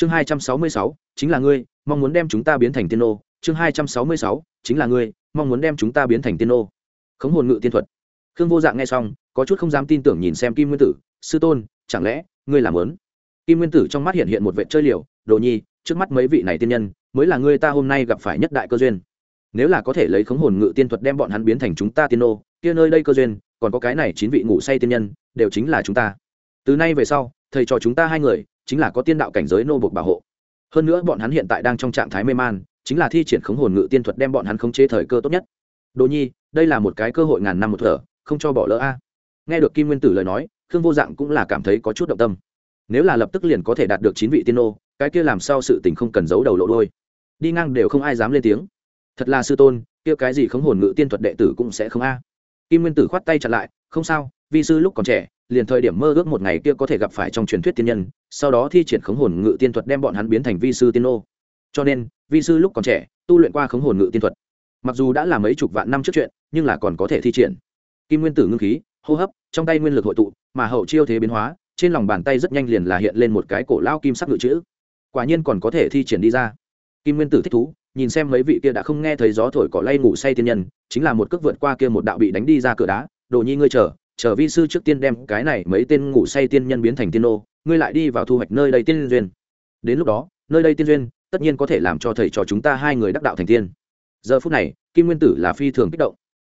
chương hai trăm sáu mươi sáu, chính là ngươi, mong muốn đem chúng ta biến thành tiên nô. Chương hai trăm sáu mươi sáu, chính là ngươi, mong muốn đem chúng ta biến thành tiên nô. Khống hồn ngự tiên thuật. Khương vô dạng nghe xong, có chút không dám tin tưởng nhìn xem kim nguyên tử. Sư tôn, chẳng lẽ, ngươi làm lớn? Kim nguyên tử trong mắt hiện hiện một vệ chơi liều. Đồ nhi, trước mắt mấy vị này tiên nhân, mới là ngươi ta hôm nay gặp phải nhất đại cơ duyên. Nếu là có thể lấy khống hồn ngự tiên thuật đem bọn hắn biến thành chúng ta tiên nô, kia nơi đây cơ duyên, còn có cái này chín vị ngủ say tiên nhân, đều chính là chúng ta. Từ nay về sau, thầy trò chúng ta hai người chính là có tiên đạo cảnh giới nô buộc bảo hộ. Hơn nữa bọn hắn hiện tại đang trong trạng thái mê man, chính là thi triển khống hồn ngự tiên thuật đem bọn hắn khống chế thời cơ tốt nhất. Đồ nhi, đây là một cái cơ hội ngàn năm một thở, không cho bỏ lỡ a. Nghe được kim nguyên tử lời nói, khương vô dạng cũng là cảm thấy có chút động tâm. Nếu là lập tức liền có thể đạt được chín vị tiên nô, cái kia làm sao sự tình không cần giấu đầu lộ đôi đi ngang đều không ai dám lên tiếng. Thật là sư tôn, kia cái gì khống hồn ngự tiên thuật đệ tử cũng sẽ không a. Kim nguyên tử khoát tay chặt lại, không sao, vi sư lúc còn trẻ liền thời điểm mơ ước một ngày kia có thể gặp phải trong truyền thuyết tiên nhân, sau đó thi triển khống hồn ngự tiên thuật đem bọn hắn biến thành vi sư tiên nô. Cho nên, vi sư lúc còn trẻ, tu luyện qua khống hồn ngự tiên thuật. Mặc dù đã là mấy chục vạn năm trước chuyện, nhưng là còn có thể thi triển. Kim nguyên tử ngưng khí, hô hấp, trong tay nguyên lực hội tụ, mà hậu chiêu thế biến hóa, trên lòng bàn tay rất nhanh liền là hiện lên một cái cổ lao kim sắc ngự chữ. Quả nhiên còn có thể thi triển đi ra. Kim nguyên tử thích thú, nhìn xem mấy vị kia đã không nghe thấy gió thổi cỏ lay ngủ say tiên nhân, chính là một cước vượt qua kia một đạo bị đánh đi ra cửa đá. Đồ nhi ngươi chờ chờ vi sư trước tiên đem cái này mấy tên ngủ say tiên nhân biến thành tiên nô, ngươi lại đi vào thu hoạch nơi đây tiên duyên. Đến lúc đó, nơi đây tiên duyên, tất nhiên có thể làm cho thầy trò chúng ta hai người đắc đạo thành tiên. Giờ phút này, kim nguyên tử là phi thường kích động.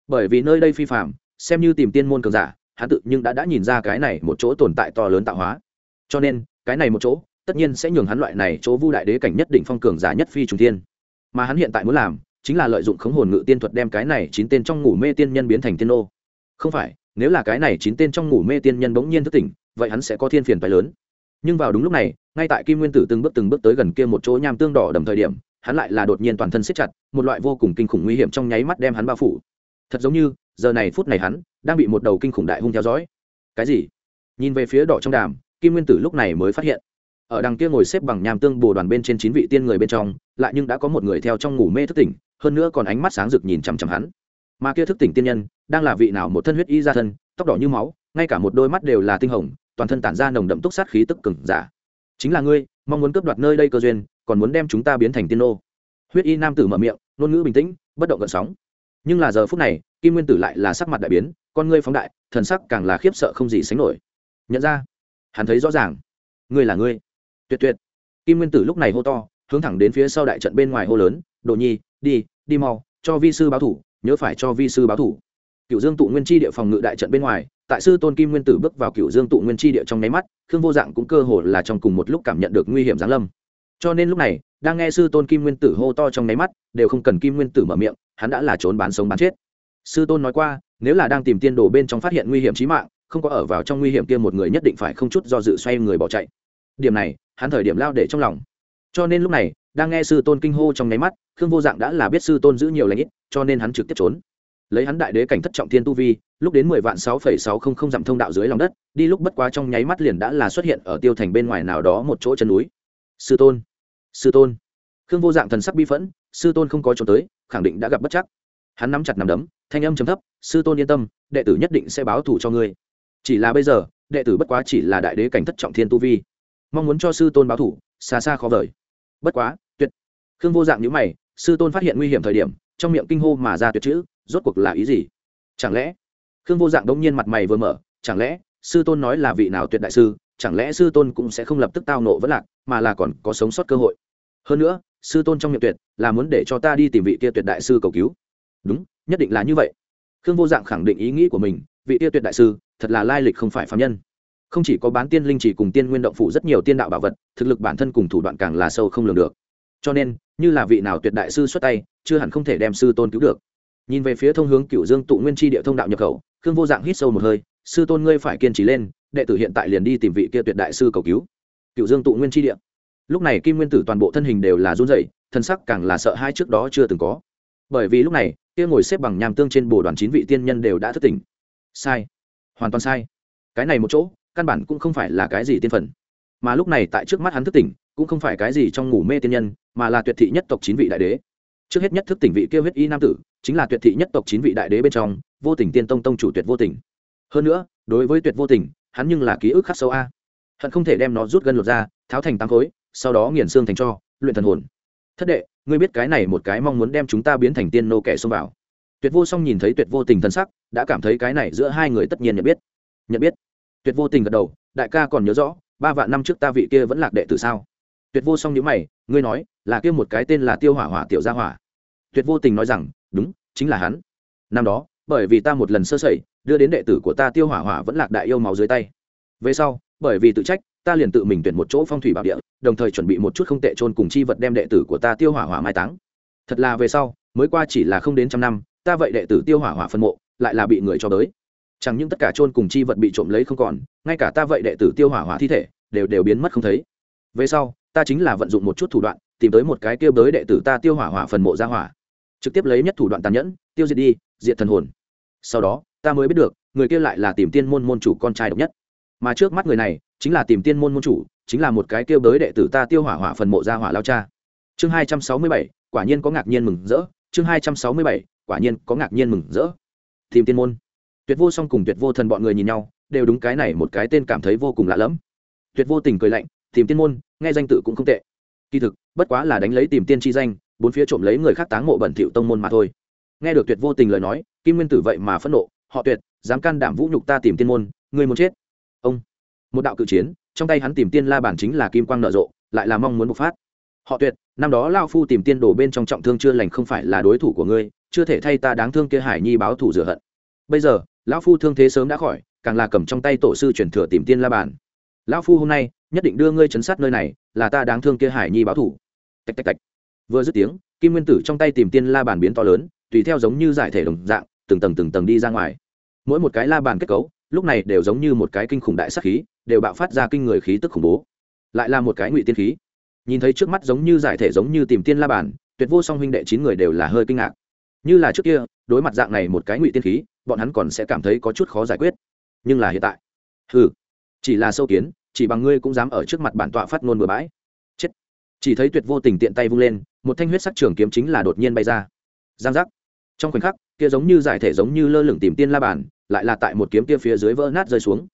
Bởi vì nơi đây phi phạm xem như tìm tiên môn cường giả, hắn tự nhưng đã đã nhìn ra cái này một chỗ tồn tại to lớn tạo hóa. Cho nên, cái này một chỗ, tất nhiên sẽ nhường hắn loại này chỗ vu đại đế cảnh nhất định phong cường giả nhất phi trùng tiên mà hắn hiện tại muốn làm, chính là lợi dụng khống hồn ngự tiên thuật đem cái này chín tên trong ngủ mê tiên nhân biến thành tiên ô không phải nếu là cái này chín tên trong ngủ mê tiên nhân bỗng nhiên thức tỉnh, vậy hắn sẽ có thiên phiền phải lớn. Nhưng vào đúng lúc này, ngay tại kim nguyên tử từng bước từng bước tới gần kia một chỗ nham tương đỏ đầm thời điểm, hắn lại là đột nhiên toàn thân siết chặt, một loại vô cùng kinh khủng nguy hiểm trong nháy mắt đem hắn bao phủ. Thật giống như, giờ này phút này hắn đang bị một đầu kinh khủng đại hung theo dõi. Cái gì? Nhìn về phía đỏ trong đàm, kim nguyên tử lúc này mới phát hiện, ở đằng kia ngồi xếp bằng nham tương bồ đoàn bên trên chín vị tiên người bên trong, lại nhưng đã có một người theo trong ngủ mê thức tỉnh, hơn nữa còn ánh mắt sáng rực nhìn chằm chằm hắn mà kia thức tỉnh tiên nhân đang là vị nào một thân huyết y ra thân, tóc đỏ như máu, ngay cả một đôi mắt đều là tinh hồng, toàn thân tản ra nồng đậm túc sát khí tức cừng giả. Chính là ngươi, mong muốn cướp đoạt nơi đây cơ duyên, còn muốn đem chúng ta biến thành tiên nô. Huyết y nam tử mở miệng, ngôn ngữ bình tĩnh, bất động gợn sóng. Nhưng là giờ phút này, kim nguyên tử lại là sắc mặt đại biến, con ngươi phóng đại, thần sắc càng là khiếp sợ không gì sánh nổi. Nhận ra, hắn thấy rõ ràng. Ngươi là ngươi. Tuyệt tuyệt. Kim nguyên tử lúc này hô to, hướng thẳng đến phía sau đại trận bên ngoài hô lớn, đồ nhi, đi đi mau, cho vi sư báo thủ nhớ phải cho vi sư báo thủ. Cựu dương tụ nguyên chi địa phòng ngự đại trận bên ngoài, tại sư tôn kim nguyên tử bước vào cựu dương tụ nguyên chi địa trong nháy mắt, khương vô dạng cũng cơ hồ là trong cùng một lúc cảm nhận được nguy hiểm giáng lâm. Cho nên lúc này, đang nghe sư tôn kim nguyên tử hô to trong nháy mắt, đều không cần kim nguyên tử mở miệng, hắn đã là trốn bán sống bán chết. Sư tôn nói qua, nếu là đang tìm tiên đồ bên trong phát hiện nguy hiểm trí mạng, không có ở vào trong nguy hiểm kia một người nhất định phải không chút do dự xoay người bỏ chạy. Điểm này, hắn thời điểm lao để trong lòng. Cho nên lúc này, đang nghe sư tôn kinh hô trong nháy mắt, khương vô dạng đã là biết sư tôn giữ nhiều lãnh ít cho nên hắn trực tiếp trốn. Lấy hắn đại đế cảnh thất trọng thiên tu vi lúc đến mười vạn sáu phẩy sáu không không dặm thông đạo dưới lòng đất đi lúc bất quá trong nháy mắt liền đã là xuất hiện ở tiêu thành bên ngoài nào đó một chỗ chân núi. Sư tôn sư tôn. Khương vô dạng thần sắc bi phẫn sư tôn không có trốn tới khẳng định đã gặp bất chắc. Hắn nắm chặt nằm đấm thanh âm chấm thấp sư tôn yên tâm đệ tử nhất định sẽ báo thù cho ngươi. Chỉ là bây giờ đệ tử bất quá chỉ là đại đế cảnh thất trọng thiên tu vi. Mong muốn cho sư tôn báo thù, xa xa khó vời. Bất quá tuyệt. Khương vô dạng nhữ mày sư tôn phát hiện nguy hiểm thời điểm trong miệng kinh hô mà ra tuyệt chữ, rốt cuộc là ý gì? Chẳng lẽ? Khương vô dạng đông nhiên mặt mày vừa mở, chẳng lẽ sư tôn nói là vị nào tuyệt đại sư, chẳng lẽ sư tôn cũng sẽ không lập tức tao nộ vẫn lạc, mà là còn có sống sót cơ hội? Hơn nữa, sư tôn trong miệng tuyệt là muốn để cho ta đi tìm vị kia tuyệt đại sư cầu cứu. Đúng, nhất định là như vậy. Khương vô dạng khẳng định ý nghĩ của mình, vị kia tuyệt đại sư thật là lai lịch không phải phạm nhân. Không chỉ có bán tiên linh chỉ cùng tiên nguyên động phủ rất nhiều tiên đạo bảo vật, thực lực bản thân cùng thủ đoạn càng là sâu không lường được cho nên, như là vị nào tuyệt đại sư xuất tay, chưa hẳn không thể đem sư tôn cứu được. Nhìn về phía thông hướng cựu dương tụ nguyên tri địa thông đạo nhập khẩu, khương vô dạng hít sâu một hơi, sư tôn ngươi phải kiên trì lên, đệ tử hiện tại liền đi tìm vị kia tuyệt đại sư cầu cứu. Cựu dương tụ nguyên tri địa. Lúc này kim nguyên tử toàn bộ thân hình đều là run rẩy, thân sắc càng là sợ hai trước đó chưa từng có. Bởi vì lúc này, kia ngồi xếp bằng nham tương trên bồ đoàn chín vị tiên nhân đều đã thất tỉnh. Sai. Hoàn toàn sai. Cái này một chỗ, căn bản cũng không phải là cái gì tiên phần. Mà lúc này tại trước mắt hắn thức tỉnh cũng không phải cái gì trong ngủ mê tiên nhân, mà là tuyệt thị nhất tộc chín vị đại đế. Trước hết nhất thức tỉnh vị kêu huyết y nam tử, chính là tuyệt thị nhất tộc chín vị đại đế bên trong, vô tình tiên tông tông chủ tuyệt vô tình. Hơn nữa, đối với tuyệt vô tình, hắn nhưng là ký ức khắc sâu a. Hận không thể đem nó rút gân lột ra, tháo thành tám khối, sau đó nghiền xương thành cho, luyện thần hồn. Thất đệ, ngươi biết cái này một cái mong muốn đem chúng ta biến thành tiên nô kẻ xông vào. Tuyệt vô song nhìn thấy tuyệt vô tình thân sắc, đã cảm thấy cái này giữa hai người tất nhiên nhận biết. Nhận biết. Tuyệt vô tình gật đầu, đại ca còn nhớ rõ, ba vạn năm trước ta vị kia vẫn lạc đệ tử sao? Tuyệt vô song nhữ mày, ngươi nói, là kia một cái tên là tiêu hỏa hỏa tiểu gia hỏa. Tuyệt vô tình nói rằng, đúng, chính là hắn. Năm đó, bởi vì ta một lần sơ sẩy, đưa đến đệ tử của ta tiêu hỏa hỏa vẫn lạc đại yêu máu dưới tay. Về sau, bởi vì tự trách, ta liền tự mình tuyển một chỗ phong thủy bảo địa, đồng thời chuẩn bị một chút không tệ trôn cùng chi vật đem đệ tử của ta tiêu hỏa hỏa mai táng. Thật là về sau, mới qua chỉ là không đến trăm năm, ta vậy đệ tử tiêu hỏa hỏa phân mộ, lại là bị người cho tới chẳng những tất cả trôn cùng chi vật bị trộm lấy không còn, ngay cả ta vậy đệ tử tiêu hỏa hỏa thi thể, đều đều biến mất không thấy về sau, ta chính là vận dụng một chút thủ đoạn, tìm tới một cái tiêu bới đệ tử ta tiêu hỏa hỏa phần mộ ra hỏa. Trực tiếp lấy nhất thủ đoạn tàn nhẫn, tiêu diệt đi, diệt thần hồn. Sau đó, ta mới biết được, người kia lại là tìm tiên môn môn chủ con trai độc nhất. Mà trước mắt người này, chính là tìm tiên môn môn chủ, chính là một cái kêu bới đệ tử ta tiêu hỏa hỏa phần mộ ra hỏa lao cha. Chương hai trăm sáu mươi bảy, quả nhiên có ngạc nhiên mừng rỡ. Chương hai trăm sáu mươi bảy, quả nhiên có ngạc nhiên mừng rỡ. Tìm tiên môn. Tuyệt vô song cùng tuyệt vô thần bọn người nhìn nhau, đều đúng cái này một cái tên cảm thấy vô cùng lạ lẫm. Tuyệt vô tình cười lạnh tìm tiên môn, nghe danh tự cũng không tệ. Kỳ thực, bất quá là đánh lấy tìm tiên chi danh, bốn phía trộm lấy người khác táng mộ bẩn thỉu tông môn mà thôi. Nghe được tuyệt vô tình lời nói, kim nguyên tử vậy mà phẫn nộ, họ tuyệt, dám can đảm vũ nhục ta tìm tiên môn người muốn chết? Ông, một đạo cự chiến, trong tay hắn tìm tiên la bản chính là kim quang nở rộ, lại là mong muốn bộc phát. Họ tuyệt, năm đó lao phu tìm tiên đồ bên trong trọng thương chưa lành không phải là đối thủ của ngươi, chưa thể thay ta đáng thương kia hải nhi báo thủ rửa hận. Bây giờ, lão phu thương thế sớm đã khỏi, càng là cầm trong tay tổ sư truyền thừa tìm tiên la bản lão phu hôm nay, nhất định đưa ngươi chấn sát nơi này, là ta đáng thương kia hải nhi báo thủ. Tạch tạch tạch. Vừa dứt tiếng, kim nguyên tử trong tay tìm tiên la bàn biến to lớn, tùy theo giống như giải thể đồng dạng, từng tầng từng tầng đi ra ngoài. Mỗi một cái la bàn kết cấu, lúc này đều giống như một cái kinh khủng đại sắc khí, đều bạo phát ra kinh người khí tức khủng bố. Lại là một cái ngụy tiên khí. Nhìn thấy trước mắt giống như giải thể giống như tìm tiên la bàn, tuyệt vô song huynh đệ chín người đều là hơi kinh ngạc. Như là trước kia, đối mặt dạng này một cái ngụy tiên khí, bọn hắn còn sẽ cảm thấy có chút khó giải quyết. Nhưng là hiện tại ừ chỉ là sâu kiến chỉ bằng ngươi cũng dám ở trước mặt bản tọa phát ngôn bừa bãi. Chết. Chỉ thấy tuyệt vô tình tiện tay vung lên, một thanh huyết sắc trường kiếm chính là đột nhiên bay ra. Giang giác. Trong khoảnh khắc, kia giống như giải thể giống như lơ lửng tìm tiên la bàn, lại là tại một kiếm kia phía dưới vỡ nát rơi xuống.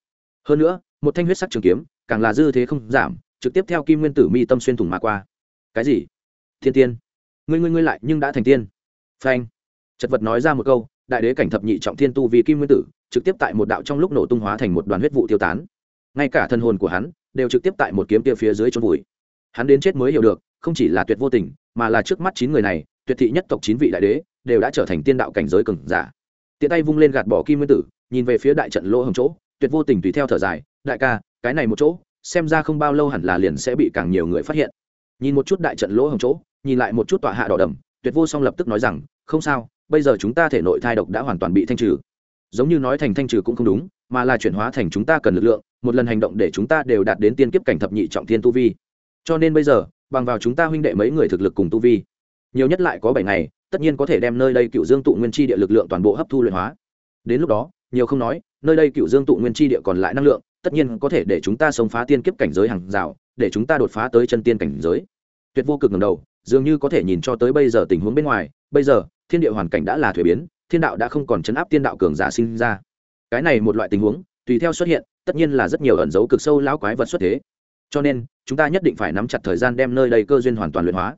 Hơn nữa, một thanh huyết sắc trường kiếm, càng là dư thế không giảm, trực tiếp theo kim nguyên tử mi tâm xuyên thủng mà qua. Cái gì? Thiên tiên. Ngươi ngươi ngươi lại nhưng đã thành tiên. Phanh. Chật vật nói ra một câu, đại đế cảnh thập nhị trọng thiên tu vì kim nguyên tử, trực tiếp tại một đạo trong lúc nổ tung hóa thành một đoàn huyết vụ tiêu tán ngay cả thân hồn của hắn đều trực tiếp tại một kiếm kia phía dưới chôn vùi. Hắn đến chết mới hiểu được, không chỉ là tuyệt vô tình, mà là trước mắt chín người này, tuyệt thị nhất tộc chín vị đại đế, đều đã trở thành tiên đạo cảnh giới cường giả. Tiện tay vung lên gạt bỏ kim nguyên tử, nhìn về phía đại trận lỗ hồng chỗ, tuyệt vô tình tùy theo thở dài, đại ca, cái này một chỗ, xem ra không bao lâu hẳn là liền sẽ bị càng nhiều người phát hiện. Nhìn một chút đại trận lỗ hồng chỗ, nhìn lại một chút tọa hạ đỏ đầm, tuyệt vô song lập tức nói rằng, không sao, bây giờ chúng ta thể nội thai độc đã hoàn toàn bị thanh trừ. Giống như nói thành thanh trừ cũng không đúng, mà là chuyển hóa thành chúng ta cần lực lượng một lần hành động để chúng ta đều đạt đến tiên kiếp cảnh thập nhị trọng thiên tu vi. Cho nên bây giờ, bằng vào chúng ta huynh đệ mấy người thực lực cùng tu vi, nhiều nhất lại có bảy ngày, tất nhiên có thể đem nơi đây cựu dương tụ nguyên chi địa lực lượng toàn bộ hấp thu luyện hóa. Đến lúc đó, nhiều không nói, nơi đây cựu dương tụ nguyên chi địa còn lại năng lượng, tất nhiên có thể để chúng ta sống phá tiên kiếp cảnh giới hàng rào, để chúng ta đột phá tới chân tiên cảnh giới. Tuyệt vô cực ngầm đầu, dường như có thể nhìn cho tới bây giờ tình huống bên ngoài, bây giờ, thiên địa hoàn cảnh đã là thuế biến, thiên đạo đã không còn chấn áp tiên đạo cường giả sinh ra. Cái này một loại tình huống tùy theo xuất hiện, tất nhiên là rất nhiều ẩn dấu cực sâu lão quái vật xuất thế. Cho nên, chúng ta nhất định phải nắm chặt thời gian đem nơi đây cơ duyên hoàn toàn luyện hóa.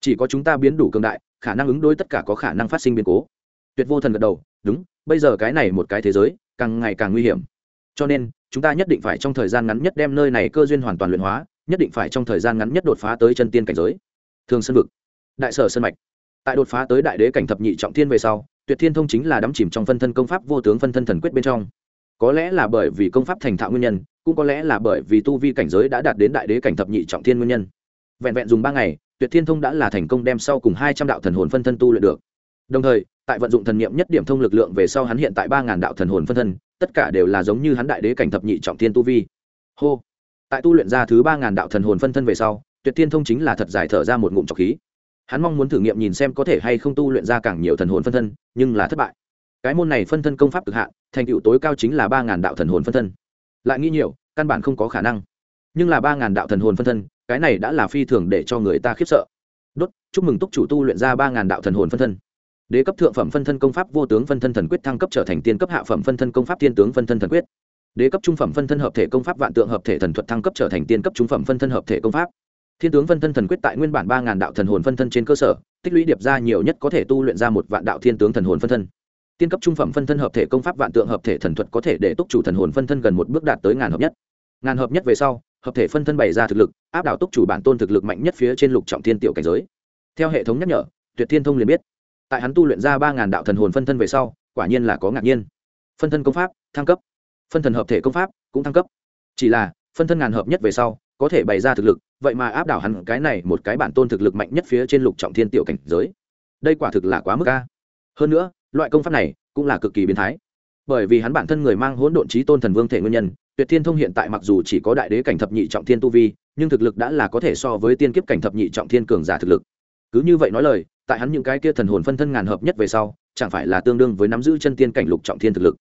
Chỉ có chúng ta biến đủ cường đại, khả năng ứng đối tất cả có khả năng phát sinh biến cố. Tuyệt vô thần gật đầu, đúng, bây giờ cái này một cái thế giới, càng ngày càng nguy hiểm. Cho nên, chúng ta nhất định phải trong thời gian ngắn nhất đem nơi này cơ duyên hoàn toàn luyện hóa, nhất định phải trong thời gian ngắn nhất đột phá tới chân tiên cảnh giới. Thường sân vực, đại sở sân mạch. Tại đột phá tới đại đế cảnh thập nhị trọng thiên về sau, tuyệt thiên thông chính là đắm chìm trong phân thân công pháp vô tướng phân thân thần quyết bên trong có lẽ là bởi vì công pháp thành thạo nguyên nhân, cũng có lẽ là bởi vì tu vi cảnh giới đã đạt đến đại đế cảnh thập nhị trọng thiên nguyên nhân. Vẹn vẹn dùng ba ngày, tuyệt thiên thông đã là thành công đem sau cùng hai trăm đạo thần hồn phân thân tu luyện được. Đồng thời, tại vận dụng thần niệm nhất điểm thông lực lượng về sau hắn hiện tại ba ngàn đạo thần hồn phân thân, tất cả đều là giống như hắn đại đế cảnh thập nhị trọng thiên tu vi. Hô! Tại tu luyện ra thứ ba ngàn đạo thần hồn phân thân về sau, tuyệt thiên thông chính là thật giải thở ra một ngụm trọc khí. Hắn mong muốn thử nghiệm nhìn xem có thể hay không tu luyện ra càng nhiều thần hồn phân thân, nhưng là thất bại. Cái môn này phân thân công pháp cực hạn thành tựu tối cao chính là ba ngàn đạo thần hồn phân thân. Lại nghĩ nhiều, căn bản không có khả năng. Nhưng là ba ngàn đạo thần hồn phân thân, cái này đã là phi thường để cho người ta khiếp sợ. Đốt, chúc mừng túc chủ tu luyện ra ba ngàn đạo thần hồn phân thân. Đế cấp thượng phẩm phân thân công pháp, vô tướng phân thân thần quyết thăng cấp trở thành tiên cấp hạ phẩm phân thân công pháp, tiên tướng phân thân thần quyết. Đế cấp trung phẩm phân thân hợp thể công pháp, vạn tượng hợp thể thần thuật thăng cấp trở thành tiên cấp trung phẩm phân thân hợp thể công pháp. Thiên tướng phân thân thần quyết tại nguyên bản ba ngàn đạo thần hồn phân thân trên cơ sở, tích lũy điệp ra nhiều nhất có thể tu luyện ra một vạn đạo thiên tướng thần hồn phân thân tiên cấp trung phẩm phân thân hợp thể công pháp vạn tượng hợp thể thần thuật có thể để túc chủ thần hồn phân thân gần một bước đạt tới ngàn hợp nhất. Ngàn hợp nhất về sau, hợp thể phân thân bày ra thực lực, áp đảo túc chủ bản tôn thực lực mạnh nhất phía trên lục trọng thiên tiểu cảnh giới. Theo hệ thống nhắc nhở, tuyệt thiên thông liền biết. Tại hắn tu luyện ra ba ngàn đạo thần hồn phân thân về sau, quả nhiên là có ngạc nhiên. Phân thân công pháp, thăng cấp. Phân thần hợp thể công pháp, cũng thăng cấp. Chỉ là, phân thân ngàn hợp nhất về sau, có thể bày ra thực lực, vậy mà áp đảo hẳn cái này một cái bản tôn thực lực mạnh nhất phía trên lục trọng thiên tiểu cảnh giới. Đây quả thực là quá mức ca hơn nữa loại công pháp này cũng là cực kỳ biến thái. Bởi vì hắn bản thân người mang hỗn độn trí tôn thần vương thể nguyên nhân, tuyệt thiên thông hiện tại mặc dù chỉ có đại đế cảnh thập nhị trọng thiên tu vi, nhưng thực lực đã là có thể so với tiên kiếp cảnh thập nhị trọng thiên cường giả thực lực. Cứ như vậy nói lời, tại hắn những cái kia thần hồn phân thân ngàn hợp nhất về sau, chẳng phải là tương đương với nắm giữ chân tiên cảnh lục trọng thiên thực lực.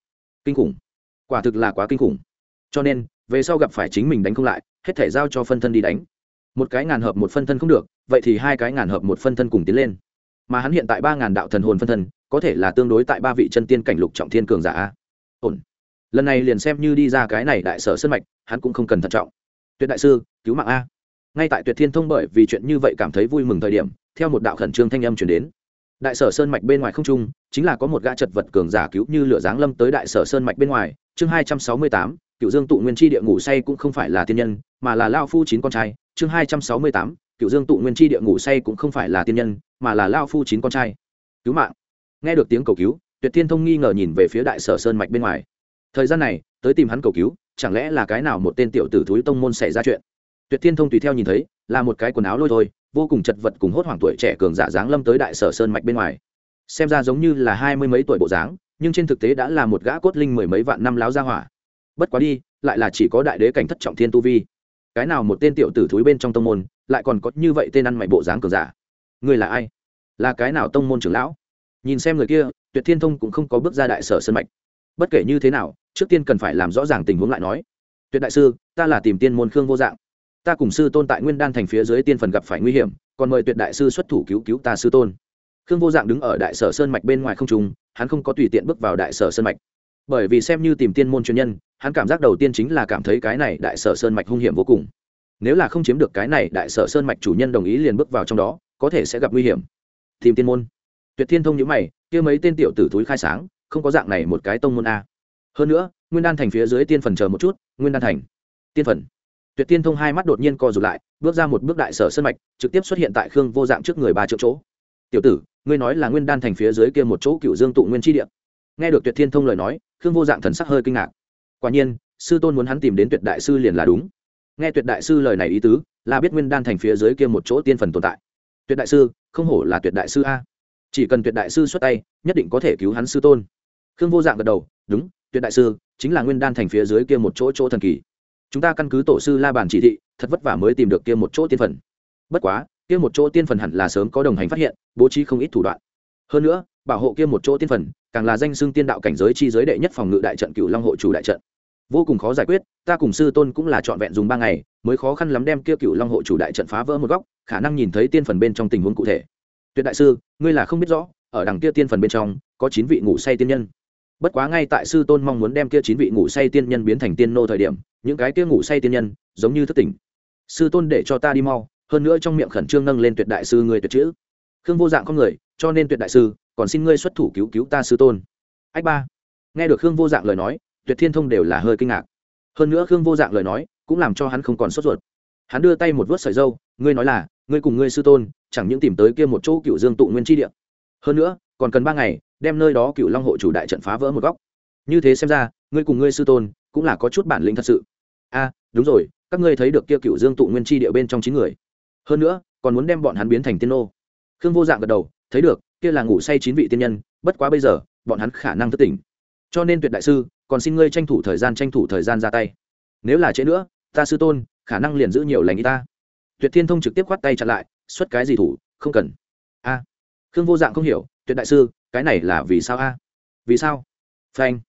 Kinh khủng. Quả thực là quá kinh khủng. Cho nên, về sau gặp phải chính mình đánh không lại, hết thể giao cho phân thân đi đánh. Một cái ngàn hợp một phân thân không được, vậy thì hai cái ngàn hợp một phân thân cùng tiến lên mà hắn hiện tại ba ngàn đạo thần hồn phân thân, có thể là tương đối tại ba vị chân tiên cảnh lục trọng thiên cường giả ổn. Lần này liền xem như đi ra cái này đại sở sân mạch, hắn cũng không cần thận trọng. Tuyệt đại sư, cứu mạng a. Ngay tại tuyệt thiên thông bởi vì chuyện như vậy cảm thấy vui mừng thời điểm, theo một đạo khẩn trương thanh âm chuyển đến. Đại sở sơn mạch bên ngoài không trung, chính là có một gã chật vật cường giả cứu như lửa giáng lâm tới đại sở sơn mạch bên ngoài. Chương hai trăm sáu mươi tám, cựu dương tụ nguyên chi địa ngủ say cũng không phải là tiên nhân, mà là lao phu chín con trai. Chương hai trăm sáu mươi tám, cựu dương tụ nguyên chi địa ngủ say cũng không phải là tiên nhân mà là lao phu chín con trai. Cứu mạng. Nghe được tiếng cầu cứu, tuyệt thiên thông nghi ngờ nhìn về phía đại sở sơn mạch bên ngoài. Thời gian này, tới tìm hắn cầu cứu, chẳng lẽ là cái nào một tên tiểu tử thúi tông môn xảy ra chuyện? Tuyệt thiên thông tùy theo nhìn thấy, là một cái quần áo lôi thôi, vô cùng chật vật cùng hốt hoảng tuổi trẻ cường giả dáng lâm tới đại sở sơn mạch bên ngoài. Xem ra giống như là hai mươi mấy tuổi bộ dáng, nhưng trên thực tế đã là một gã cốt linh mười mấy vạn năm láo ra hỏa. Bất quá đi, lại là chỉ có đại đế cảnh thất trọng thiên tu vi. Cái nào một tên tiểu tử thúi bên trong tông môn, lại còn có như vậy tên ăn mày bộ dáng cường giả? Ngươi là ai? Là cái nào tông môn trưởng lão? Nhìn xem người kia, tuyệt thiên thông cũng không có bước ra đại sở sơn mạch. Bất kể như thế nào, trước tiên cần phải làm rõ ràng tình huống lại nói. Tuyệt đại sư, ta là tìm tiên môn khương vô dạng. Ta cùng sư tôn tại nguyên đan thành phía dưới tiên phần gặp phải nguy hiểm, còn mời tuyệt đại sư xuất thủ cứu cứu ta sư tôn. Khương vô dạng đứng ở đại sở sơn mạch bên ngoài không trung, hắn không có tùy tiện bước vào đại sở sơn mạch. Bởi vì xem như tìm tiên môn chuyên nhân, hắn cảm giác đầu tiên chính là cảm thấy cái này đại sở sơn mạch hung hiểm vô cùng. Nếu là không chiếm được cái này đại sở sơn mạch chủ nhân đồng ý liền bước vào trong đó có thể sẽ gặp nguy hiểm. Tìm tiên môn. Tuyệt thiên thông nhữ mày, kia mấy tên tiểu tử túi khai sáng, không có dạng này một cái tông môn a. Hơn nữa, nguyên đan thành phía dưới tiên phần chờ một chút, nguyên đan thành. Tiên phần. Tuyệt tiên thông hai mắt đột nhiên co rụt lại, bước ra một bước đại sở sân mạch, trực tiếp xuất hiện tại khương vô dạng trước người ba triệu chỗ. Tiểu tử, ngươi nói là nguyên đan thành phía dưới kia một chỗ cựu dương tụ nguyên tri địa. Nghe được tuyệt thiên thông lời nói, khương vô dạng thần sắc hơi kinh ngạc. Quả nhiên, sư tôn muốn hắn tìm đến tuyệt đại sư liền là đúng. Nghe tuyệt đại sư lời này ý tứ, là biết nguyên đan thành phía dưới kia một chỗ tiên phần tồn tại tuyệt đại sư, không hổ là tuyệt đại sư a. Chỉ cần tuyệt đại sư xuất tay, nhất định có thể cứu hắn sư tôn. Khương vô dạng gật đầu, đúng, tuyệt đại sư, chính là nguyên đan thành phía dưới kia một chỗ chỗ thần kỳ. Chúng ta căn cứ tổ sư la bàn chỉ thị, thật vất vả mới tìm được kia một chỗ tiên phần. Bất quá, kia một chỗ tiên phần hẳn là sớm có đồng hành phát hiện, bố trí không ít thủ đoạn. Hơn nữa, bảo hộ kia một chỗ tiên phần, càng là danh xưng tiên đạo cảnh giới chi giới đệ nhất phòng ngự đại trận cựu long hộ chủ đại trận vô cùng khó giải quyết, ta cùng sư tôn cũng là trọn vẹn dùng ba ngày, mới khó khăn lắm đem kia cựu long hộ chủ đại trận phá vỡ một góc, khả năng nhìn thấy tiên phần bên trong tình huống cụ thể. Tuyệt đại sư, ngươi là không biết rõ, ở đằng kia tiên phần bên trong, có chín vị ngủ say tiên nhân. Bất quá ngay tại sư tôn mong muốn đem kia chín vị ngủ say tiên nhân biến thành tiên nô thời điểm, những cái kia ngủ say tiên nhân, giống như thất tỉnh. Sư tôn để cho ta đi mau, hơn nữa trong miệng khẩn trương nâng lên tuyệt đại sư người tuyệt chữ. Khương vô dạng con người, cho nên tuyệt đại sư, còn xin ngươi xuất thủ cứu cứu ta sư tôn. Ách ba. Nghe được khương vô dạng lời nói tuyệt thiên thông đều là hơi kinh ngạc. Hơn nữa khương vô dạng lời nói cũng làm cho hắn không còn sốt ruột. Hắn đưa tay một vớt sợi dâu, ngươi nói là, ngươi cùng ngươi sư tôn, chẳng những tìm tới kia một chỗ cựu dương tụ nguyên tri địa. Hơn nữa, còn cần ba ngày, đem nơi đó cựu long hộ chủ đại trận phá vỡ một góc. Như thế xem ra, ngươi cùng ngươi sư tôn cũng là có chút bản lĩnh thật sự. A, đúng rồi, các ngươi thấy được kia cựu dương tụ nguyên chi địa bên trong chín người. Hơn nữa, còn muốn đem bọn hắn biến thành tiên nô. Khương vô dạng gật đầu, thấy được, kia là ngủ say chín vị tiên nhân, bất quá bây giờ, bọn hắn khả năng thất tỉnh. Cho nên tuyệt đại sư còn xin ngươi tranh thủ thời gian tranh thủ thời gian ra tay. Nếu là trễ nữa, ta sư tôn, khả năng liền giữ nhiều lành y ta. Tuyệt thiên thông trực tiếp khoát tay chặn lại, xuất cái gì thủ, không cần. A. Khương vô dạng không hiểu, tuyệt đại sư, cái này là vì sao a? Vì sao? Phanh.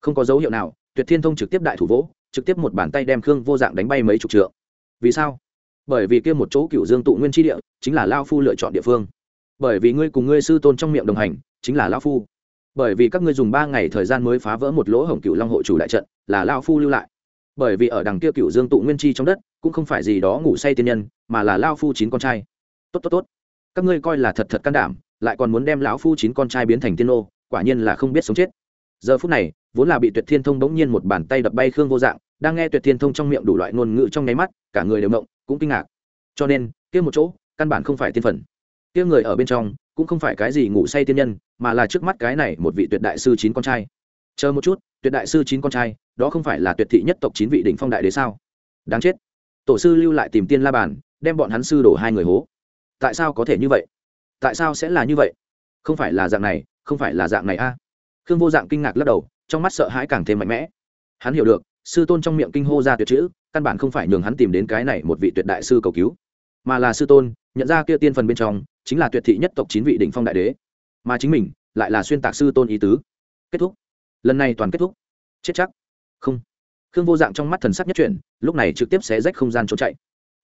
Không có dấu hiệu nào. Tuyệt thiên thông trực tiếp đại thủ vỗ, trực tiếp một bàn tay đem khương vô dạng đánh bay mấy chục trượng. Vì sao? Bởi vì kia một chỗ cựu dương tụ nguyên tri địa, chính là lao phu lựa chọn địa phương. Bởi vì ngươi cùng ngươi sư tôn trong miệng đồng hành, chính là lao phu bởi vì các ngươi dùng ba ngày thời gian mới phá vỡ một lỗ hổng cựu long hộ chủ đại trận, là lao phu lưu lại. Bởi vì ở đằng kia cựu dương tụ nguyên chi trong đất, cũng không phải gì đó ngủ say tiên nhân, mà là lao phu chín con trai. Tốt tốt tốt. Các ngươi coi là thật thật can đảm, lại còn muốn đem lão phu chín con trai biến thành tiên ô quả nhiên là không biết sống chết. Giờ phút này, vốn là bị tuyệt thiên thông bỗng nhiên một bàn tay đập bay khương vô dạng, đang nghe tuyệt thiên thông trong miệng đủ loại ngôn ngữ trong nháy mắt, cả người đều mộng cũng kinh ngạc. Cho nên, kia một chỗ, căn bản không phải tiên phần kia người ở bên trong, cũng không phải cái gì ngủ say tiên nhân, mà là trước mắt cái này một vị tuyệt đại sư chín con trai. Chờ một chút, tuyệt đại sư chín con trai, đó không phải là tuyệt thị nhất tộc chín vị đỉnh phong đại đế sao? Đáng chết. Tổ sư lưu lại tìm tiên la bàn, đem bọn hắn sư đổ hai người hố. Tại sao có thể như vậy? Tại sao sẽ là như vậy? Không phải là dạng này, không phải là dạng này a. Khương vô dạng kinh ngạc lắc đầu, trong mắt sợ hãi càng thêm mạnh mẽ. Hắn hiểu được, sư tôn trong miệng kinh hô ra tuyệt chữ, căn bản không phải nhường hắn tìm đến cái này một vị tuyệt đại sư cầu cứu, mà là sư tôn nhận ra kia tiên phần bên trong chính là tuyệt thị nhất tộc chín vị đỉnh phong đại đế, mà chính mình lại là xuyên tạc sư tôn ý tứ. Kết thúc. Lần này toàn kết thúc. Chết chắc. Không. Khương vô dạng trong mắt thần sắc nhất chuyển, lúc này trực tiếp xé rách không gian trốn chạy.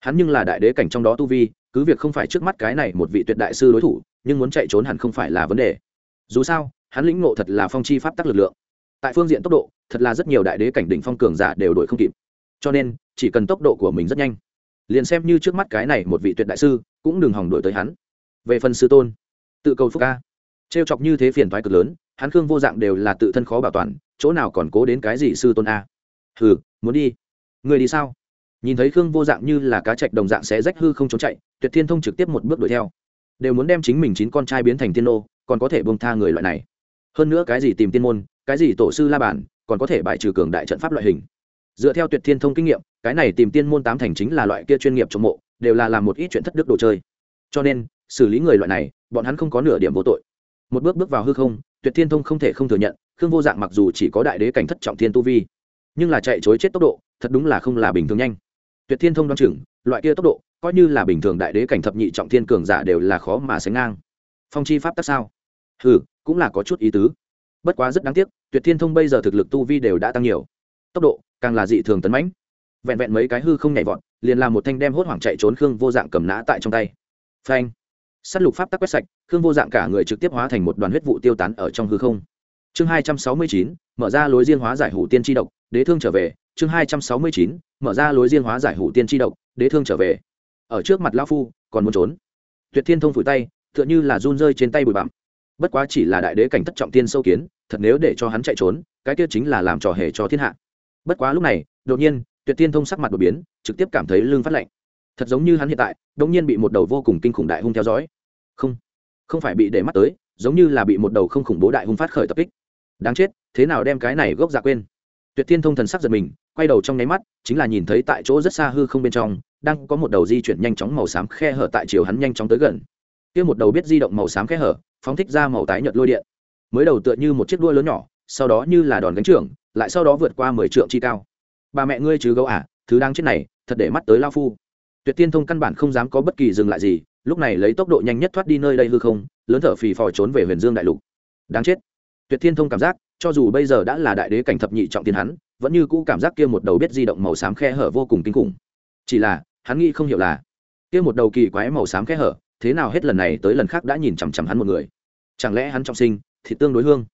Hắn nhưng là đại đế cảnh trong đó tu vi, cứ việc không phải trước mắt cái này một vị tuyệt đại sư đối thủ, nhưng muốn chạy trốn hẳn không phải là vấn đề. Dù sao, hắn lĩnh ngộ thật là phong chi pháp tắc lực lượng. Tại phương diện tốc độ, thật là rất nhiều đại đế cảnh đỉnh phong cường giả đều đổi không kịp. Cho nên, chỉ cần tốc độ của mình rất nhanh liền xem như trước mắt cái này một vị tuyệt đại sư, cũng đừng hòng đổi tới hắn. Về phần sư tôn, tự cầu phúc ca. Trêu chọc như thế phiền thoái cực lớn, hắn khương vô dạng đều là tự thân khó bảo toàn, chỗ nào còn cố đến cái gì sư tôn a? Hừ, muốn đi. Người đi sao? Nhìn thấy khương vô dạng như là cá chạch đồng dạng sẽ rách hư không trốn chạy, tuyệt thiên thông trực tiếp một bước đuổi theo. Đều muốn đem chính mình chín con trai biến thành tiên nô, còn có thể bông tha người loại này. Hơn nữa cái gì tìm tiên môn, cái gì tổ sư la bản còn có thể bài trừ cường đại trận pháp loại hình. Dựa theo tuyệt thiên thông kinh nghiệm cái này tìm tiên môn tám thành chính là loại kia chuyên nghiệp trong mộ, đều là làm một ít chuyện thất đức đồ chơi. Cho nên, xử lý người loại này, bọn hắn không có nửa điểm vô tội. Một bước bước vào hư không, tuyệt thiên thông không thể không thừa nhận, khương vô dạng mặc dù chỉ có đại đế cảnh thất trọng thiên tu vi, nhưng là chạy chối chết tốc độ, thật đúng là không là bình thường nhanh. Tuyệt thiên thông đoán chừng, loại kia tốc độ, coi như là bình thường đại đế cảnh thập nhị trọng thiên cường giả đều là khó mà sánh ngang. Phong chi pháp tắc sao? Ừ cũng là có chút ý tứ. Bất quá rất đáng tiếc, tuyệt thiên thông bây giờ thực lực tu vi đều đã tăng nhiều. Tốc độ, càng là dị thường tấn mãnh vẹn vẹn mấy cái hư không nhảy vọt, liền làm một thanh đem hốt hoảng chạy trốn khương vô dạng cầm nã tại trong tay. Phanh! S á t lục pháp tắc quét sạch, khương vô dạng cả người trực tiếp hóa thành một đoàn huyết vụ tiêu tán ở trong hư không. Chương hai trăm sáu mươi chín, mở ra lối riêng hóa giải hủ tiên tri độc, đế thương trở về. Chương hai trăm sáu mươi chín, mở ra lối riêng hóa giải hủ tiên tri độc, đế thương trở về. Ở trước mặt lao phu, còn muốn trốn. Tuyệt thiên thông phủi tay, tựa như là run rơi trên tay bụi bặm. Bất quá chỉ là đại đế cảnh thất trọng tiên sâu kiến, thật nếu để cho hắn chạy trốn, cái kia chính là làm trò hề cho thiên hạ. Bất quá lúc này, đột nhiên tuyệt thiên thông sắc mặt đột biến, trực tiếp cảm thấy lưng phát lạnh. Thật giống như hắn hiện tại, đột nhiên bị một đầu vô cùng kinh khủng đại hung theo dõi. Không không phải bị để mắt tới, giống như là bị một đầu không khủng bố đại hung phát khởi tập kích. Đáng chết, thế nào đem cái này gốc giả quên? Tuyệt thiên thông thần sắc giật mình, quay đầu trong nháy mắt, chính là nhìn thấy tại chỗ rất xa hư không bên trong, đang có một đầu di chuyển nhanh chóng màu xám khe hở tại chiều hắn nhanh chóng tới gần. Kia một đầu biết di động màu xám khe hở, phóng thích ra màu tái nhợt lôi điện. Mới đầu tựa như một chiếc đuôi lớn nhỏ, sau đó như là đòn gánh trưởng, lại sau đó vượt qua mười trượng chi cao bà mẹ ngươi chứ gấu à thứ đang chết này, thật để mắt tới lao phu. Tuyệt tiên thông căn bản không dám có bất kỳ dừng lại gì, lúc này lấy tốc độ nhanh nhất thoát đi nơi đây hư không, lớn thở phì phò trốn về huyền dương đại lục. Đáng chết. Tuyệt thiên thông cảm giác, cho dù bây giờ đã là đại đế cảnh thập nhị trọng tiên hắn, vẫn như cũ cảm giác kia một đầu biết di động màu xám khe hở vô cùng kinh khủng. Chỉ là, hắn nghĩ không hiểu là, kia một đầu kỳ quái màu xám khe hở, thế nào hết lần này tới lần khác đã nhìn chằm chằm hắn một người? Chẳng lẽ hắn trọng sinh thì tương đối hương?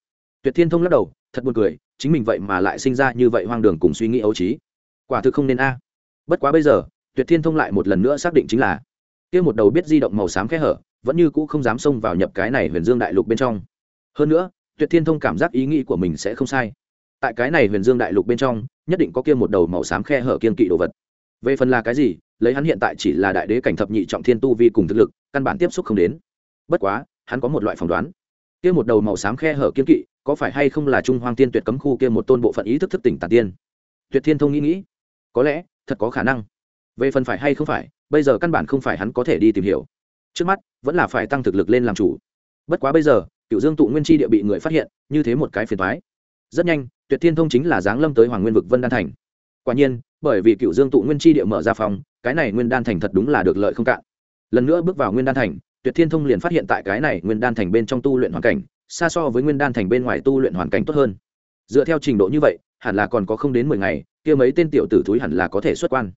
Tuyệt thiên thông lắc đầu, thật buồn cười chính mình vậy mà lại sinh ra như vậy hoang đường cùng suy nghĩ ấu trí. Quả thực không nên a. Bất quá bây giờ, tuyệt thiên thông lại một lần nữa xác định chính là, kia một đầu biết di động màu xám khe hở, vẫn như cũ không dám xông vào nhập cái này huyền dương đại lục bên trong. Hơn nữa, tuyệt thiên thông cảm giác ý nghĩ của mình sẽ không sai. Tại cái này huyền dương đại lục bên trong, nhất định có kia một đầu màu xám khe hở kiên kỵ đồ vật. Về phần là cái gì, lấy hắn hiện tại chỉ là đại đế cảnh thập nhị trọng thiên tu vi cùng thực lực, căn bản tiếp xúc không đến. Bất quá, hắn có một loại phỏng đoán. Kia một đầu màu xám khe hở kiên kỵ có phải hay không là trung hoang tiên tuyệt cấm khu kia một tôn bộ phận ý thức thức tỉnh tản tiên? Tuyệt thiên thông nghĩ nghĩ. Có lẽ, thật có khả năng. Về phần phải hay không phải, bây giờ căn bản không phải hắn có thể đi tìm hiểu. Trước mắt, vẫn là phải tăng thực lực lên làm chủ. Bất quá bây giờ cựu dương tụ nguyên chi địa bị người phát hiện, như thế một cái phiền thoái rất nhanh, tuyệt thiên thông chính là giáng lâm tới hoàng nguyên vực vân đan thành. Quả nhiên, bởi vì cựu dương tụ nguyên chi địa mở ra phòng, cái này nguyên đan thành thật đúng là được lợi không cạn. Lần nữa bước vào nguyên đan thành, tuyệt thiên thông liền phát hiện tại cái này nguyên đan thành bên trong tu luyện hoàn cảnh xa so với nguyên đan thành bên ngoài tu luyện hoàn cảnh tốt hơn. Dựa theo trình độ như vậy, hẳn là còn có không đến mười ngày, kia mấy tên tiểu tử thúi hẳn là có thể xuất quan.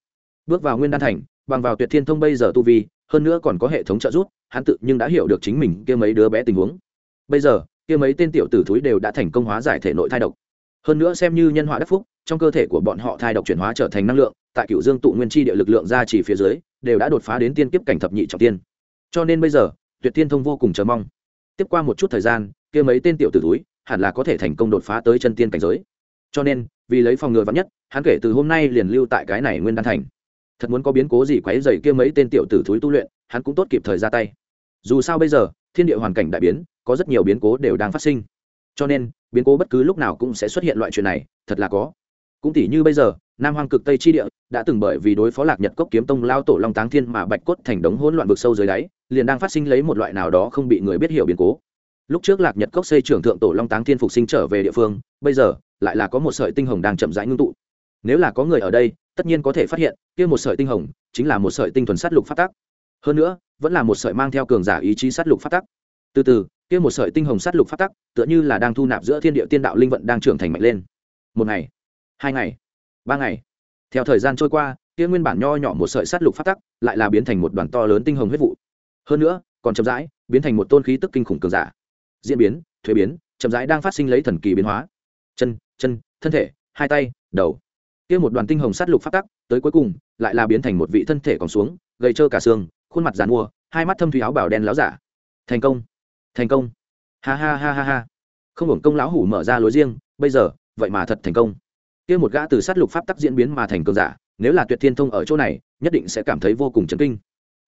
Bước vào nguyên đan thành, bằng vào tuyệt thiên thông bây giờ tu vi, hơn nữa còn có hệ thống trợ giúp, hắn tự nhưng đã hiểu được chính mình kia mấy đứa bé tình huống. Bây giờ, kia mấy tên tiểu tử thúi đều đã thành công hóa giải thể nội thai độc. Hơn nữa xem như nhân họa đắc phúc, trong cơ thể của bọn họ thai độc chuyển hóa trở thành năng lượng, tại cựu dương tụ nguyên chi địa lực lượng ra chỉ phía dưới, đều đã đột phá đến tiên kiếp cảnh thập nhị trọng tiên. Cho nên bây giờ, tuyệt thiên thông vô cùng chờ mong tiếp qua một chút thời gian, kia mấy tên tiểu tử túi hẳn là có thể thành công đột phá tới chân tiên cảnh giới. Cho nên, vì lấy phòng ngừa vắn nhất, hắn kể từ hôm nay liền lưu tại cái này nguyên đan thành. Thật muốn có biến cố gì quấy dày kia mấy tên tiểu tử thúi tu luyện, hắn cũng tốt kịp thời ra tay. Dù sao bây giờ, thiên địa hoàn cảnh đại biến, có rất nhiều biến cố đều đang phát sinh. Cho nên, biến cố bất cứ lúc nào cũng sẽ xuất hiện loại chuyện này, thật là có. Cũng tỉ như bây giờ, nam hoàng cực tây chi địa đã từng bởi vì đối phó lạc nhật cốc kiếm tông lao tổ long táng thiên mà bạch cốt thành đống hỗn loạn vực sâu dưới đáy liền đang phát sinh lấy một loại nào đó không bị người biết hiểu biến cố. Lúc trước lạc nhật cốc xây trưởng thượng tổ long táng thiên phục sinh trở về địa phương, bây giờ, lại là có một sợi tinh hồng đang chậm rãi ngưng tụ. Nếu là có người ở đây, tất nhiên có thể phát hiện, kia một sợi tinh hồng chính là một sợi tinh thuần sát lục phát tắc. Hơn nữa, vẫn là một sợi mang theo cường giả ý chí sát lục phát tắc. Từ từ, kia một sợi tinh hồng sát lục phát tắc tựa như là đang thu nạp giữa thiên địa tiên đạo linh vận đang trưởng thành mạnh lên. Một ngày, hai ngày, ba ngày. Theo thời gian trôi qua, kia nguyên bản nho nhỏ một sợi sát lục phát tắc lại là biến thành một đoàn to lớn tinh hồng huyết vụ hơn nữa, còn chậm rãi biến thành một tôn khí tức kinh khủng cường giả. Diễn biến, thuế biến, chậm rãi đang phát sinh lấy thần kỳ biến hóa. Chân chân, thân thể, hai tay, đầu. Kia một đoàn tinh hồng sát lục phát tắc, tới cuối cùng, lại là biến thành một vị thân thể còn xuống, gầy trơ cả xương, khuôn mặt dàn mua, hai mắt thâm thủy áo bảo đen láo giả. Thành công thành công. Ha ha ha ha ha. Không hưởng công lão hủ mở ra lối riêng, bây giờ, vậy mà thật thành công. Kia một gã từ sát lục pháp tắc diễn biến mà thành cường giả, nếu là tuyệt thiên thông ở chỗ này, nhất định sẽ cảm thấy vô cùng chấn kinh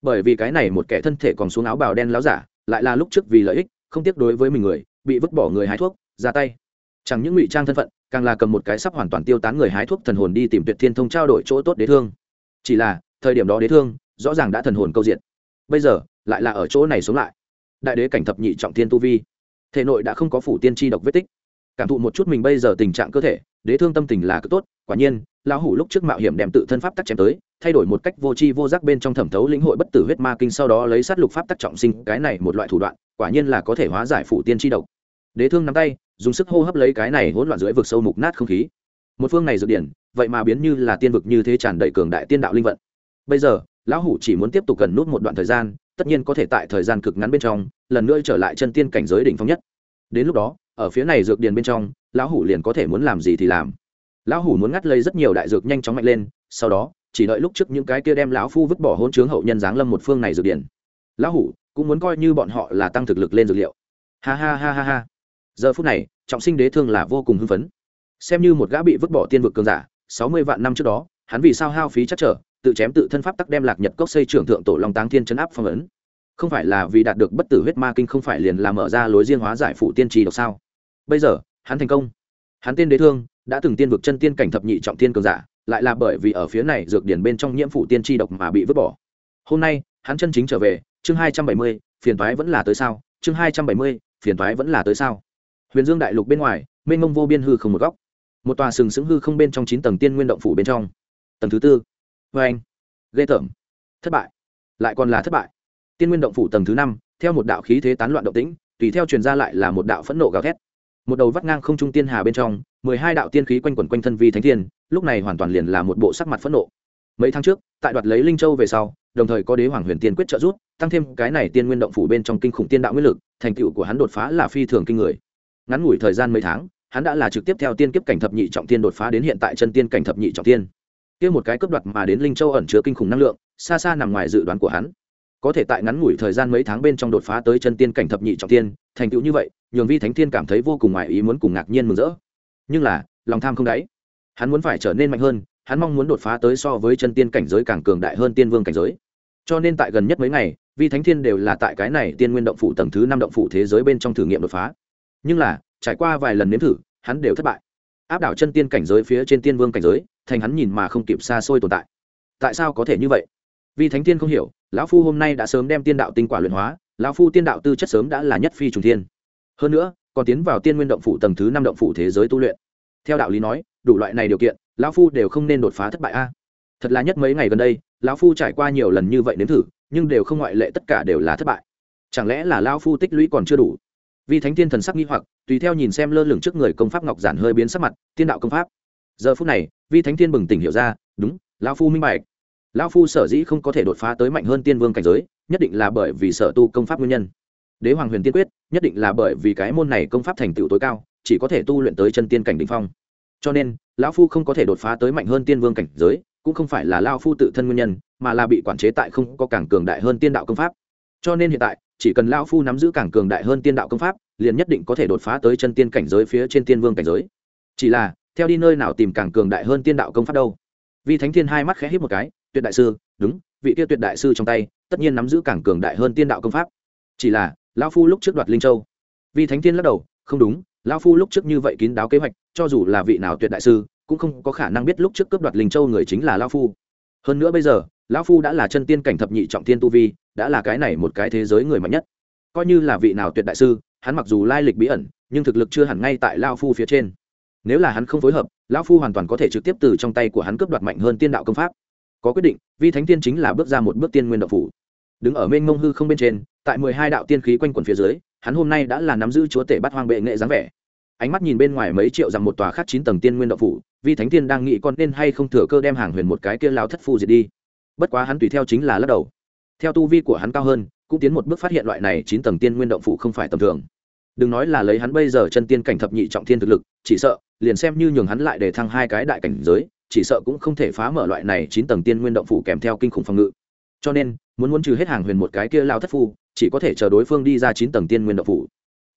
bởi vì cái này một kẻ thân thể còn xuống áo bào đen láo giả, lại là lúc trước vì lợi ích, không tiếc đối với mình người, bị vứt bỏ người hái thuốc, ra tay. Chẳng những ngụy trang thân phận, càng là cầm một cái sắp hoàn toàn tiêu tán người hái thuốc thần hồn đi tìm tuyệt thiên thông trao đổi chỗ tốt đế thương. Chỉ là, thời điểm đó đế thương, rõ ràng đã thần hồn câu diện. Bây giờ, lại là ở chỗ này sống lại. Đại đế cảnh thập nhị trọng thiên tu vi. Thể nội đã không có phủ tiên tri độc vết tích cảm thụ một chút mình bây giờ tình trạng cơ thể, đế thương tâm tình là cứ tốt, quả nhiên, lão hủ lúc trước mạo hiểm đem tự thân pháp tắc chém tới, thay đổi một cách vô tri vô giác bên trong thẩm thấu lĩnh hội bất tử huyết ma kinh sau đó lấy sát lục pháp tắc trọng sinh, cái này một loại thủ đoạn, quả nhiên là có thể hóa giải phủ tiên tri độc. Đế thương nắm tay, dùng sức hô hấp lấy cái này hỗn loạn dưới vực sâu mục nát không khí. Một phương này dược điển, vậy mà biến như là tiên vực như thế tràn đầy cường đại tiên đạo linh vận. Bây giờ, lão hủ chỉ muốn tiếp tục gần nút một đoạn thời gian, tất nhiên có thể tại thời gian cực ngắn bên trong, lần nữa trở lại chân tiên cảnh giới đỉnh phong nhất. Đến lúc đó ở phía này dược điền bên trong, lão hủ liền có thể muốn làm gì thì làm. Lão hủ muốn ngắt lấy rất nhiều đại dược nhanh chóng mạnh lên, sau đó, chỉ đợi lúc trước những cái kia đem lão phu vứt bỏ hôn chướng hậu nhân giáng lâm một phương này dược điền. Lão hủ cũng muốn coi như bọn họ là tăng thực lực lên dược liệu. Ha ha ha ha ha. Giờ phút này, trọng sinh đế thương là vô cùng hưng phấn. Xem như một gã bị vứt bỏ tiên vực cường giả, sáu mươi vạn năm trước đó, hắn vì sao hao phí chắc trở, tự chém tự thân pháp tắc đem lạc nhật cốc xây trưởng thượng tổ long táng thiên chấn áp phong ấn? Không phải là vì đạt được bất tử huyết ma kinh không phải liền là mở ra lối riêng hóa giải phủ tiên trì độc sao? Bây giờ, hắn thành công. Hắn tiên đế thương, đã từng tiên vực chân tiên cảnh thập nhị trọng tiên cường giả, lại là bởi vì ở phía này dược điển bên trong nhiễm phụ tiên tri độc mà bị vứt bỏ. Hôm nay, hắn chân chính trở về, chương hai trăm bảy mươi, phiền thoái vẫn là tới sao? Chương hai trăm bảy mươi, phiền thoái vẫn là tới sao? Huyền dương đại lục bên ngoài, mênh mông vô biên hư không một góc. Một tòa sừng sững hư không bên trong chín tầng tiên nguyên động phủ bên trong. Tầng thứ tư. Vê anh. Ghê tởm. Thất bại. Lại còn là thất bại. Tiên nguyên động phủ tầng thứ năm, theo một đạo khí thế tán loạn động tĩnh, tùy theo truyền ra lại là một đạo phẫn nộ gào thét một đầu vắt ngang không trung tiên hà bên trong, mười hai đạo tiên khí quanh quẩn quanh thân vi thánh thiên, lúc này hoàn toàn liền là một bộ sắc mặt phẫn nộ. Mấy tháng trước, tại đoạt lấy linh châu về sau, đồng thời có đế hoàng huyền tiên quyết trợ giúp, tăng thêm cái này tiên nguyên động phủ bên trong kinh khủng tiên đạo nguyên lực, thành tựu của hắn đột phá là phi thường kinh người. Ngắn ngủi thời gian mấy tháng, hắn đã là trực tiếp theo tiên kiếp cảnh thập nhị trọng tiên đột phá đến hiện tại chân tiên cảnh thập nhị trọng tiên. Kia một cái cấp đoạt mà đến linh châu ẩn chứa kinh khủng năng lượng, xa xa nằm ngoài dự đoán của hắn có thể tại ngắn ngủi thời gian mấy tháng bên trong đột phá tới chân tiên cảnh thập nhị trọng tiên, thành tựu như vậy, nhường vi thánh thiên cảm thấy vô cùng ngoài ý muốn cùng ngạc nhiên mừng rỡ. Nhưng là, lòng tham không đáy. Hắn muốn phải trở nên mạnh hơn, hắn mong muốn đột phá tới so với chân tiên cảnh giới càng cường đại hơn tiên vương cảnh giới. Cho nên tại gần nhất mấy ngày, vi thánh thiên đều là tại cái này tiên nguyên động phủ tầng thứ năm động phủ thế giới bên trong thử nghiệm đột phá. Nhưng là, trải qua vài lần nếm thử, hắn đều thất bại. Áp đảo chân tiên cảnh giới phía trên tiên vương cảnh giới, thành hắn nhìn mà không kịp xa xôi tồn tại. Tại sao có thể như vậy? Vi thánh tiên không hiểu lão phu hôm nay đã sớm đem tiên đạo tinh quả luyện hóa, lão phu tiên đạo tư chất sớm đã là nhất phi trùng thiên. Hơn nữa, còn tiến vào tiên nguyên động phủ tầng thứ năm động phủ thế giới tu luyện. Theo đạo lý nói, đủ loại này điều kiện, lão phu đều không nên đột phá thất bại a. Thật là nhất mấy ngày gần đây, lão phu trải qua nhiều lần như vậy nếm thử, nhưng đều không ngoại lệ tất cả đều là thất bại. Chẳng lẽ là lão phu tích lũy còn chưa đủ? Vì thánh thiên thần sắc nghi hoặc, tùy theo nhìn xem lơ lửng trước người công pháp ngọc giản hơi biến sắc mặt, tiên đạo công pháp. Giờ phút này, vi thánh thiên bừng tỉnh hiểu ra, đúng, lão phu minh bạch lão phu sở dĩ không có thể đột phá tới mạnh hơn tiên vương cảnh giới, nhất định là bởi vì sở tu công pháp nguyên nhân. Đế hoàng huyền tiên quyết, nhất định là bởi vì cái môn này công pháp thành tựu tối cao, chỉ có thể tu luyện tới chân tiên cảnh đ ỉ n h phong. Cho nên, lão phu không có thể đột phá tới mạnh hơn tiên vương cảnh giới, cũng không phải là lao phu tự thân nguyên nhân, mà là bị quản chế tại không có càng cường đại hơn tiên đạo công pháp. Cho nên hiện tại, chỉ cần lão phu nắm giữ càng cường đại hơn tiên đạo công pháp, liền nhất định có thể đột phá tới chân tiên cảnh giới phía trên tiên vương cảnh giới. Chỉ là, theo đi nơi nào tìm càng cường đại hơn tiên đạo công pháp đâu? Vi thánh thiên hai mắt khẽ hít một cái tuyệt đại sư, đúng, vị tiêu tuyệt đại sư trong tay, tất nhiên nắm giữ càng cường đại hơn tiên đạo công pháp. Chỉ là, lão phu lúc trước đoạt linh châu. Vì thánh tiên lắc đầu, không đúng, lão phu lúc trước như vậy kín đáo kế hoạch, cho dù là vị nào tuyệt đại sư, cũng không có khả năng biết lúc trước cướp đoạt linh châu người chính là lão phu. Hơn nữa bây giờ, lão phu đã là chân tiên cảnh thập nhị trọng tiên tu vi, đã là cái này một cái thế giới người mạnh nhất. Coi như là vị nào tuyệt đại sư, hắn mặc dù lai lịch bí ẩn, nhưng thực lực chưa hẳn ngay tại lao phu phía trên. Nếu là hắn không phối hợp, lão phu hoàn toàn có thể trực tiếp từ trong tay của hắn cướp đoạt mạnh hơn tiên đạo công pháp có quyết định, vi thánh tiên chính là bước ra một bước tiên nguyên độc phủ. Đứng ở mênh mông hư không bên trên, tại mười hai đạo tiên khí quanh quẩn phía dưới, hắn hôm nay đã là nắm giữ chúa tể bắt hoang bệ nghệ dáng vẻ. Ánh mắt nhìn bên ngoài mấy triệu rằng một tòa khác chín tầng tiên nguyên độc phủ, vi thánh tiên đang nghĩ con nên hay không thừa cơ đem hàng huyền một cái kia lao thất phu diệt đi. Bất quá hắn tùy theo chính là lắc đầu. Theo tu vi của hắn cao hơn, cũng tiến một bước phát hiện loại này chín tầng tiên nguyên động phủ không phải tầm thường. Đừng nói là lấy hắn bây giờ chân tiên cảnh thập nhị trọng thiên thực lực, chỉ sợ, liền xem như nhường hắn lại để thăng hai cái đại cảnh giới chỉ sợ cũng không thể phá mở loại này chín tầng tiên nguyên động phủ kèm theo kinh khủng phòng ngự. Cho nên, muốn muốn trừ hết hàng huyền một cái kia lao thất phu, chỉ có thể chờ đối phương đi ra chín tầng tiên nguyên động phủ.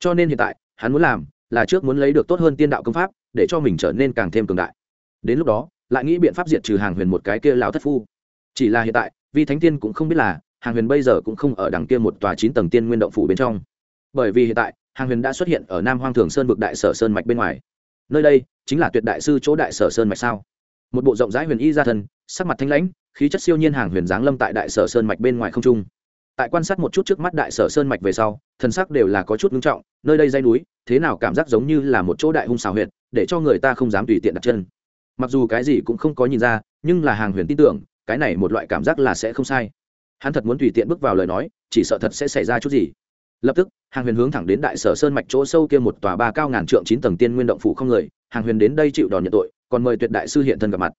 Cho nên hiện tại, hắn muốn làm là trước muốn lấy được tốt hơn tiên đạo công pháp, để cho mình trở nên càng thêm cường đại. Đến lúc đó, lại nghĩ biện pháp diệt trừ hàng huyền một cái kia lao thất phu. Chỉ là hiện tại, vi thánh tiên cũng không biết là hàng huyền bây giờ cũng không ở đằng kia một tòa chín tầng tiên nguyên động phủ bên trong. Bởi vì hiện tại, hàng huyền đã xuất hiện ở nam hoang thường sơn vực đại sở sơn mạch bên ngoài. Nơi đây chính là tuyệt đại sư chỗ đại sở sơn mạch sao? Một bộ rộng rãi huyền y ra thân, sắc mặt thanh lãnh, khí chất siêu nhiên hàng huyền giáng lâm tại đại sở sơn mạch bên ngoài không trung. Tại quan sát một chút trước mắt đại sở sơn mạch về sau, thần sắc đều là có chút ngưng trọng, nơi đây dây núi, thế nào cảm giác giống như là một chỗ đại hung xào huyệt, để cho người ta không dám tùy tiện đặt chân. Mặc dù cái gì cũng không có nhìn ra, nhưng là hàng huyền tin tưởng, cái này một loại cảm giác là sẽ không sai. Hắn thật muốn tùy tiện bước vào lời nói, chỉ sợ thật sẽ xảy ra chút gì. Lập tức, hàng huyền hướng thẳng đến đại sở sơn mạch chỗ sâu kia một tòa ba cao ngàn trượng chín tầng tiên nguyên động phủ không người, hàng huyền đến đây chịu đòn nhận tội còn mời tuyệt đại sư hiện thân gặp mặt.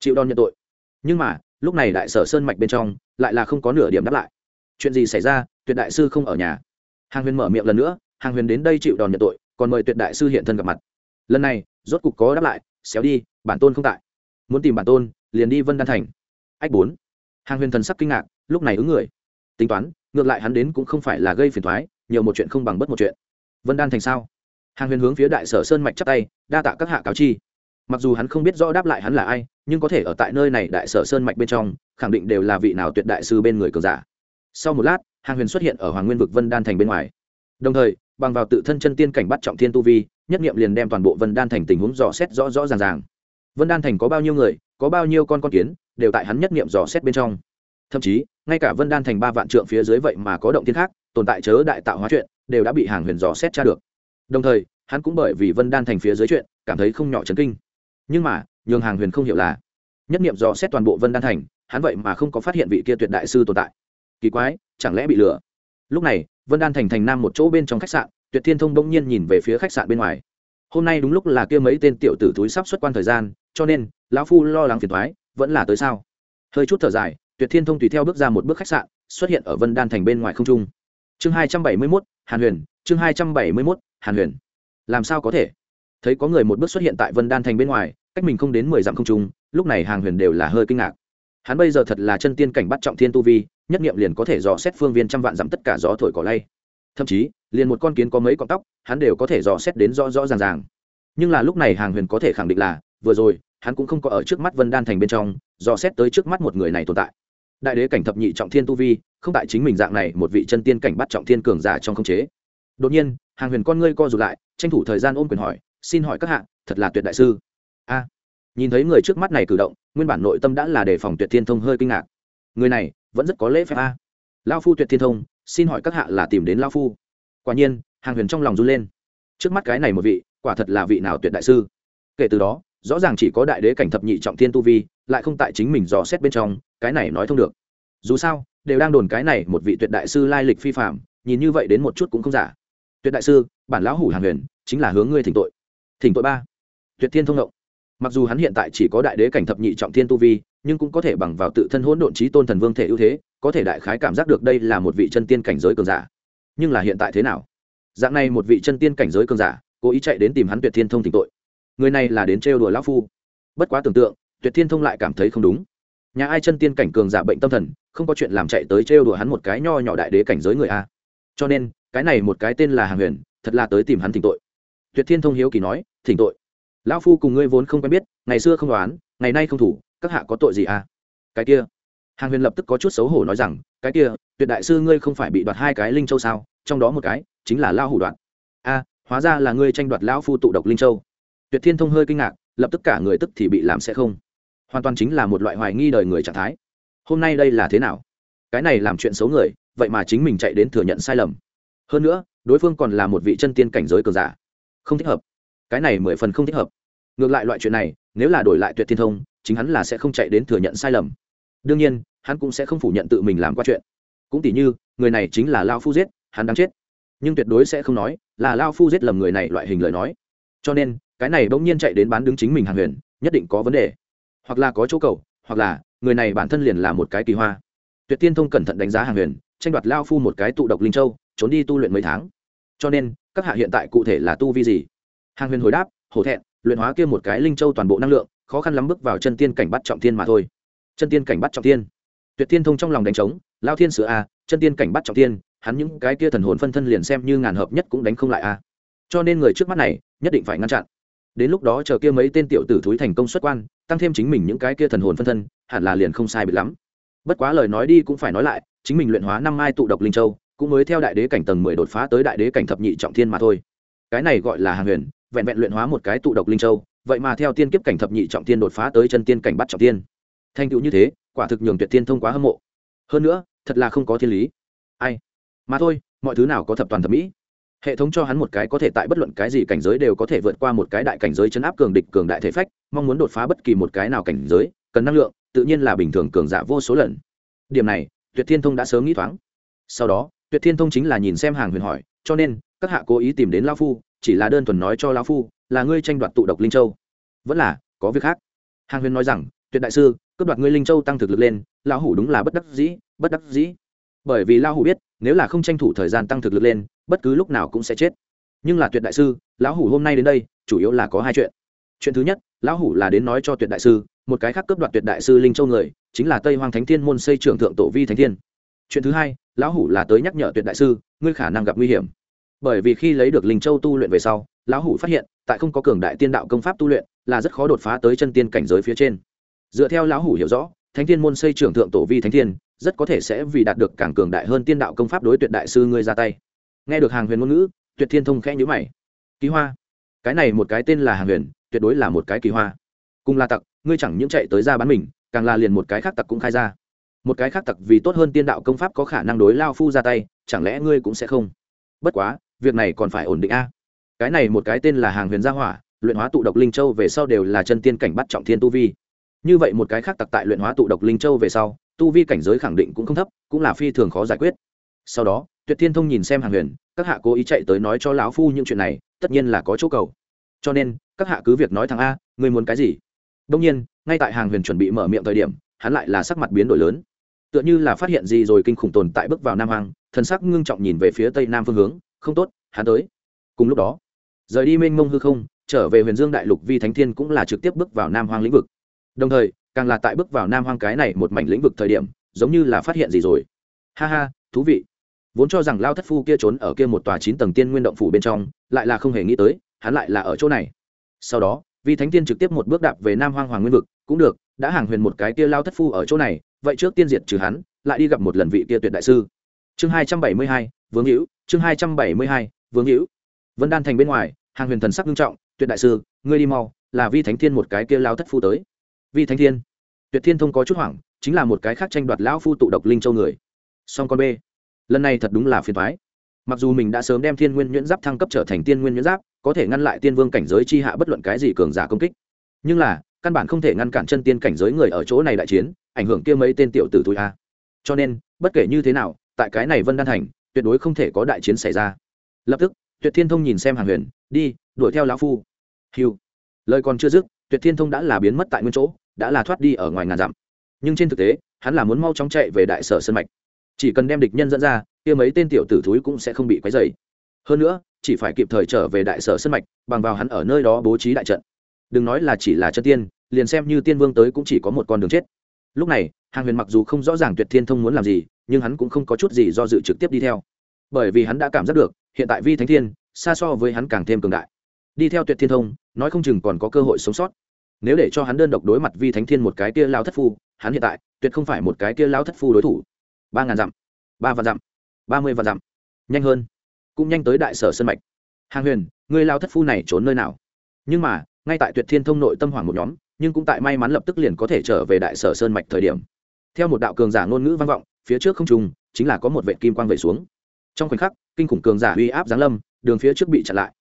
Chịu đòn nhận tội. Nhưng mà, lúc này đại sở sơn mạch bên trong lại là không có nửa điểm đáp lại. Chuyện gì xảy ra, tuyệt đại sư không ở nhà. Hàng huyền mở miệng lần nữa, hàng huyền đến đây chịu đòn nhận tội, còn mời tuyệt đại sư hiện thân gặp mặt. Lần này, rốt cục có đáp lại, xéo đi, bản tôn không tại. Muốn tìm bản tôn, liền đi vân đan thành. Ách bốn. Hàng huyền thần sắc kinh ngạc, lúc này ứng người. Tính toán, ngược lại hắn đến cũng không phải là gây phiền thoái nhiều một chuyện không bằng bất một chuyện. Vân đan thành sao? Hàng huyền hướng phía đại sở sơn mạch chắp tay, đa tạ các hạ cáo chi mặc dù hắn không biết rõ đáp lại hắn là ai, nhưng có thể ở tại nơi này đại sở sơn mạch bên trong, khẳng định đều là vị nào tuyệt đại sư bên người cường giả. Sau một lát, hàng huyền xuất hiện ở hoàng nguyên vực vân đan thành bên ngoài. Đồng thời, bằng vào tự thân chân tiên cảnh bắt trọng thiên tu vi, nhất nghiệm liền đem toàn bộ vân đan thành tình huống dò xét rõ rõ ràng ràng. Vân đan thành có bao nhiêu người, có bao nhiêu con con kiến, đều tại hắn nhất nghiệm dò xét bên trong. Thậm chí, ngay cả vân đan thành ba vạn trượng phía dưới vậy mà có động thiên khác, tồn tại chớ đại tạo hóa chuyện, đều đã bị hàng huyền dò xét tra được. Đồng thời, hắn cũng bởi vì vân đan thành phía dưới chuyện, cảm thấy không nhỏ chấn kinh nhưng mà, nhường hàng huyền không hiểu là, nhất nghiệm dò xét toàn bộ vân đan thành, hắn vậy mà không có phát hiện vị kia tuyệt đại sư tồn tại. Kỳ quái, chẳng lẽ bị lừa? Lúc này, vân đan thành thành nam một chỗ bên trong khách sạn, tuyệt thiên thông bỗng nhiên nhìn về phía khách sạn bên ngoài. Hôm nay đúng lúc là kia mấy tên tiểu tử túi sắp xuất quan thời gian, cho nên, lão phu lo lắng phiền thoái vẫn là tới sao? Hơi chút thở dài, tuyệt thiên thông tùy theo bước ra một bước khách sạn, xuất hiện ở vân đan thành bên ngoài không trung. Chương hai trăm bảy mươi mốt, hàn huyền, chương hai trăm bảy mươi mốt, hàn huyền. Làm sao có thể? Thấy có người một bước xuất hiện tại vân đan thành bên ngoài, cách mình không đến mười dặm không trung, lúc này hàng huyền đều là hơi kinh ngạc. Hắn bây giờ thật là chân tiên cảnh bắt trọng thiên tu vi, nhất nghiệm liền có thể dò xét phương viên trăm vạn dặm tất cả gió thổi cỏ lay. Thậm chí, liền một con kiến có mấy con tóc, hắn đều có thể dò xét đến rõ rõ ràng ràng. Nhưng là lúc này hàng huyền có thể khẳng định là, vừa rồi, hắn cũng không có ở trước mắt vân đan thành bên trong, dò xét tới trước mắt một người này tồn tại. Đại đế cảnh thập nhị trọng thiên tu vi, không tại chính mình dạng này một vị chân tiên cảnh bắt trọng thiên cường giả trong không chế. Đột nhiên, hàng huyền con ngươi co rụt lại, tranh thủ thời gian ôm quyền hỏi xin hỏi các hạ, thật là tuyệt đại sư. A, nhìn thấy người trước mắt này cử động, nguyên bản nội tâm đã là đề phòng tuyệt thiên thông hơi kinh ngạc. Người này, vẫn rất có lễ phép a. À. lao phu tuyệt thiên thông, xin hỏi các hạ là tìm đến lao phu. Quả nhiên, hàng huyền trong lòng run lên. Trước mắt cái này một vị, quả thật là vị nào tuyệt đại sư. Kể từ đó, rõ ràng chỉ có đại đế cảnh thập nhị trọng thiên tu vi, lại không tại chính mình dò xét bên trong, cái này nói thông được. Dù sao, đều đang đồn cái này một vị tuyệt đại sư lai lịch phi phạm nhìn như vậy đến một chút cũng không giả. Tuyệt đại sư, bản lão hủ hàng huyền, chính là hướng ngươi thỉnh tội thỉnh tội ba. Tuyệt thiên thông ngộng mặc dù hắn hiện tại chỉ có đại đế cảnh thập nhị trọng thiên tu vi, nhưng cũng có thể bằng vào tự thân hỗn độn trí tôn thần vương thể ưu thế, có thể đại khái cảm giác được đây là một vị chân tiên cảnh giới cường giả. Nhưng là hiện tại thế nào? Dạng này một vị chân tiên cảnh giới cường giả, cố ý chạy đến tìm hắn tuyệt thiên thông thỉnh tội. Người này là đến trêu đùa lão phu. Bất quá tưởng tượng, tuyệt thiên thông lại cảm thấy không đúng. Nhà ai chân tiên cảnh cường giả bệnh tâm thần, không có chuyện làm chạy tới trêu đùa hắn một cái nho nhỏ đại đế cảnh giới người a. Cho nên, cái này một cái tên là hàng huyền, thật là tới tìm hắn thỉnh tội tuyệt thiên thông hiếu kỳ nói, thỉnh tội. Lão phu cùng ngươi vốn không quen biết, ngày xưa không đoán, ngày nay không thủ, các hạ có tội gì à? Cái kia. Hàng huyền lập tức có chút xấu hổ nói rằng, cái kia, tuyệt đại sư ngươi không phải bị đoạt hai cái linh châu sao? Trong đó một cái, chính là lao hủ đoạn a, hóa ra là ngươi tranh đoạt lão phu tụ độc linh châu. Tuyệt thiên thông hơi kinh ngạc, lập tức cả người tức thì bị làm sẽ không. Hoàn toàn chính là một loại hoài nghi đời người trạng thái. Hôm nay đây là thế nào? Cái này làm chuyện xấu người, vậy mà chính mình chạy đến thừa nhận sai lầm. Hơn nữa, đối phương còn là một vị chân tiên cảnh giới cường giả không thích hợp. Cái này mười phần không thích hợp. Ngược lại loại chuyện này, nếu là đổi lại tuyệt thiên thông, chính hắn là sẽ không chạy đến thừa nhận sai lầm. Đương nhiên, hắn cũng sẽ không phủ nhận tự mình làm qua chuyện. Cũng tỉ như, người này chính là lao phu giết, hắn đang chết. Nhưng tuyệt đối sẽ không nói là lao phu giết lầm người này loại hình lời nói. Cho nên, cái này bỗng nhiên chạy đến bán đứng chính mình hàng huyền, nhất định có vấn đề. Hoặc là có chỗ cầu, hoặc là người này bản thân liền là một cái kỳ hoa. Tuyệt tiên thông cẩn thận đánh giá hàng huyền, tranh đoạt lao phu một cái tụ độc linh châu, trốn đi tu luyện mấy tháng. Cho nên các hạ hiện tại cụ thể là tu vi gì? Hàng huyền hồi đáp, hổ thẹn, luyện hóa kia một cái linh châu toàn bộ năng lượng, khó khăn lắm bước vào chân tiên cảnh bắt trọng thiên mà thôi. Chân tiên cảnh bắt trọng thiên. Tuyệt thiên thông trong lòng đánh trống, lao thiên sửa a à, chân tiên cảnh bắt trọng thiên, hắn những cái kia thần hồn phân thân liền xem như ngàn hợp nhất cũng đánh không lại a cho nên người trước mắt này, nhất định phải ngăn chặn. Đến lúc đó chờ kia mấy tên tiểu tử thúi thành công xuất quan, tăng thêm chính mình những cái kia thần hồn phân thân, hẳn là liền không sai biệt lắm. Bất quá lời nói đi cũng phải nói lại, chính mình luyện hóa năm mai tụ độc linh châu cũng mới theo đại đế cảnh tầng mười đột phá tới đại đế cảnh thập nhị trọng thiên mà thôi. Cái này gọi là hàng huyền, vẹn vẹn luyện hóa một cái tụ độc linh châu, vậy mà theo tiên kiếp cảnh thập nhị trọng thiên đột phá tới chân tiên cảnh bắt trọng tiên thành tựu như thế, quả thực nhường tuyệt tiên thông quá hâm mộ. Hơn nữa, thật là không có thiên lý. Ai? Mà thôi, mọi thứ nào có thập toàn thẩm mỹ? Hệ thống cho hắn một cái có thể tại bất luận cái gì cảnh giới đều có thể vượt qua một cái đại cảnh giới chấn áp cường địch, cường đại thể phách, mong muốn đột phá bất kỳ một cái nào cảnh giới, cần năng lượng, tự nhiên là bình thường cường giả vô số lần. Điểm này, tuyệt thiên thông đã sớm nghĩ thoáng. Sau đó tuyệt thiên thông chính là nhìn xem hàng huyền hỏi, cho nên, các hạ cố ý tìm đến lao phu, chỉ là đơn thuần nói cho lao phu, là ngươi tranh đoạt tụ độc linh châu. Vẫn là, có việc khác. Hàng huyền nói rằng, tuyệt đại sư, cướp đoạt ngươi linh châu tăng thực lực lên, lão hủ đúng là bất đắc dĩ, bất đắc dĩ. Bởi vì lão hủ biết, nếu là không tranh thủ thời gian tăng thực lực lên, bất cứ lúc nào cũng sẽ chết. Nhưng là tuyệt đại sư, lão hủ hôm nay đến đây, chủ yếu là có hai chuyện. Chuyện thứ nhất, lão hủ là đến nói cho tuyệt đại sư, một cái khác cướp đoạt tuyệt đại sư linh châu người, chính là tây hoàng thánh thiên môn xây trưởng thượng tổ vi thánh thiên chuyện thứ hai lão hủ là tới nhắc nhở tuyệt đại sư ngươi khả năng gặp nguy hiểm. Bởi vì khi lấy được linh châu tu luyện về sau lão hủ phát hiện tại không có cường đại tiên đạo công pháp tu luyện là rất khó đột phá tới chân tiên cảnh giới phía trên. Dựa theo lão hủ hiểu rõ thánh tiên môn xây trưởng thượng tổ vi thánh tiên, rất có thể sẽ vì đạt được càng cường đại hơn tiên đạo công pháp đối tuyệt đại sư ngươi ra tay. Nghe được hàng huyền ngôn ngữ tuyệt thiên thông khẽ nhữ mày. Kỳ hoa cái này một cái tên là hàng huyền tuyệt đối là một cái kỳ hoa. Cùng là tặc ngươi chẳng những chạy tới ra bán mình càng là liền một cái khác tặc cũng khai ra một cái khác tặc vì tốt hơn tiên đạo công pháp có khả năng đối lao phu ra tay, chẳng lẽ ngươi cũng sẽ không? Bất quá, việc này còn phải ổn định a. Cái này một cái tên là hàng huyền gia hỏa, luyện hóa tụ độc linh châu về sau đều là chân tiên cảnh bắt trọng thiên tu vi. Như vậy một cái khác tặc tại luyện hóa tụ độc linh châu về sau, tu vi cảnh giới khẳng định cũng không thấp, cũng là phi thường khó giải quyết. Sau đó, tuyệt thiên thông nhìn xem hàng huyền, các hạ cố ý chạy tới nói cho lão phu những chuyện này, tất nhiên là có chỗ cầu. Cho nên, các hạ cứ việc nói thằng a, ngươi muốn cái gì? Đông nhiên, ngay tại hàng huyền chuẩn bị mở miệng thời điểm, hắn lại là sắc mặt biến đổi lớn tựa như là phát hiện gì rồi kinh khủng tồn tại bước vào nam hoàng thần sắc ngưng trọng nhìn về phía tây nam phương hướng, không tốt, hắn tới. Cùng lúc đó, rời đi mênh mông hư không, trở về huyền dương đại lục vi thánh thiên cũng là trực tiếp bước vào nam hoang lĩnh vực. Đồng thời, càng là tại bước vào nam hoang cái này một mảnh lĩnh vực thời điểm, giống như là phát hiện gì rồi. Ha ha, thú vị. Vốn cho rằng lao thất phu kia trốn ở kia một tòa chín tầng tiên nguyên động phủ bên trong, lại là không hề nghĩ tới, hắn lại là ở chỗ này. Sau đó, vi thánh tiên trực tiếp một bước đạp về nam hoang hoàng nguyên vực, cũng được, đã hàng huyền một cái kia lao thất phu ở chỗ này vậy trước tiên diệt trừ hắn, lại đi gặp một lần vị kia tuyệt đại sư. Chương hai trăm bảy mươi hai, vương hữu, chương hai trăm bảy mươi hai, vương hữu. Vân đan thành bên ngoài, hàng huyền thần sắc nghiêm trọng, tuyệt đại sư, ngươi đi mau, là vi thánh thiên một cái kia lao thất phu tới. Vi thánh thiên? Tuyệt thiên thông có chút hoảng, chính là một cái khác tranh đoạt lão phu tụ độc linh châu người. Song con b lần này thật đúng là phiền thoái mặc dù mình đã sớm đem thiên nguyên nhuyễn giáp thăng cấp trở thành tiên nguyên nhuyễn giáp, có thể ngăn lại tiên vương cảnh giới chi hạ bất luận cái gì cường giả công kích. Nhưng là, căn bản không thể ngăn cản chân tiên cảnh giới người ở chỗ này đại chiến ảnh hưởng kia mấy tên tiểu tử túi a. Cho nên, bất kể như thế nào, tại cái này vân đan thành, tuyệt đối không thể có đại chiến xảy ra. Lập tức, tuyệt thiên thông nhìn xem hàng huyền, đi, đuổi theo lão phu. Hiu lời còn chưa dứt, tuyệt thiên thông đã là biến mất tại nguyên chỗ, đã là thoát đi ở ngoài ngàn dặm. Nhưng trên thực tế, hắn là muốn mau chóng chạy về đại sở sân mạch. Chỉ cần đem địch nhân dẫn ra, kia mấy tên tiểu tử thúi cũng sẽ không bị quấy dày hơn nữa, chỉ phải kịp thời trở về đại sở sân mạch, bằng vào hắn ở nơi đó bố trí đại trận. Đừng nói là chỉ là chân tiên, liền xem như tiên vương tới cũng chỉ có một con đường chết lúc này, hàng huyền mặc dù không rõ ràng tuyệt thiên thông muốn làm gì, nhưng hắn cũng không có chút gì do dự trực tiếp đi theo. Bởi vì hắn đã cảm giác được, hiện tại vi thánh thiên, xa so với hắn càng thêm cường đại. Đi theo tuyệt thiên thông, nói không chừng còn có cơ hội sống sót. Nếu để cho hắn đơn độc đối mặt vi thánh thiên một cái kia lao thất phu, hắn hiện tại tuyệt không phải một cái kia lao thất phu đối thủ. Ba ngàn dặm, ba vạn dặm, ba mươi vạn dặm. Nhanh hơn, cũng nhanh tới đại sở sân mạch. Hàng huyền, người lao thất phu này trốn nơi nào? Nhưng mà, ngay tại tuyệt thiên thông nội tâm hoảng một nhóm nhưng cũng tại may mắn lập tức liền có thể trở về đại sở sơn mạch thời điểm. Theo một đạo cường giả ngôn ngữ vang vọng, phía trước không trùng chính là có một vệ kim quang vẩy xuống. Trong khoảnh khắc, kinh khủng cường giả uy áp giáng lâm, đường phía trước bị chặn lại.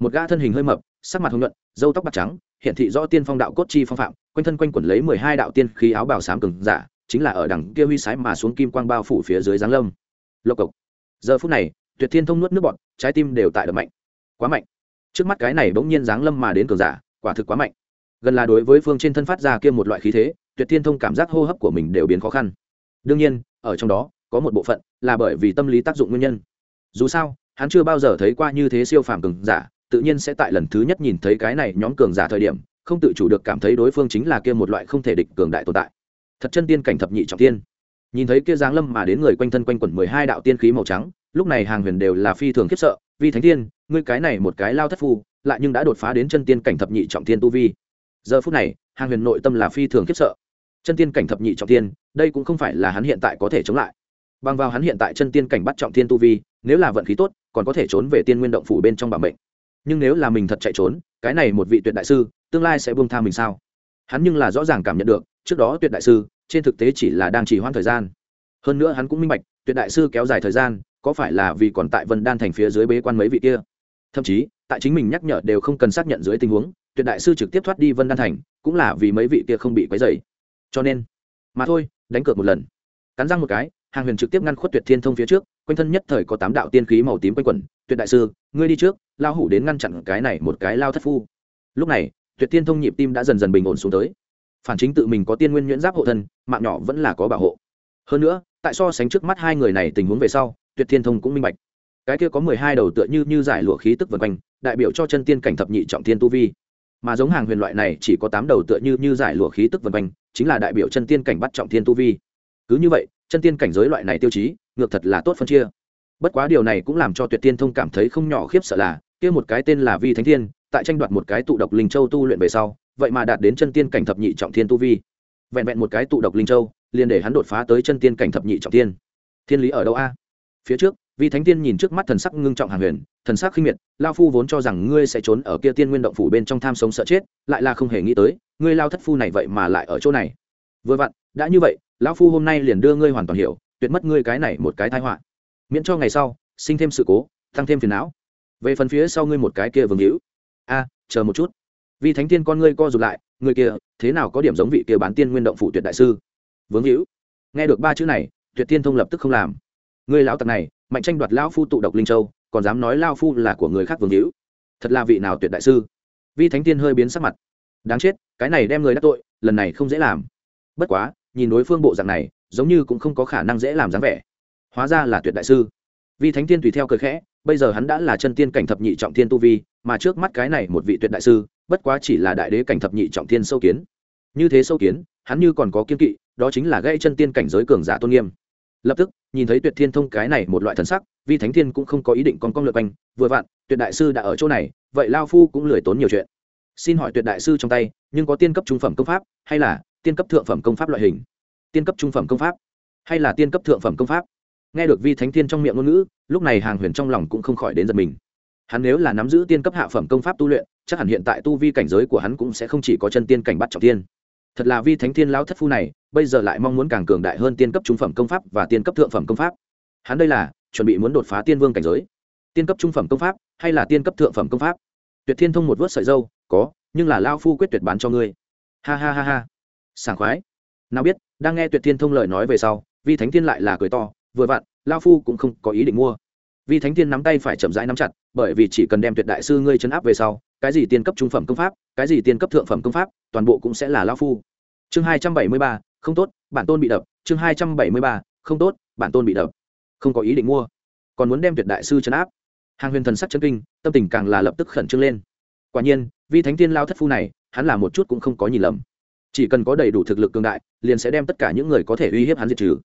Một gã thân hình hơi mập, sắc mặt hồng nhuận dâu tóc bạc trắng, hiện thị rõ tiên phong đạo cốt chi phong phạm, quanh thân quanh quẩn lấy mười hai đạo tiên khí áo bào xám cường giả, chính là ở đằng kia huy sái mà xuống kim quang bao phủ phía dưới giáng lâm. Lộc cộc. Giờ phút này, tuyệt thiên thông nuốt nước bọt, trái tim đều tại đập mạnh. Quá mạnh. Trước mắt cái này bỗng nhiên giáng lâm mà đến cường giả, quả thực quá mạnh gần là đối với phương trên thân phát ra kia một loại khí thế, tuyệt thiên thông cảm giác hô hấp của mình đều biến khó khăn. Đương nhiên, ở trong đó, có một bộ phận là bởi vì tâm lý tác dụng nguyên nhân. Dù sao, hắn chưa bao giờ thấy qua như thế siêu phàm cường giả, tự nhiên sẽ tại lần thứ nhất nhìn thấy cái này nhóm cường giả thời điểm, không tự chủ được cảm thấy đối phương chính là kia một loại không thể địch cường đại tồn tại. Thật chân tiên cảnh thập nhị trọng tiên. Nhìn thấy kia giáng lâm mà đến người quanh thân quanh quẩn mười hai đạo tiên khí màu trắng, lúc này hàng huyền đều là phi thường khiếp sợ vì thánh tiên, ngươi cái này một cái lao thất phu, lại nhưng đã đột phá đến chân tiên cảnh thập nhị trọng tiên tu vi giờ phút này hàng huyền nội tâm là phi thường khiếp sợ. Chân tiên cảnh thập nhị trọng tiên đây cũng không phải là hắn hiện tại có thể chống lại. Bằng vào hắn hiện tại chân tiên cảnh bắt trọng tiên tu vi, nếu là vận khí tốt, còn có thể trốn về tiên nguyên động phủ bên trong bản mệnh. Nhưng nếu là mình thật chạy trốn, cái này một vị tuyệt đại sư, tương lai sẽ buông tha mình sao? Hắn nhưng là rõ ràng cảm nhận được, trước đó tuyệt đại sư, trên thực tế chỉ là đang chỉ hoãn thời gian. Hơn nữa hắn cũng minh bạch, tuyệt đại sư kéo dài thời gian, có phải là vì còn tại vân đan thành phía dưới bế quan mấy vị kia? Thậm chí, tại chính mình nhắc nhở đều không cần xác nhận dưới tình huống tuyệt đại sư trực tiếp thoát đi vân đan thành, cũng là vì mấy vị kia không bị quấy dày cho nên, mà thôi, đánh cược một lần. Cắn răng một cái, hàng huyền trực tiếp ngăn khuất tuyệt thiên thông phía trước, quanh thân nhất thời có tám đạo tiên khí màu tím quanh quẩn. Tuyệt đại sư, ngươi đi trước lao hủ đến ngăn chặn cái này một cái lao thất phu. Lúc này, tuyệt thiên thông nhịp tim đã dần dần bình ổn xuống tới. Phản chính tự mình có tiên nguyên nhuyễn giáp hộ thân, mạng nhỏ vẫn là có bảo hộ. Hơn nữa, tại so sánh trước mắt hai người này tình huống về sau, tuyệt thiên thông cũng minh bạch. Cái kia có mười hai đầu tựa như như giải lụa khí tức vần quanh, đại biểu cho chân tiên cảnh thập nhị trọng thiên tu vi mà giống hàng huyền loại này chỉ có tám đầu tựa như như giải lụa khí tức vân quanh, chính là đại biểu chân tiên cảnh bắt trọng thiên tu vi. Cứ như vậy, chân tiên cảnh giới loại này tiêu chí, ngược thật là tốt phân chia. Bất quá điều này cũng làm cho tuyệt tiên thông cảm thấy không nhỏ khiếp sợ là, kia một cái tên là vi thánh thiên, tại tranh đoạt một cái tụ độc linh châu tu luyện về sau, vậy mà đạt đến chân tiên cảnh thập nhị trọng thiên tu vi. Vẹn vẹn một cái tụ độc linh châu, liền để hắn đột phá tới chân tiên cảnh thập nhị trọng thiên. Thiên lý ở đâu a? Phía trước vì thánh tiên nhìn trước mắt thần sắc ngưng trọng hàng huyền, thần sắc khinh miệt, lao phu vốn cho rằng ngươi sẽ trốn ở kia tiên nguyên động phủ bên trong tham sống sợ chết, lại là không hề nghĩ tới, ngươi lao thất phu này vậy mà lại ở chỗ này. Vừa vặn, đã như vậy lão phu hôm nay liền đưa ngươi hoàn toàn hiểu, tuyệt mất ngươi cái này một cái thái họa. Miễn cho ngày sau, sinh thêm sự cố, tăng thêm phiền não. Về phần phía sau ngươi một cái kia vương hữu. A, chờ một chút. Vì thánh tiên con ngươi co rụt lại, người kia, thế nào có điểm giống vị kia bán tiên nguyên động phủ tuyệt đại sư? Vương hữu. Nghe được ba chữ này, tuyệt tiên thông lập tức không làm. Người lão tặc này mạnh tranh đoạt lão phu tụ độc linh châu, còn dám nói lao phu là của người khác vương hữu. Thật là vị nào tuyệt đại sư. Vi thánh tiên hơi biến sắc mặt. Đáng chết, cái này đem người đắc tội, lần này không dễ làm. Bất quá, nhìn đối phương bộ dạng này, giống như cũng không có khả năng dễ làm dáng vẻ. Hóa ra là tuyệt đại sư. Vi thánh tiên tùy theo cười khẽ, bây giờ hắn đã là chân tiên cảnh thập nhị trọng thiên tu vi, mà trước mắt cái này một vị tuyệt đại sư, bất quá chỉ là đại đế cảnh thập nhị trọng thiên sâu kiến. Như thế sâu kiến, hắn như còn có kiên kỵ, đó chính là gây chân tiên cảnh giới cường giả tôn nghiêm lập tức, nhìn thấy tuyệt thiên thông cái này một loại thần sắc, vi thánh thiên cũng không có ý định con con lượt quanh, vừa vặn, tuyệt đại sư đã ở chỗ này, vậy lao phu cũng lười tốn nhiều chuyện. Xin hỏi tuyệt đại sư trong tay, nhưng có tiên cấp trung phẩm công pháp, hay là tiên cấp thượng phẩm công pháp loại hình? Tiên cấp trung phẩm công pháp, hay là tiên cấp thượng phẩm công pháp? Nghe được vi thánh thiên trong miệng ngôn ngữ, lúc này hàng huyền trong lòng cũng không khỏi đến giật mình. Hắn nếu là nắm giữ tiên cấp hạ phẩm công pháp tu luyện, chắc hẳn hiện tại tu vi cảnh giới của hắn cũng sẽ không chỉ có chân tiên cảnh bắt trọng tiên. Thật là vi thánh thiên lão thất phu này bây giờ lại mong muốn càng cường đại hơn tiên cấp trung phẩm công pháp và tiên cấp thượng phẩm công pháp. Hắn đây là chuẩn bị muốn đột phá tiên vương cảnh giới. Tiên cấp trung phẩm công pháp hay là tiên cấp thượng phẩm công pháp? Tuyệt thiên thông một vớt sợi dâu, có, nhưng là lao phu quyết tuyệt bán cho ngươi. Ha ha ha ha. Sảng khoái. Nào biết, đang nghe tuyệt thiên thông lời nói về sau, vi thánh thiên lại là cười to, vừa vặn lao phu cũng không có ý định mua. Vi thánh thiên nắm tay phải chậm rãi nắm chặt, bởi vì chỉ cần đem tuyệt đại sư ngươi chấn áp về sau, cái gì tiên cấp trung phẩm công pháp, cái gì tiên cấp thượng phẩm công pháp, toàn bộ cũng sẽ là lao phu. Chương hai trăm bảy mươi ba không tốt, bản tôn bị đập, chương hai trăm bảy mươi ba, không tốt, bản tôn bị đập. Không có ý định mua. Còn muốn đem tuyệt đại sư chấn áp. Hàng huyền thần sắc chân kinh, tâm tình càng là lập tức khẩn trương lên. Quả nhiên, vi thánh tiên lao thất phu này, hắn là một chút cũng không có nhìn lầm. Chỉ cần có đầy đủ thực lực cường đại, liền sẽ đem tất cả những người có thể uy hiếp hắn diệt trừ.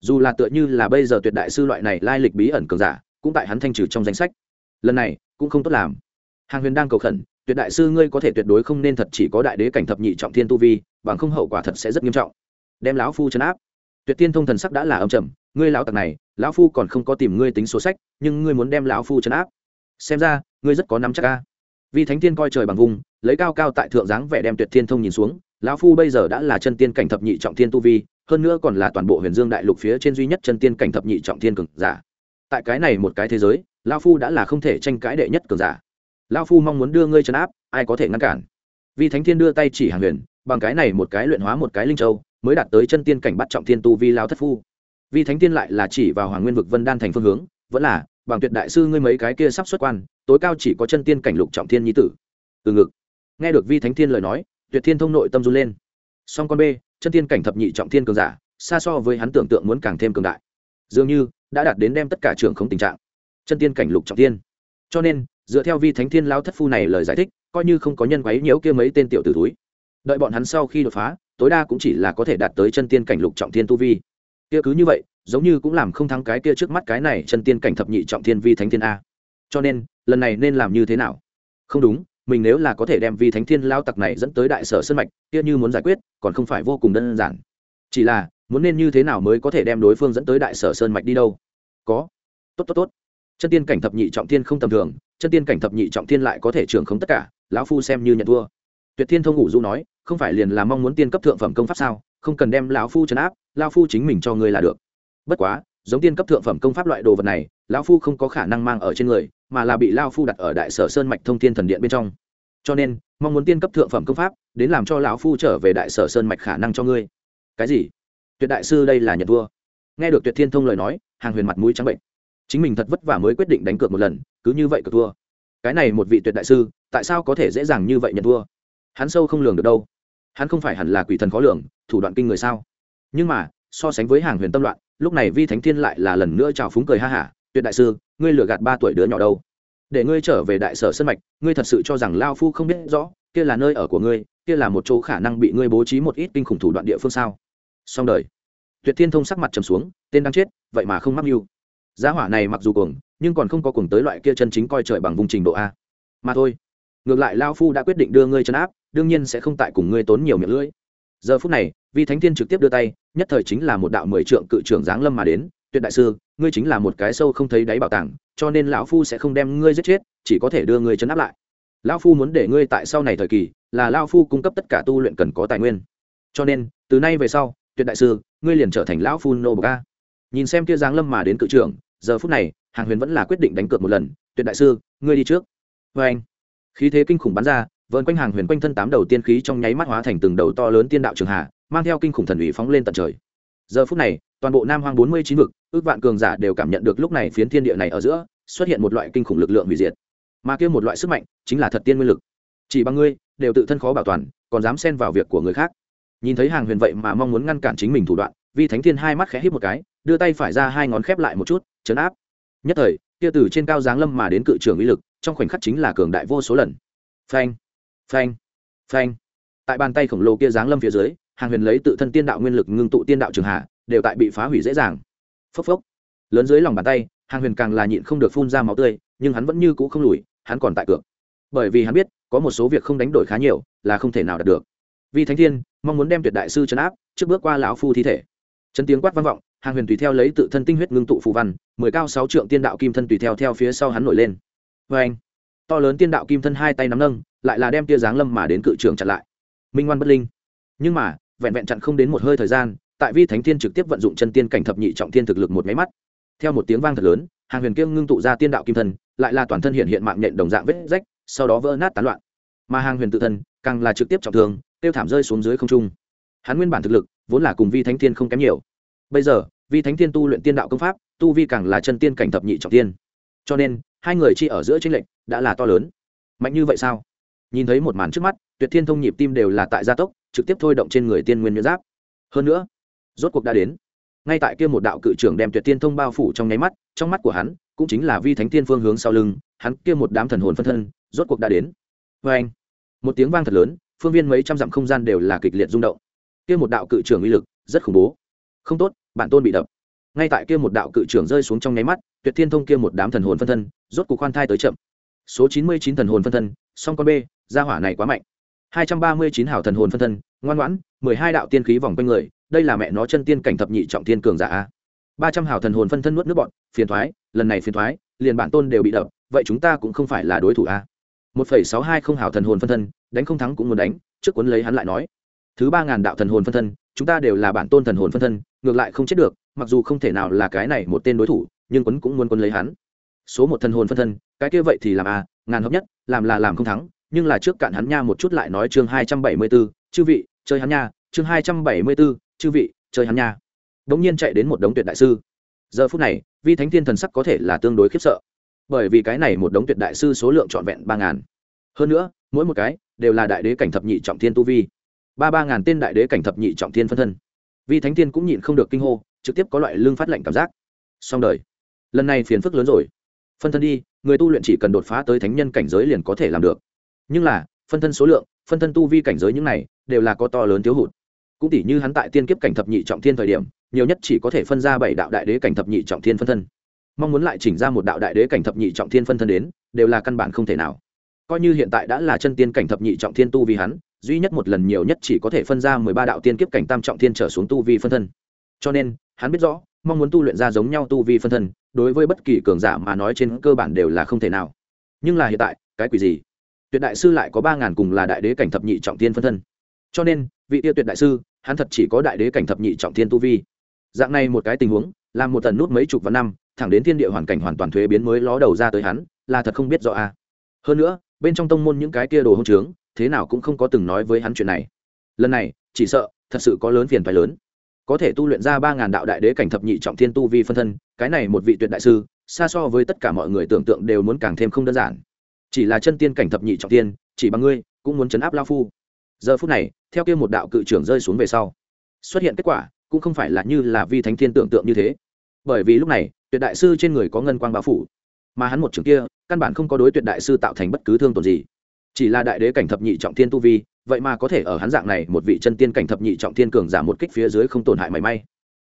Dù là tựa như là bây giờ tuyệt đại sư loại này lai lịch bí ẩn cường giả, cũng tại hắn thanh trừ trong danh sách. Lần này, cũng không tốt làm. Hàng huyền đang cầu khẩn, tuyệt đại sư ngươi có thể tuyệt đối không nên thật chỉ có đại đế cảnh thập nhị trọng thiên tu vi, bằng không hậu quả thật sẽ rất nghiêm trọng đem lão phu chấn áp. Tuyệt tiên thông thần sắc đã là âm trầm, ngươi lão tặc này, lão phu còn không có tìm ngươi tính số sách, nhưng ngươi muốn đem lão phu chấn áp. Xem ra, ngươi rất có nắm chắc ca vì thánh tiên coi trời bằng vùng, lấy cao cao tại thượng dáng vẻ đem tuyệt thiên thông nhìn xuống, lão phu bây giờ đã là chân tiên cảnh thập nhị trọng thiên tu vi, hơn nữa còn là toàn bộ huyền dương đại lục phía trên duy nhất chân tiên cảnh thập nhị trọng thiên cường giả. Tại cái này một cái thế giới, lão phu đã là không thể tranh cãi đệ nhất cường giả. Lão phu mong muốn đưa ngươi trấn áp, ai có thể ngăn cản? Vì thánh thiên đưa tay chỉ hàng huyền, bằng cái này một cái luyện hóa một cái linh châu mới đạt tới chân tiên cảnh bắt trọng thiên tu vi lao thất phu. Vì thánh tiên lại là chỉ vào hoàng nguyên vực vân đan thành phương hướng, vẫn là, bằng tuyệt đại sư ngươi mấy cái kia sắp xuất quan, tối cao chỉ có chân tiên cảnh lục trọng thiên nhi tử. Từ ngực. Nghe được vi thánh thiên lời nói, tuyệt thiên thông nội tâm run lên. Song con b chân tiên cảnh thập nhị trọng thiên cường giả, xa so với hắn tưởng tượng muốn càng thêm cường đại. Dường như, đã đạt đến đem tất cả trường không tình trạng. Chân tiên cảnh lục trọng thiên. Cho nên, dựa theo vi thánh thiên lao thất phu này lời giải thích, coi như không có nhân quấy nhiễu kia mấy tên tiểu tử túi đợi bọn hắn sau khi đột phá tối đa cũng chỉ là có thể đạt tới chân tiên cảnh lục trọng thiên tu vi. Kia cứ như vậy, giống như cũng làm không thắng cái kia trước mắt cái này chân tiên cảnh thập nhị trọng thiên vi thánh thiên a. Cho nên, lần này nên làm như thế nào? Không đúng, mình nếu là có thể đem vi thánh thiên lao tặc này dẫn tới đại sở sân mạch, kia như muốn giải quyết, còn không phải vô cùng đơn giản. Chỉ là, muốn nên như thế nào mới có thể đem đối phương dẫn tới đại sở sơn mạch đi đâu? Có. Tốt tốt tốt. Chân tiên cảnh thập nhị trọng thiên không tầm thường, chân tiên cảnh thập nhị trọng thiên lại có thể trưởng không tất cả, lão phu xem như nhận thua. Tuyệt thiên thông ngủ du nói không phải liền là mong muốn tiên cấp thượng phẩm công pháp sao? Không cần đem lão phu chấn áp, lão phu chính mình cho ngươi là được. Bất quá, giống tiên cấp thượng phẩm công pháp loại đồ vật này, lão phu không có khả năng mang ở trên người, mà là bị lão phu đặt ở đại sở sơn mạch thông thiên thần điện bên trong. Cho nên, mong muốn tiên cấp thượng phẩm công pháp, đến làm cho lão phu trở về đại sở sơn mạch khả năng cho ngươi. Cái gì? Tuyệt đại sư đây là nhận vua nghe được tuyệt thiên thông lời nói, hàng huyền mặt mũi trắng bệnh. Chính mình thật vất vả mới quyết định đánh cược một lần, cứ như vậy cược thua. Cái này một vị tuyệt đại sư, tại sao có thể dễ dàng như vậy nhận thua? Hắn sâu không lường được đâu hắn không phải hẳn là quỷ thần khó lường, thủ đoạn kinh người sao? Nhưng mà, so sánh với hàng huyền tâm loạn, lúc này vi thánh thiên lại là lần nữa chào phúng cười ha hả, tuyệt đại sư, ngươi lừa gạt ba tuổi đứa nhỏ đâu? Để ngươi trở về đại sở sân mạch, ngươi thật sự cho rằng lao phu không biết rõ, kia là nơi ở của ngươi, kia là một chỗ khả năng bị ngươi bố trí một ít kinh khủng thủ đoạn địa phương sao? Xong đời. Tuyệt thiên thông sắc mặt trầm xuống, tên đang chết, vậy mà không mắc mưu. Giá hỏa này mặc dù cuồng, nhưng còn không có cuồng tới loại kia chân chính coi trời bằng vùng trình độ a. Mà thôi. Ngược lại lao phu đã quyết định đưa ngươi chấn áp đương nhiên sẽ không tại cùng ngươi tốn nhiều miệng lưỡi. Giờ phút này, vi thánh thiên trực tiếp đưa tay, nhất thời chính là một đạo mười trượng cự trưởng giáng lâm mà đến. Tuyệt đại sư, ngươi chính là một cái sâu không thấy đáy bảo tàng, cho nên lão phu sẽ không đem ngươi giết chết, chỉ có thể đưa ngươi chấn áp lại. Lão phu muốn để ngươi tại sau này thời kỳ, là lão phu cung cấp tất cả tu luyện cần có tài nguyên. Cho nên, từ nay về sau, tuyệt đại sư, ngươi liền trở thành lão phu nô bờ ca nhìn xem kia giáng lâm mà đến cự trưởng, giờ phút này, hàng huyền vẫn là quyết định đánh cược một lần. Tuyệt đại sư, ngươi đi trước. Vê anh khí thế kinh khủng bắn ra vợn quanh hàng huyền quanh thân tám đầu tiên khí trong nháy mắt hóa thành từng đầu to lớn tiên đạo trường hạ mang theo kinh khủng thần ủy phóng lên tận trời. Giờ phút này, toàn bộ nam hoang bốn mươi chín vực, ước vạn cường giả đều cảm nhận được lúc này phiến thiên địa này ở giữa, xuất hiện một loại kinh khủng lực lượng hủy diệt. Mà kia một loại sức mạnh, chính là thật tiên nguyên lực. Chỉ bằng ngươi, đều tự thân khó bảo toàn, còn dám xen vào việc của người khác. Nhìn thấy hàng huyền vậy mà mong muốn ngăn cản chính mình thủ đoạn, vi thánh thiên hai mắt khẽ hít một cái, đưa tay phải ra hai ngón khép lại một chút, chấn áp. Nhất thời, kia từ trên cao giáng lâm mà đến cự trường uy lực, trong khoảnh khắc chính là cường đại vô số lần. Phanh phanh phanh. Tại bàn tay khổng lồ kia giáng lâm phía dưới, hàng huyền lấy tự thân tiên đạo nguyên lực ngưng tụ tiên đạo trường hạ, đều tại bị phá hủy dễ dàng. Phốc phốc. Lớn dưới lòng bàn tay, hàng huyền càng là nhịn không được phun ra máu tươi, nhưng hắn vẫn như cũ không lùi, hắn còn tại cược. Bởi vì hắn biết, có một số việc không đánh đổi khá nhiều, là không thể nào đạt được. Vì thánh thiên, mong muốn đem tuyệt đại sư chấn áp, trước bước qua lão phu thi thể. Chân tiếng quát vang vọng, hàng huyền tùy theo lấy tự thân tinh huyết ngưng tụ phù văn, mười cao sáu trượng tiên đạo kim thân tùy theo theo phía sau hắn nổi lên. Vê anh to lớn tiên đạo kim thân hai tay nắm nâng, lại là đem tia giáng lâm mà đến cự trường chặn lại. Minh ngoan bất linh. Nhưng mà, vẹn vẹn chặn không đến một hơi thời gian, tại vi thánh thiên trực tiếp vận dụng chân tiên cảnh thập nhị trọng thiên thực lực một máy mắt. Theo một tiếng vang thật lớn, hàng huyền kiêng ngưng tụ ra tiên đạo kim thân, lại là toàn thân hiện hiện mạng nhện đồng dạng vết rách, sau đó vỡ nát tán loạn. Mà hàng huyền tự thân, càng là trực tiếp trọng thương, tiêu thảm rơi xuống dưới không trung. Hắn nguyên bản thực lực, vốn là cùng vi thánh thiên không kém nhiều. Bây giờ, vi thánh thiên tu luyện tiên đạo công pháp, tu vi càng là chân tiên cảnh thập nhị trọng tiên cho nên, hai người chi ở giữa tranh lệnh đã là to lớn. Mạnh như vậy sao? Nhìn thấy một màn trước mắt, tuyệt thiên thông nhịp tim đều là tại gia tốc, trực tiếp thôi động trên người tiên nguyên nhuyễn giáp. Hơn nữa, rốt cuộc đã đến. Ngay tại kia một đạo cự trưởng đem tuyệt tiên thông bao phủ trong nháy mắt, trong mắt của hắn cũng chính là vi thánh tiên phương hướng sau lưng, hắn kia một đám thần hồn phân thân, rốt cuộc đã đến. Vê anh, một tiếng vang thật lớn, phương viên mấy trăm dặm không gian đều là kịch liệt rung động. Kia một đạo cự trưởng uy lực rất khủng bố. Không tốt bản tôn bị đập. Ngay tại kia một đạo cự trưởng rơi xuống trong nháy mắt, tuyệt thiên thông kia một đám thần hồn phân thân rốt cuộc khoan thai tới chậm số chín mươi chín thần hồn phân thân, song con b, gia hỏa này quá mạnh. hai trăm ba mươi chín hảo thần hồn phân thân, ngoan ngoãn, mười hai đạo tiên khí vòng quanh người, đây là mẹ nó chân tiên cảnh thập nhị trọng thiên cường giả a. ba trăm hảo thần hồn phân thân nuốt nước bọn, phiền thoái, lần này phiền thoái, liền bản tôn đều bị đập, vậy chúng ta cũng không phải là đối thủ a. một phẩy sáu hai không hảo thần hồn phân thân, đánh không thắng cũng muốn đánh, trước cuốn lấy hắn lại nói. Thứ ba ngàn đạo thần hồn phân thân, chúng ta đều là bản tôn thần hồn phân thân, ngược lại không chết được, mặc dù không thể nào là cái này một tên đối thủ, nhưng quấn cũng muốn quấn lấy hắn số một thần hồn phân thân cái kia vậy thì làm à ngàn hợp nhất làm là làm không thắng nhưng là trước cạn hắn nha một chút lại nói chương hai trăm bảy mươi 274, chư vị chơi hắn nha chương hai trăm bảy mươi 274, chư vị chơi hắn nha. Đống nhiên chạy đến một đống tuyệt đại sư. Giờ phút này vi thánh thiên thần sắc có thể là tương đối khiếp sợ. Bởi vì cái này một đống tuyệt đại sư số lượng trọn vẹn ba ngàn. Hơn nữa mỗi một cái đều là đại đế cảnh thập nhị trọng thiên tu vi. Ba ba ngàn tên đại đế cảnh thập nhị trọng thiên phân thân. Vi thánh thiên cũng nhịn không được kinh hô trực tiếp có loại lương phát lệnh cảm giác. Song đời. Lần này phiền phức lớn rồi phân thân đi, người tu luyện chỉ cần đột phá tới thánh nhân cảnh giới liền có thể làm được. Nhưng là, phân thân số lượng, phân thân tu vi cảnh giới những này, đều là có to lớn thiếu hụt. Cũng tỷ như hắn tại tiên kiếp cảnh thập nhị trọng thiên thời điểm, nhiều nhất chỉ có thể phân ra bảy đạo đại đế cảnh thập nhị trọng thiên phân thân. Mong muốn lại chỉnh ra một đạo đại đế cảnh thập nhị trọng thiên phân thân đến, đều là căn bản không thể nào. Coi như hiện tại đã là chân tiên cảnh thập nhị trọng thiên tu vi hắn, duy nhất một lần nhiều nhất chỉ có thể phân ra mười ba đạo tiên kiếp cảnh tam trọng thiên trở xuống tu vi phân thân. Cho nên, hắn biết rõ, mong muốn tu luyện ra giống nhau tu vi phân thân đối với bất kỳ cường giả mà nói trên cơ bản đều là không thể nào. Nhưng là hiện tại, cái quỷ gì? Tuyệt đại sư lại có ba ngàn cùng là đại đế cảnh thập nhị trọng thiên phân thân. Cho nên, vị tiêu tuyệt đại sư, hắn thật chỉ có đại đế cảnh thập nhị trọng thiên tu vi. Dạng này một cái tình huống, làm một tần nút mấy chục vạn năm, thẳng đến thiên địa hoàn cảnh hoàn toàn thuế biến mới ló đầu ra tới hắn, là thật không biết rõ a. À. hơn nữa, bên trong tông môn những cái kia đồ hông trướng, thế nào cũng không có từng nói với hắn chuyện này. Lần này, chỉ sợ, thật sự có lớn phiền phái lớn. Có thể tu luyện ra ba ngàn đạo đại đế cảnh thập nhị trọng thiên tu vi phân thân cái này một vị tuyệt đại sư, xa so với tất cả mọi người tưởng tượng đều muốn càng thêm không đơn giản. Chỉ là chân tiên cảnh thập nhị trọng tiên, chỉ bằng ngươi, cũng muốn chấn áp lao phu. Giờ phút này, theo kia một đạo cự trưởng rơi xuống về sau, xuất hiện kết quả, cũng không phải là như là vi thánh thiên tưởng tượng như thế. Bởi vì lúc này, tuyệt đại sư trên người có ngân quang bao phủ, mà hắn một trường kia, căn bản không có đối tuyệt đại sư tạo thành bất cứ thương tổn gì. Chỉ là đại đế cảnh thập nhị trọng thiên tu vi, vậy mà có thể ở hắn dạng này một vị chân tiên cảnh thập nhị trọng thiên cường giảm một kích phía dưới không tổn hại mảy may.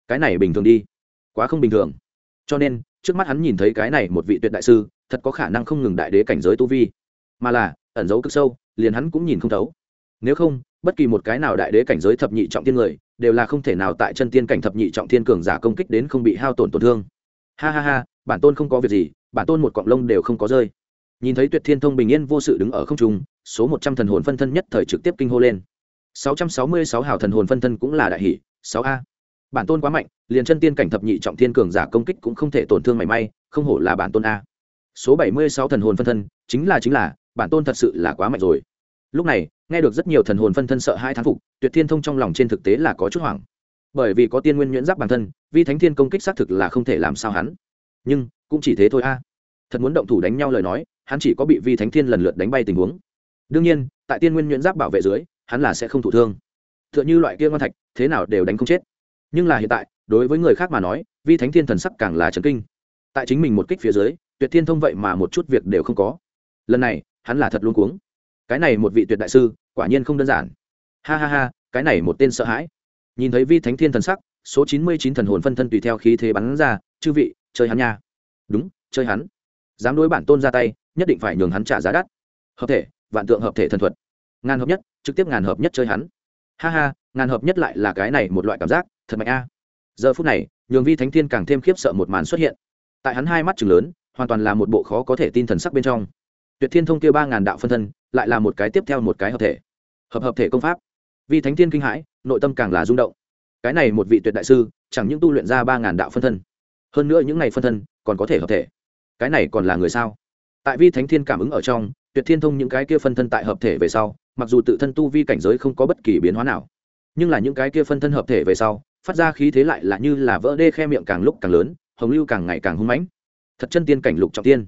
Cái này bình thường đi. Quá không bình thường cho nên, trước mắt hắn nhìn thấy cái này một vị tuyệt đại sư, thật có khả năng không ngừng đại đế cảnh giới tu vi. Mà là, ẩn giấu cực sâu, liền hắn cũng nhìn không thấu. Nếu không, bất kỳ một cái nào đại đế cảnh giới thập nhị trọng thiên người, đều là không thể nào tại chân tiên cảnh thập nhị trọng thiên cường giả công kích đến không bị hao tổn tổn thương. Ha ha ha, bản tôn không có việc gì, bản tôn một cọng lông đều không có rơi. Nhìn thấy tuyệt thiên thông bình yên vô sự đứng ở không trung, số một trăm thần hồn phân thân nhất thời trực tiếp kinh hô lên. Sáu trăm sáu mươi sáu hào thần hồn phân thân cũng là đại hỷ, sáu a bản tôn quá mạnh, liền chân tiên cảnh thập nhị trọng thiên cường giả công kích cũng không thể tổn thương mảy may, không hổ là bản tôn a. Số bảy mươi sáu thần hồn phân thân, chính là chính là, bản tôn thật sự là quá mạnh rồi. Lúc này, nghe được rất nhiều thần hồn phân thân sợ hai thán phục, tuyệt thiên thông trong lòng trên thực tế là có chút hoảng. Bởi vì có tiên nguyên nhuyễn giáp bản thân, vi thánh thiên công kích xác thực là không thể làm sao hắn. Nhưng, cũng chỉ thế thôi a. Thật muốn động thủ đánh nhau lời nói, hắn chỉ có bị vi thánh thiên lần lượt đánh bay tình huống. Đương nhiên, tại tiên nguyên nhuyễn giáp bảo vệ dưới, hắn là sẽ không thụ thương. T h ư ợ n h ư loại kia ngon thạch, thế nào đều đánh không chết nhưng là hiện tại, đối với người khác mà nói, vi thánh thiên thần sắc càng là trấn kinh. Tại chính mình một kích phía dưới, tuyệt thiên thông vậy mà một chút việc đều không có. Lần này, hắn là thật luôn cuống. Cái này một vị tuyệt đại sư, quả nhiên không đơn giản. Ha ha ha, cái này một tên sợ hãi. Nhìn thấy vi thánh thiên thần sắc, số chín mươi chín thần hồn phân thân tùy theo khí thế bắn ra, chư vị, chơi hắn nha. Đúng, chơi hắn. Dám đối bản tôn ra tay, nhất định phải nhường hắn trả giá đắt. Hợp thể, vạn tượng hợp thể thần thuật. Ngàn hợp nhất, trực tiếp ngàn hợp nhất chơi hắn. Ha ha ngàn hợp nhất lại là cái này một loại cảm giác, thật mạnh a. Giờ phút này, nhường vi thánh thiên càng thêm khiếp sợ một màn xuất hiện. Tại hắn hai mắt chừng lớn, hoàn toàn là một bộ khó có thể tin thần sắc bên trong. Tuyệt thiên thông kia ba ngàn đạo phân thân, lại là một cái tiếp theo một cái hợp thể. Hợp hợp thể công pháp. Vi thánh thiên kinh hãi, nội tâm càng là rung động. Cái này một vị tuyệt đại sư, chẳng những tu luyện ra ba ngàn đạo phân thân, hơn nữa những ngày phân thân còn có thể hợp thể. Cái này còn là người sao? Tại vi thánh thiên cảm ứng ở trong, tuyệt thiên thông những cái kia phân thân tại hợp thể về sau, mặc dù tự thân tu vi cảnh giới không có bất kỳ biến hóa nào nhưng là những cái kia phân thân hợp thể về sau, phát ra khí thế lại là như là vỡ đê khe miệng càng lúc càng lớn, hồng lưu càng ngày càng hung mãnh. Thật chân tiên cảnh lục trọng tiên.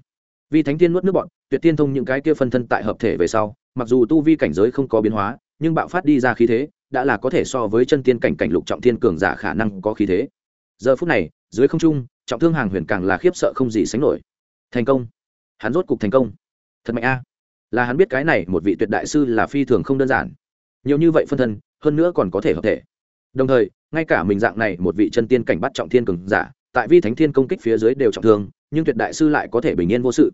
Vi thánh tiên nuốt nước bọn, tuyệt tiên thông những cái kia phân thân tại hợp thể về sau, mặc dù tu vi cảnh giới không có biến hóa, nhưng bạo phát đi ra khí thế, đã là có thể so với chân tiên cảnh cảnh lục trọng tiên cường giả khả năng có khí thế. Giờ phút này, dưới không trung, trọng thương hàng huyền càng là khiếp sợ không gì sánh nổi. Thành công. Hắn rốt cục thành công. Thật mạnh a. Là hắn biết cái này một vị tuyệt đại sư là phi thường không đơn giản. Nhiều như vậy phân thân hơn nữa còn có thể hợp thể. Đồng thời, ngay cả mình dạng này một vị chân tiên cảnh bắt trọng thiên cường giả, tại vi thánh thiên công kích phía dưới đều trọng thương, nhưng tuyệt đại sư lại có thể bình yên vô sự.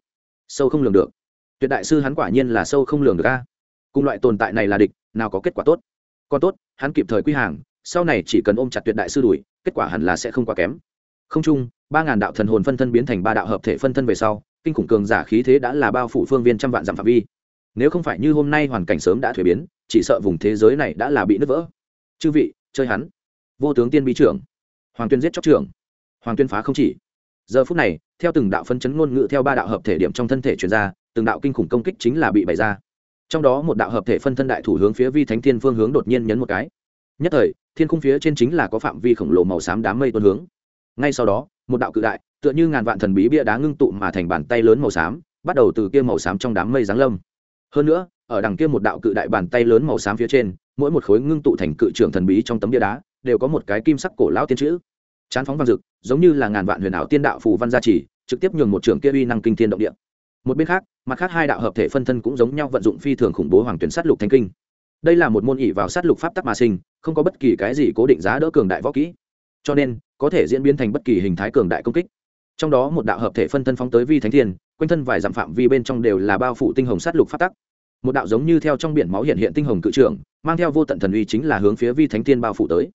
Sâu không lường được. Tuyệt đại sư hắn quả nhiên là sâu không lường được a. Cùng loại tồn tại này là địch, nào có kết quả tốt. Còn tốt, hắn kịp thời quy hàng, sau này chỉ cần ôm chặt tuyệt đại sư đuổi, kết quả hẳn là sẽ không quá kém. Không chung, ba ngàn đạo thần hồn phân thân biến thành ba đạo hợp thể phân thân về sau, kinh khủng cường giả khí thế đã là bao phủ phương viên trăm vạn dặm phạm vi. Nếu không phải như hôm nay hoàn cảnh sớm đã thuế biến chỉ sợ vùng thế giới này đã là bị nứt vỡ. Chư vị, chơi hắn. Vô tướng tiên bí trưởng. Hoàng tuyên giết chóc trưởng. Hoàng tuyên phá không chỉ. Giờ phút này, theo từng đạo phân chấn ngôn ngữ theo ba đạo hợp thể điểm trong thân thể chuyển ra, từng đạo kinh khủng công kích chính là bị bày ra. Trong đó một đạo hợp thể phân thân đại thủ hướng phía vi thánh thiên phương hướng đột nhiên nhấn một cái. Nhất thời, thiên khung phía trên chính là có phạm vi khổng lồ màu xám đám mây tuôn hướng. Ngay sau đó, một đạo cự đại, tựa như ngàn vạn thần bí bia đá ngưng tụ mà thành bàn tay lớn màu xám, bắt đầu từ kia màu xám trong đám mây giáng lâm. Hơn nữa ở đằng kia một đạo cự đại bàn tay lớn màu xám phía trên mỗi một khối ngưng tụ thành cự trưởng thần bí trong tấm bia đá đều có một cái kim sắc cổ lão tiên chữ. Chán phóng văn dự, giống như là ngàn vạn huyền ảo tiên đạo phù văn gia trì trực tiếp nhường một trưởng kia uy năng kinh thiên động địa. Một bên khác mặt khác hai đạo hợp thể phân thân cũng giống nhau vận dụng phi thường khủng bố hoàng tuyển sát lục thanh kinh. Đây là một môn ỷ vào sát lục pháp tắc mà sinh không có bất kỳ cái gì cố định giá đỡ cường đại võ kỹ. Cho nên có thể diễn biến thành bất kỳ hình thái cường đại công kích. Trong đó một đạo hợp thể phân thân phóng tới vi thánh thiên quanh thân vài dặm phạm vi bên trong đều là bao phủ tinh hồng sát lục pháp tắc một đạo giống như theo trong biển máu hiện hiện tinh hồng cự trưởng mang theo vô tận thần uy chính là hướng phía vi thánh tiên bao phủ tới.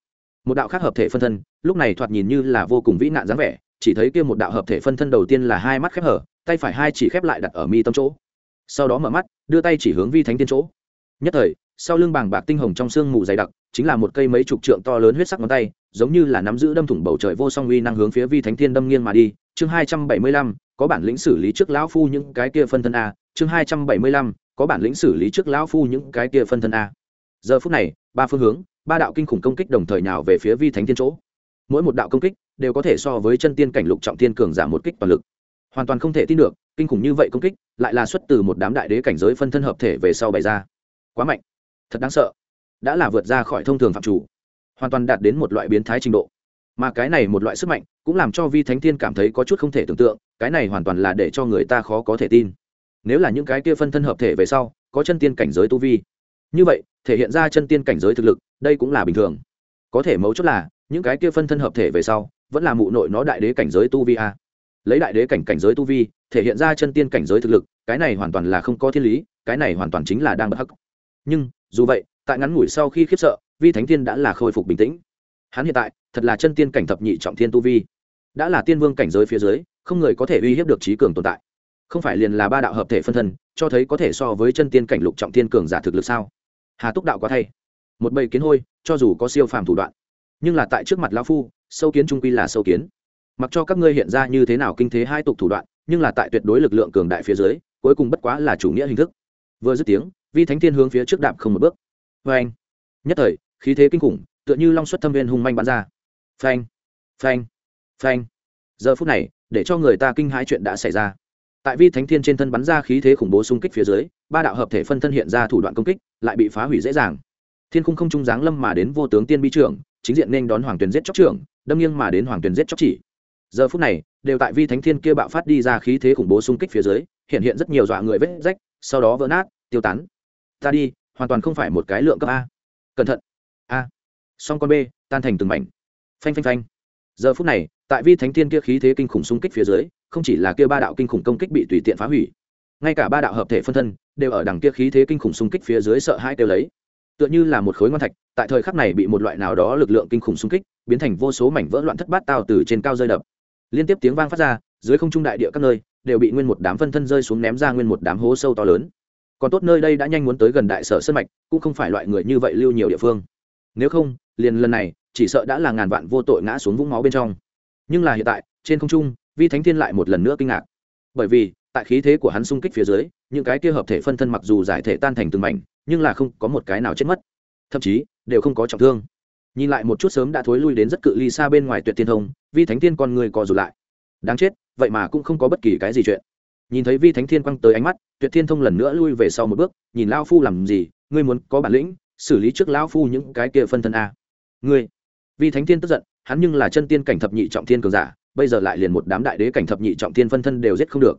Một đạo khác hợp thể phân thân, lúc này thoạt nhìn như là vô cùng vĩ nạn dáng vẻ, chỉ thấy kia một đạo hợp thể phân thân đầu tiên là hai mắt khép hở, tay phải hai chỉ khép lại đặt ở mi tâm chỗ. Sau đó mở mắt, đưa tay chỉ hướng vi thánh tiên chỗ. Nhất thời, sau lưng bàng bạc tinh hồng trong sương mù dày đặc, chính là một cây mấy chục trượng to lớn huyết sắc ngón tay, giống như là nắm giữ đâm thủng bầu trời vô song uy năng hướng phía vi thánh thiên đâm nghiêng mà đi. Chương hai trăm bảy mươi lăm, có bản lĩnh xử lý trước lão phu những cái kia phân thân a, chương hai trăm bảy mươi lăm có bản lĩnh xử lý trước lão phu những cái kia phân thân a. Giờ phút này, ba phương hướng, ba đạo kinh khủng công kích đồng thời nào về phía vi thánh thiên chỗ. Mỗi một đạo công kích đều có thể so với chân tiên cảnh lục trọng thiên cường giảm một kích toàn lực. Hoàn toàn không thể tin được, kinh khủng như vậy công kích lại là xuất từ một đám đại đế cảnh giới phân thân hợp thể về sau bày ra. Quá mạnh. Thật đáng sợ. Đã là vượt ra khỏi thông thường phạm chủ. Hoàn toàn đạt đến một loại biến thái trình độ. Mà cái này một loại sức mạnh cũng làm cho vi thánh thiên cảm thấy có chút không thể tưởng tượng, cái này hoàn toàn là để cho người ta khó có thể tin nếu là những cái kia phân thân hợp thể về sau, có chân tiên cảnh giới tu vi. Như vậy, thể hiện ra chân tiên cảnh giới thực lực, đây cũng là bình thường. Có thể mấu chốt là, những cái kia phân thân hợp thể về sau, vẫn là mụ nội nó đại đế cảnh giới tu vi a. Lấy đại đế cảnh cảnh giới tu vi, thể hiện ra chân tiên cảnh giới thực lực, cái này hoàn toàn là không có thiên lý, cái này hoàn toàn chính là đang bất hắc. Nhưng, dù vậy, tại ngắn ngủi sau khi khiếp sợ, vi thánh tiên đã là khôi phục bình tĩnh. Hắn hiện tại, thật là chân tiên cảnh thập nhị trọng thiên tu vi. Đã là tiên vương cảnh giới phía dưới, không người có thể uy hiếp được trí cường tồn tại không phải liền là ba đạo hợp thể phân thân, cho thấy có thể so với chân tiên cảnh lục trọng thiên cường giả thực lực sao? Hà túc đạo quá thay. Một bầy kiến hôi, cho dù có siêu phàm thủ đoạn, nhưng là tại trước mặt lão phu, sâu kiến trung quy là sâu kiến. Mặc cho các ngươi hiện ra như thế nào kinh thế hai tục thủ đoạn, nhưng là tại tuyệt đối lực lượng cường đại phía dưới, cuối cùng bất quá là chủ nghĩa hình thức. Vừa dứt tiếng, vi thánh thiên hướng phía trước đạp không một bước. Vê anh nhất thời, khí thế kinh khủng, tựa như long xuất thâm viên hung manh bắn ra. Phanh. Phanh. Phanh. Giờ phút này, để cho người ta kinh hãi chuyện đã xảy ra tại vi thánh thiên trên thân bắn ra khí thế khủng bố xung kích phía dưới, ba đạo hợp thể phân thân hiện ra thủ đoạn công kích, lại bị phá hủy dễ dàng. Thiên khung không trung giáng lâm mà đến vô tướng tiên bi trưởng, chính diện nên đón hoàng tuyền giết chóc trưởng, đâm nghiêng mà đến hoàng tuyền giết chóc chỉ. Giờ phút này, đều tại vi thánh thiên kia bạo phát đi ra khí thế khủng bố xung kích phía dưới, hiện hiện rất nhiều dọa người vết rách, sau đó vỡ nát, tiêu tán. Ta đi, hoàn toàn không phải một cái lượng cấp a. Cẩn thận. A. Song con b tan thành từng mảnh. Phanh phanh phanh. Giờ phút này, tại vi thánh thiên kia khí thế kinh khủng xung kích phía dưới không chỉ là kia ba đạo kinh khủng công kích bị tùy tiện phá hủy, ngay cả ba đạo hợp thể phân thân đều ở đằng kia khí thế kinh khủng xung kích phía dưới sợ hai kêu lấy. Tựa như là một khối ngon thạch, tại thời khắc này bị một loại nào đó lực lượng kinh khủng xung kích, biến thành vô số mảnh vỡ loạn thất bát tao từ trên cao rơi đập. Liên tiếp tiếng vang phát ra, dưới không trung đại địa các nơi, đều bị nguyên một đám phân thân rơi xuống ném ra nguyên một đám hố sâu to lớn. Còn tốt nơi đây đã nhanh muốn tới gần đại sở sân mạch, cũng không phải loại người như vậy lưu nhiều địa phương. Nếu không, liền lần này, chỉ sợ đã là ngàn vạn vô tội ngã xuống vũng máu bên trong. Nhưng là hiện tại, trên không trung vi thánh thiên lại một lần nữa kinh ngạc. Bởi vì, tại khí thế của hắn xung kích phía dưới, những cái kia hợp thể phân thân mặc dù giải thể tan thành từng mảnh, nhưng là không có một cái nào chết mất. Thậm chí, đều không có trọng thương. Nhìn lại một chút sớm đã thối lui đến rất cự ly xa bên ngoài tuyệt tiên thông, vi thánh thiên con người co rụt lại. Đáng chết, vậy mà cũng không có bất kỳ cái gì chuyện. Nhìn thấy vi thánh thiên quăng tới ánh mắt, tuyệt thiên thông lần nữa lui về sau một bước, nhìn lao phu làm gì, ngươi muốn có bản lĩnh, xử lý trước lao phu những cái kia phân thân a. Ngươi. Vi thánh thiên tức giận, hắn nhưng là chân tiên cảnh thập nhị trọng thiên cường giả bây giờ lại liền một đám đại đế cảnh thập nhị trọng thiên phân thân đều giết không được.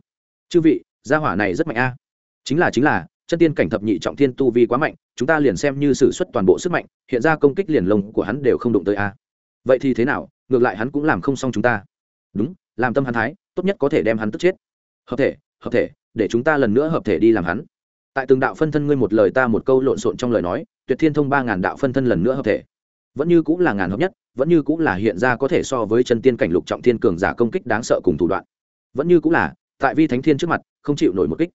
Chư vị, gia hỏa này rất mạnh a. À. Chính là chính là, chân tiên cảnh thập nhị trọng thiên tu vi quá mạnh, chúng ta liền xem như sử suất toàn bộ sức mạnh, hiện ra công kích liền lông của hắn đều không đụng tới a. À. Vậy thì thế nào, ngược lại hắn cũng làm không xong chúng ta. Đúng, làm tâm hắn thái, tốt nhất có thể đem hắn tức chết. Hợp thể hợp thể, để chúng ta lần nữa hợp thể đi làm hắn. Tại từng đạo phân thân ngươi một lời ta một câu lộn xộn trong lời nói, tuyệt thiên thông ba ngàn đạo phân thân lần nữa hợp thể. Vẫn như cũng là ngàn hợp nhất vẫn như cũng là hiện ra có thể so với chân tiên cảnh lục trọng thiên cường giả công kích đáng sợ cùng thủ đoạn. Vẫn như cũng là, tại vi thánh thiên trước mặt, không chịu nổi một kích.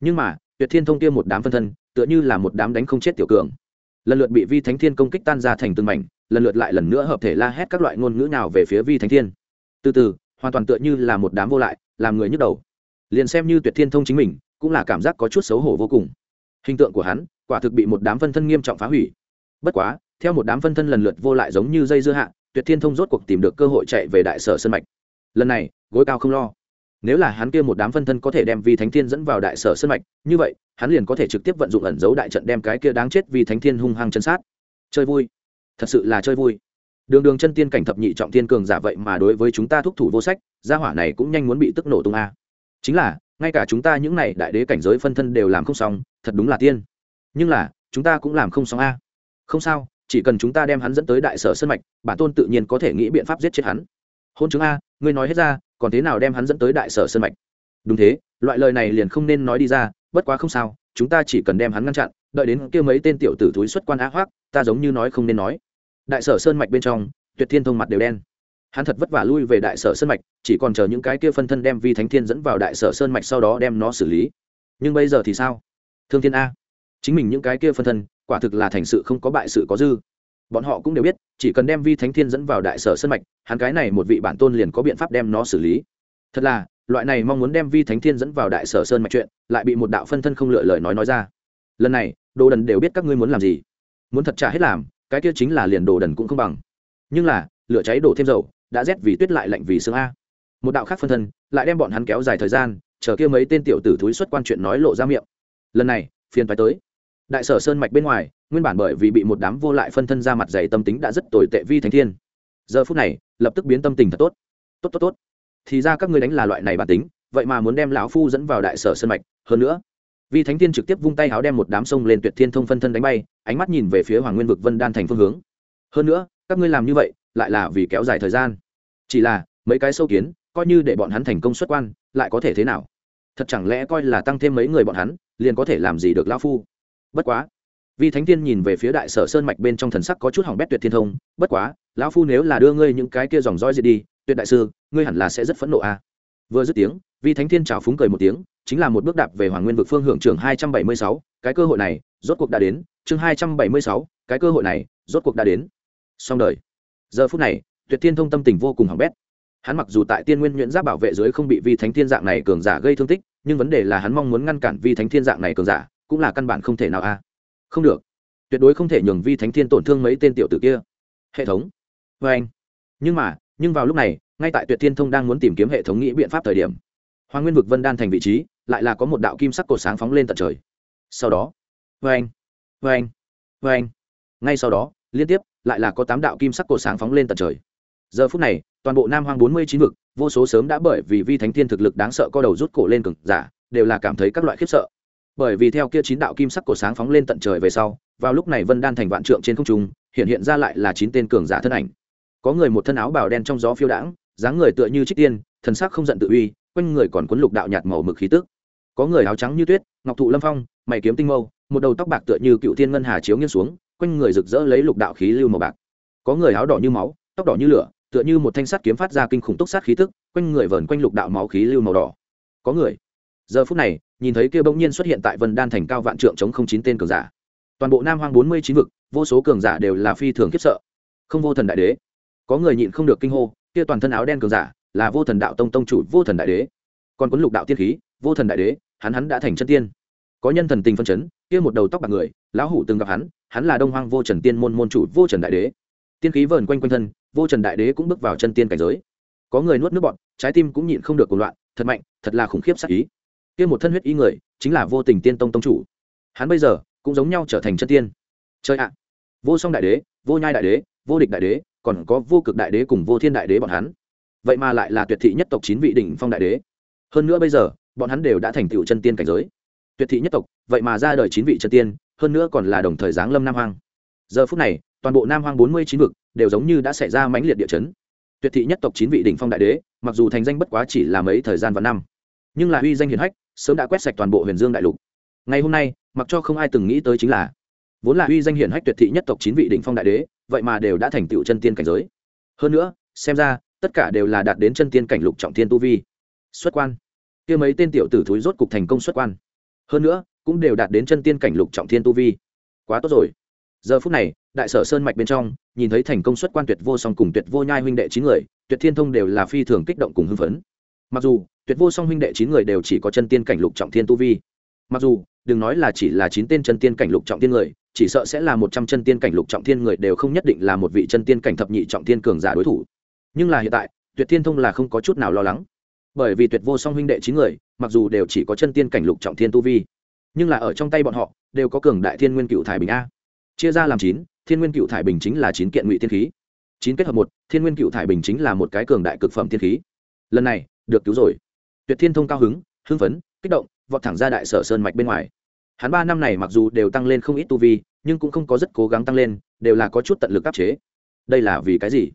Nhưng mà, tuyệt thiên thông kia một đám phân thân, tựa như là một đám đánh không chết tiểu cường. Lần lượt bị vi thánh thiên công kích tan ra thành từng mảnh, lần lượt lại lần nữa hợp thể la hét các loại ngôn ngữ nào về phía vi thánh thiên. Từ từ, hoàn toàn tựa như là một đám vô lại, làm người nhức đầu. Liền xem như tuyệt thiên thông chính mình, cũng là cảm giác có chút xấu hổ vô cùng. Hình tượng của hắn, quả thực bị một đám phân thân nghiêm trọng phá hủy. Bất quá theo một đám phân thân lần lượt vô lại giống như dây dưa hạ, tuyệt thiên thông rốt cuộc tìm được cơ hội chạy về đại sở sân mạch. Lần này, gối cao không lo. Nếu là hắn kia một đám phân thân có thể đem vi thánh thiên dẫn vào đại sở sân mạch, như vậy, hắn liền có thể trực tiếp vận dụng ẩn dấu đại trận đem cái kia đáng chết vì thánh thiên hung hăng chân sát. Chơi vui. Thật sự là chơi vui. Đường đường chân tiên cảnh thập nhị trọng tiên cường giả vậy mà đối với chúng ta thúc thủ vô sách, gia hỏa này cũng nhanh muốn bị tức nổ tung a. Chính là, ngay cả chúng ta những này đại đế cảnh giới phân thân đều làm không xong, thật đúng là tiên. Nhưng là, chúng ta cũng làm không xong a. Không sao chỉ cần chúng ta đem hắn dẫn tới đại sở sân mạch, bản tôn tự nhiên có thể nghĩ biện pháp giết chết hắn. Hôn chứng a, ngươi nói hết ra, còn thế nào đem hắn dẫn tới đại sở sân mạch? Đúng thế, loại lời này liền không nên nói đi ra, bất quá không sao, chúng ta chỉ cần đem hắn ngăn chặn, đợi đến kêu mấy tên tiểu tử thúi xuất quan á hoác, ta giống như nói không nên nói. Đại sở sơn mạch bên trong, tuyệt thiên thông mặt đều đen. Hắn thật vất vả lui về đại sở sơn mạch, chỉ còn chờ những cái kia phân thân đem vi thánh thiên dẫn vào đại sở sơn mạch sau đó đem nó xử lý. Nhưng bây giờ thì sao? Thương thiên a, chính mình những cái kia phân thân quả thực là thành sự không có bại sự có dư. Bọn họ cũng đều biết, chỉ cần đem vi thánh thiên dẫn vào đại sở sơn mạch, hắn cái này một vị bản tôn liền có biện pháp đem nó xử lý. Thật là, loại này mong muốn đem vi thánh thiên dẫn vào đại sở sơn mạch chuyện, lại bị một đạo phân thân không lựa lời nói nói ra. Lần này, đồ đần đều biết các ngươi muốn làm gì. Muốn thật trả hết làm, cái kia chính là liền đồ đần cũng không bằng. Nhưng là, lửa cháy đổ thêm dầu, đã rét vì tuyết lại lạnh vì sương a. Một đạo khác phân thân, lại đem bọn hắn kéo dài thời gian, chờ kia mấy tên tiểu tử thúi xuất quan chuyện nói lộ ra miệng. Lần này, phiền phải tới đại sở sơn mạch bên ngoài, nguyên bản bởi vì bị một đám vô lại phân thân ra mặt dày tâm tính đã rất tồi tệ vi thánh thiên. Giờ phút này, lập tức biến tâm tình thật tốt. Tốt tốt tốt. Thì ra các ngươi đánh là loại này bản tính, vậy mà muốn đem lão phu dẫn vào đại sở sơn mạch, hơn nữa. Vi thánh thiên trực tiếp vung tay háo đem một đám sông lên tuyệt thiên thông phân thân đánh bay, ánh mắt nhìn về phía hoàng nguyên vực vân đan thành phương hướng. Hơn nữa, các ngươi làm như vậy, lại là vì kéo dài thời gian. Chỉ là, mấy cái sâu kiến, coi như để bọn hắn thành công xuất quan, lại có thể thế nào? Thật chẳng lẽ coi là tăng thêm mấy người bọn hắn, liền có thể làm gì được lão phu? Bất quá. Vi thánh tiên nhìn về phía đại sở sơn mạch bên trong thần sắc có chút hỏng bét tuyệt thiên thông, bất quá, lão phu nếu là đưa ngươi những cái kia dòng roi gì đi, tuyệt đại sư, ngươi hẳn là sẽ rất phẫn nộ a. À. vừa dứt tiếng, vi thánh thiên chào phúng cười một tiếng, chính là một bước đạp về hoàng nguyên vực phương hưởng trường hai trăm bảy mươi sáu, cái cơ hội này, rốt cuộc đã đến, chương hai trăm bảy mươi sáu, cái cơ hội này, rốt cuộc đã đến. Xong đời. Giờ phút này, tuyệt thiên thông tâm tình vô cùng hỏng bét. Hắn mặc dù tại tiên nguyên nhuyễn giáp bảo vệ dưới không bị vi thánh thiên dạng này cường giả gây thương tích, nhưng vấn đề là hắn mong muốn ngăn cản vi thánh thiên dạng này cường giả cũng là căn bản không thể nào a. Không được. Tuyệt đối không thể nhường vi thánh thiên tổn thương mấy tên tiểu tử kia. Hệ thống. Vê anh. Nhưng mà, nhưng vào lúc này, ngay tại tuyệt thiên thông đang muốn tìm kiếm hệ thống nghĩ biện pháp thời điểm, hoàng nguyên vực vân đan thành vị trí, lại là có một đạo kim sắc cột sáng phóng lên tận trời. Sau đó vê anh vê anh vê anh. Ngay sau đó, liên tiếp, lại là có tám đạo kim sắc cột sáng phóng lên tận trời. Giờ phút này, toàn bộ nam hoang bốn mươi chín vực, vô số sớm đã bởi vì vi thánh thiên thực lực đáng sợ co đầu rút cổ lên cực giả, đều là cảm thấy các loại khiếp sợ bởi vì theo kia chín đạo kim sắc cổ sáng phóng lên tận trời về sau, vào lúc này vân đan thành vạn trượng trên không trung, hiện hiện ra lại là chín tên cường giả thân ảnh. Có người một thân áo bào đen trong gió phiêu đãng, dáng người tựa như trích tiên, thần sắc không giận tự uy, quanh người còn cuốn lục đạo nhạt màu mực khí tức. Có người áo trắng như tuyết, ngọc thụ lâm phong, mày kiếm tinh mâu, một đầu tóc bạc tựa như cựu thiên ngân hà chiếu nghiêng xuống, quanh người rực rỡ lấy lục đạo khí lưu màu bạc. Có người áo đỏ như máu, tóc đỏ như lửa, tựa như một thanh sắt kiếm phát ra kinh khủng túc sát khí tức, quanh người vờn quanh lục đạo máu khí lưu màu đỏ. Có người. Giờ phút này nhìn thấy kia bỗng nhiên xuất hiện tại vân đan thành cao vạn trượng chống không chín tên cường giả. Toàn bộ nam hoang bốn mươi chín vực vô số cường giả đều là phi thường khiếp sợ. Không vô thần đại đế. Có người nhịn không được kinh hô kia toàn thân áo đen cường giả là vô thần đạo tông tông chủ vô thần đại đế. Còn quấn lục đạo tiên khí vô thần đại đế hắn hắn đã thành chân tiên. Có nhân thần tình phân chấn kia một đầu tóc bạc người lão hủ từng gặp hắn hắn là đông hoang vô trần tiên môn môn chủ vô trần đại đế. Tiên khí vờn quanh quanh thân vô trần đại đế cũng bước vào chân tiên cảnh giới. Có người nuốt nước bọt, trái tim cũng nhịn không được cuồng loạn thật mạnh thật là khủng khiếp sắc ý kia một thân huyết ý người, chính là vô tình tiên tông tông chủ. Hắn bây giờ, cũng giống nhau trở thành chân tiên. Chơi ạ. Vô song đại đế, vô nhai đại đế, vô địch đại đế, còn có vô cực đại đế cùng vô thiên đại đế bọn hắn. Vậy mà lại là tuyệt thị nhất tộc chín vị đỉnh phong đại đế. Hơn nữa bây giờ, bọn hắn đều đã thành tựu chân tiên cảnh giới. Tuyệt thị nhất tộc, vậy mà ra đời chín vị chân tiên, hơn nữa còn là đồng thời giáng lâm nam hoang. Giờ phút này, toàn bộ nam hoang bốn mươi chín vực đều giống như đã xảy ra mãnh liệt địa chấn. Tuyệt thị nhất tộc chín vị đỉnh phong đại đế, mặc dù thành danh bất quá chỉ là mấy thời gian và năm, nhưng là uy danh hiển hách sớm đã quét sạch toàn bộ huyền dương đại lục. Ngày hôm nay, mặc cho không ai từng nghĩ tới chính là, vốn là uy danh hiển hách tuyệt thị nhất tộc chín vị đỉnh phong đại đế, vậy mà đều đã thành tựu chân tiên cảnh giới. Hơn nữa, xem ra, tất cả đều là đạt đến chân tiên cảnh lục trọng thiên tu vi. Xuất quan. Kia mấy tên tiểu tử thúi rốt cục thành công xuất quan. Hơn nữa, cũng đều đạt đến chân tiên cảnh lục trọng thiên tu vi. Quá tốt rồi. Giờ phút này, đại sở sơn mạch bên trong, nhìn thấy thành công xuất quan tuyệt vô song cùng tuyệt vô nhai huynh đệ chín người, tuyệt thiên thông đều là phi thường kích động cùng hưng phấn. Mặc dù tuyệt vô song huynh đệ chín người đều chỉ có chân tiên cảnh lục trọng thiên tu vi. Mặc dù, đừng nói là chỉ là chín tên chân tiên cảnh lục trọng thiên người, chỉ sợ sẽ là một trăm chân tiên cảnh lục trọng thiên người đều không nhất định là một vị chân tiên cảnh thập nhị trọng thiên cường giả đối thủ. Nhưng là hiện tại, tuyệt thiên thông là không có chút nào lo lắng. Bởi vì tuyệt vô song huynh đệ chín người, mặc dù đều chỉ có chân tiên cảnh lục trọng thiên tu vi, nhưng là ở trong tay bọn họ, đều có cường đại thiên nguyên cựu thải bình a. Chia ra làm chín, thiên nguyên cựu thải bình chính là chín kiện ngụy thiên khí. Chín kết hợp một, thiên nguyên cựu thải bình chính là một cái cường đại cực phẩm thiên khí. Lần này, được cứu rồi tuyệt thiên thông cao hứng, hưng phấn, kích động, vọt thẳng ra đại sở sơn mạch bên ngoài. Hắn ba năm này mặc dù đều tăng lên không ít tu vi, nhưng cũng không có rất cố gắng tăng lên, đều là có chút tận lực áp chế. Đây là vì cái gì?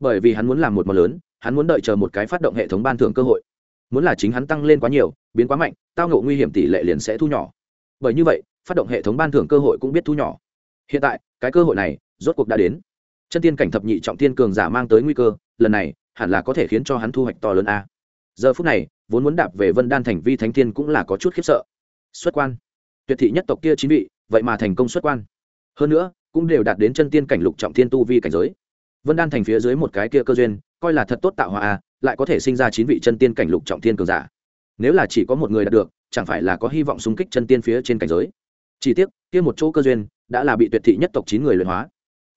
Bởi vì hắn muốn làm một món lớn, hắn muốn đợi chờ một cái phát động hệ thống ban thưởng cơ hội. Muốn là chính hắn tăng lên quá nhiều, biến quá mạnh, tao ngộ nguy hiểm tỷ lệ liền sẽ thu nhỏ. Bởi như vậy, phát động hệ thống ban thưởng cơ hội cũng biết thu nhỏ. Hiện tại, cái cơ hội này, rốt cuộc đã đến. Chân tiên cảnh thập nhị trọng tiên cường giả mang tới nguy cơ, lần này, hẳn là có thể khiến cho hắn thu hoạch to lớn a. Giờ phút này vốn muốn đạp về vân đan thành vi thánh Thiên cũng là có chút khiếp sợ. Xuất quan. Tuyệt thị nhất tộc kia chín vị, vậy mà thành công xuất quan. Hơn nữa, cũng đều đạt đến chân tiên cảnh lục trọng thiên tu vi cảnh giới. Vân đan thành phía dưới một cái kia cơ duyên, coi là thật tốt tạo hòa à lại có thể sinh ra chín vị chân tiên cảnh lục trọng thiên cường giả. Nếu là chỉ có một người đạt được, chẳng phải là có hy vọng xung kích chân tiên phía trên cảnh giới. Chỉ tiếc, kia một chỗ cơ duyên đã là bị tuyệt thị nhất tộc chín người luyện hóa.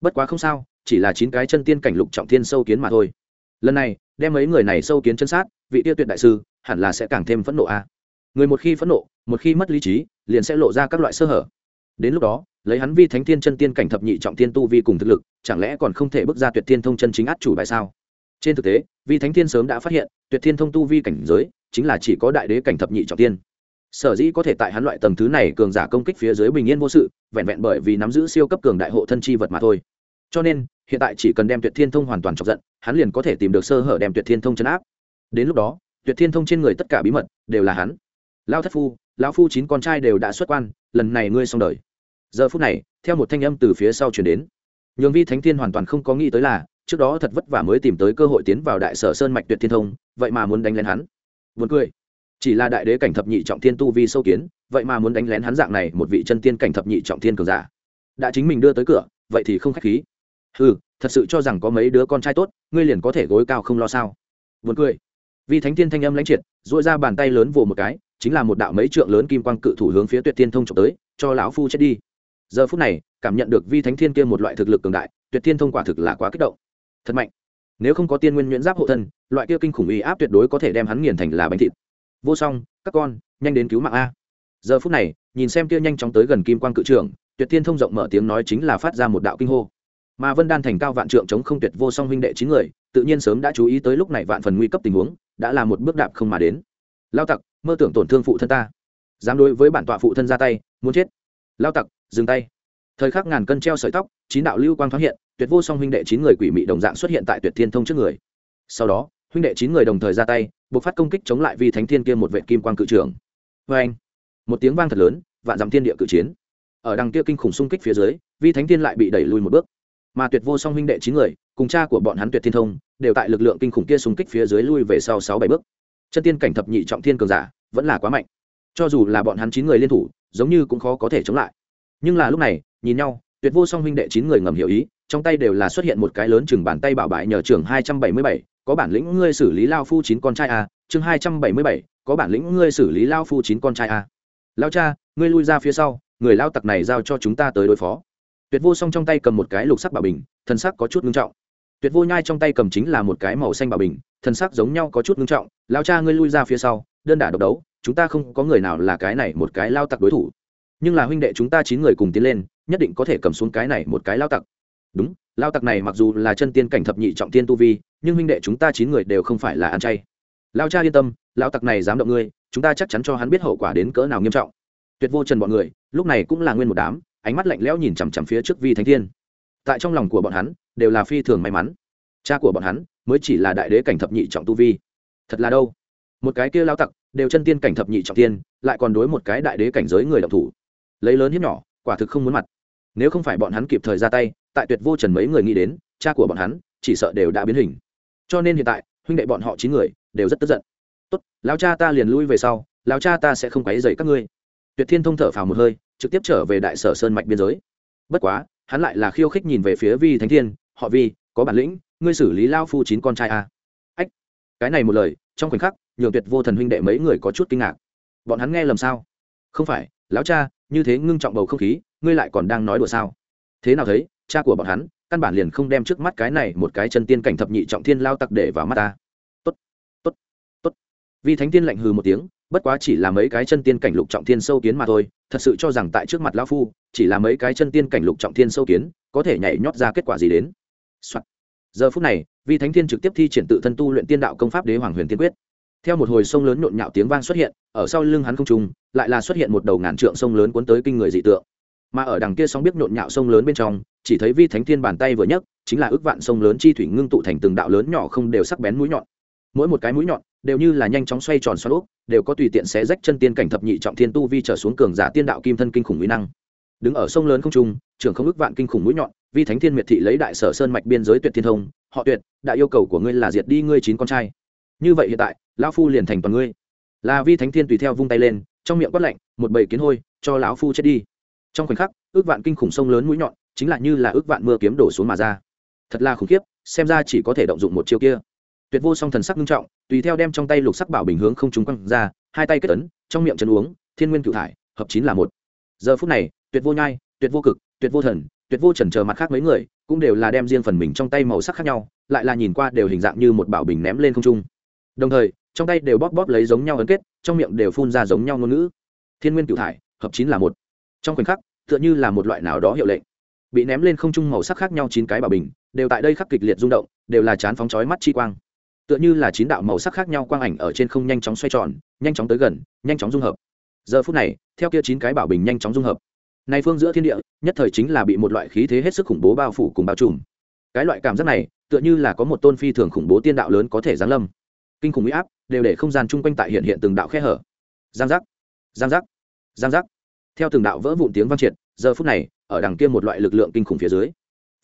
Bất quá không sao, chỉ là chín cái chân tiên cảnh lục trọng thiên sâu kiến mà thôi lần này, đem mấy người này sâu kiến chân sát, vị tiêu tuyệt đại sư, hẳn là sẽ càng thêm phẫn nộ a. Người một khi phẫn nộ, một khi mất lý trí, liền sẽ lộ ra các loại sơ hở. Đến lúc đó, lấy hắn vi thánh thiên chân tiên cảnh thập nhị trọng tiên tu vi cùng thực lực, chẳng lẽ còn không thể bước ra tuyệt thiên thông chân chính át chủ bài sao? Trên thực tế, vi thánh thiên sớm đã phát hiện, tuyệt thiên thông tu vi cảnh giới, chính là chỉ có đại đế cảnh thập nhị trọng tiên. Sở dĩ có thể tại hắn loại tầng thứ này cường giả công kích phía dưới bình yên vô sự, vẹn vẹn bởi vì nắm giữ siêu cấp cường đại hộ thân chi vật mà thôi. Cho nên hiện tại chỉ cần đem tuyệt thiên thông hoàn toàn chọc giận, hắn liền có thể tìm được sơ hở đem tuyệt thiên thông chấn áp. Đến lúc đó, tuyệt thiên thông trên người tất cả bí mật đều là hắn. Lao thất phu, lão phu chín con trai đều đã xuất quan, lần này ngươi xong đời. Giờ phút này, theo một thanh âm từ phía sau chuyển đến. Nhường vi thánh thiên hoàn toàn không có nghĩ tới là, trước đó thật vất vả mới tìm tới cơ hội tiến vào đại sở sơn mạch tuyệt thiên thông, vậy mà muốn đánh lén hắn. Vượt cười. Chỉ là đại đế cảnh thập nhị trọng thiên tu vi sâu kiến, vậy mà muốn đánh lén hắn dạng này một vị chân tiên cảnh thập nhị trọng thiên cường giả. Đã chính mình đưa tới cửa, vậy thì không k h á c h khí ừ thật sự cho rằng có mấy đứa con trai tốt, ngươi liền có thể gối cao không lo sao? Vượt cười. Vì thánh thiên thanh âm lãnh triệt dội ra bàn tay lớn vồ một cái, chính là một đạo mấy trượng lớn kim quang cự thủ hướng phía tuyệt thiên thông trộm tới, cho lão phu chết đi. Giờ phút này, cảm nhận được vi thánh thiên kia một loại thực lực cường đại, tuyệt thiên thông quả thực là quá kích động. Thật mạnh. Nếu không có tiên nguyên nhuyễn giáp hộ thân, loại kia kinh khủng uy áp tuyệt đối có thể đem hắn nghiền thành là bánh thịt. Vô song, các con, nhanh đến cứu mạng a. Giờ phút này, nhìn xem kia nhanh chóng tới gần kim quang cự trưởng, tuyệt thiên thông rộng mở tiếng nói chính là phát ra một đạo kinh hô mà vân đan thành cao vạn trượng chống không tuyệt vô song huynh đệ chín người, tự nhiên sớm đã chú ý tới lúc này vạn phần nguy cấp tình huống, đã là một bước đạp không mà đến. Lao tặc, mơ tưởng tổn thương phụ thân ta. Dám đối với bản tọa phụ thân ra tay, muốn chết. Lao tặc, dừng tay. Thời khắc ngàn cân treo sợi tóc, chín đạo lưu quang thoáng hiện, tuyệt vô song huynh đệ chín người quỷ mị đồng dạng xuất hiện tại tuyệt thiên thông trước người. Sau đó, huynh đệ chín người đồng thời ra tay buộc phát công kích chống lại vi thánh thiên kia một vệ kim quang cự trưởng. Vê anh, một tiếng vang thật lớn, vạn dặm thiên địa cự chiến. Ở đằng kia kinh khủng xung kích phía dưới, vi thánh thiên lại bị đẩy lùi một bước mà tuyệt vô song huynh đệ chín người, cùng cha của bọn hắn tuyệt thiên thông, đều tại lực lượng kinh khủng kia xung kích phía dưới lui về sau sáu bảy bước. Chân tiên cảnh thập nhị trọng thiên cường giả vẫn là quá mạnh. Cho dù là bọn hắn chín người liên thủ, giống như cũng khó có thể chống lại. Nhưng là lúc này, nhìn nhau, tuyệt vô song huynh đệ chín người ngầm hiểu ý, trong tay đều là xuất hiện một cái lớn chừng bàn tay bảo bại nhờ trưởng hai trăm bảy mươi bảy, có bản lĩnh ngươi xử lý lao phu chín con trai a chương hai trăm bảy mươi bảy, có bản lĩnh ngươi xử lý lao phu chín con trai a lao cha, ngươi lui ra phía sau, người lao tặc này giao cho chúng ta tới đối phó tuyệt vô song trong tay cầm một cái lục sắc bảo bình, thân sắc có chút ngưng trọng. Tuyệt vô nhai trong tay cầm chính là một cái màu xanh bảo bình, thân sắc giống nhau có chút ngưng trọng. Lao cha ngươi lui ra phía sau, đơn đả độc đấu, chúng ta không có người nào là cái này một cái lao tặc đối thủ. Nhưng là huynh đệ chúng ta chín người cùng tiến lên, nhất định có thể cầm xuống cái này một cái lao tặc. Đúng, lao tặc này mặc dù là chân tiên cảnh thập nhị trọng tiên tu vi, nhưng huynh đệ chúng ta chín người đều không phải là ăn chay. Lao cha yên tâm, lao tặc này dám động ngươi, chúng ta chắc chắn cho hắn biết hậu quả đến cỡ nào nghiêm trọng. Tuyệt vô trần bọn người, lúc này cũng là nguyên một đám ánh mắt lạnh lẽo nhìn chằm chằm phía trước vi thánh thiên. Tại trong lòng của bọn hắn, đều là phi thường may mắn. Cha của bọn hắn mới chỉ là đại đế cảnh thập nhị trọng tu vi. Thật là đâu? Một cái kia lao tặc, đều chân tiên cảnh thập nhị trọng tiên, lại còn đối một cái đại đế cảnh giới người động thủ. Lấy lớn hiếp nhỏ, quả thực không muốn mặt. Nếu không phải bọn hắn kịp thời ra tay, tại tuyệt vô trần mấy người nghĩ đến, cha của bọn hắn chỉ sợ đều đã biến hình. Cho nên hiện tại, huynh đệ bọn họ chín người đều rất tức giận. Tốt lao cha ta liền lui về sau lao cha ta sẽ không quấy dậy các ngươi. Tuyệt thiên thông thở phào một hơi trực tiếp trở về đại sở sơn mạch biên giới. Bất quá, hắn lại là khiêu khích nhìn về phía vi thánh thiên, họ vi, có bản lĩnh, ngươi xử lý lao phu chín con trai a à. ách, cái này một lời, trong khoảnh khắc, nhường tuyệt vô thần huynh đệ mấy người có chút kinh ngạc. Bọn hắn nghe lầm sao? Không phải, lão cha, như thế ngưng trọng bầu không khí, ngươi lại còn đang nói đùa sao? Thế nào thấy, cha của bọn hắn, căn bản liền không đem trước mắt cái này một cái chân tiên cảnh thập nhị trọng thiên lao tặc để vào mắt ta. Tốt tốt tốt. Vì thánh tiên lạnh hừ một tiếng bất quá chỉ là mấy cái chân tiên cảnh lục trọng thiên sâu kiến mà thôi, thật sự cho rằng tại trước mặt lão phu, chỉ là mấy cái chân tiên cảnh lục trọng thiên sâu kiến, có thể nhảy nhót ra kết quả gì đến、Soạn. giờ phút này, vi thánh thiên trực tiếp thi triển tự thân tu luyện tiên đạo công pháp đế hoàng huyền tiên quyết. Theo một hồi sông lớn nhộn nhạo tiếng vang xuất hiện, ở sau lưng hắn không trung, lại là xuất hiện một đầu ngàn trượng sông lớn cuốn tới kinh người dị tượng. Mà ở đằng kia sóng biết nhộn nhạo sông lớn bên trong, chỉ thấy vi thánh thiên bàn tay vừa nhấc, chính là ước vạn sông lớn chi thủy ngưng tụ thành từng đạo lớn nhỏ không đều sắc bén mũi nhọn mỗi một cái mũi nhọn đều như là nhanh chóng xoay tròn xoắn úp, đều có tùy tiện xé rách chân tiên cảnh thập nhị trọng thiên tu vi trở xuống cường giả tiên đạo kim thân kinh khủng mỹ năng. Đứng ở sông lớn không trung, trưởng không ước vạn kinh khủng mũi nhọn, vi thánh thiên miệt thị lấy đại sở sơn mạch biên giới tuyệt thiên thông, họ tuyệt, đại yêu cầu của ngươi là diệt đi ngươi chín con trai. Như vậy hiện tại, lão phu liền thành toàn ngươi. Là vi thánh thiên tùy theo vung tay lên, trong miệng quát lạnh, một bầy kiến hôi, cho lão phu chết đi. Trong khoảnh khắc, ước vạn kinh khủng sông lớn mũi nhọn chính là như là ước vạn mưa kiếm đổ xuống mà ra. Thật là khủng khiếp, xem ra chỉ có thể động dụng một chiêu kia tuyệt vô song thần sắc nghiêm trọng, tùy theo đem trong tay lục sắc bảo bình hướng không trúng quăng ra, hai tay kết ấn, trong miệng chân uống, thiên nguyên cựu thải, hợp chín là một. Giờ phút này, tuyệt vô nhai, tuyệt vô cực, tuyệt vô thần, tuyệt vô trần chờ mặt khác mấy người, cũng đều là đem riêng phần mình trong tay màu sắc khác nhau, lại là nhìn qua đều hình dạng như một bảo bình ném lên không trung. Đồng thời, trong tay đều bóp bóp lấy giống nhau ấn kết, trong miệng đều phun ra giống nhau ngôn ngữ. Thiên nguyên cựu thải, hợp chín là một. Trong khoảnh khắc, tựa như là một loại nào đó hiệu lệnh. Bị ném lên không trung màu sắc khác nhau chín cái bảo bình, đều tại đây khắc kịch liệt rung động, đều là chán phóng chói mắt chi quang tựa như là chín đạo màu sắc khác nhau quang ảnh ở trên không nhanh chóng xoay tròn, nhanh chóng tới gần, nhanh chóng dung hợp. Giờ phút này, theo kia chín cái bảo bình nhanh chóng dung hợp. Này phương giữa thiên địa, nhất thời chính là bị một loại khí thế hết sức khủng bố bao phủ cùng bao trùm. Cái loại cảm giác này, tựa như là có một tôn phi thường khủng bố tiên đạo lớn có thể giáng lâm. Kinh khủng huy áp, đều để không gian chung quanh tại hiện hiện từng đạo khe hở. Giang giác giang giác giang giác. Theo từng đạo vỡ vụn tiếng vang triệt, giờ phút này, ở đằng kia một loại lực lượng kinh khủng phía dưới.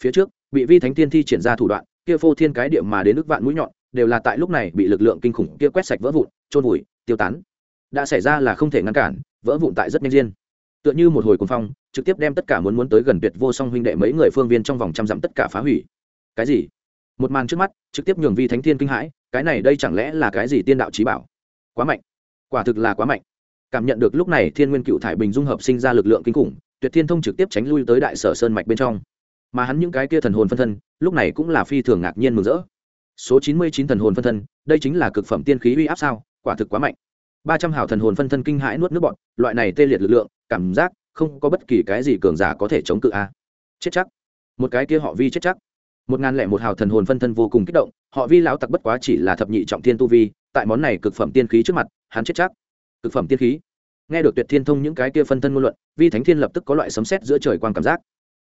Phía trước, bị vi thánh tiên thi triển ra thủ đoạn, kia phô thiên cái địa mà đến nước vạn mũi nhọn đều là tại lúc này bị lực lượng kinh khủng kia quét sạch vỡ vụn trôn vùi, tiêu tán. Đã xảy ra là không thể ngăn cản, vỡ vụn tại rất nhanh riêng. Tựa như một hồi cuồng phong, trực tiếp đem tất cả muốn muốn tới gần tuyệt vô song huynh đệ mấy người phương viên trong vòng trăm dặm tất cả phá hủy. Cái gì? Một màn trước mắt, trực tiếp nhường vi thánh thiên kinh hãi, cái này đây chẳng lẽ là cái gì tiên đạo trí bảo? Quá mạnh. Quả thực là quá mạnh. Cảm nhận được lúc này thiên nguyên cựu thải bình dung hợp sinh ra lực lượng kinh khủng, tuyệt thiên thông trực tiếp tránh lui tới đại sở sơn mạch bên trong. Mà hắn những cái kia thần hồn phân thân, lúc này cũng là phi thường ngạc nhiên mừng rỡ số chín mươi chín thần hồn phân thân, đây chính là cực phẩm tiên khí uy áp sao, quả thực quá mạnh. Ba trăm hào thần hồn phân thân kinh hãi nuốt nước bọn loại này tê liệt lực lượng, cảm giác không có bất kỳ cái gì cường giả có thể chống cự a. Chết chắc. Một cái kia họ vi chết chắc. Một ngàn lẻ một hào thần hồn phân thân vô cùng kích động, họ vi lão tặc bất quá chỉ là thập nhị trọng thiên tu vi, tại món này cực phẩm tiên khí trước mặt, hắn chết chắc. Cực phẩm tiên khí. Nghe được tuyệt thiên thông những cái kia phân thân ngôn luận, vi thánh thiên lập tức có loại sấm sét giữa trời quan cảm giác.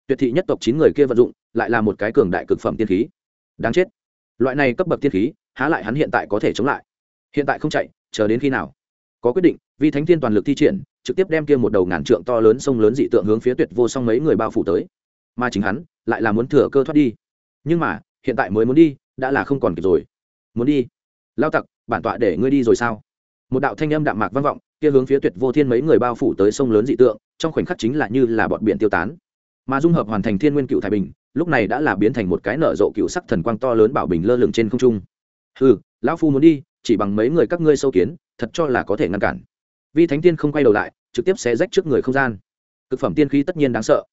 Tuyệt thị nhất tộc chín người kia vận dụng, lại là một cái cường đại cực phẩm tiên khí. Đáng chết loại này cấp bậc tiên khí, há lại hắn hiện tại có thể chống lại? Hiện tại không chạy, chờ đến khi nào? Có quyết định, vi thánh thiên toàn lực thi triển, trực tiếp đem kia một đầu ngàn trượng to lớn sông lớn dị tượng hướng phía tuyệt vô song mấy người bao phủ tới. Mà chính hắn, lại là muốn thừa cơ thoát đi. Nhưng mà, hiện tại mới muốn đi, đã là không còn kịp rồi. Muốn đi? Lao tặc, bản tọa để ngươi đi rồi sao? Một đạo thanh âm đạm mạc vang vọng, kia hướng phía tuyệt vô thiên mấy người bao phủ tới sông lớn dị tượng, trong khoảnh khắc chính là như là bọn biển tiêu tán. Mà dung hợp hoàn thành thiên nguyên cựu thái bình lúc này đã là biến thành một cái nở rộ cựu sắc thần quang to lớn bảo bình lơ lửng trên không trung. Ừ lão phu muốn đi, chỉ bằng mấy người các ngươi sâu kiến, thật cho là có thể ngăn cản. Vi thánh tiên không quay đầu lại, trực tiếp xé rách trước người không gian. Cực phẩm tiên khí tất nhiên đáng sợ.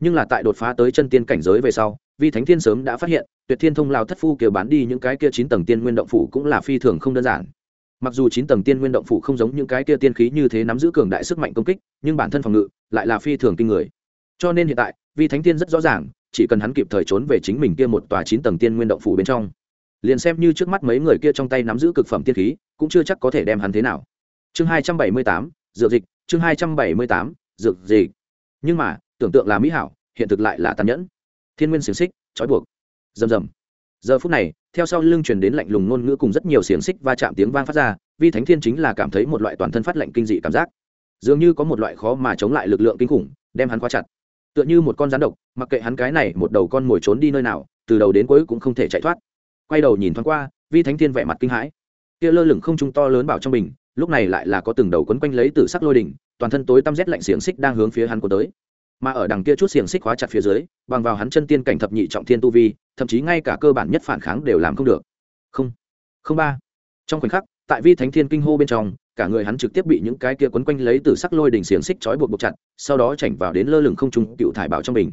Nhưng là tại đột phá tới chân tiên cảnh giới về sau, vi thánh thiên sớm đã phát hiện, tuyệt thiên thông lao thất phu kiểu bán đi những cái kia chín tầng tiên nguyên động phủ cũng là phi thường không đơn giản. Mặc dù chín tầng tiên nguyên động phủ không giống những cái kia tiên khí như thế nắm giữ cường đại sức mạnh công kích, nhưng bản thân phòng ngự lại là phi thường kinh người. Cho nên hiện tại, vi thánh tiên rất rõ ràng chỉ cần hắn kịp thời trốn về chính mình kia một tòa chín tầng tiên nguyên động phủ bên trong. Liền xem như trước mắt mấy người kia trong tay nắm giữ cực phẩm tiên khí, cũng chưa chắc có thể đem hắn thế nào. Chương hai trăm bảy mươi tám, dược dịch, chương hai trăm bảy mươi tám, dược gì nhưng mà, tưởng tượng là mỹ hảo, hiện thực lại là tàn nhẫn. Thiên nguyên xiềng xích, trói buộc. Rầm rầm. Giờ phút này, theo sau lưng truyền đến lạnh lùng ngôn ngữ cùng rất nhiều xiềng xích va chạm tiếng vang phát ra, vi thánh thiên chính là cảm thấy một loại toàn thân phát lạnh kinh dị cảm giác. Dường như có một loại khó mà chống lại lực lượng kinh khủng, đem hắn khóa chặt tựa như một con rắn độc, mặc kệ hắn cái này một đầu con mồi trốn đi nơi nào, từ đầu đến cuối cũng không thể chạy thoát. Quay đầu nhìn thoáng qua, vi thánh thiên vẻ mặt kinh hãi. Kia lơ lửng không trung to lớn bảo trong bình, lúc này lại là có từng đầu quấn quanh lấy từ sắc lôi đỉnh, toàn thân tối tăm rét lạnh xiềng xích đang hướng phía hắn của tới. Mà ở đằng kia chút xiềng xích khóa chặt phía dưới, bằng vào hắn chân tiên cảnh thập nhị trọng thiên tu vi, thậm chí ngay cả cơ bản nhất phản kháng đều làm không được. Không không ba. Trong khoảnh khắc, tại vi thánh thiên kinh hô bên trong cả người hắn trực tiếp bị những cái kia quấn quanh lấy từ sắc lôi đỉnh xiềng xích trói buộc buộc chặt, sau đó chảnh vào đến lơ lửng không trung cựu thải bảo trong bình.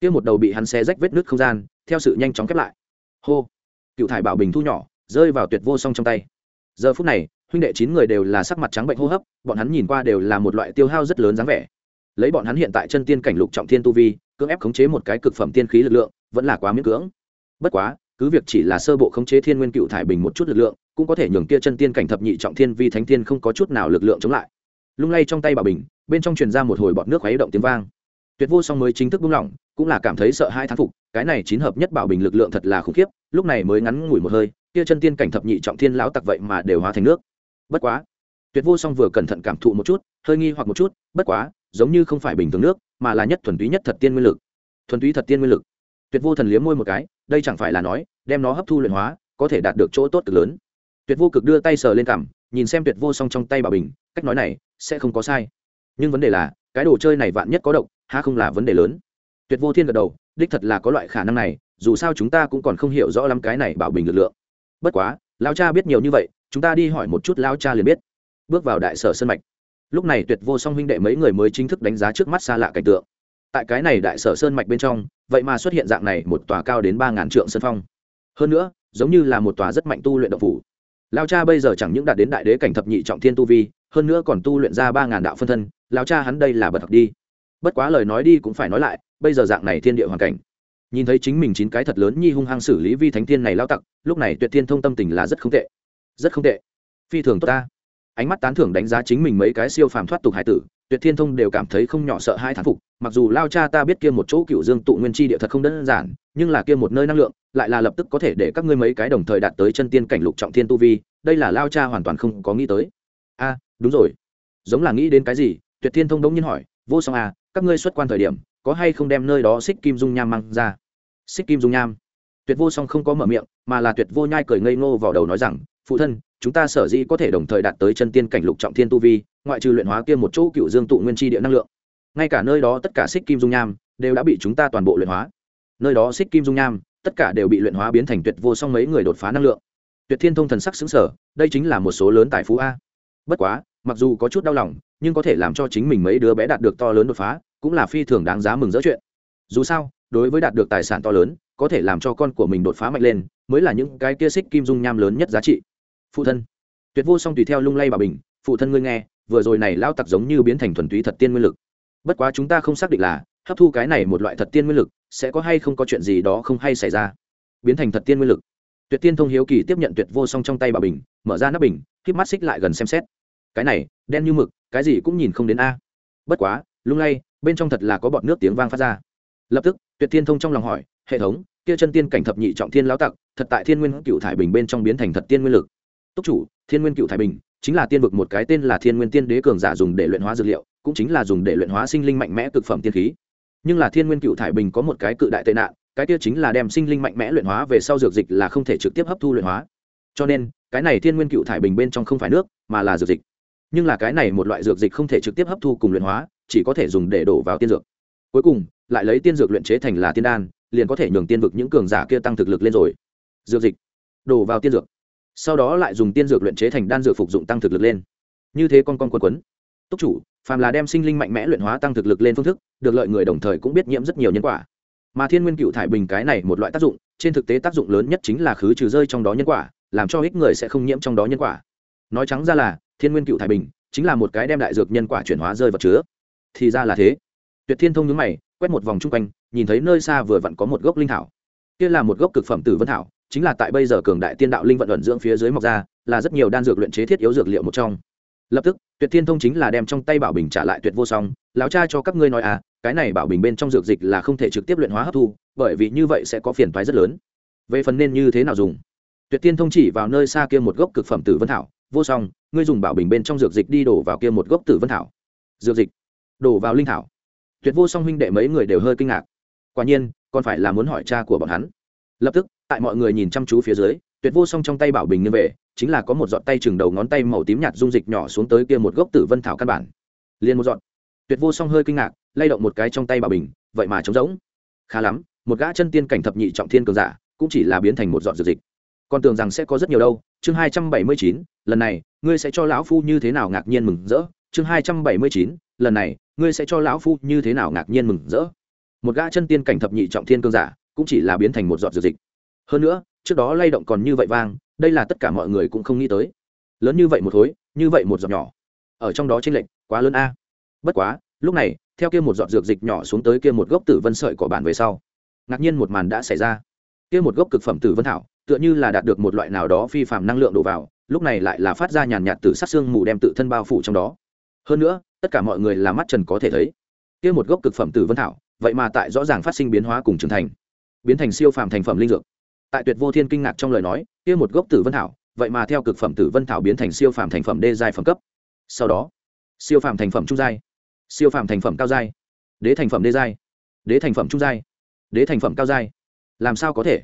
Kia một đầu bị hắn xé rách vết nứt không gian, theo sự nhanh chóng khép lại. Hô! Cựu thải bảo bình thu nhỏ, rơi vào tuyệt vô song trong tay. Giờ phút này, huynh đệ chín người đều là sắc mặt trắng bệnh hô hấp, bọn hắn nhìn qua đều là một loại tiêu hao rất lớn dáng vẻ. Lấy bọn hắn hiện tại chân tiên cảnh lục trọng thiên tu vi, cưỡng ép khống chế một cái cực phẩm tiên khí lực lượng, vẫn là quá miễn cưỡng. Bất quá, cứ việc chỉ là sơ bộ khống chế thiên nguyên cựu thải bình một chút lực lượng cũng có thể nhường kia chân tiên cảnh thập nhị trọng thiên vi thánh thiên không có chút nào lực lượng chống lại. Lung lay trong tay bà bình, bên trong truyền ra một hồi bọt nước khuấy động tiếng vang. Tuyệt vô song mới chính thức buông lỏng, cũng là cảm thấy sợ hai thán phục, cái này chín hợp nhất bảo bình lực lượng thật là khủng khiếp, lúc này mới ngắn ngủi một hơi, kia chân tiên cảnh thập nhị trọng thiên lão tặc vậy mà đều hóa thành nước. Bất quá, tuyệt vô song vừa cẩn thận cảm thụ một chút, hơi nghi hoặc một chút, bất quá, giống như không phải bình thường nước, mà là nhất thuần túy nhất thật tiên nguyên lực. Thuần túy thật tiên nguyên lực. Tuyệt vô thần liếm môi một cái, đây chẳng phải là nói, đem nó hấp thu luyện hóa, có thể đạt được chỗ tốt cực lớn tuyệt vô cực đưa tay sờ lên cằm nhìn xem tuyệt vô song trong tay bảo bình, cách nói này, sẽ không có sai. Nhưng vấn đề là, cái đồ chơi này vạn nhất có độc ha không là vấn đề lớn? Tuyệt vô thiên gật đầu, đích thật là có loại khả năng này, dù sao chúng ta cũng còn không hiểu rõ lắm cái này bảo bình lực lượng. Bất quá lao cha biết nhiều như vậy, chúng ta đi hỏi một chút lao cha liền biết. Bước vào đại sở sân mạch. Lúc này tuyệt vô song huynh đệ mấy người mới chính thức đánh giá trước mắt xa lạ cảnh tượng. Tại cái này đại sở sơn mạch bên trong, vậy mà xuất hiện dạng này một tòa cao đến ba ngàn trượng sân phong. Hơn nữa, giống như là một tòa rất mạnh tu luyện độc phủ lao cha bây giờ chẳng những đạt đến đại đế cảnh thập nhị trọng thiên tu vi, hơn nữa còn tu luyện ra ba ngàn đạo phân thân lao cha hắn đây là bật học đi. Bất quá lời nói đi cũng phải nói lại, bây giờ dạng này thiên địa hoàn cảnh. Nhìn thấy chính mình chín cái thật lớn nhi hung hăng xử lý vi thánh thiên này lao tặc, lúc này tuyệt thiên thông tâm tình là rất không tệ. Rất không tệ. Phi thường tốt ta. Ánh mắt tán thưởng đánh giá chính mình mấy cái siêu phàm thoát tục hải tử, tuyệt thiên thông đều cảm thấy không nhỏ sợ hai thán phục mặc dù lao cha ta biết kia một chỗ cựu dương tụ nguyên chi địa thật không đơn giản, nhưng là kia một nơi năng lượng, lại là lập tức có thể để các ngươi mấy cái đồng thời đạt tới chân tiên cảnh lục trọng thiên tu vi, đây là lao cha hoàn toàn không có nghĩ tới. A, đúng rồi. Giống là nghĩ đến cái gì, tuyệt thiên thông đống nhiên hỏi, vô song à các ngươi xuất quan thời điểm, có hay không đem nơi đó xích kim dung nham mang ra? Xích kim dung nham? Tuyệt vô song không có mở miệng, mà là tuyệt vô nhai cười ngây ngô vào đầu nói rằng, phụ thân, chúng ta sở dĩ có thể đồng thời đạt tới chân tiên cảnh lục trọng thiên tu vi, ngoại trừ luyện hóa kia một chỗ cựu dương tụ nguyên chi địa năng lượng ngay cả nơi đó tất cả xích kim dung nham đều đã bị chúng ta toàn bộ luyện hóa. Nơi đó xích kim dung nham, tất cả đều bị luyện hóa biến thành tuyệt vô song mấy người đột phá năng lượng. Tuyệt thiên thông thần sắc xứng sở đây chính là một số lớn tài phú a. Bất quá, mặc dù có chút đau lòng, nhưng có thể làm cho chính mình mấy đứa bé đạt được to lớn đột phá, cũng là phi thường đáng giá mừng rỡ chuyện. Dù sao, đối với đạt được tài sản to lớn, có thể làm cho con của mình đột phá mạnh lên, mới là những cái kia xích kim dung nham lớn nhất giá trị. Phụ thân. Tuyệt vô song tùy theo lung lay bà bình, phụ thân ngươi nghe, vừa rồi này lao tặc giống như biến thành thuần túy thật tiên nguyên lực bất quá chúng ta không xác định là, hấp thu cái này một loại thật tiên nguyên lực, sẽ có hay không có chuyện gì đó không hay xảy ra. Biến thành thật tiên nguyên lực. Tuyệt tiên thông hiếu kỳ tiếp nhận tuyệt vô song trong tay bà bình, mở ra nắp bình k mắt xích lại gần xem xét. Cái này, đen như mực, cái gì cũng nhìn không đến a. Bất quá, lung lay, bên trong thật là có bọt nước tiếng vang phát ra. Lập tức, tuyệt tiên thông trong lòng hỏi, hệ thống, kia chân tiên cảnh thập nhị trọng thiên lão tặc, thật tại thiên nguyên cựu thải bình bên trong biến thành thật tiên nguyên lực? Túc chủ, thiên nguyên cựu thải bình chính là tiên vực một cái tên là thiên nguyên tiên đế cường giả dùng để luyện hóa dược liệu cũng chính là dùng để luyện hóa sinh linh mạnh mẽ cực phẩm tiên khí. Nhưng là thiên nguyên cựu thải bình có một cái cự đại tệ nạn, cái kia chính là đem sinh linh mạnh mẽ luyện hóa về sau dược dịch là không thể trực tiếp hấp thu luyện hóa. Cho nên, cái này thiên nguyên cựu thải bình bên trong không phải nước, mà là dược dịch. Nhưng là cái này một loại dược dịch không thể trực tiếp hấp thu cùng luyện hóa, chỉ có thể dùng để đổ vào tiên dược. Cuối cùng, lại lấy tiên dược luyện chế thành là tiên đan, liền có thể nhường tiên vực những cường giả kia tăng thực lực lên rồi. Dược dịch. Đổ vào tiên dược. Sau đó lại dùng tiên dược luyện chế thành đan dược phục dụng tăng thực lực lên. Như thế con con quấn quấn. Túc chủ phàm là đem sinh linh mạnh mẽ luyện hóa tăng thực lực lên phương thức, được lợi người đồng thời cũng biết nhiễm rất nhiều nhân quả. Mà thiên nguyên cựu thải bình cái này một loại tác dụng, trên thực tế tác dụng lớn nhất chính là khứ trừ rơi trong đó nhân quả, làm cho ít người sẽ không nhiễm trong đó nhân quả. Nói trắng ra là, thiên nguyên cựu thải bình chính là một cái đem đại dược nhân quả chuyển hóa rơi vào chứa. Thì ra là thế. Tuyệt thiên thông nhướng mày, quét một vòng chung quanh, nhìn thấy nơi xa vừa vặn có một gốc linh thảo. Kia là một gốc cực phẩm tử vân thảo, chính là tại bây giờ cường đại tiên đạo linh vận luận dưỡng phía dưới mọc ra, là rất nhiều đan dược luyện chế thiết yếu dược liệu một trong lập tức, tuyệt thiên thông chính là đem trong tay bảo bình trả lại tuyệt vô song, lão cha cho các ngươi nói à cái này bảo bình bên trong dược dịch là không thể trực tiếp luyện hóa hấp thu, bởi vì như vậy sẽ có phiền toái rất lớn. Về phần nên như thế nào dùng? Tuyệt thiên thông chỉ vào nơi xa kia một gốc cực phẩm tử vân thảo, vô song, ngươi dùng bảo bình bên trong dược dịch đi đổ vào kia một gốc tử vân thảo. Dược dịch? Đổ vào linh thảo? Tuyệt vô song huynh đệ mấy người đều hơi kinh ngạc. Quả nhiên, còn phải là muốn hỏi cha của bọn hắn. Lập tức, tại mọi người nhìn chăm chú phía dưới tuyệt vô song trong tay bảo bình như về, chính là có một giọt tay chừng đầu ngón tay màu tím nhạt dung dịch nhỏ xuống tới kia một gốc tử vân thảo căn bản. Liền một giọt. Tuyệt vô song hơi kinh ngạc, lay động một cái trong tay bảo bình, vậy mà trống rỗng. Khá lắm, một gã chân tiên cảnh thập nhị trọng thiên cường giả, cũng chỉ là biến thành một giọt dược dịch. Còn tưởng rằng sẽ có rất nhiều đâu. Chương hai trăm bảy mươi chín, lần này, ngươi sẽ cho lão phu như thế nào ngạc nhiên mừng rỡ? Chương hai trăm bảy mươi chín, lần này, ngươi sẽ cho lão phu như thế nào ngạc nhiên mừng rỡ? Một gã chân tiên cảnh thập nhị trọng thiên cường giả, cũng chỉ là biến thành một giọt dược dịch. Hơn nữa trước đó lay động còn như vậy vang, đây là tất cả mọi người cũng không nghĩ tới. Lớn như vậy một khối, như vậy một giọt nhỏ. Ở trong đó trên lệnh quá lớn a. Bất quá, lúc này, theo kia một giọt dược dịch nhỏ xuống tới kia một gốc tử vân sợi của bản về sau, ngạc nhiên một màn đã xảy ra. Kia một gốc cực phẩm tử vân thảo, tựa như là đạt được một loại nào đó phi phạm năng lượng đổ vào, lúc này lại là phát ra nhàn nhạt từ sát xương mù đem tự thân bao phủ trong đó. Hơn nữa, tất cả mọi người là mắt trần có thể thấy. Kia một gốc cực phẩm tử vân thảo, vậy mà tại rõ ràng phát sinh biến hóa cùng trưởng thành, biến thành siêu phàm thành phẩm linh dược tại tuyệt vô thiên kinh ngạc trong lời nói, kia một gốc tử vân thảo, vậy mà theo cực phẩm tử vân thảo biến thành siêu phàm thành phẩm đê giai phẩm cấp. Sau đó, siêu phàm thành phẩm trung giai, siêu phàm thành phẩm cao giai, đế thành phẩm đê giai, đế thành phẩm trung giai, đế thành phẩm cao giai. Làm sao có thể?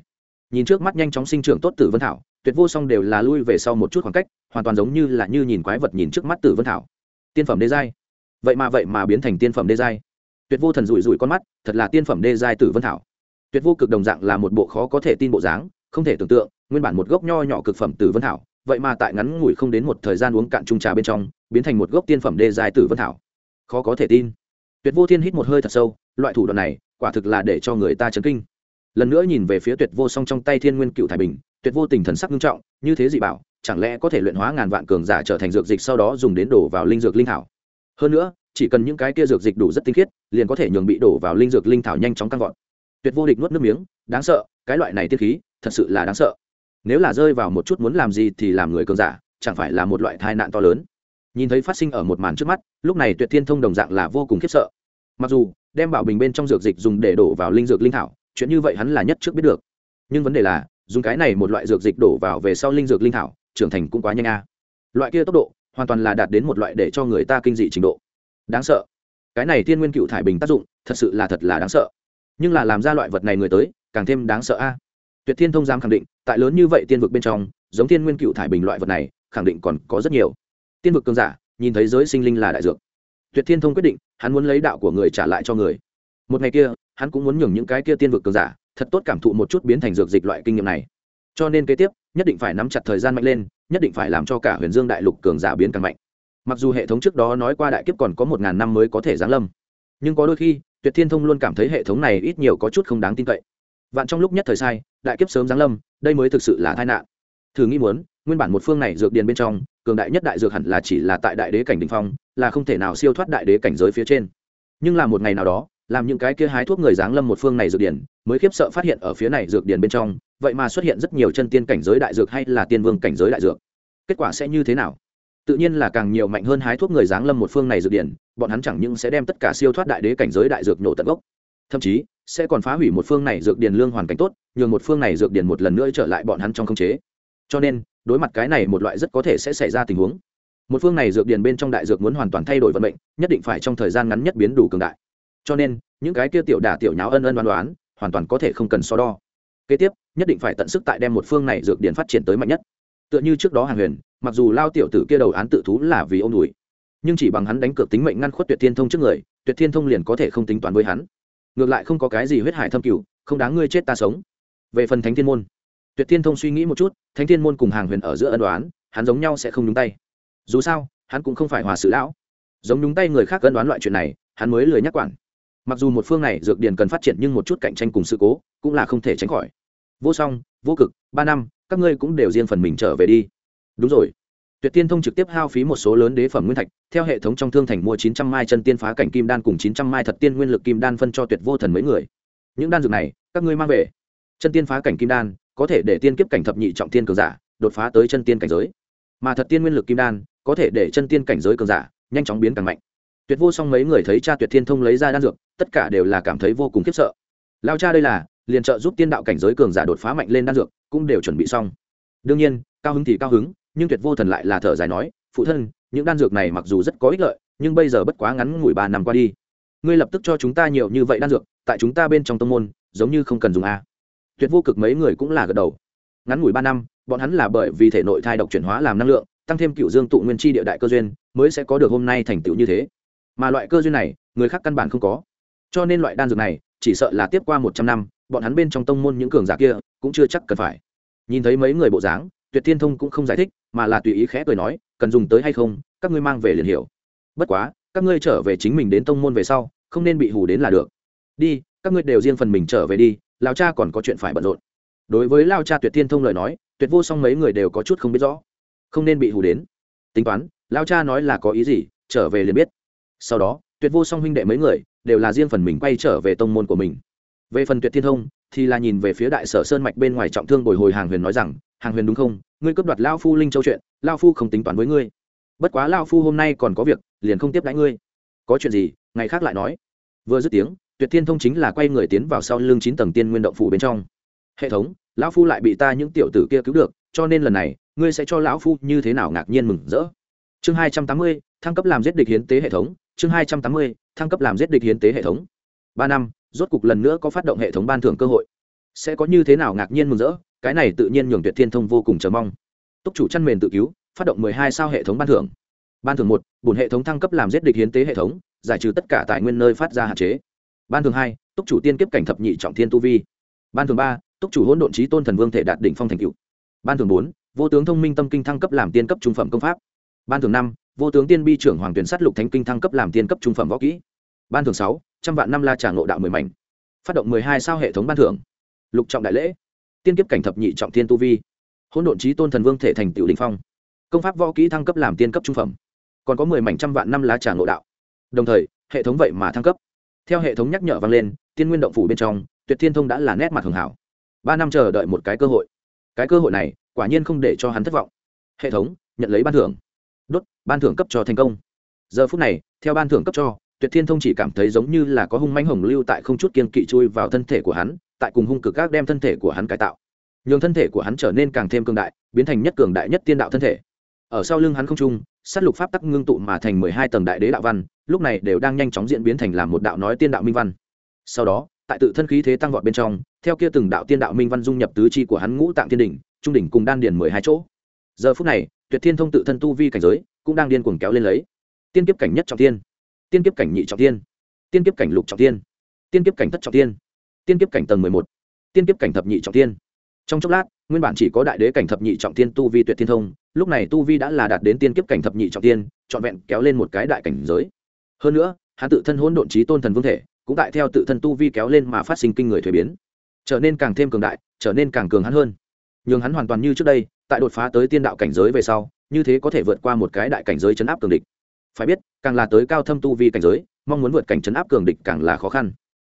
Nhìn trước mắt nhanh chóng sinh trưởng tốt tử vân thảo, tuyệt vô song đều là lui về sau một chút khoảng cách, hoàn toàn giống như là như nhìn quái vật nhìn trước mắt tử vân thảo. Tiên phẩm đê giai. Vậy mà vậy mà biến thành tiên phẩm đê giai. Tuyệt vô thần rủi rủi con mắt, thật là tiên phẩm đê giai tử vân thảo tuyệt vô cực đồng dạng là một bộ khó có thể tin bộ dáng, không thể tưởng tượng, nguyên bản một gốc nho nhỏ cực phẩm tử vân thảo, vậy mà tại ngắn ngủi không đến một thời gian uống cạn chung trà bên trong, biến thành một gốc tiên phẩm đê giai tử vân thảo. Khó có thể tin. Tuyệt vô thiên hít một hơi thật sâu, loại thủ đoạn này, quả thực là để cho người ta chấn kinh. Lần nữa nhìn về phía tuyệt vô song trong tay thiên nguyên cựu thái bình, tuyệt vô tình thần sắc nghiêm trọng, như thế dị bảo, chẳng lẽ có thể luyện hóa ngàn vạn cường giả trở thành dược dịch sau đó dùng đến đổ vào linh dược linh thảo? Hơn nữa, chỉ cần những cái kia dược dịch đủ rất tinh khiết, liền có thể nhường bị đổ vào linh dược linh thảo nhanh chóng tăng vọt tuyệt vô địch nuốt nước miếng, đáng sợ, cái loại này tiết khí, thật sự là đáng sợ. Nếu là rơi vào một chút muốn làm gì thì làm người cường giả, chẳng phải là một loại tai nạn to lớn. Nhìn thấy phát sinh ở một màn trước mắt, lúc này tuyệt thiên thông đồng dạng là vô cùng khiếp sợ. Mặc dù, đem bảo bình bên trong dược dịch dùng để đổ vào linh dược linh thảo, chuyện như vậy hắn là nhất trước biết được. Nhưng vấn đề là, dùng cái này một loại dược dịch đổ vào về sau linh dược linh thảo, trưởng thành cũng quá nhanh a. Loại kia tốc độ, hoàn toàn là đạt đến một loại để cho người ta kinh dị trình độ. Đáng sợ. Cái này tiên nguyên cựu thải bình tác dụng, thật sự là thật là đáng sợ nhưng là làm ra loại vật này người tới, càng thêm đáng sợ a. Tuyệt thiên thông giám khẳng định, tại lớn như vậy tiên vực bên trong, giống thiên nguyên cựu thải bình loại vật này, khẳng định còn có rất nhiều. Tiên vực cường giả, nhìn thấy giới sinh linh là đại dược. Tuyệt thiên thông quyết định, hắn muốn lấy đạo của người trả lại cho người. Một ngày kia, hắn cũng muốn nhường những cái kia tiên vực cường giả, thật tốt cảm thụ một chút biến thành dược dịch loại kinh nghiệm này. Cho nên kế tiếp, nhất định phải nắm chặt thời gian mạnh lên, nhất định phải làm cho cả huyền dương đại lục cường giả biến càng mạnh. Mặc dù hệ thống trước đó nói qua đại kiếp còn có một ngàn năm mới có thể giáng lâm, nhưng có đôi khi tuyệt thiên thông luôn cảm thấy hệ thống này ít nhiều có chút không đáng tin cậy. Vạn trong lúc nhất thời sai, đại kiếp sớm giáng lâm, đây mới thực sự là tai nạn. Thử nghĩ muốn, nguyên bản một phương này dược điền bên trong, cường đại nhất đại dược hẳn là chỉ là tại đại đế cảnh đình phong, là không thể nào siêu thoát đại đế cảnh giới phía trên. Nhưng là một ngày nào đó, làm những cái kia hái thuốc người giáng lâm một phương này dược điển mới khiếp sợ phát hiện ở phía này dược điển bên trong, vậy mà xuất hiện rất nhiều chân tiên cảnh giới đại dược hay là tiên vương cảnh giới đại dược. Kết quả sẽ như thế nào? Tự nhiên là càng nhiều mạnh hơn hái thuốc người giáng lâm một phương này dược điển, bọn hắn chẳng những sẽ đem tất cả siêu thoát đại đế cảnh giới đại dược nổ tận gốc, thậm chí sẽ còn phá hủy một phương này dược điển lương hoàn cảnh tốt, nhường một phương này dược điển một lần nữa trở lại bọn hắn trong khống chế. Cho nên, đối mặt cái này một loại rất có thể sẽ xảy ra tình huống. Một phương này dược điển bên trong đại dược muốn hoàn toàn thay đổi vận mệnh, nhất định phải trong thời gian ngắn nhất biến đủ cường đại. Cho nên, những cái kia tiểu đả tiểu nháo ân ân đoán đoán hoàn toàn có thể không cần so đo. Kế tiếp, nhất định phải tận sức tại đem một phương này dược điển phát triển tới mạnh nhất tựa như trước đó hàng huyền, mặc dù lao tiểu tử kia đầu án tự thú là vì ô m đùi, nhưng chỉ bằng hắn đánh cược tính mệnh ngăn khuất tuyệt thiên thông trước người, tuyệt thiên thông liền có thể không tính toán với hắn. Ngược lại không có cái gì huyết hải thâm cửu không đáng ngươi chết ta sống. Về phần thánh thiên môn, tuyệt thiên thông suy nghĩ một chút, thánh thiên môn cùng hàng huyền ở giữa ân đoán hắn giống nhau sẽ không nhúng tay. Dù sao, hắn cũng không phải hòa sự lão. Giống nhúng tay người khác ân đoán loại chuyện này, hắn mới lười nhắc quản. Mặc dù một phương này dược điền cần phát triển nhưng một chút cạnh tranh cùng sự cố, cũng là không thể tránh khỏi. Vô song, vô cực, ba năm các ngươi cũng đều riêng phần mình trở về đi. Đúng rồi. Tuyệt tiên thông trực tiếp hao phí một số lớn đế phẩm nguyên thạch, theo hệ thống trong thương thành mua chín trăm mai chân tiên phá cảnh kim đan cùng chín trăm mai thật tiên nguyên lực kim đan phân cho tuyệt vô thần mấy người. Những đan dược này, các ngươi mang về. Chân tiên phá cảnh kim đan, có thể để tiên kiếp cảnh thập nhị trọng tiên cường giả đột phá tới chân tiên cảnh giới. Mà thật tiên nguyên lực kim đan, có thể để chân tiên cảnh giới cường giả nhanh chóng biến càng mạnh. Tuyệt vô song mấy người thấy cha tuyệt thiên thông lấy ra đan dược, tất cả đều là cảm thấy vô cùng khiếp sợ. Lao cha đây là liền trợ giúp tiên đạo cảnh giới cường giả đột phá mạnh lên đan dược, cũng đều chuẩn bị xong. Đương nhiên, cao hứng thì cao hứng, nhưng tuyệt vô thần lại là thở dài nói, phụ thân, những đan dược này mặc dù rất có ích lợi, nhưng bây giờ bất quá ngắn ngủi ba năm qua đi. Ngươi lập tức cho chúng ta nhiều như vậy đan dược, tại chúng ta bên trong tông môn, giống như không cần dùng a. Tuyệt vô cực mấy người cũng là gật đầu. Ngắn ngủi ba năm, bọn hắn là bởi vì thể nội thai độc chuyển hóa làm năng lượng, tăng thêm cựu dương tụ nguyên chi địa đại cơ duyên, mới sẽ có được hôm nay thành tựu như thế. Mà loại cơ duyên này, người khác căn bản không có. Cho nên loại đan dược này chỉ sợ là tiếp qua một trăm năm, bọn hắn bên trong tông môn những cường giả kia cũng chưa chắc cần phải. Nhìn thấy mấy người bộ dáng, tuyệt thiên thông cũng không giải thích, mà là tùy ý khẽ cười nói, cần dùng tới hay không, các ngươi mang về liền hiểu. Bất quá, các ngươi trở về chính mình đến tông môn về sau, không nên bị hù đến là được. Đi, các ngươi đều riêng phần mình trở về đi lao cha còn có chuyện phải bận rộn. Đối với lao cha tuyệt thiên thông lời nói, tuyệt vô song mấy người đều có chút không biết rõ. Không nên bị hù đến. Tính toán lao cha nói là có ý gì, trở về liền biết. Sau đó tuyệt vô song huynh đệ mấy người, đều là riêng phần mình quay trở về tông môn của mình. Về phần tuyệt thiên thông, thì là nhìn về phía đại sở sơn mạch bên ngoài trọng thương bồi hồi hàng huyền nói rằng, hàng huyền đúng không? Ngươi cướp đoạt lao phu linh châu chuyện, lao phu không tính toán với ngươi. Bất quá lao phu hôm nay còn có việc, liền không tiếp đãi ngươi. Có chuyện gì? Ngày khác lại nói. Vừa dứt tiếng, tuyệt thiên thông chính là quay người tiến vào sau lưng chín tầng tiên nguyên động phủ bên trong. Hệ thống lão phu lại bị ta những tiểu tử kia cứu được, cho nên lần này, ngươi sẽ cho lão phu như thế nào ngạc nhiên mừng rỡ? Chương hai trăm tám mươi, thăng cấp làm giết địch hiến tế hệ thống chương hai trăm tám mươi, thăng cấp làm giết địch hiến tế hệ thống. Ba năm, rốt cục lần nữa có phát động hệ thống ban thưởng cơ hội. Sẽ có như thế nào ngạc nhiên mừng rỡ, cái này tự nhiên nhường tuyệt thiên thông vô cùng chờ mong. Túc chủ chăn mền tự cứu, phát động mười hai sao hệ thống ban thưởng. Ban thưởng một, bổn hệ thống thăng cấp làm giết địch hiến tế hệ thống, giải trừ tất cả tài nguyên nơi phát ra hạn chế. Ban thường hai, túc chủ tiên kiếp cảnh thập nhị trọng thiên tu vi. Ban thường ba, túc chủ hỗn độn trí tôn thần vương thể đạt đỉnh phong thành cựu ban thường bốn, vô tướng thông minh tâm kinh thăng cấp làm tiên cấp trung phẩm công pháp. Ban thường năm vô tướng tiên bi trưởng hoàng tuyển sát lục thánh kinh thăng cấp làm tiên cấp trung phẩm võ kỹ. Ban thường sáu, trăm vạn năm la trả ngộ đạo mười mảnh. Phát động mười hai sao hệ thống ban thưởng. Lục trọng đại lễ. Tiên kiếp cảnh thập nhị trọng thiên tu vi. Hỗn độn trí tôn thần vương thể thành tiểu đình phong. Công pháp võ kỹ thăng cấp làm tiên cấp trung phẩm. Còn có mười mảnh trăm vạn năm lá trà ngộ đạo. Đồng thời, hệ thống vậy mà thăng cấp. Theo hệ thống nhắc nhở vang lên, tiên nguyên động phủ bên trong, tuyệt thiên thông đã là nét mặt hưởng hảo. Ba năm chờ đợi một cái cơ hội. Cái cơ hội này, quả nhiên không để cho hắn thất vọng. Hệ thống, nhận lấy ban thưởng đốt, ban thưởng cấp cho thành công. Giờ phút này, theo ban thưởng cấp cho, tuyệt thiên thông chỉ cảm thấy giống như là có hung manh hồng lưu tại không chút kiên kỵ chui vào thân thể của hắn, tại cùng hung cực các đem thân thể của hắn cải tạo. Nhường thân thể của hắn trở nên càng thêm cường đại, biến thành nhất cường đại nhất tiên đạo thân thể. Ở sau lưng hắn không trung s á t lục pháp tắc ngưng tụ mà thành mười hai tầng đại đế đạo văn, lúc này đều đang nhanh chóng diễn biến thành làm một đạo nói tiên đạo minh văn. Sau đó, tại tự thân khí thế tăng vọt bên trong, theo kia từng đạo tiên đạo minh văn dung nhập tứ chi của hắn ngũ tạng thiên đỉnh, trung đỉnh cùng đan điền mười hai chỗ giờ phút này, tuyệt thiên thông tự thân tu vi cảnh giới cũng đang điên cuồng kéo lên lấy. Tiên kiếp cảnh nhất trọng tiên tiên kiếp cảnh nhị trọng tiên tiên kiếp cảnh lục trọng tiên tiên kiếp cảnh thất trọng tiên tiên kiếp cảnh tầng mười một, tiên kiếp cảnh thập nhị trọng tiên trong chốc lát, nguyên bản chỉ có đại đế cảnh thập nhị trọng tiên tu vi tuyệt thiên thông, lúc này tu vi đã là đạt đến tiên kiếp cảnh thập nhị trọng tiên trọn vẹn kéo lên một cái đại cảnh giới. Hơn nữa, hắn tự thân hỗn độn trí tôn thần vương thể, cũng tại theo tự thân tu vi kéo lên mà phát sinh kinh người thuế biến, trở nên càng thêm cường đại, trở nên càng cường hắn hơn. Nhường hắn hoàn toàn như trước đây tại đột phá tới tiên đạo cảnh giới về sau như thế có thể vượt qua một cái đại cảnh giới chấn áp cường địch phải biết càng là tới cao thâm tu vi cảnh giới mong muốn vượt cảnh chấn áp cường địch càng là khó khăn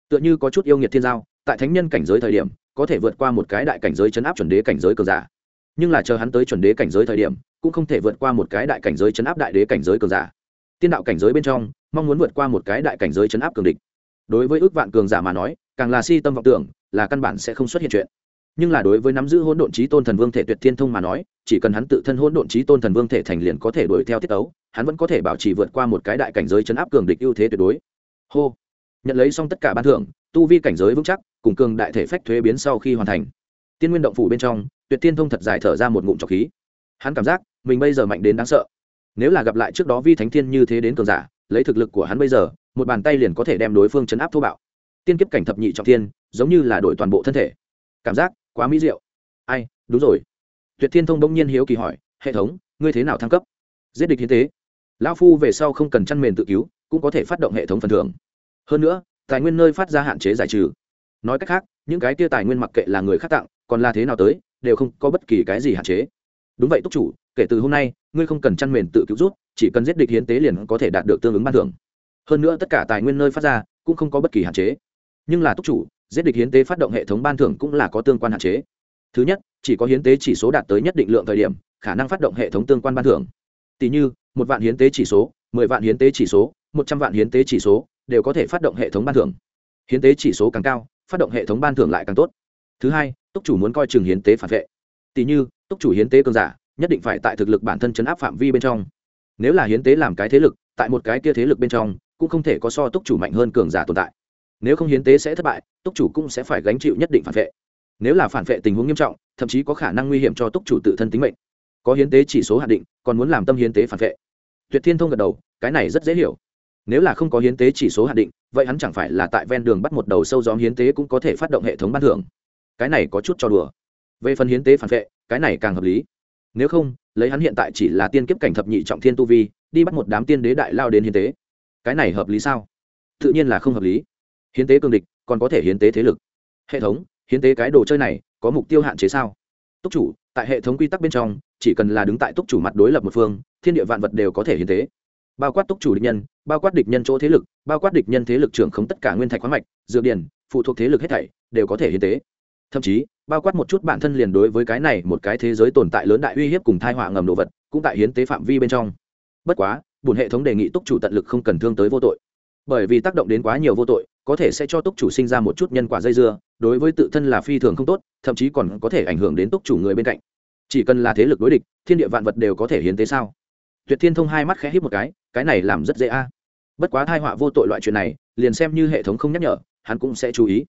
tựa như có chút yêu nghiệt thiên giao tại thánh nhân cảnh giới thời điểm có thể vượt qua một cái đại cảnh giới chấn áp chuẩn đế cảnh giới cường giả nhưng là chờ hắn tới chuẩn đế cảnh giới thời điểm cũng không thể vượt qua một cái đại cảnh giới chấn áp đại đế cảnh giới cường giả tiên đạo cảnh giới bên trong mong muốn vượt qua một cái đại cảnh giới chấn áp cường địch đối với ước vạn cường giả mà nói càng là si tâm vọng tưởng là căn bản sẽ không xuất hiện chuyện nhưng là đối với nắm giữ hỗn độn trí tôn thần vương thể tuyệt thiên thông mà nói, chỉ cần hắn tự thân hỗn độn trí tôn thần vương thể thành liền có thể đuổi theo tiết ấu hắn vẫn có thể bảo trì vượt qua một cái đại cảnh giới chấn áp cường địch ưu thế tuyệt đối. Hô. Nhận lấy xong tất cả ban thưởng, tu vi cảnh giới vững chắc, cùng cường đại thể phách thuế biến sau khi hoàn thành. Tiên nguyên động phủ bên trong, tuyệt thiên thông thật dài thở ra một ngụm trọc khí. Hắn cảm giác, mình bây giờ mạnh đến đáng sợ. Nếu là gặp lại trước đó vi thánh thiên như thế đến cường giả, lấy thực lực của hắn bây giờ, một bàn tay liền có thể đem đối phương chấn áp thô bạo. Tiên kiếp cảnh thập nhị trọng thiên, giống như là đổi toàn bộ thân thể. Cảm giác quá mỹ diệu. Ai, đúng rồi. Tuyệt thiên thông đông nhiên hiếu kỳ hỏi, hệ thống, ngươi thế nào thăng cấp? Giết địch hiến tế. Lão phu về sau không cần chăn mền tự cứu, cũng có thể phát động hệ thống phần thưởng. Hơn nữa, tài nguyên nơi phát ra hạn chế giải trừ. Nói cách khác, những cái tia tài nguyên mặc kệ là người khác tặng, còn là thế nào tới, đều không có bất kỳ cái gì hạn chế. Đúng vậy túc chủ, kể từ hôm nay, ngươi không cần chăn mền tự cứu rút, chỉ cần giết địch hiến tế liền có thể đạt được tương ứng ban thưởng. Hơn nữa tất cả tài nguyên nơi phát ra, cũng không có bất kỳ hạn chế. Nhưng là túc chủ giết địch hiến tế phát động hệ thống ban thưởng cũng là có tương quan hạn chế. Thứ nhất, chỉ có hiến tế chỉ số đạt tới nhất định lượng thời điểm, khả năng phát động hệ thống tương quan ban thưởng. Tỷ như, một vạn hiến tế chỉ số, mười vạn hiến tế chỉ số, một trăm vạn hiến tế chỉ số đều có thể phát động hệ thống ban thưởng. Hiến tế chỉ số càng cao, phát động hệ thống ban thưởng lại càng tốt. Thứ hai, túc chủ muốn coi chừng hiến tế phản vệ. Tỷ như, túc chủ hiến tế cường giả, nhất định phải tại thực lực bản thân chấn áp phạm vi bên trong. Nếu là hiến tế làm cái thế lực, tại một cái kia thế lực bên trong, cũng không thể có so túc chủ mạnh hơn cường giả tồn tại nếu không hiến tế sẽ thất bại, túc chủ cũng sẽ phải gánh chịu nhất định phản vệ. Nếu là phản vệ tình huống nghiêm trọng, thậm chí có khả năng nguy hiểm cho túc chủ tự thân tính mệnh. Có hiến tế chỉ số hạn định, còn muốn làm tâm hiến tế phản vệ. Tuyệt thiên thông gật đầu, cái này rất dễ hiểu. Nếu là không có hiến tế chỉ số hạn định, vậy hắn chẳng phải là tại ven đường bắt một đầu sâu gióm hiến tế cũng có thể phát động hệ thống ban thưởng. Cái này có chút cho đùa. Về phần hiến tế phản vệ, cái này càng hợp lý. Nếu không, lấy hắn hiện tại chỉ là tiên kiếp cảnh thập nhị trọng thiên tu vi, đi bắt một đám tiên đế đại lao đến hiến tế. Cái này hợp lý sao? Tự nhiên là không hợp lý hiến tế cương địch, còn có thể hiến tế thế lực. Hệ thống, hiến tế cái đồ chơi này, có mục tiêu hạn chế sao? Túc chủ, tại hệ thống quy tắc bên trong, chỉ cần là đứng tại túc chủ mặt đối lập một phương, thiên địa vạn vật đều có thể hiến tế. Bao quát túc chủ địch nhân, bao quát địch nhân chỗ thế lực, bao quát địch nhân thế lực trưởng không tất cả nguyên thạch khoáng mạch, dược điển, phụ thuộc thế lực hết thảy, đều có thể hiến tế. Thậm chí, bao quát một chút bản thân liền đối với cái này một cái thế giới tồn tại lớn đại uy hiếp cùng thai họa ngầm đồ vật, cũng tại hiến tế phạm vi bên trong. Bất quá bùn hệ thống đề nghị túc chủ tận lực không cần thương tới vô tội bởi vì tác động đến quá nhiều vô tội, có thể sẽ cho túc chủ sinh ra một chút nhân quả dây dưa, đối với tự thân là phi thường không tốt, thậm chí còn có thể ảnh hưởng đến túc chủ người bên cạnh. Chỉ cần là thế lực đối địch, thiên địa vạn vật đều có thể hiến tế sao? Tuyệt thiên thông hai mắt khẽ hít một cái cái này làm rất dễ a. Bất quá thai họa vô tội loại chuyện này, liền xem như hệ thống không nhắc nhở, hắn cũng sẽ chú ý.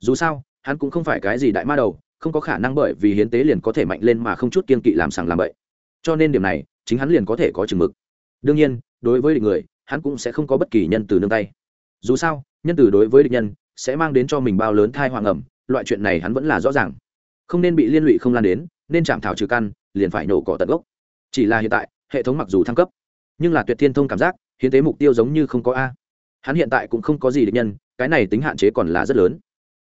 Dù sao, hắn cũng không phải cái gì đại ma đầu, không có khả năng bởi vì hiến tế liền có thể mạnh lên mà không chút kiên kỵ làm sàng làm bậy. Cho nên điểm này, chính hắn liền có thể có chừng mực. Đương nhiên, đối với địch người hắn cũng sẽ không có bất kỳ nhân từ nương tay. Dù sao, nhân từ đối với địch nhân sẽ mang đến cho mình bao lớn thai hoàng ẩm, loại chuyện này hắn vẫn là rõ ràng. Không nên bị liên lụy không lan đến, nên chạm thảo trừ căn, liền phải nổ cỏ tận gốc. Chỉ là hiện tại, hệ thống mặc dù thăng cấp, nhưng là tuyệt thiên thông cảm giác, hiến tế mục tiêu giống như không có a. Hắn hiện tại cũng không có gì địch nhân, cái này tính hạn chế còn là rất lớn.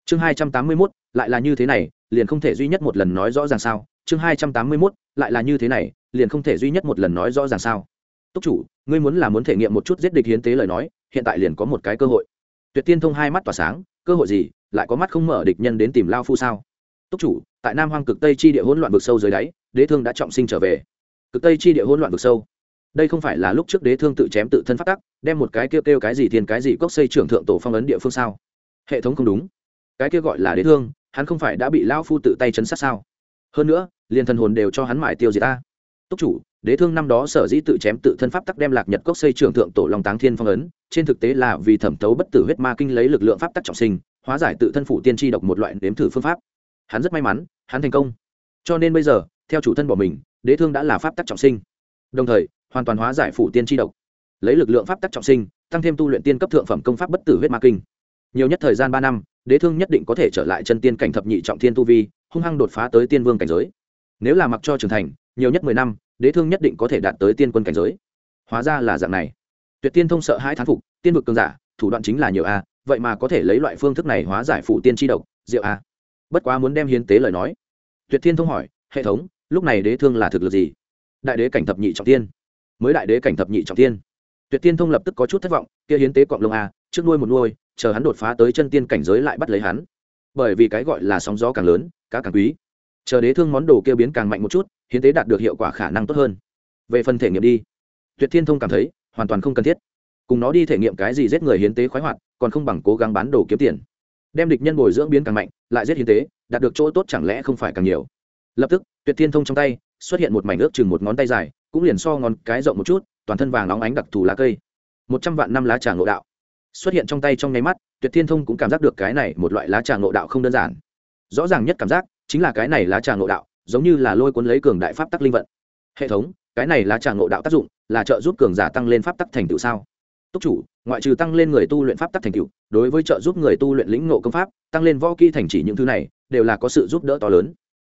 Chương hai trăm tám mươi mốt, lại là như thế này, liền không thể duy nhất một lần nói rõ ràng sao? Chương hai trăm tám mươi mốt, lại là như thế này, liền không thể duy nhất một lần nói rõ ràng sao? Túc chủ, ngươi muốn là muốn thể nghiệm một chút giết địch hiến tế lời nói, hiện tại liền có một cái cơ hội. Tuyệt tiên thông hai mắt tỏa sáng, cơ hội gì, lại có mắt không mở địch nhân đến tìm lao phu sao? Túc chủ, tại nam hoang cực tây chi địa hỗn loạn vực sâu dưới đáy, đế thương đã trọng sinh trở về. Cực tây chi địa hỗn loạn vực sâu. Đây không phải là lúc trước đế thương tự chém tự thân phát tắc, đem một cái kêu kêu cái gì thiên cái gì cốc xây trưởng thượng tổ phong ấn địa phương sao? Hệ thống không đúng. Cái kia gọi là đế thương, hắn không phải đã bị lao phu tự tay chấn sát sao? Hơn nữa, liền thần hồn đều cho hắn mải tiêu gì ta. Túc chủ đế thương năm đó sở dĩ tự chém tự thân pháp tắc đem lạc nhật cốc xây trưởng thượng tổ long táng thiên phong ấn, trên thực tế là vì thẩm thấu bất tử huyết ma kinh lấy lực lượng pháp tắc trọng sinh, hóa giải tự thân phủ tiên tri độc một loại nếm thử phương pháp. Hắn rất may mắn, hắn thành công. Cho nên bây giờ, theo chủ thân bỏ mình, đế thương đã là pháp tắc trọng sinh. Đồng thời, hoàn toàn hóa giải phủ tiên tri độc. Lấy lực lượng pháp tắc trọng sinh, tăng thêm tu luyện tiên cấp thượng phẩm công pháp bất tử huyết ma kinh. Nhiều nhất thời gian ba năm, đế thương nhất định có thể trở lại chân tiên cảnh thập nhị trọng thiên tu vi, hung hăng đột phá tới tiên vương cảnh giới. Nếu là mặc cho trưởng thành, nhiều nhất mười năm đế thương nhất định có thể đạt tới tiên quân cảnh giới. Hóa ra là dạng này. Tuyệt tiên thông sợ hai thán phục, tiên vực cường giả, thủ đoạn chính là nhiều a, vậy mà có thể lấy loại phương thức này hóa giải phụ tiên tri độc, diệu a. Bất quá muốn đem hiến tế lời nói. Tuyệt thiên thông hỏi, hệ thống, lúc này đế thương là thực lực gì? Đại đế cảnh thập nhị trọng tiên. Mới đại đế cảnh thập nhị trọng tiên. Tuyệt tiên thông lập tức có chút thất vọng, kia hiến tế cọng lông a, trước nuôi một nuôi, chờ hắn đột phá tới chân tiên cảnh giới lại bắt lấy hắn. Bởi vì cái gọi là sóng gió càng lớn, cá càng quý. Chờ đế thương món đồ kia biến càng mạnh một chút hiến tế đạt được hiệu quả khả năng tốt hơn. Về phần thể nghiệm đi. Tuyệt thiên thông cảm thấy, hoàn toàn không cần thiết. Cùng nó đi thể nghiệm cái gì giết người hiến tế khoái hoạt, còn không bằng cố gắng bán đồ kiếm tiền. Đem địch nhân bồi dưỡng biến càng mạnh, lại giết hiến tế, đạt được chỗ tốt chẳng lẽ không phải càng nhiều? Lập tức, tuyệt thiên thông trong tay, xuất hiện một mảnh ước chừng một ngón tay dài, cũng liền so ngón cái rộng một chút, toàn thân vàng óng ánh đặc thù lá cây. Một trăm vạn năm lá trà ngộ đạo. Xuất hiện trong tay trong nháy mắt, tuyệt thiên thông cũng cảm giác được cái này một loại lá trà ngộ đạo không đơn giản. Rõ ràng nhất cảm giác, chính là cái này lá trà ngộ đạo giống như là lôi cuốn lấy cường đại pháp tắc linh vận. Hệ thống, cái này là trà ngộ đạo tác dụng, là trợ giúp cường giả tăng lên pháp tắc thành tựu sao? Túc chủ, ngoại trừ tăng lên người tu luyện pháp tắc thành tựu, đối với trợ giúp người tu luyện lĩnh ngộ công pháp, tăng lên võ kỹ thành chỉ những thứ này, đều là có sự giúp đỡ to lớn.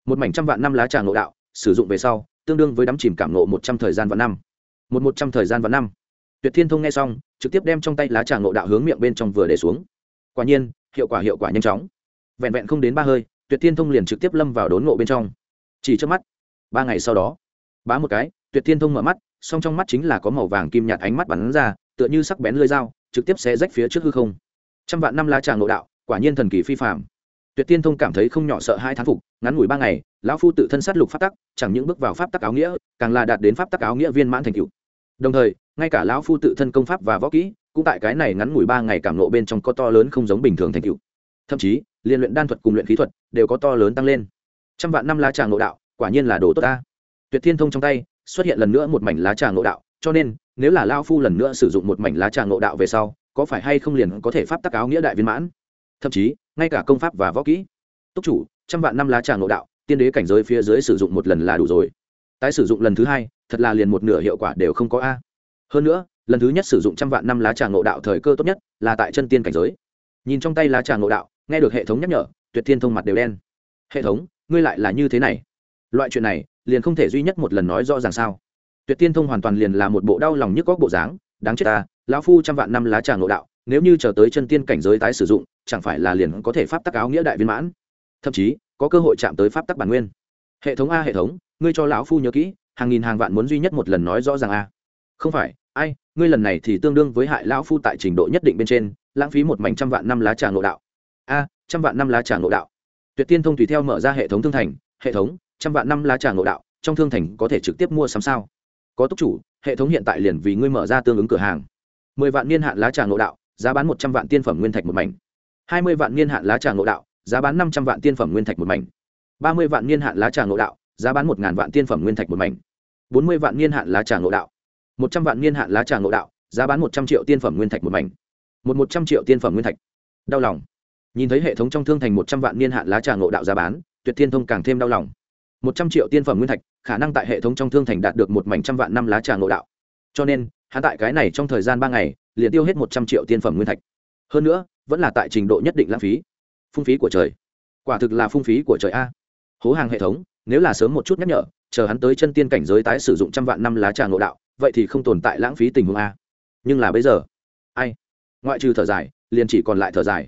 Một mảnh trăm vạn năm lá trà ngộ đạo, sử dụng về sau, tương đương với đắm chìm cảm ngộ một trăm thời gian vạn năm. Một một trăm thời gian vạn năm. Tuyệt thiên thông nghe xong, trực tiếp đem trong tay lá trà ngộ đạo hướng miệng bên trong vừa để xuống. Quả nhiên, hiệu quả hiệu quả nhanh chóng. Vẹn vẹn không đến ba hơi, tuyệt thiên thông liền trực tiếp lâm vào đốn ngộ bên trong chỉ trước mắt. Ba ngày sau đó, bá một cái, tuyệt thiên thông mở mắt, song trong mắt chính là có màu vàng kim nhạt ánh mắt bắn ra, tựa như sắc bén lưỡi dao, trực tiếp xé rách phía trước hư không. Trăm vạn năm lá trà nội đạo, quả nhiên thần kỳ phi phạm tuyệt tiên thông cảm thấy không nhỏ sợ hai thán phục, ngắn ngủi ba ngày, lão phu tự thân sát lục pháp tắc, chẳng những bước vào pháp tắc áo nghĩa, càng là đạt đến pháp tắc áo nghĩa viên mãn thành cựu đồng thời, ngay cả lão phu tự thân công pháp và võ kỹ, cũng tại cái này ngắn ngủi ba ngày cảm nộ bên trong có to lớn không giống bình thường thành tựu. Thậm chí, liên luyện đan thuật cùng luyện khí thuật đều có to lớn tăng lên trăm vạn năm lá trà ngộ đạo, quả nhiên là đồ tốt ta. Tuyệt thiên thông trong tay, xuất hiện lần nữa một mảnh lá trà ngộ đạo, cho nên, nếu là lao phu lần nữa sử dụng một mảnh lá trà ngộ đạo về sau, có phải hay không liền có thể pháp tác áo nghĩa đại viên mãn? Thậm chí, ngay cả công pháp và võ kỹ. Túc chủ, trăm vạn năm lá trà ngộ đạo, tiên đế cảnh giới phía dưới sử dụng một lần là đủ rồi. Tái sử dụng lần thứ hai, thật là liền một nửa hiệu quả đều không có a. Hơn nữa, lần thứ nhất sử dụng trăm vạn năm lá trà ngộ đạo thời cơ tốt nhất là tại chân tiên cảnh giới. Nhìn trong tay lá trà ngộ đạo, nghe được hệ thống nhắc nhở, tuyệt thiên thông mặt đều đen. Hệ thống ngươi lại là như thế này. Loại chuyện này, liền không thể duy nhất một lần nói rõ ràng sao. Tuyệt tiên thông hoàn toàn liền là một bộ đau lòng nhức góc bộ dáng, đáng chết ta, lão phu trăm vạn năm lá trà ngộ đạo, nếu như chờ tới chân tiên cảnh giới tái sử dụng, chẳng phải là liền có thể pháp tắc áo nghĩa đại viên mãn. Thậm chí, có cơ hội chạm tới pháp tắc bản nguyên. Hệ thống a, hệ thống, ngươi cho lão phu nhớ kỹ, hàng nghìn hàng vạn muốn duy nhất một lần nói rõ ràng a. Không phải, ai, ngươi lần này thì tương đương với hại lão phu tại trình độ nhất định bên trên, lãng phí một mảnh trăm vạn năm lá trà ngộ đạo. A, trăm vạn năm lá trà ngộ đạo tuyệt tiên thông tùy theo mở ra hệ thống thương thành, hệ thống, trăm vạn năm lá trà ngộ đạo, trong thương thành có thể trực tiếp mua sắm sao? Có túc chủ, hệ thống hiện tại liền vì ngươi mở ra tương ứng cửa hàng. Mười vạn niên hạn lá trà ngộ đạo, giá bán một trăm vạn tiên phẩm nguyên thạch một mảnh. Hai mươi vạn niên hạn lá trà ngộ đạo, giá bán năm trăm vạn tiên phẩm nguyên thạch một mảnh. Ba mươi vạn niên hạn lá trà ngộ đạo, giá bán một ngàn vạn tiên phẩm nguyên thạch một mảnh. Bốn mươi vạn niên hạn lá trà ngộ đạo, một trăm vạn niên hạn lá trà ngộ đạo, giá bán một trăm triệu tiên phẩm nguyên thạch một mảnh. Một một trăm triệu tiên phẩm nguyên thạch. Đau lòng nhìn thấy hệ thống trong thương thành một trăm vạn niên hạn lá trà ngộ đạo giá bán, tuyệt thiên thông càng thêm đau lòng. Một trăm triệu tiên phẩm nguyên thạch, khả năng tại hệ thống trong thương thành đạt được một mảnh trăm vạn năm lá trà ngộ đạo. Cho nên, hắn tại cái này trong thời gian ba ngày, liền tiêu hết một trăm triệu tiên phẩm nguyên thạch. Hơn nữa, vẫn là tại trình độ nhất định lãng phí. Phung phí của trời. Quả thực là phung phí của trời a. Hố hàng hệ thống, nếu là sớm một chút nhắc nhở, chờ hắn tới chân tiên cảnh giới tái sử dụng trăm vạn năm lá trà ngộ đạo, vậy thì không tồn tại lãng phí tình huống a. Nhưng là bây giờ, ai? Ngoại trừ thở dài, liền chỉ còn lại thở dài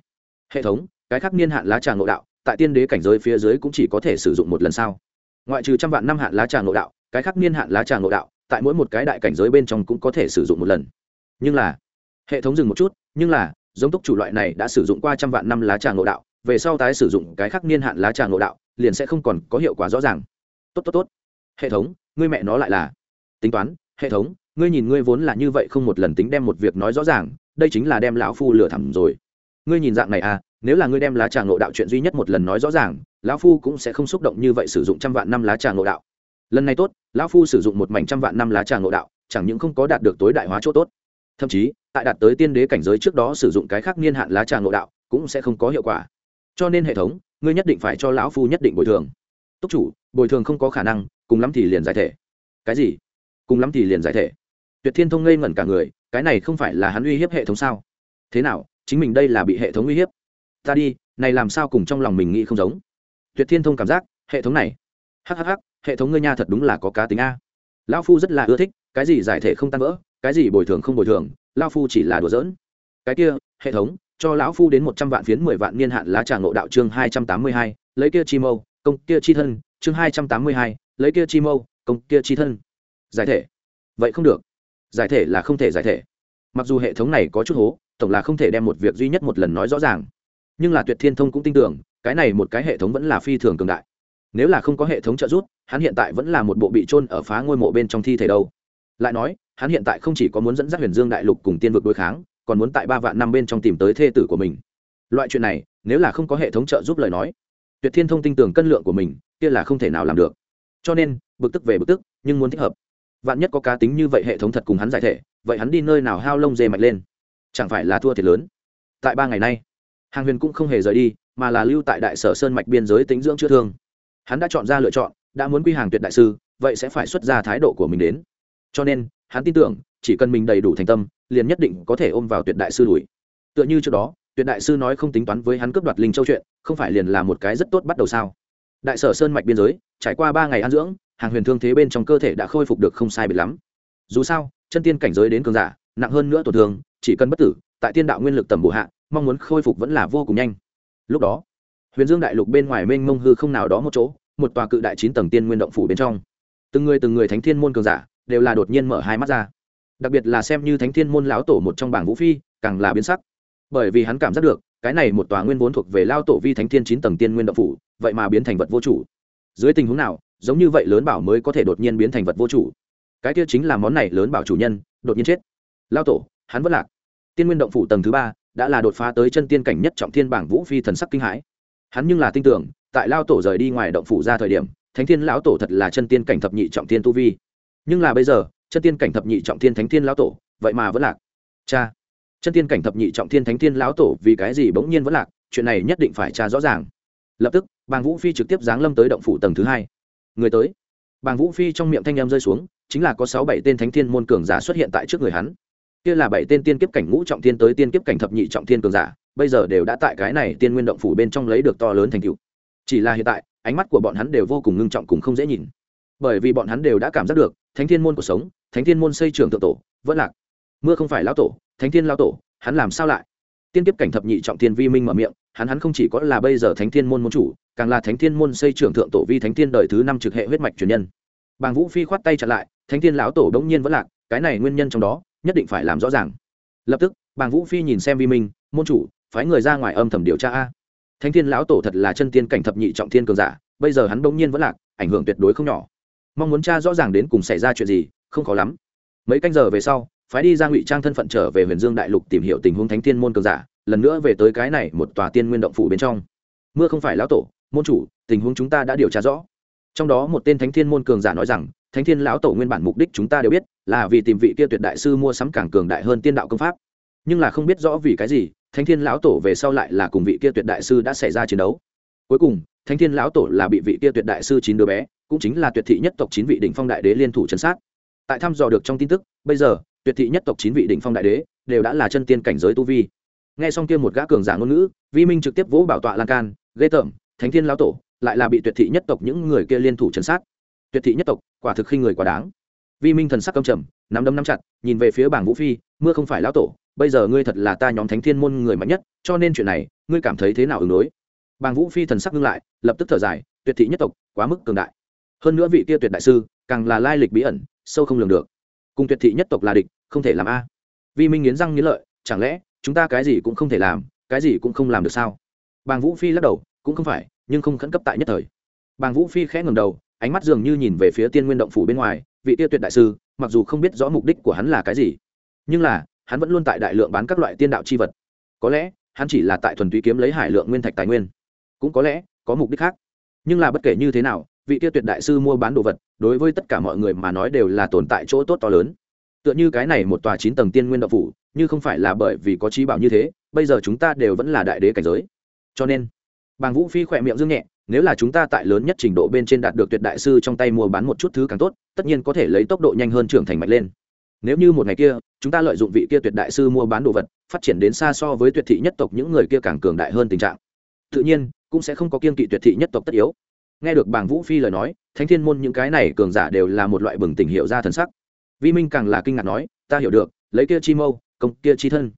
hệ thống, cái khác niên hạn lá trà ngộ đạo, tại tiên đế cảnh giới phía dưới cũng chỉ có thể sử dụng một lần sau ngoại trừ trăm vạn năm hạn lá trà ngộ đạo, cái khác niên hạn lá trà ngộ đạo, tại mỗi một cái đại cảnh giới bên trong cũng có thể sử dụng một lần. Nhưng là, hệ thống dừng một chút, nhưng là, giống túc chủ loại này đã sử dụng qua trăm vạn năm lá trà ngộ đạo, về sau tái sử dụng cái khác niên hạn lá trà ngộ đạo, liền sẽ không còn có hiệu quả rõ ràng. Tốt tốt tốt. Hệ thống, ngươi mẹ nó lại là. Tính toán, hệ thống, ngươi nhìn ngươi vốn là như vậy không một lần tính đem một việc nói rõ ràng, đây chính là đem lão phu lừa thẳm rồi ngươi nhìn dạng này à nếu là ngươi đem lá trà ngộ đạo chuyện duy nhất một lần nói rõ ràng, lão phu cũng sẽ không xúc động như vậy sử dụng trăm vạn năm lá trà ngộ đạo. Lần này tốt, lão phu sử dụng một mảnh trăm vạn năm lá trà ngộ đạo, chẳng những không có đạt được tối đại hóa chỗ tốt. Thậm chí, tại đạt tới tiên đế cảnh giới trước đó sử dụng cái khác niên hạn lá trà ngộ đạo, cũng sẽ không có hiệu quả. Cho nên hệ thống, ngươi nhất định phải cho lão phu nhất định bồi thường. Túc chủ, bồi thường không có khả năng, cùng lắm thì liền giải thể. Cái gì? Cùng lắm thì liền giải thể. Tuyệt thiên thông ngây ngẩn cả người, cái này không phải là hắn uy hiếp hệ thống sao? Thế nào, chính mình đây là bị hệ thống uy hiếp? Ta đi, này làm sao cùng trong lòng mình nghĩ không giống? Tuyệt thiên thông cảm giác, hệ thống này. Hhh hệ thống ngươi nha thật đúng là có cá tính a. Lão phu rất là ưa thích, cái gì giải thể không tan vỡ, cái gì bồi thường không bồi thường, lão phu chỉ là đùa giỡn. Cái kia, hệ thống, cho lão phu đến một trăm vạn phiến mười vạn niên hạn lá trà ngộ đạo chương hai trăm tám mươi hai, lấy kia chi mâu, công kia chi thân, chương hai trăm tám mươi hai, lấy kia chi mâu, công kia chi thân. Giải thể. Vậy không được. Giải thể là không thể giải thể. Mặc dù hệ thống này có chút hố tổng là không thể đem một việc duy nhất một lần nói rõ ràng. Nhưng là tuyệt thiên thông cũng tin tưởng, cái này một cái hệ thống vẫn là phi thường cường đại. Nếu là không có hệ thống trợ giúp, hắn hiện tại vẫn là một bộ bị trôn ở phá ngôi mộ bên trong thi thể đâu. Lại nói, hắn hiện tại không chỉ có muốn dẫn dắt huyền dương đại lục cùng tiên vực đối kháng, còn muốn tại ba vạn năm bên trong tìm tới thê tử của mình. Loại chuyện này, nếu là không có hệ thống trợ giúp lời nói, tuyệt thiên thông tin tưởng cân lượng của mình, kia là không thể nào làm được. Cho nên, bực tức về bực tức, nhưng muốn thích hợp. Vạn nhất có cá tính như vậy hệ thống thật cùng hắn giải thể, vậy hắn đi nơi nào hao lông dê mạnh lên? Chẳng phải là thua thiệt lớn. Tại ba ngày nay, hàng huyền cũng không hề rời đi, mà là lưu tại đại sở sơn mạch biên giới tính dưỡng chữa thương. Hắn đã chọn ra lựa chọn, đã muốn quy hàng tuyệt đại sư, vậy sẽ phải xuất ra thái độ của mình đến. Cho nên, hắn tin tưởng, chỉ cần mình đầy đủ thành tâm, liền nhất định có thể ôm vào tuyệt đại sư đuổi. Tựa như trước đó, tuyệt đại sư nói không tính toán với hắn cướp đoạt linh châu chuyện, không phải liền là một cái rất tốt bắt đầu sao? Đại sở sơn mạch biên giới, trải qua ba ngày ăn dưỡng, hàng huyền thương thế bên trong cơ thể đã khôi phục được không sai biệt lắm. Dù sao, chân tiên cảnh giới đến cường giả nặng hơn nữa tổn thương, chỉ cần bất tử, tại tiên đạo nguyên lực tầm bổ hạ, mong muốn khôi phục vẫn là vô cùng nhanh. Lúc đó, huyền dương đại lục bên ngoài mênh mông hư không nào đó một chỗ, một tòa cự đại chín tầng tiên nguyên động phủ bên trong. Từng người từng người thánh thiên môn cường giả, đều là đột nhiên mở hai mắt ra. Đặc biệt là xem như thánh thiên môn lão tổ một trong bảng vũ phi, càng là biến sắc. Bởi vì hắn cảm giác được, cái này một tòa nguyên vốn thuộc về lao tổ vi thánh thiên chín tầng tiên nguyên động phủ, vậy mà biến thành vật vô chủ. Dưới tình huống nào, giống như vậy lớn bảo mới có thể đột nhiên biến thành vật vô chủ. Cái kia chính là món này lớn bảo chủ nhân, đột nhiên chết lao tổ, hắn vẫn lạc. Tiên nguyên động phủ tầng thứ ba đã là đột phá tới chân tiên cảnh nhất trọng thiên bảng vũ phi thần sắc kinh hãi. Hắn nhưng là tin tưởng, tại lao tổ rời đi ngoài động phủ ra thời điểm, thánh thiên lão tổ thật là chân tiên cảnh thập nhị trọng thiên tu vi. Nhưng là bây giờ, chân tiên cảnh thập nhị trọng thiên thánh thiên lão tổ, vậy mà vẫn lạc. Cha, chân tiên cảnh thập nhị trọng thiên thánh thiên lão tổ vì cái gì bỗng nhiên vẫn lạc? Chuyện này nhất định phải tra rõ ràng. Lập tức, bàng vũ phi trực tiếp giáng lâm tới động phủ tầng thứ hai. Người tới. Bàng vũ phi trong miệng thanh em rơi xuống, chính là có sáu bảy tên thánh thiên môn cường giả xuất hiện tại trước người hắn kia là bảy tên tiên kiếp cảnh ngũ trọng thiên tới tiên kiếp cảnh thập nhị trọng thiên cường giả, bây giờ đều đã tại cái này tiên nguyên động phủ bên trong lấy được to lớn thành tựu. Chỉ là hiện tại, ánh mắt của bọn hắn đều vô cùng ngưng trọng cùng không dễ nhìn. Bởi vì bọn hắn đều đã cảm giác được, thánh thiên môn cuộc sống, thánh thiên môn xây trường thượng tổ, vẫn lạc. Mưa không phải lão tổ, thánh thiên lão tổ, hắn làm sao lại? Tiên kiếp cảnh thập nhị trọng thiên vi minh mở miệng, hắn hắn không chỉ có là bây giờ thánh thiên môn môn chủ, càng là thánh thiên môn xây trường thượng tổ vi thánh thiên đời thứ năm trực hệ huyết mạch truyền nhân. Bàng vũ phi khoát tay chặn lại, thánh thiên lão tổ đống nhiên vẫn lạc, cái này nguyên nhân trong đó nhất định phải làm rõ ràng. Lập tức, bàng vũ phi nhìn xem vi minh, môn chủ, phái người ra ngoài âm thầm điều tra a. Thánh thiên lão tổ thật là chân tiên cảnh thập nhị trọng thiên cường giả, bây giờ hắn bỗng nhiên vẫn lạc, ảnh hưởng tuyệt đối không nhỏ. Mong muốn tra rõ ràng đến cùng xảy ra chuyện gì, không khó lắm. Mấy canh giờ về sau, phái đi ra ngụy trang thân phận trở về huyền dương đại lục tìm hiểu tình huống thánh thiên môn cường giả, lần nữa về tới cái này một tòa tiên nguyên động phủ bên trong. Mưa không phải lão tổ, môn chủ, tình huống chúng ta đã điều tra rõ. Trong đó một tên thánh thiên môn cường giả nói rằng thánh thiên lão tổ nguyên bản mục đích chúng ta đều biết, là vì tìm vị kia tuyệt đại sư mua sắm càng cường đại hơn tiên đạo công pháp. Nhưng là không biết rõ vì cái gì, thánh thiên lão tổ về sau lại là cùng vị kia tuyệt đại sư đã xảy ra chiến đấu. Cuối cùng, thánh thiên lão tổ là bị vị kia tuyệt đại sư chín đứa bé, cũng chính là tuyệt thị nhất tộc chín vị đỉnh phong đại đế liên thủ chấn sát. Tại thăm dò được trong tin tức, bây giờ, tuyệt thị nhất tộc chín vị đỉnh phong đại đế đều đã là chân tiên cảnh giới tu vi. Nghe xong kia một gã cường giả ngôn ngữ, vi minh trực tiếp vỗ bảo tọa lan can, ghê tởm, thánh thiên lão tổ, lại là bị tuyệt thị nhất tộc những người kia liên thủ chấn sát tuyệt thị nhất tộc, quả thực khinh người quá đáng. Vi minh thần sắc căm trầm, nắm đấm nắm chặt, nhìn về phía bảng vũ phi, mưa không phải lão tổ, bây giờ ngươi thật là ta nhóm thánh thiên môn người mạnh nhất, cho nên chuyện này, ngươi cảm thấy thế nào ứng đối? Bàng vũ phi thần sắc ngưng lại, lập tức thở dài, tuyệt thị nhất tộc, quá mức cường đại. Hơn nữa vị kia tuyệt đại sư, càng là lai lịch bí ẩn, sâu không lường được. Cùng tuyệt thị nhất tộc là địch, không thể làm a. Vi minh nghiến răng nghiến lợi, chẳng lẽ, chúng ta cái gì cũng không thể làm, cái gì cũng không làm được sao? Bàng vũ phi lắc đầu, cũng không phải, nhưng không khẩn cấp tại nhất thời. Bàng vũ phi khẽ ngầm đầu ánh mắt dường như nhìn về phía tiên nguyên động phủ bên ngoài, vị tiêu tuyệt đại sư, mặc dù không biết rõ mục đích của hắn là cái gì, nhưng là, hắn vẫn luôn tại đại lượng bán các loại tiên đạo c h i vật. Có lẽ, hắn chỉ là tại thuần túy kiếm lấy hải lượng nguyên thạch tài nguyên. Cũng có lẽ, có mục đích khác. Nhưng là bất kể như thế nào, vị tiêu tuyệt đại sư mua bán đồ vật, đối với tất cả mọi người mà nói đều là tồn tại chỗ tốt to lớn. Tựa như cái này một tòa chín tầng tiên nguyên đạo phủ, như không phải là bởi vì có trí bảo như thế, bây giờ chúng ta đều vẫn là đại đế cảnh giới. Cho nên, bàng vũ phi khỏe miệng dương nhẹ nếu là chúng ta tại lớn nhất trình độ bên trên đạt được tuyệt đại sư trong tay mua bán một chút thứ càng tốt, tất nhiên có thể lấy tốc độ nhanh hơn trưởng thành mạnh lên. Nếu như một ngày kia, chúng ta lợi dụng vị kia tuyệt đại sư mua bán đồ vật, phát triển đến xa so với tuyệt thị nhất tộc những người kia càng cường đại hơn tình trạng. Tự nhiên, cũng sẽ không có kiên kỵ tuyệt thị nhất tộc tất yếu. Nghe được bảng vũ phi lời nói, thánh thiên môn những cái này cường giả đều là một loại bừng tỉnh hiệu ra thần sắc. Vi minh càng là kinh ngạc nói, ta hiểu được, lấy kia chi mâu, công kia chi thân.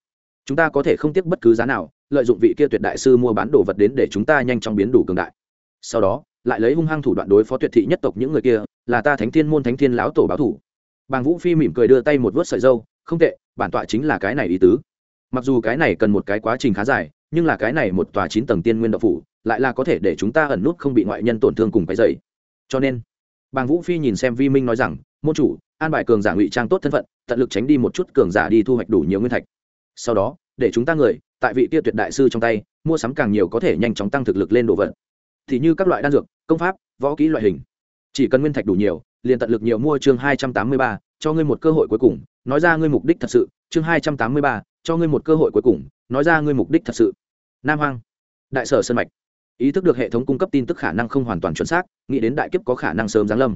Chúng ta có thể không tiếc bất cứ giá nào, lợi dụng vị kia tuyệt đại sư mua bán đồ vật đến để chúng ta nhanh chóng biến đủ cường đại sau đó, lại lấy hung hăng thủ đoạn đối phó tuyệt thị nhất tộc những người kia, là ta thánh thiên môn thánh thiên lão tổ báo thủ. Bàng vũ phi mỉm cười đưa tay một vớt sợi dâu, không tệ, bản tọa chính là cái này ý tứ. Mặc dù cái này cần một cái quá trình khá dài, nhưng là cái này một tòa chín tầng tiên nguyên độc phủ, lại là có thể để chúng ta ẩn nút không bị ngoại nhân tổn thương cùng cái dày cho nên, bàng vũ phi nhìn xem vi minh nói rằng, môn chủ, an bài cường giả ngụy trang tốt thân phận, tận lực tránh đi một chút cường giả đi thu hoạch đủ nhiều nguyên thạch. Sau đó, để chúng ta người, tại vị kia tuyệt đại sư trong tay, mua sắm càng nhiều có thể nhanh chóng tăng thực lực lên đồ vật thì như các loại đan dược, công pháp, võ kỹ loại hình. Chỉ cần nguyên thạch đủ nhiều, liền tận lực nhiều mua chương hai trăm tám mươi ba, cho ngươi một cơ hội cuối cùng, nói ra ngươi mục đích thật sự. Chương hai trăm tám mươi ba, cho ngươi một cơ hội cuối cùng, nói ra ngươi mục đích thật sự. Nam hoang, đại sở sân mạch. Ý thức được hệ thống cung cấp tin tức khả năng không hoàn toàn chuẩn xác, nghĩ đến đại kiếp có khả năng sớm giáng lâm.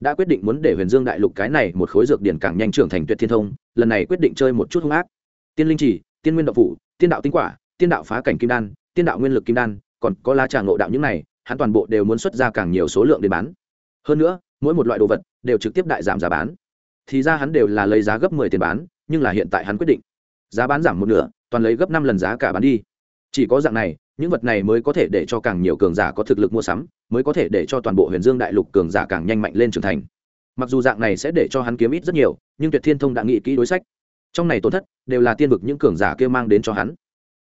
Đã quyết định muốn để huyền dương đại lục cái này một khối dược điển càng nhanh trưởng thành tuyệt thiên thông, lần này quyết định chơi một chút hung ác. Tiên linh trì tiên nguyên đạo phủ, tiên đạo tinh quả, tiên đạo phá cảnh kim đan, tiên đạo nguyên lực kim đan, còn có la trà ngộ đạo những này hắn toàn bộ đều muốn xuất ra càng nhiều số lượng để bán. Hơn nữa, mỗi một loại đồ vật đều trực tiếp đại giảm giá bán. Thì ra hắn đều là lấy giá gấp mười tiền bán, nhưng là hiện tại hắn quyết định. Giá bán giảm một nửa, toàn lấy gấp năm lần giá cả bán đi. Chỉ có dạng này, những vật này mới có thể để cho càng nhiều cường giả có thực lực mua sắm, mới có thể để cho toàn bộ huyền dương đại lục cường giả càng nhanh mạnh lên trưởng thành. Mặc dù dạng này sẽ để cho hắn kiếm ít rất nhiều, nhưng tuyệt thiên thông đã nghĩ kỹ đối sách. Trong này tổn thất đều là tiên vực những cường giả kia mang đến cho hắn.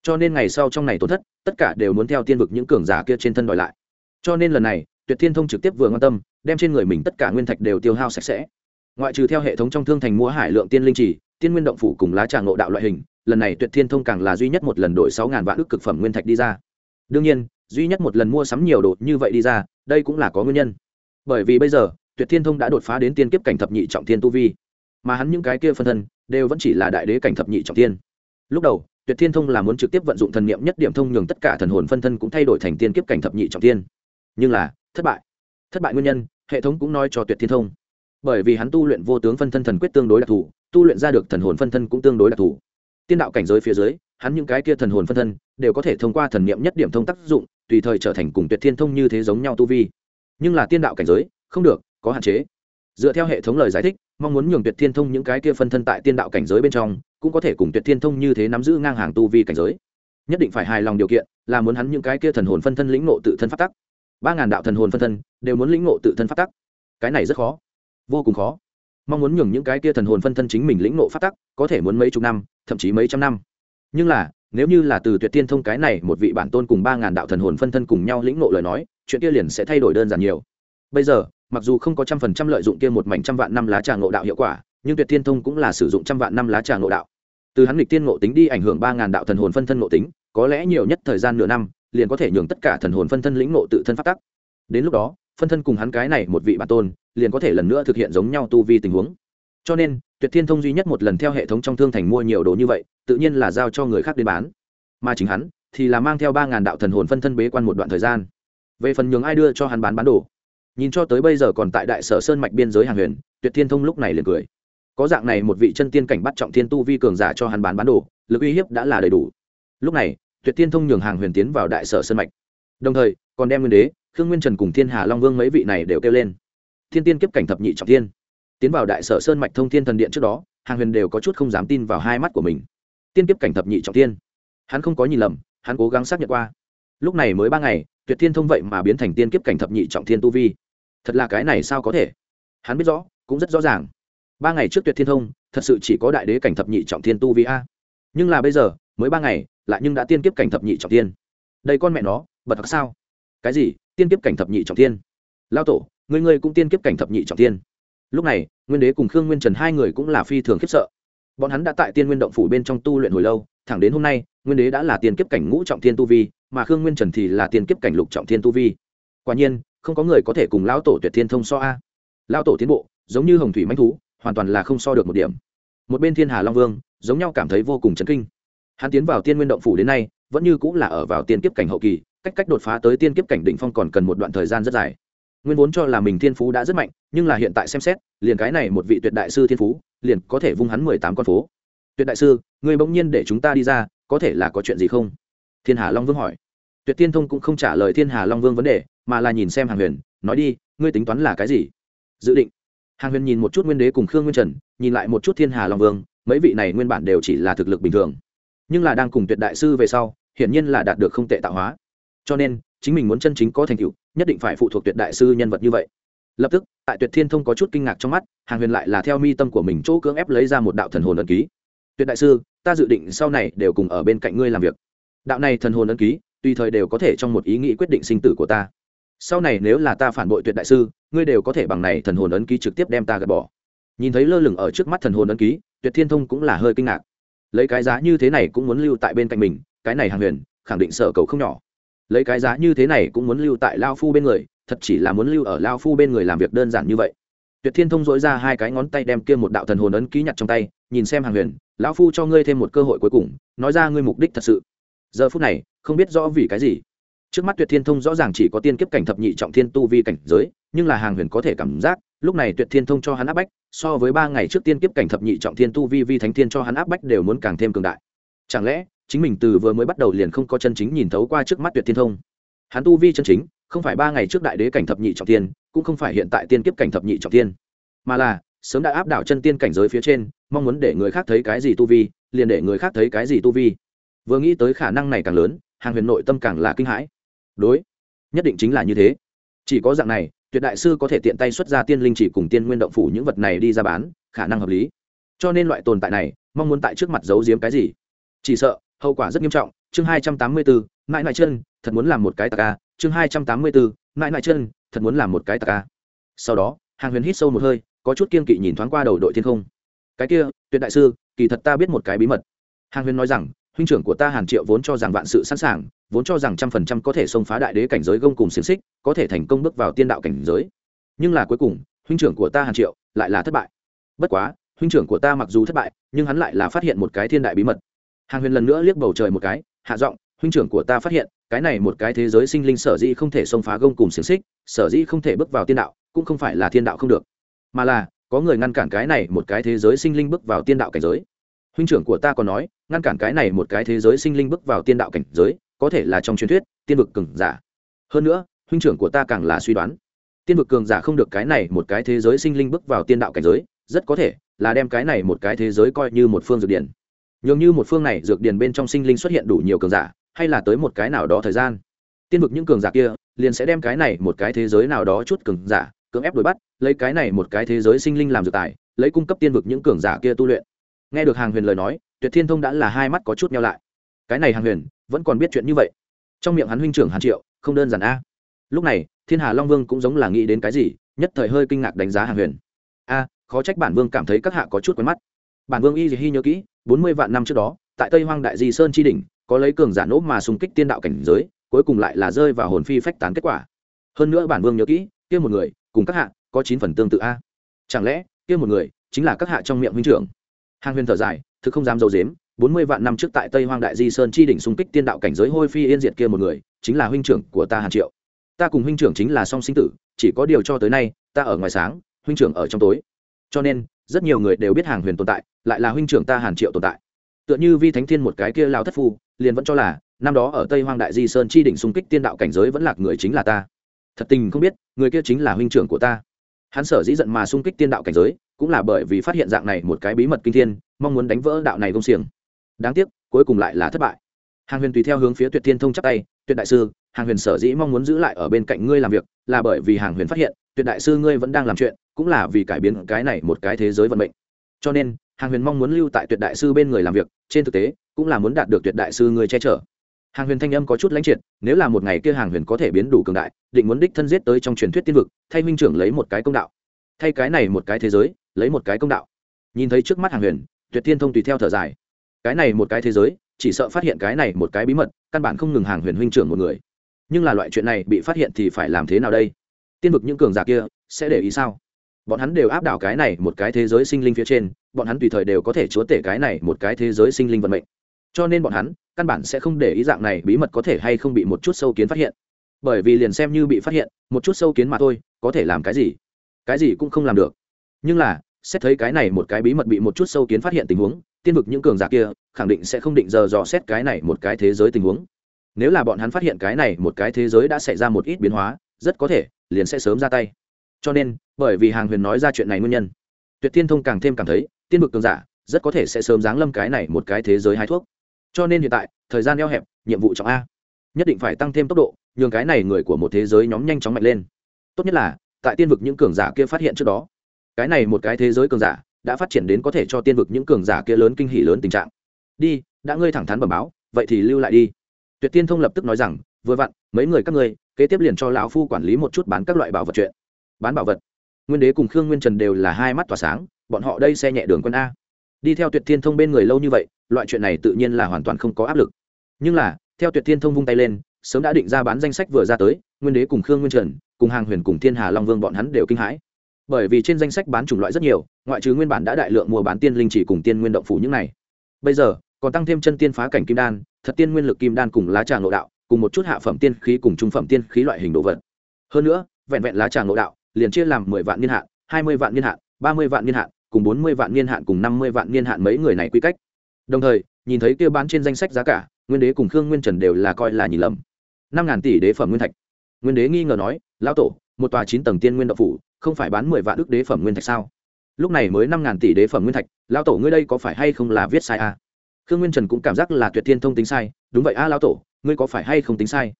Cho nên ngày sau trong này tổn thất, tất cả đều muốn theo tiên vực những cường giả kia trên thân đòi lại cho nên lần này, tuyệt thiên thông trực tiếp vừa quan tâm, đem trên người mình tất cả nguyên thạch đều tiêu hao sạch sẽ. Ngoại trừ theo hệ thống trong thương thành mua hải lượng tiên linh trì tiên nguyên động phủ cùng lá trà ngộ đạo loại hình, lần này tuyệt thiên thông càng là duy nhất một lần đổi sáu ngàn vạn ước cực phẩm nguyên thạch đi ra. Đương nhiên, duy nhất một lần mua sắm nhiều đồ như vậy đi ra, đây cũng là có nguyên nhân. Bởi vì bây giờ, tuyệt thiên thông đã đột phá đến tiên kiếp cảnh thập nhị trọng thiên tu vi. Mà hắn những cái kia phân thân, đều vẫn chỉ là đại đế cảnh thập nhị trọng thiên. Lúc đầu, tuyệt thiên thông là muốn trực tiếp vận dụng thần niệm nhất điểm thông nhường tất cả thần hồn phân thân cũng thay đổi thành tiên kiếp cảnh thập nhị trọng thiên nhưng là, thất bại. Thất bại nguyên nhân, hệ thống cũng nói cho tuyệt thiên thông. Bởi vì hắn tu luyện vô tướng phân thân thần quyết tương đối đặc thù, tu luyện ra được thần hồn phân thân cũng tương đối đặc thù. Tiên đạo cảnh giới phía dưới, hắn những cái kia thần hồn phân thân đều có thể thông qua thần niệm nhất điểm thông tác dụng, tùy thời trở thành cùng tuyệt thiên thông như thế giống nhau tu vi. Nhưng là tiên đạo cảnh giới, không được, có hạn chế. Dựa theo hệ thống lời giải thích, mong muốn nhường tuyệt thiên thông những cái kia phân thân tại tiên đạo cảnh giới bên trong, cũng có thể cùng tuyệt thiên thông như thế nắm giữ ngang hàng tu vi cảnh giới. Nhất định phải hài lòng điều kiện, là muốn hắn những cái kia thần hồn phân thân lĩnh ngộ tự thân phát tắc ba ngàn đạo thần hồn phân thân đều muốn lĩnh ngộ tự thân phát tắc. Cái này rất khó, vô cùng khó. Mong muốn nhường những cái kia thần hồn phân thân chính mình lĩnh ngộ phát tắc, có thể muốn mấy chục năm, thậm chí mấy trăm năm. Nhưng là, nếu như là từ tuyệt tiên thông cái này một vị bản tôn cùng ba ngàn đạo thần hồn phân thân cùng nhau lĩnh ngộ lời nói, chuyện kia liền sẽ thay đổi đơn giản nhiều. Bây giờ, mặc dù không có trăm phần trăm lợi dụng kia một mảnh trăm vạn năm lá trà ngộ đạo hiệu quả, nhưng tuyệt tiên thông cũng là sử dụng trăm vạn năm lá trà ngộ đạo. Từ hắn lịch tiên ngộ tính đi ảnh hưởng ba ngàn đạo thần hồn phân thân ngộ tính, có lẽ nhiều nhất thời gian nửa năm liền có thể nhường tất cả thần hồn phân thân lĩnh ngộ tự thân pháp tắc. Đến lúc đó, phân thân cùng hắn cái này một vị bản tôn, liền có thể lần nữa thực hiện giống nhau tu vi tình huống. Cho nên, tuyệt thiên thông duy nhất một lần theo hệ thống trong thương thành mua nhiều đồ như vậy, tự nhiên là giao cho người khác đến bán. Mà chính hắn, thì là mang theo ba ngàn đạo thần hồn phân thân bế quan một đoạn thời gian. Về phần nhường ai đưa cho hắn bán bán đồ, nhìn cho tới bây giờ còn tại đại sở sơn mạch biên giới hàng huyền, tuyệt thiên thông lúc này liền cười. Có dạng này một vị chân tiên cảnh bắt trọng thiên tu vi cường giả cho hắn bán bán đồ, lực uy hiếp đã là đầy đủ. Lúc này tuyệt thiên thông nhường hàng huyền tiến vào đại sở sơn mạch. Đồng thời, còn đem nguyên đế, khương nguyên trần cùng thiên hà long vương mấy vị này đều kêu lên. Thiên tiên kiếp cảnh thập nhị trọng thiên. Tiến vào đại sở sơn mạch thông thiên thần điện trước đó, hàng huyền đều có chút không dám tin vào hai mắt của mình. Tiên kiếp cảnh thập nhị trọng thiên. Hắn không có nhìn lầm, hắn cố gắng xác nhận qua. Lúc này mới ba ngày, tuyệt thiên thông vậy mà biến thành tiên kiếp cảnh thập nhị trọng thiên tu vi. Thật là cái này sao có thể? Hắn biết rõ, cũng rất rõ ràng. Ba ngày trước tuyệt thiên thông, thật sự chỉ có đại đế cảnh thập nhị trọng thiên tu vi a. Nhưng là bây giờ mới ba ngày, lại nhưng đã tiên kiếp cảnh thập nhị trọng thiên. Đây con mẹ nó, bật thật sao? Cái gì? Tiên kiếp cảnh thập nhị trọng thiên? Lao tổ người người cũng tiên kiếp cảnh thập nhị trọng thiên. Lúc này, nguyên đế cùng khương nguyên trần hai người cũng là phi thường khiếp sợ. Bọn hắn đã tại tiên nguyên động phủ bên trong tu luyện hồi lâu, thẳng đến hôm nay, nguyên đế đã là tiên kiếp cảnh ngũ trọng thiên tu vi, mà khương nguyên trần thì là tiên kiếp cảnh lục trọng thiên tu vi. Quả nhiên, không có người có thể cùng lão tổ tuyệt thiên thông so a. Lão tổ tiến bộ, giống như hồng thủy manh thú, hoàn toàn là không so được một điểm. Một bên thiên hà long vương, giống nhau cảm thấy vô cùng chấn kinh hắn tiến vào tiên nguyên động phủ đến nay, vẫn như cũng là ở vào tiên kiếp cảnh hậu kỳ, cách cách đột phá tới tiên kiếp cảnh đỉnh phong còn cần một đoạn thời gian rất dài. Nguyên vốn cho là mình thiên phú đã rất mạnh, nhưng là hiện tại xem xét, liền cái này một vị tuyệt đại sư thiên phú, liền có thể vung hắn mười tám con phố. Tuyệt đại sư người bỗng nhiên để chúng ta đi ra, có thể là có chuyện gì không? Thiên hà long vương hỏi. Tuyệt tiên thông cũng không trả lời thiên hà long vương vấn đề, mà là nhìn xem hàng huyền, nói đi, ngươi tính toán là cái gì? Dự định. Hàng huyền nhìn một chút nguyên đế cùng khương nguyên trần, nhìn lại một chút thiên hà long vương, mấy vị này nguyên bản đều chỉ là thực lực bình thường nhưng là đang cùng tuyệt đại sư về sau, hiển nhiên là đạt được không tệ tạo hóa. Cho nên, chính mình muốn chân chính có thành tựu, nhất định phải phụ thuộc tuyệt đại sư nhân vật như vậy. Lập tức, tại tuyệt thiên thông có chút kinh ngạc trong mắt, hàng huyền lại là theo mi tâm của mình chỗ cưỡng ép lấy ra một đạo thần hồn ấn ký. Tuyệt đại sư, ta dự định sau này đều cùng ở bên cạnh ngươi làm việc. Đạo này thần hồn ấn ký, tùy thời đều có thể trong một ý nghĩ quyết định sinh tử của ta. Sau này nếu là ta phản bội tuyệt đại sư, ngươi đều có thể bằng này thần hồn ấn ký trực tiếp đem ta gạt bỏ. Nhìn thấy lơ lửng ở trước mắt thần hồn ấn ký, tuyệt thiên thông cũng là hơi kinh ngạc lấy cái giá như thế này cũng muốn lưu tại bên cạnh mình, cái này hàng huyền, khẳng định sở cầu không nhỏ. Lấy cái giá như thế này cũng muốn lưu tại lao phu bên người, thật chỉ là muốn lưu ở lao phu bên người làm việc đơn giản như vậy. Tuyệt thiên thông dối ra hai cái ngón tay đem kia một đạo thần hồn ấn ký nhặt trong tay, nhìn xem hàng huyền, lão phu cho ngươi thêm một cơ hội cuối cùng, nói ra ngươi mục đích thật sự. Giờ phút này, không biết rõ vì cái gì trước mắt tuyệt thiên thông rõ ràng chỉ có tiên kiếp cảnh thập nhị trọng thiên tu vi cảnh giới, nhưng là hàng huyền có thể cảm giác, lúc này tuyệt thiên thông cho hắn áp bách, so với ba ngày trước tiên kiếp cảnh thập nhị trọng thiên tu vi vi thánh thiên cho hắn áp bách đều muốn càng thêm cường đại. Chẳng lẽ, chính mình từ vừa mới bắt đầu liền không có chân chính nhìn thấu qua trước mắt tuyệt thiên thông? Hắn tu vi chân chính, không phải ba ngày trước đại đế cảnh thập nhị trọng thiên, cũng không phải hiện tại tiên kiếp cảnh thập nhị trọng thiên. Mà là, sớm đã áp đảo chân tiên cảnh giới phía trên, mong muốn để người khác thấy cái gì tu vi, liền để người khác thấy cái gì tu vi. Vừa nghĩ tới khả năng này càng lớn, hàng huyền nội tâm càng là kinh hãi đối, nhất định chính là như thế. Chỉ có dạng này, tuyệt đại sư có thể tiện tay xuất ra tiên linh chỉ cùng tiên nguyên động phủ những vật này đi ra bán, khả năng hợp lý. Cho nên loại tồn tại này, mong muốn tại trước mặt giấu giếm cái gì? Chỉ sợ, hậu quả rất nghiêm trọng. Chương hai trăm tám mươi bốn, mãi mãi chân, thật muốn làm một cái tạc ca. Chương hai trăm tám mươi bốn, mãi mãi chân, thật muốn làm một cái tạc ca. Sau đó, hàng huyền hít sâu một hơi, có chút kiên kỵ nhìn thoáng qua đầu đội thiên không. Cái kia, tuyệt đại sư, kỳ thật ta biết một cái bí mật. Hàng huyền nói rằng huynh trưởng của ta hàn triệu vốn cho rằng vạn sự sẵn sàng, vốn cho rằng trăm phần trăm có thể xông phá đại đế cảnh giới gông cùng xiềng xích, có thể thành công bước vào tiên đạo cảnh giới. Nhưng là cuối cùng, huynh trưởng của ta hàn triệu lại là thất bại. Bất quá, huynh trưởng của ta mặc dù thất bại, nhưng hắn lại là phát hiện một cái thiên đại bí mật. Hàng huyền lần nữa liếc bầu trời một cái, hạ giọng, huynh trưởng của ta phát hiện, cái này một cái thế giới sinh linh sở dĩ không thể xông phá gông cùng xiềng xích, sở dĩ không thể bước vào tiên đạo, cũng không phải là thiên đạo không được, mà là có người ngăn cản cái này một cái thế giới sinh linh bước vào tiên đạo cảnh giới huynh trưởng của ta còn nói, ngăn cản cái này một cái thế giới sinh linh bước vào tiên đạo cảnh giới, có thể là trong truyền thuyết, tiên vực cường giả. Hơn nữa, huynh trưởng của ta càng là suy đoán. Tiên vực cường giả không được cái này một cái thế giới sinh linh bước vào tiên đạo cảnh giới, rất có thể là đem cái này một cái thế giới coi như một phương dược điển. Nhường như một phương này dược điển bên trong sinh linh xuất hiện đủ nhiều cường giả, hay là tới một cái nào đó thời gian. Tiên vực những cường giả kia liền sẽ đem cái này một cái thế giới nào đó chút cường giả, cưỡng ép đuổi bắt, lấy cái này một cái thế giới sinh linh làm dược tài, lấy cung cấp tiên vực những cường giả kia tu luyện nghe được hàng huyền lời nói, tuyệt thiên thông đã là hai mắt có chút nhau lại. Cái này hàng huyền, vẫn còn biết chuyện như vậy. Trong miệng hắn huynh trưởng hàn triệu, không đơn giản a. Lúc này, thiên hà long vương cũng giống là nghĩ đến cái gì, nhất thời hơi kinh ngạc đánh giá hàng huyền. A, khó trách bản vương cảm thấy các hạ có chút quen mắt. Bản vương y hi nhớ kỹ, bốn mươi vạn năm trước đó, tại tây hoang đại di sơn tri đỉnh, có lấy cường giả nỗ mà xung kích tiên đạo cảnh giới, cuối cùng lại là rơi vào hồn phi phách tán kết quả. Hơn nữa bản vương nhớ kỹ, kia một người, cùng các hạ, có chín phần tương tự a. Chẳng lẽ, kia một người, chính là các hạ trong miệng huynh trưởng? Hàng huyền thở dài, thực không dám dầu dếm bốn mươi vạn năm trước tại tây hoang đại di sơn chi đỉnh xung kích tiên đạo cảnh giới hôi phi yên diệt kia một người, chính là huynh trưởng của ta hàn triệu. Ta cùng huynh trưởng chính là song sinh tử, chỉ có điều cho tới nay, ta ở ngoài sáng, huynh trưởng ở trong tối. Cho nên, rất nhiều người đều biết hàng huyền tồn tại, lại là huynh trưởng ta hàn triệu tồn tại. Tựa như vi thánh thiên một cái kia lao thất phu, liền vẫn cho là, năm đó ở tây hoang đại di sơn chi đỉnh xung kích tiên đạo cảnh giới vẫn lạc người chính là ta. Thật tình không biết, người kia chính là huynh trưởng của ta. Hắn sở dĩ giận mà xung kích tiên đạo cảnh giới cũng là bởi vì phát hiện dạng này một cái bí mật kinh thiên, mong muốn đánh vỡ đạo này công xiềng. Đáng tiếc, cuối cùng lại là thất bại. Hàng huyền tùy theo hướng phía tuyệt thiên thông chắp tay, tuyệt đại sư, hàng huyền sở dĩ mong muốn giữ lại ở bên cạnh ngươi làm việc, là bởi vì hàng huyền phát hiện, tuyệt đại sư ngươi vẫn đang làm chuyện, cũng là vì cải biến cái này một cái thế giới vận mệnh. Cho nên, hàng huyền mong muốn lưu tại tuyệt đại sư bên người làm việc, trên thực tế, cũng là muốn đạt được tuyệt đại sư ngươi che chở. Hàng huyền thanh âm có chút lãnh triệt, nếu là một ngày kia hàng huyền có thể biến đủ cường đại, định muốn đích thân giết tới trong truyền thuyết tiên vực, thay minh trưởng lấy một cái công đạo. Thay cái này một cái thế giới lấy một cái công đạo. Nhìn thấy trước mắt hàng huyền, tuyệt thiên thông tùy theo thở dài. Cái này một cái thế giới, chỉ sợ phát hiện cái này một cái bí mật, căn bản không ngừng hàng huyền huynh trưởng một người. Nhưng là loại chuyện này bị phát hiện thì phải làm thế nào đây? Tiên vực những cường giả kia, sẽ để ý sao? Bọn hắn đều áp đảo cái này một cái thế giới sinh linh phía trên, bọn hắn tùy thời đều có thể chúa tể cái này một cái thế giới sinh linh vận mệnh. Cho nên bọn hắn, căn bản sẽ không để ý dạng này bí mật có thể hay không bị một chút sâu kiến phát hiện. Bởi vì liền xem như bị phát hiện, một chút sâu kiến mà thôi, có thể làm cái gì? Cái gì cũng không làm được. Nhưng là xét thấy cái này một cái bí mật bị một chút sâu kiến phát hiện tình huống, tiên vực những cường giả kia khẳng định sẽ không định giờ dò xét cái này một cái thế giới tình huống. Nếu là bọn hắn phát hiện cái này một cái thế giới đã xảy ra một ít biến hóa, rất có thể liền sẽ sớm ra tay. Cho nên, bởi vì hàng huyền nói ra chuyện này nguyên nhân, tuyệt thiên thông càng thêm cảm thấy, tiên vực cường giả rất có thể sẽ sớm giáng lâm cái này một cái thế giới hái thuốc. Cho nên hiện tại, thời gian eo hẹp, nhiệm vụ trọng a. Nhất định phải tăng thêm tốc độ, nhường cái này người của một thế giới nhóm nhanh chóng mạnh lên. Tốt nhất là, tại tiên vực những cường giả kia phát hiện trước đó cái này một cái thế giới cường giả đã phát triển đến có thể cho tiên vực những cường giả kia lớn kinh hỉ lớn tình trạng. Đi, đã ngươi thẳng thắn bẩm báo, vậy thì lưu lại đi. Tuyệt tiên thông lập tức nói rằng, vừa vặn, mấy người các ngươi, kế tiếp liền cho lão phu quản lý một chút bán các loại bảo vật chuyện. Bán bảo vật. Nguyên đế cùng khương nguyên trần đều là hai mắt tỏa sáng, bọn họ đây xe nhẹ đường quân a. Đi theo tuyệt thiên thông bên người lâu như vậy, loại chuyện này tự nhiên là hoàn toàn không có áp lực. Nhưng là, theo tuyệt thiên thông vung tay lên, sớm đã định ra bán danh sách vừa ra tới, nguyên đế cùng khương nguyên trần, cùng hàng huyền cùng thiên hà long vương bọn hắn đều kinh hãi bởi vì trên danh sách bán chủng loại rất nhiều, ngoại trừ nguyên bản đã đại lượng mua bán tiên linh chỉ cùng tiên nguyên động phủ những này. Bây giờ, còn tăng thêm chân tiên phá cảnh kim đan, thật tiên nguyên lực kim đan cùng lá trà ngộ đạo, cùng một chút hạ phẩm tiên khí cùng trung phẩm tiên khí loại hình đồ vật. Hơn nữa, vẹn vẹn lá trà ngộ đạo, liền chia làm mười vạn niên hạn, hai mươi vạn niên hạn, ba mươi vạn niên hạn, cùng bốn mươi vạn niên hạn cùng năm mươi vạn niên hạn mấy người này quy cách. Đồng thời, nhìn thấy kia bán trên danh sách giá cả, nguyên đế cùng khương nguyên trần đều là coi là nhìn lầm. Năm ngàn tỷ đế phẩm nguyên thạch. Nguyên đế nghi ngờ nói, lão tổ, một tòa chín tầng tiên nguyên đậu phủ không phải bán mười vạn ước đế phẩm nguyên thạch sao? Lúc này mới năm ngàn tỷ đế phẩm nguyên thạch lão tổ ngươi đây có phải hay không là viết sai à? khương nguyên trần cũng cảm giác là tuyệt thiên thông tính sai đúng vậy a à, lão tổ ngươi có phải hay không tính sai?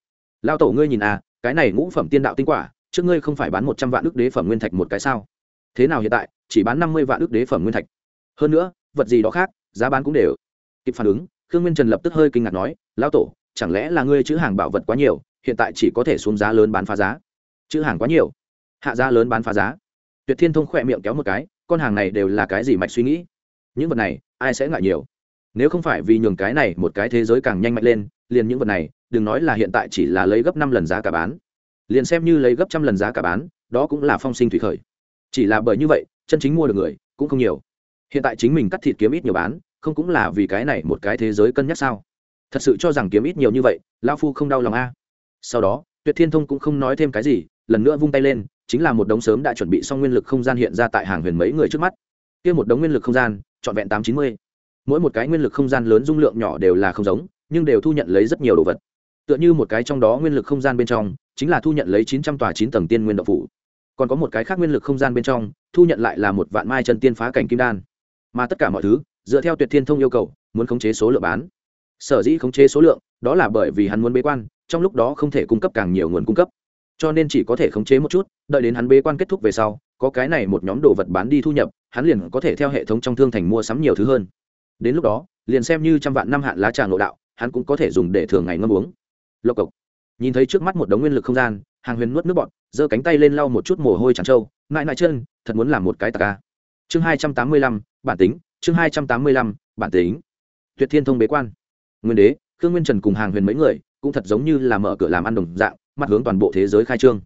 Lão tổ ngươi nhìn à cái này ngũ phẩm tiên đạo tinh quả trước ngươi không phải bán một trăm vạn ước đế phẩm nguyên thạch một cái sao? Thế nào hiện tại chỉ bán năm mươi vạn ước đế phẩm nguyên thạch? Hơn nữa vật gì đó khác giá bán cũng đều. Kịp phản ứng khương nguyên trần lập tức hơi kinh ngạc nói lão tổ chẳng lẽ là ngươi chữ hàng bảo vật quá nhiều hiện tại chỉ có thể xuống giá lớn bán phá giá? Chữ hàng quá nhiều hạ giá lớn bán phá giá. Tuyệt thiên thông khỏe miệng kéo một cái, con hàng này đều là cái gì mạch suy nghĩ? Những vật này, ai sẽ ngại nhiều? Nếu không phải vì nhường cái này một cái thế giới càng nhanh mạnh lên, liền những vật này, đừng nói là hiện tại chỉ là lấy gấp năm lần giá cả bán. Liền xem như lấy gấp trăm lần giá cả bán, đó cũng là phong sinh thủy khởi. Chỉ là bởi như vậy, chân chính mua được người, cũng không nhiều. Hiện tại chính mình cắt thịt kiếm ít nhiều bán, không cũng là vì cái này một cái thế giới cân nhắc sao? Thật sự cho rằng kiếm ít nhiều như vậy lao phu không đau lòng a. Sau đó, tuyệt thiên thông cũng không nói thêm cái gì, lần nữa vung tay lên chính là một đống sớm đã chuẩn bị xong nguyên lực không gian hiện ra tại hàng huyền mấy người trước mắt. Kia một đống nguyên lực không gian, trọn vẹn tám chín mươi. Mỗi một cái nguyên lực không gian lớn dung lượng nhỏ đều là không giống, nhưng đều thu nhận lấy rất nhiều đồ vật. Tựa như một cái trong đó nguyên lực không gian bên trong, chính là thu nhận lấy chín trăm tòa chín tầng tiên nguyên đậu phủ. Còn có một cái khác nguyên lực không gian bên trong, thu nhận lại là một vạn mai chân tiên phá cảnh kim đan. Mà tất cả mọi thứ, dựa theo tuyệt thiên thông yêu cầu, muốn khống chế số lượng bán. Sở dĩ khống chế số lượng, đó là bởi vì hắn muốn bế quan, trong lúc đó không thể cung cấp càng nhiều nguồn cung cấp cho nên chỉ có thể khống chế một chút, đợi đến hắn bế quan kết thúc về sau, có cái này một nhóm đồ vật bán đi thu nhập, hắn liền có thể theo hệ thống trong thương thành mua sắm nhiều thứ hơn. Đến lúc đó, liền xem như trăm vạn năm hạn lá trà ngộ đạo, hắn cũng có thể dùng để thường ngày ngâm uống. Lộc cộc. Nhìn thấy trước mắt một đống nguyên lực không gian, hàng huyền nuốt nước bọt, giơ cánh tay lên lau một chút mồ hôi tràn trâu, ngại ngại chân, thật muốn làm một cái tạc ca chương hai trăm tám mươi lăm, bản tính, chương hai trăm tám mươi lăm, bản tính. Tuyệt thiên thông bế quan. Nguyên đế, khương nguyên trần cùng hàng huyền mấy người, cũng thật giống như là mở cửa làm ăn đồng dạng mặt hướng toàn bộ thế giới khai trương.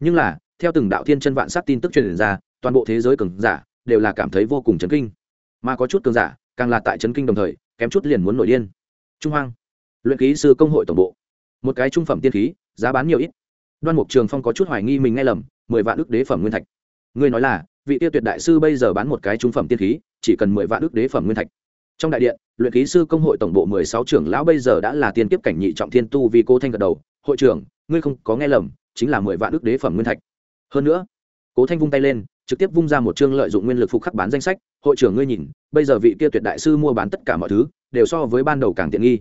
Nhưng là, theo từng đạo thiên chân vạn sát tin tức truyền ra, toàn bộ thế giới cường giả đều là cảm thấy vô cùng chấn kinh. Mà có chút cường giả càng là tại chấn kinh đồng thời, kém chút liền muốn nổi điên. Trung hoang, luyện ký sư công hội tổng bộ. Một cái trung phẩm tiên khí, giá bán nhiều ít. Đoan mục trường phong có chút hoài nghi mình nghe lầm, mười vạn ước đế phẩm nguyên thạch. Ngươi nói là, vị tiêu tuyệt đại sư bây giờ bán một cái trung phẩm tiên khí, chỉ cần mười vạn ước đế phẩm nguyên thạch. Trong đại điện, luyện ký sư công hội tổng bộ mười sáu trưởng lão bây giờ đã là tiên kiếp cảnh nhị trọng thiên tu vì cô thanh gật đầu, hội trưởng ngươi không có nghe lầm, chính là mười vạn ước đế phẩm nguyên thạch. Hơn nữa, cố thanh vung tay lên, trực tiếp vung ra một chương lợi dụng nguyên lực phục khắc bán danh sách, hội trưởng ngươi nhìn, bây giờ vị kia tuyệt đại sư mua bán tất cả mọi thứ, đều so với ban đầu càng tiện nghi.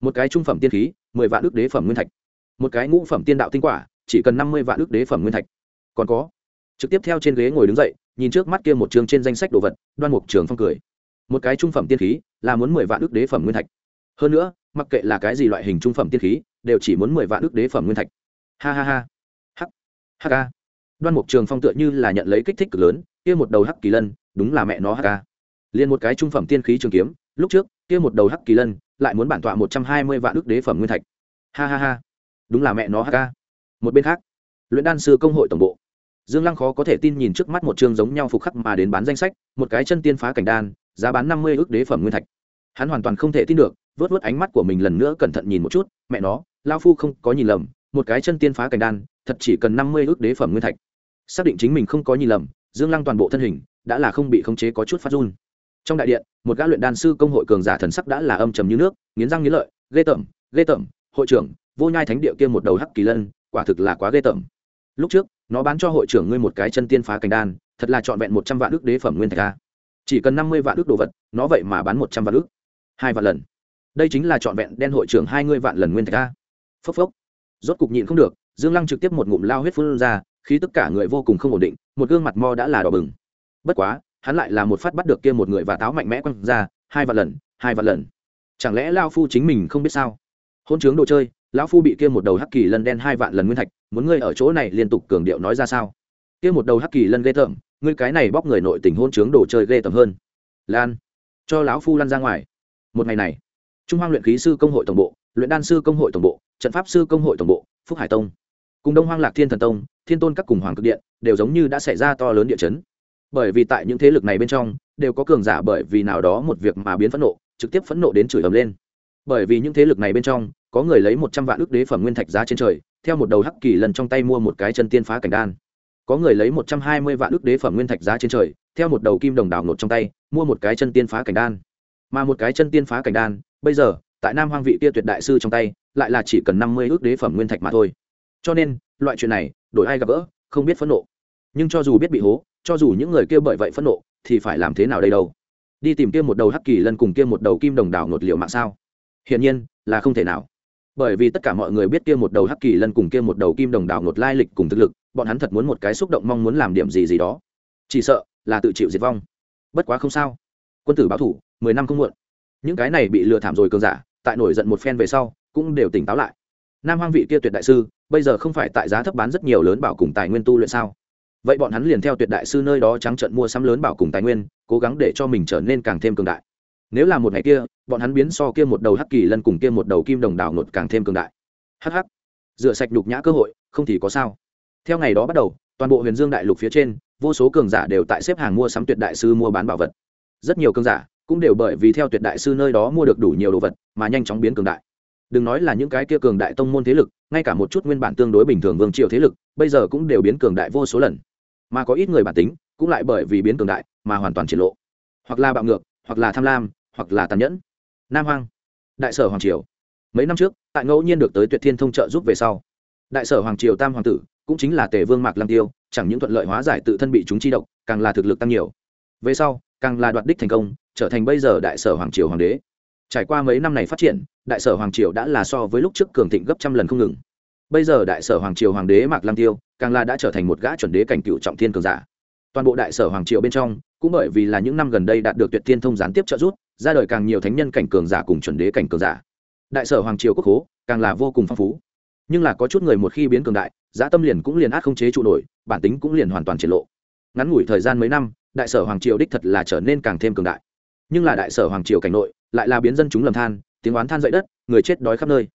Một cái trung phẩm tiên khí, mười vạn ước đế phẩm nguyên thạch. Một cái ngũ phẩm tiên đạo tinh quả, chỉ cần năm mươi vạn ước đế phẩm nguyên thạch. Còn có, trực tiếp theo trên ghế ngồi đứng dậy, nhìn trước mắt kia một chương trên danh sách đồ vật, đoan mục trường phong cười. Một cái trung phẩm tiên khí, là muốn mười vạn ước đế phẩm nguyên thạch. Hơn nữa, mặc kệ là cái gì loại hình trung phẩm tiên khí đều chỉ muốn mười vạn ước đế phẩm nguyên thạch. Ha ha ha. Hắc. Hắc ca đoan mục trường phong tựa như là nhận lấy kích thích cực lớn, kia một đầu hắc kỳ lân, đúng là mẹ nó hắc ca liền một cái trung phẩm tiên khí trường kiếm, lúc trước, kia một đầu hắc kỳ lân, lại muốn bản tọa một trăm hai mươi vạn ước đế phẩm nguyên thạch. Ha ha ha. Đúng là mẹ nó hắc ca một bên khác, luyện đan sư công hội tổng bộ. Dương lăng khó có thể tin nhìn trước mắt một chương giống nhau phục khắc mà đến bán danh sách, một cái chân tiên phá cảnh đan, giá bán năm mươi ước đế phẩm nguyên thạch. Hắn hoàn toàn không thể tin được vớt vớt ánh mắt của mình lần nữa cẩn thận nhìn một chút, mẹ nó, lao phu không có nhìn lầm, một cái chân tiên phá cảnh đan, thật chỉ cần năm mươi ước đế phẩm nguyên thạch. Xác định chính mình không có nhìn lầm, dương lăng toàn bộ thân hình đã là không bị khống chế có chút phát run. Trong đại điện, một gã luyện đan sư công hội cường giả thần sắc đã là âm trầm như nước, nghiến răng nghiến lợi, ghê tởm ghê tởm, hội trưởng, vô nhai thánh địa kia một đầu hắc kỳ lân, quả thực là quá ghê tởm. Lúc trước, nó bán cho hội trưởng ngươi một cái chân tiên phá cảnh đan, thật là trọn vẹn một trăm vạn ước đế phẩm nguyên thạch ca chỉ cần năm mươi vạn ước đồ vật, nó vậy mà bán một trăm vạn ước. Hai vạn lần đây chính là trọn vẹn đen hội trưởng hai mươi vạn lần nguyên thạch a. Phốc phốc. Rốt cục nhịn không được, dương lăng trực tiếp một ngụm lao huyết phun ra khi tất cả người vô cùng không ổn định, một gương mặt mo đã là đỏ bừng. Bất quá, hắn lại là một phát bắt được kia một người và táo mạnh mẽ quăng ra, hai vạn lần, hai vạn lần. Chẳng lẽ lao phu chính mình không biết sao? Hôn chướng đồ chơi, lão phu bị kia một đầu hắc kỳ lân đen hai vạn lần nguyên thạch, muốn ngươi ở chỗ này liên tục cường điệu nói ra sao? Kia một đầu hắc kỳ lân ghê tởm, ngươi cái này bóc người nội tình hôn chướng đồ chơi ghê tởm hơn. Lan, cho lão phu lăn ra ngoài. Một ngày này trung hoang luyện khí sư công hội tổng bộ, luyện đan sư công hội tổng bộ, trận pháp sư công hội tổng bộ, phúc hải tông. Cùng đông hoang lạc thiên thần tông, thiên tôn các cùng hoàng cực điện, đều giống như đã xảy ra to lớn địa chấn. Bởi vì tại những thế lực này bên trong, đều có cường giả bởi vì nào đó một việc mà biến phẫn nộ, trực tiếp phẫn nộ đến chửi ầm lên. Bởi vì những thế lực này bên trong, có người lấy một trăm vạn ước đế phẩm nguyên thạch giá trên trời, theo một đầu hắc kỳ lần trong tay mua một cái chân tiên phá cảnh đan. Có người lấy một trăm hai mươi vạn ước đế phẩm nguyên thạch giá trên trời, theo một đầu kim đồng đào nột trong tay, mua một cái chân tiên phá cảnh đan. Mà một cái chân tiên phá cảnh đan bây giờ, tại nam hoang vị kia tuyệt đại sư trong tay, lại là chỉ cần năm mươi ước đế phẩm nguyên thạch mà thôi. Cho nên, loại chuyện này, đổi ai gặp gỡ, không biết phẫn nộ. Nhưng cho dù biết bị hố, cho dù những người kia bởi vậy phẫn nộ, thì phải làm thế nào đây đâu? Đi tìm kia một đầu hắc kỳ lân cùng kia một đầu kim đồng đảo nột liệu mạng sao? Hiển nhiên, là không thể nào. Bởi vì tất cả mọi người biết kia một đầu hắc kỳ lân cùng kia một đầu kim đồng đảo nột lai lịch cùng thực lực, bọn hắn thật muốn một cái xúc động mong muốn làm điểm gì gì đó. Chỉ sợ, là tự chịu diệt vong. Bất quá không sao. Quân tử báo thủ, mười năm không muộn những cái này bị lừa thảm rồi cường giả, tại nổi giận một phen về sau, cũng đều tỉnh táo lại. Nam hoang vị kia tuyệt đại sư, bây giờ không phải tại giá thấp bán rất nhiều lớn bảo cùng tài nguyên tu luyện sao? Vậy bọn hắn liền theo tuyệt đại sư nơi đó trắng trận mua sắm lớn bảo cùng tài nguyên, cố gắng để cho mình trở nên càng thêm cường đại. Nếu là một ngày kia, bọn hắn biến so kia một đầu hắc kỳ lân cùng kia một đầu kim đồng đảo nột càng thêm cường đại. Hh rửa sạch nhục nhã cơ hội, không thì có sao. Theo ngày đó bắt đầu, toàn bộ huyền dương đại lục phía trên, vô số cường giả đều tại xếp hàng mua sắm tuyệt đại sư mua bán bảo vật. Rất nhiều cường giả cũng đều bởi vì theo tuyệt đại sư nơi đó mua được đủ nhiều đồ vật mà nhanh chóng biến cường đại. Đừng nói là những cái kia cường đại tông môn thế lực, ngay cả một chút nguyên bản tương đối bình thường vương triều thế lực, bây giờ cũng đều biến cường đại vô số lần. Mà có ít người bản tính, cũng lại bởi vì biến cường đại mà hoàn toàn triển lộ. Hoặc là bạo ngược, hoặc là tham lam, hoặc là tàn nhẫn. Nam hoang, đại sở hoàng triều. Mấy năm trước, tại ngẫu nhiên được tới tuyệt thiên thông trợ giúp về sau, đại sở hoàng triều tam hoàng tử cũng chính là tề vương mạc lăng tiêu, chẳng những thuận lợi hóa giải tự thân bị chúng chi độc, càng là thực lực tăng nhiều. Về sau, càng là đoạt đích thành công trở thành bây giờ đại sở hoàng triều hoàng đế. Trải qua mấy năm này phát triển, đại sở hoàng triều đã là so với lúc trước cường thịnh gấp trăm lần không ngừng. Bây giờ đại sở hoàng triều hoàng đế mạc lăng tiêu càng là đã trở thành một gã chuẩn đế cảnh cựu trọng thiên cường giả. Toàn bộ đại sở hoàng triều bên trong, cũng bởi vì là những năm gần đây đạt được tuyệt thiên thông gián tiếp trợ giúp, ra đời càng nhiều thánh nhân cảnh cường giả cùng chuẩn đế cảnh cường giả. Đại sở hoàng triều quốc hố càng là vô cùng phong phú. Nhưng là có chút người một khi biến cường đại, giá tâm liền cũng liền át không chế trụ nổi, bản tính cũng liền hoàn toàn triển lộ. Ngắn ngủi thời gian mấy năm, đại sở hoàng triều đích thật là trở nên càng thêm cường đại nhưng là đại sở hoàng triều cảnh nội lại là biến dân chúng lầm than, tiếng oán than dậy đất, người chết đói khắp nơi.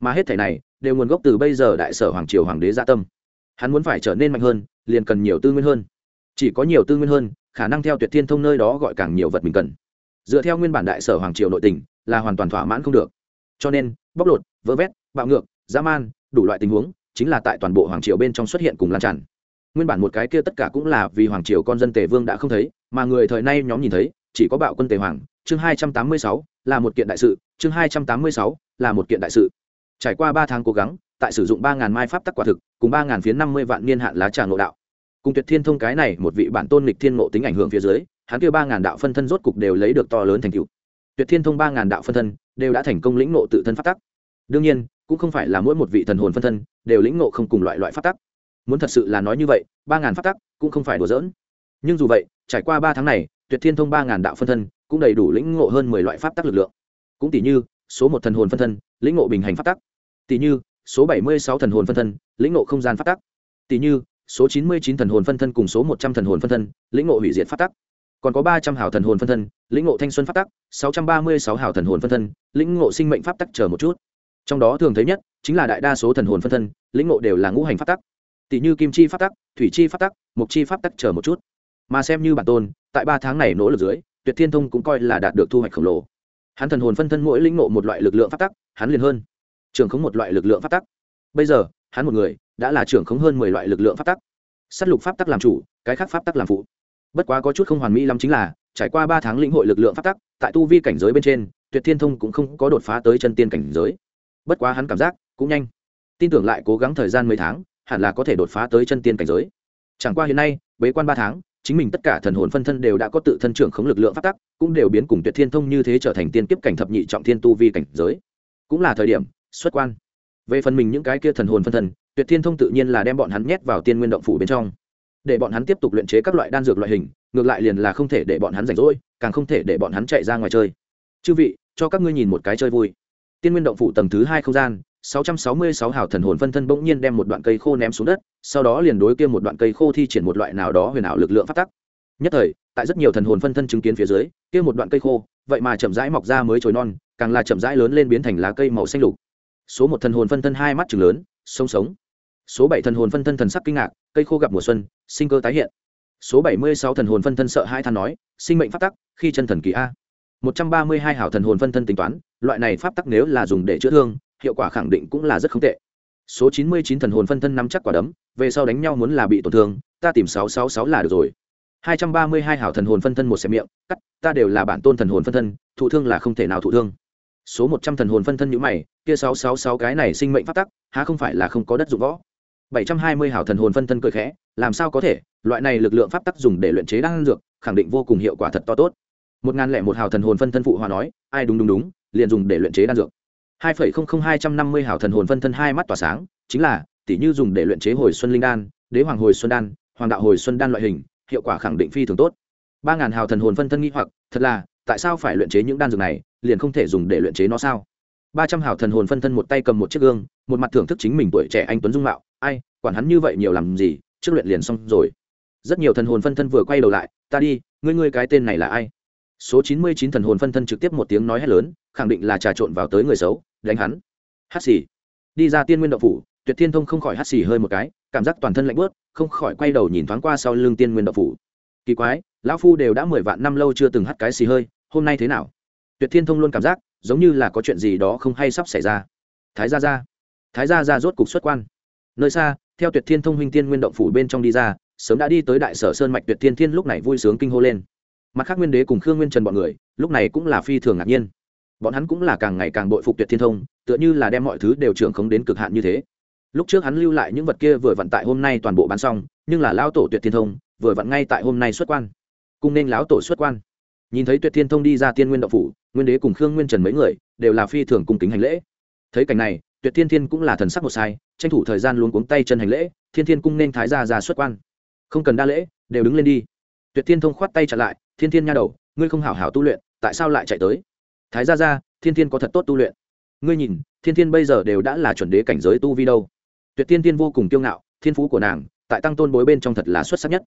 Mà hết thể này đều nguồn gốc từ bây giờ đại sở hoàng triều hoàng đế gia tâm. Hắn muốn phải trở nên mạnh hơn, liền cần nhiều tư nguyên hơn. Chỉ có nhiều tư nguyên hơn, khả năng theo tuyệt thiên thông nơi đó gọi càng nhiều vật mình cần. Dựa theo nguyên bản đại sở hoàng triều nội tình, là hoàn toàn thỏa mãn không được. Cho nên, bóc lột vỡ vét, bạo ngược, dã man, đủ loại tình huống, chính là tại toàn bộ hoàng triều bên trong xuất hiện cùng lan tràn. Nguyên bản một cái kia tất cả cũng là vì hoàng triều con dân tề vương đã không thấy, mà người thời nay nhóm nhìn thấy chỉ có bạo quân tề hoàng, chương hai trăm tám mươi sáu, là một kiện đại sự, chương hai trăm tám mươi sáu, là một kiện đại sự. Trải qua ba tháng cố gắng, tại sử dụng ba ngàn mai pháp tắc quả thực, cùng ba ngàn phiến năm mươi vạn niên hạn lá trà ngộ đạo. Cùng tuyệt thiên thông cái này, một vị bản tôn lịch thiên ngộ tính ảnh hưởng phía dưới, hắn kia ba ngàn đạo phân thân rốt cục đều lấy được to lớn thành tựu. Tuyệt thiên thông ba ngàn đạo phân thân, đều đã thành công lĩnh ngộ tự thân pháp tắc. Đương nhiên, cũng không phải là mỗi một vị thần hồn phân thân, đều lĩnh ngộ không cùng loại loại pháp tắc. Muốn thật sự là nói như vậy, ba ngàn pháp tắc cũng không phải đùa giỡn. Nhưng dù vậy, trải qua ba tháng này tuyệt thiên thông ba ngàn đạo phân thân, cũng đầy đủ lĩnh ngộ hơn mười loại pháp tắc lực lượng. Cũng tỷ như, số một thần hồn phân thân, lĩnh ngộ bình hành pháp tắc. Tỷ như, số bảy mươi sáu thần hồn phân thân, lĩnh ngộ không gian pháp tắc. Tỷ như, số chín mươi chín thần hồn phân thân cùng số một trăm thần hồn phân thân, lĩnh ngộ hủy diệt pháp tắc. Còn có ba trăm hào thần hồn phân thân, lĩnh ngộ thanh xuân pháp tắc, sáu trăm ba mươi sáu hào thần hồn phân thân, lĩnh ngộ sinh mệnh pháp tắc chờ một chút. Trong đó thường thấy nhất chính là đại đa số thần hồn phân thân, lĩnh ngộ đều là ngũ hành pháp tắc. Tỷ như kim chi pháp tắc, thủy chi pháp tắc mục chi pháp tắc chờ một chút mà xem như bản tôn, tại ba tháng này nỗ lực dưới, tuyệt thiên thông cũng coi là đạt được thu hoạch khổng lồ. Hắn thần hồn phân thân mỗi lĩnh ngộ một loại lực lượng pháp tắc, hắn liền hơn. Trưởng khống một loại lực lượng pháp tắc. Bây giờ, hắn một người, đã là trưởng khống hơn mười loại lực lượng pháp tắc. S á t lục pháp tắc làm chủ, cái khác pháp tắc làm phụ. Bất quá có chút không hoàn mỹ lắm chính là, trải qua ba tháng lĩnh hội lực lượng pháp tắc, tại tu vi cảnh giới bên trên, tuyệt thiên thông cũng không có đột phá tới chân tiên cảnh giới. Bất quá hắn cảm giác, cũng nhanh. Tin tưởng lại cố gắng thời gian mấy tháng, hẳn là có thể đột phá tới chân tiên cảnh giới. Chẳng qua hiện nay, bế quan ba tháng chính mình tất cả thần hồn phân thân đều đã có tự thân trưởng khống lực lượng phát tắc, cũng đều biến cùng tuyệt thiên thông như thế trở thành tiên kiếp cảnh thập nhị trọng thiên tu vi cảnh giới. Cũng là thời điểm, xuất quan. Về phần mình những cái kia thần hồn phân thân, tuyệt thiên thông tự nhiên là đem bọn hắn nhét vào tiên nguyên động phủ bên trong. Để bọn hắn tiếp tục luyện chế các loại đan dược loại hình, ngược lại liền là không thể để bọn hắn rảnh rỗi, càng không thể để bọn hắn chạy ra ngoài chơi. Chư vị, cho các ngươi nhìn một cái chơi vui. Tiên nguyên động phủ tầng thứ hai không gian 666 hào thần hồn phân thân bỗng nhiên đem một đoạn cây khô ném xuống đất, sau đó liền đối kia một đoạn cây khô thi triển một loại nào đó huyền ảo lực lượng phát tắc. Nhất thời, tại rất nhiều thần hồn phân thân chứng kiến phía dưới, kia một đoạn cây khô, vậy mà chậm rãi mọc ra mới chồi non, càng là chậm rãi lớn lên biến thành lá cây màu xanh lục. Số một thần hồn phân thân hai mắt trừng lớn, sống sống. Số bảy thần hồn phân thân thần sắc kinh ngạc, cây khô gặp mùa xuân, sinh cơ tái hiện. Số 76 thần hồn phân thân sợ hai than nói, sinh mệnh pháp tắc, khi chân thần kỳ a. 132 hảo thần hồn phân thân tính toán, loại này pháp tắc nếu là dùng để chữa thương, hiệu quả khẳng định cũng là rất không tệ. Số chín mươi chín thần hồn phân thân nắm chắc quả đấm, về sau đánh nhau muốn là bị tổn thương, ta tìm sáu sáu sáu là được rồi. hai trăm ba mươi hai hảo thần hồn phân thân một xe miệng, cắt, ta đều là bản tôn thần hồn phân thân, thụ thương là không thể nào thụ thương. Số một trăm thần hồn phân thân nhữ mày, kia sáu sáu sáu cái này sinh mệnh phát tắc, há không phải là không có đất dụng võ? bảy trăm hai mươi hảo thần hồn phân thân cười khẽ, làm sao có thể, loại này lực lượng pháp tắc dùng để luyện chế đan dược, khẳng định vô cùng hiệu quả thật to tốt. một ngàn lẻ một hào thần hồn phân thân phụ hòa nói, ai đúng đúng đúng, liền dùng để luyện chế đan dược hai phẩy không không hai trăm năm mươi hảo thần hồn phân thân hai mắt tỏa sáng, chính là tỷ như dùng để luyện chế hồi xuân linh đan, đế hoàng hồi xuân đan, hoàng đạo hồi xuân đan loại hình, hiệu quả khẳng định phi thường tốt. Ba ngàn hào thần hồn phân thân nghi hoặc, thật là, tại sao phải luyện chế những đan dược này, liền không thể dùng để luyện chế nó sao? Ba trăm hào thần hồn phân thân một tay cầm một chiếc gương, một mặt thưởng thức chính mình tuổi trẻ anh tuấn dung mạo, ai, quản hắn như vậy nhiều làm gì, trước luyện liền xong rồi. Rất nhiều thần hồn phân thân vừa quay đầu lại, ta đi, ngươi ngươi cái tên này là ai? Số chín mươi chín thần hồn phân thân trực tiếp một tiếng nói hét lớn, khẳng định là trà trộn vào tới người xấu, đánh hắn. Hắt xì. Đi ra tiên nguyên đậu phủ, tuyệt thiên thông không khỏi hắt xì hơi một cái, cảm giác toàn thân lạnh bớt không khỏi quay đầu nhìn thoáng qua sau lưng tiên nguyên đậu phủ. Kỳ quái, lão phu đều đã mười vạn năm lâu chưa từng hắt cái xì hơi, hôm nay thế nào? Tuyệt thiên thông luôn cảm giác, giống như là có chuyện gì đó không hay sắp xảy ra. Thái gia gia. Thái gia gia rốt cục xuất quan. Nơi xa, theo tuyệt thiên thông huynh tiên nguyên động phủ bên trong đi ra, sớm đã đi tới đại sở sơn mạch tuyệt thiên thiên lúc này vui sướng kinh hô lên mặt khác nguyên đế cùng khương nguyên trần bọn người, lúc này cũng là phi thường ngạc nhiên. Bọn hắn cũng là càng ngày càng bội phục tuyệt thiên thông, tựa như là đem mọi thứ đều trưởng khống đến cực hạn như thế. Lúc trước hắn lưu lại những vật kia vừa vặn tại hôm nay toàn bộ bán xong, nhưng là lão tổ tuyệt thiên thông vừa vặn ngay tại hôm nay xuất quan. Cùng nên lão tổ xuất quan. Nhìn thấy tuyệt thiên thông đi ra tiên nguyên đậu phủ, nguyên đế cùng khương nguyên trần mấy người đều là phi thường cung kính hành lễ. Thấy cảnh này, tuyệt thiên thiên cũng là thần sắc một sai, tranh thủ thời gian luôn cuống tay chân hành lễ, thiên thiên cung nên thái gia ra xuất quan. Không cần đa lễ, đều đứng lên đi tuyệt thiên thông khoát tay trả lại, thiên thiên nha đầu, ngươi không hảo hảo tu luyện, tại sao lại chạy tới? Thái gia ra thiên thiên có thật tốt tu luyện. Ngươi nhìn, thiên thiên bây giờ đều đã là chuẩn đế cảnh giới tu vi đâu. Tuyệt thiên thiên vô cùng kiêu ngạo, thiên phú của nàng, tại tăng tôn bối bên trong thật là xuất sắc nhất.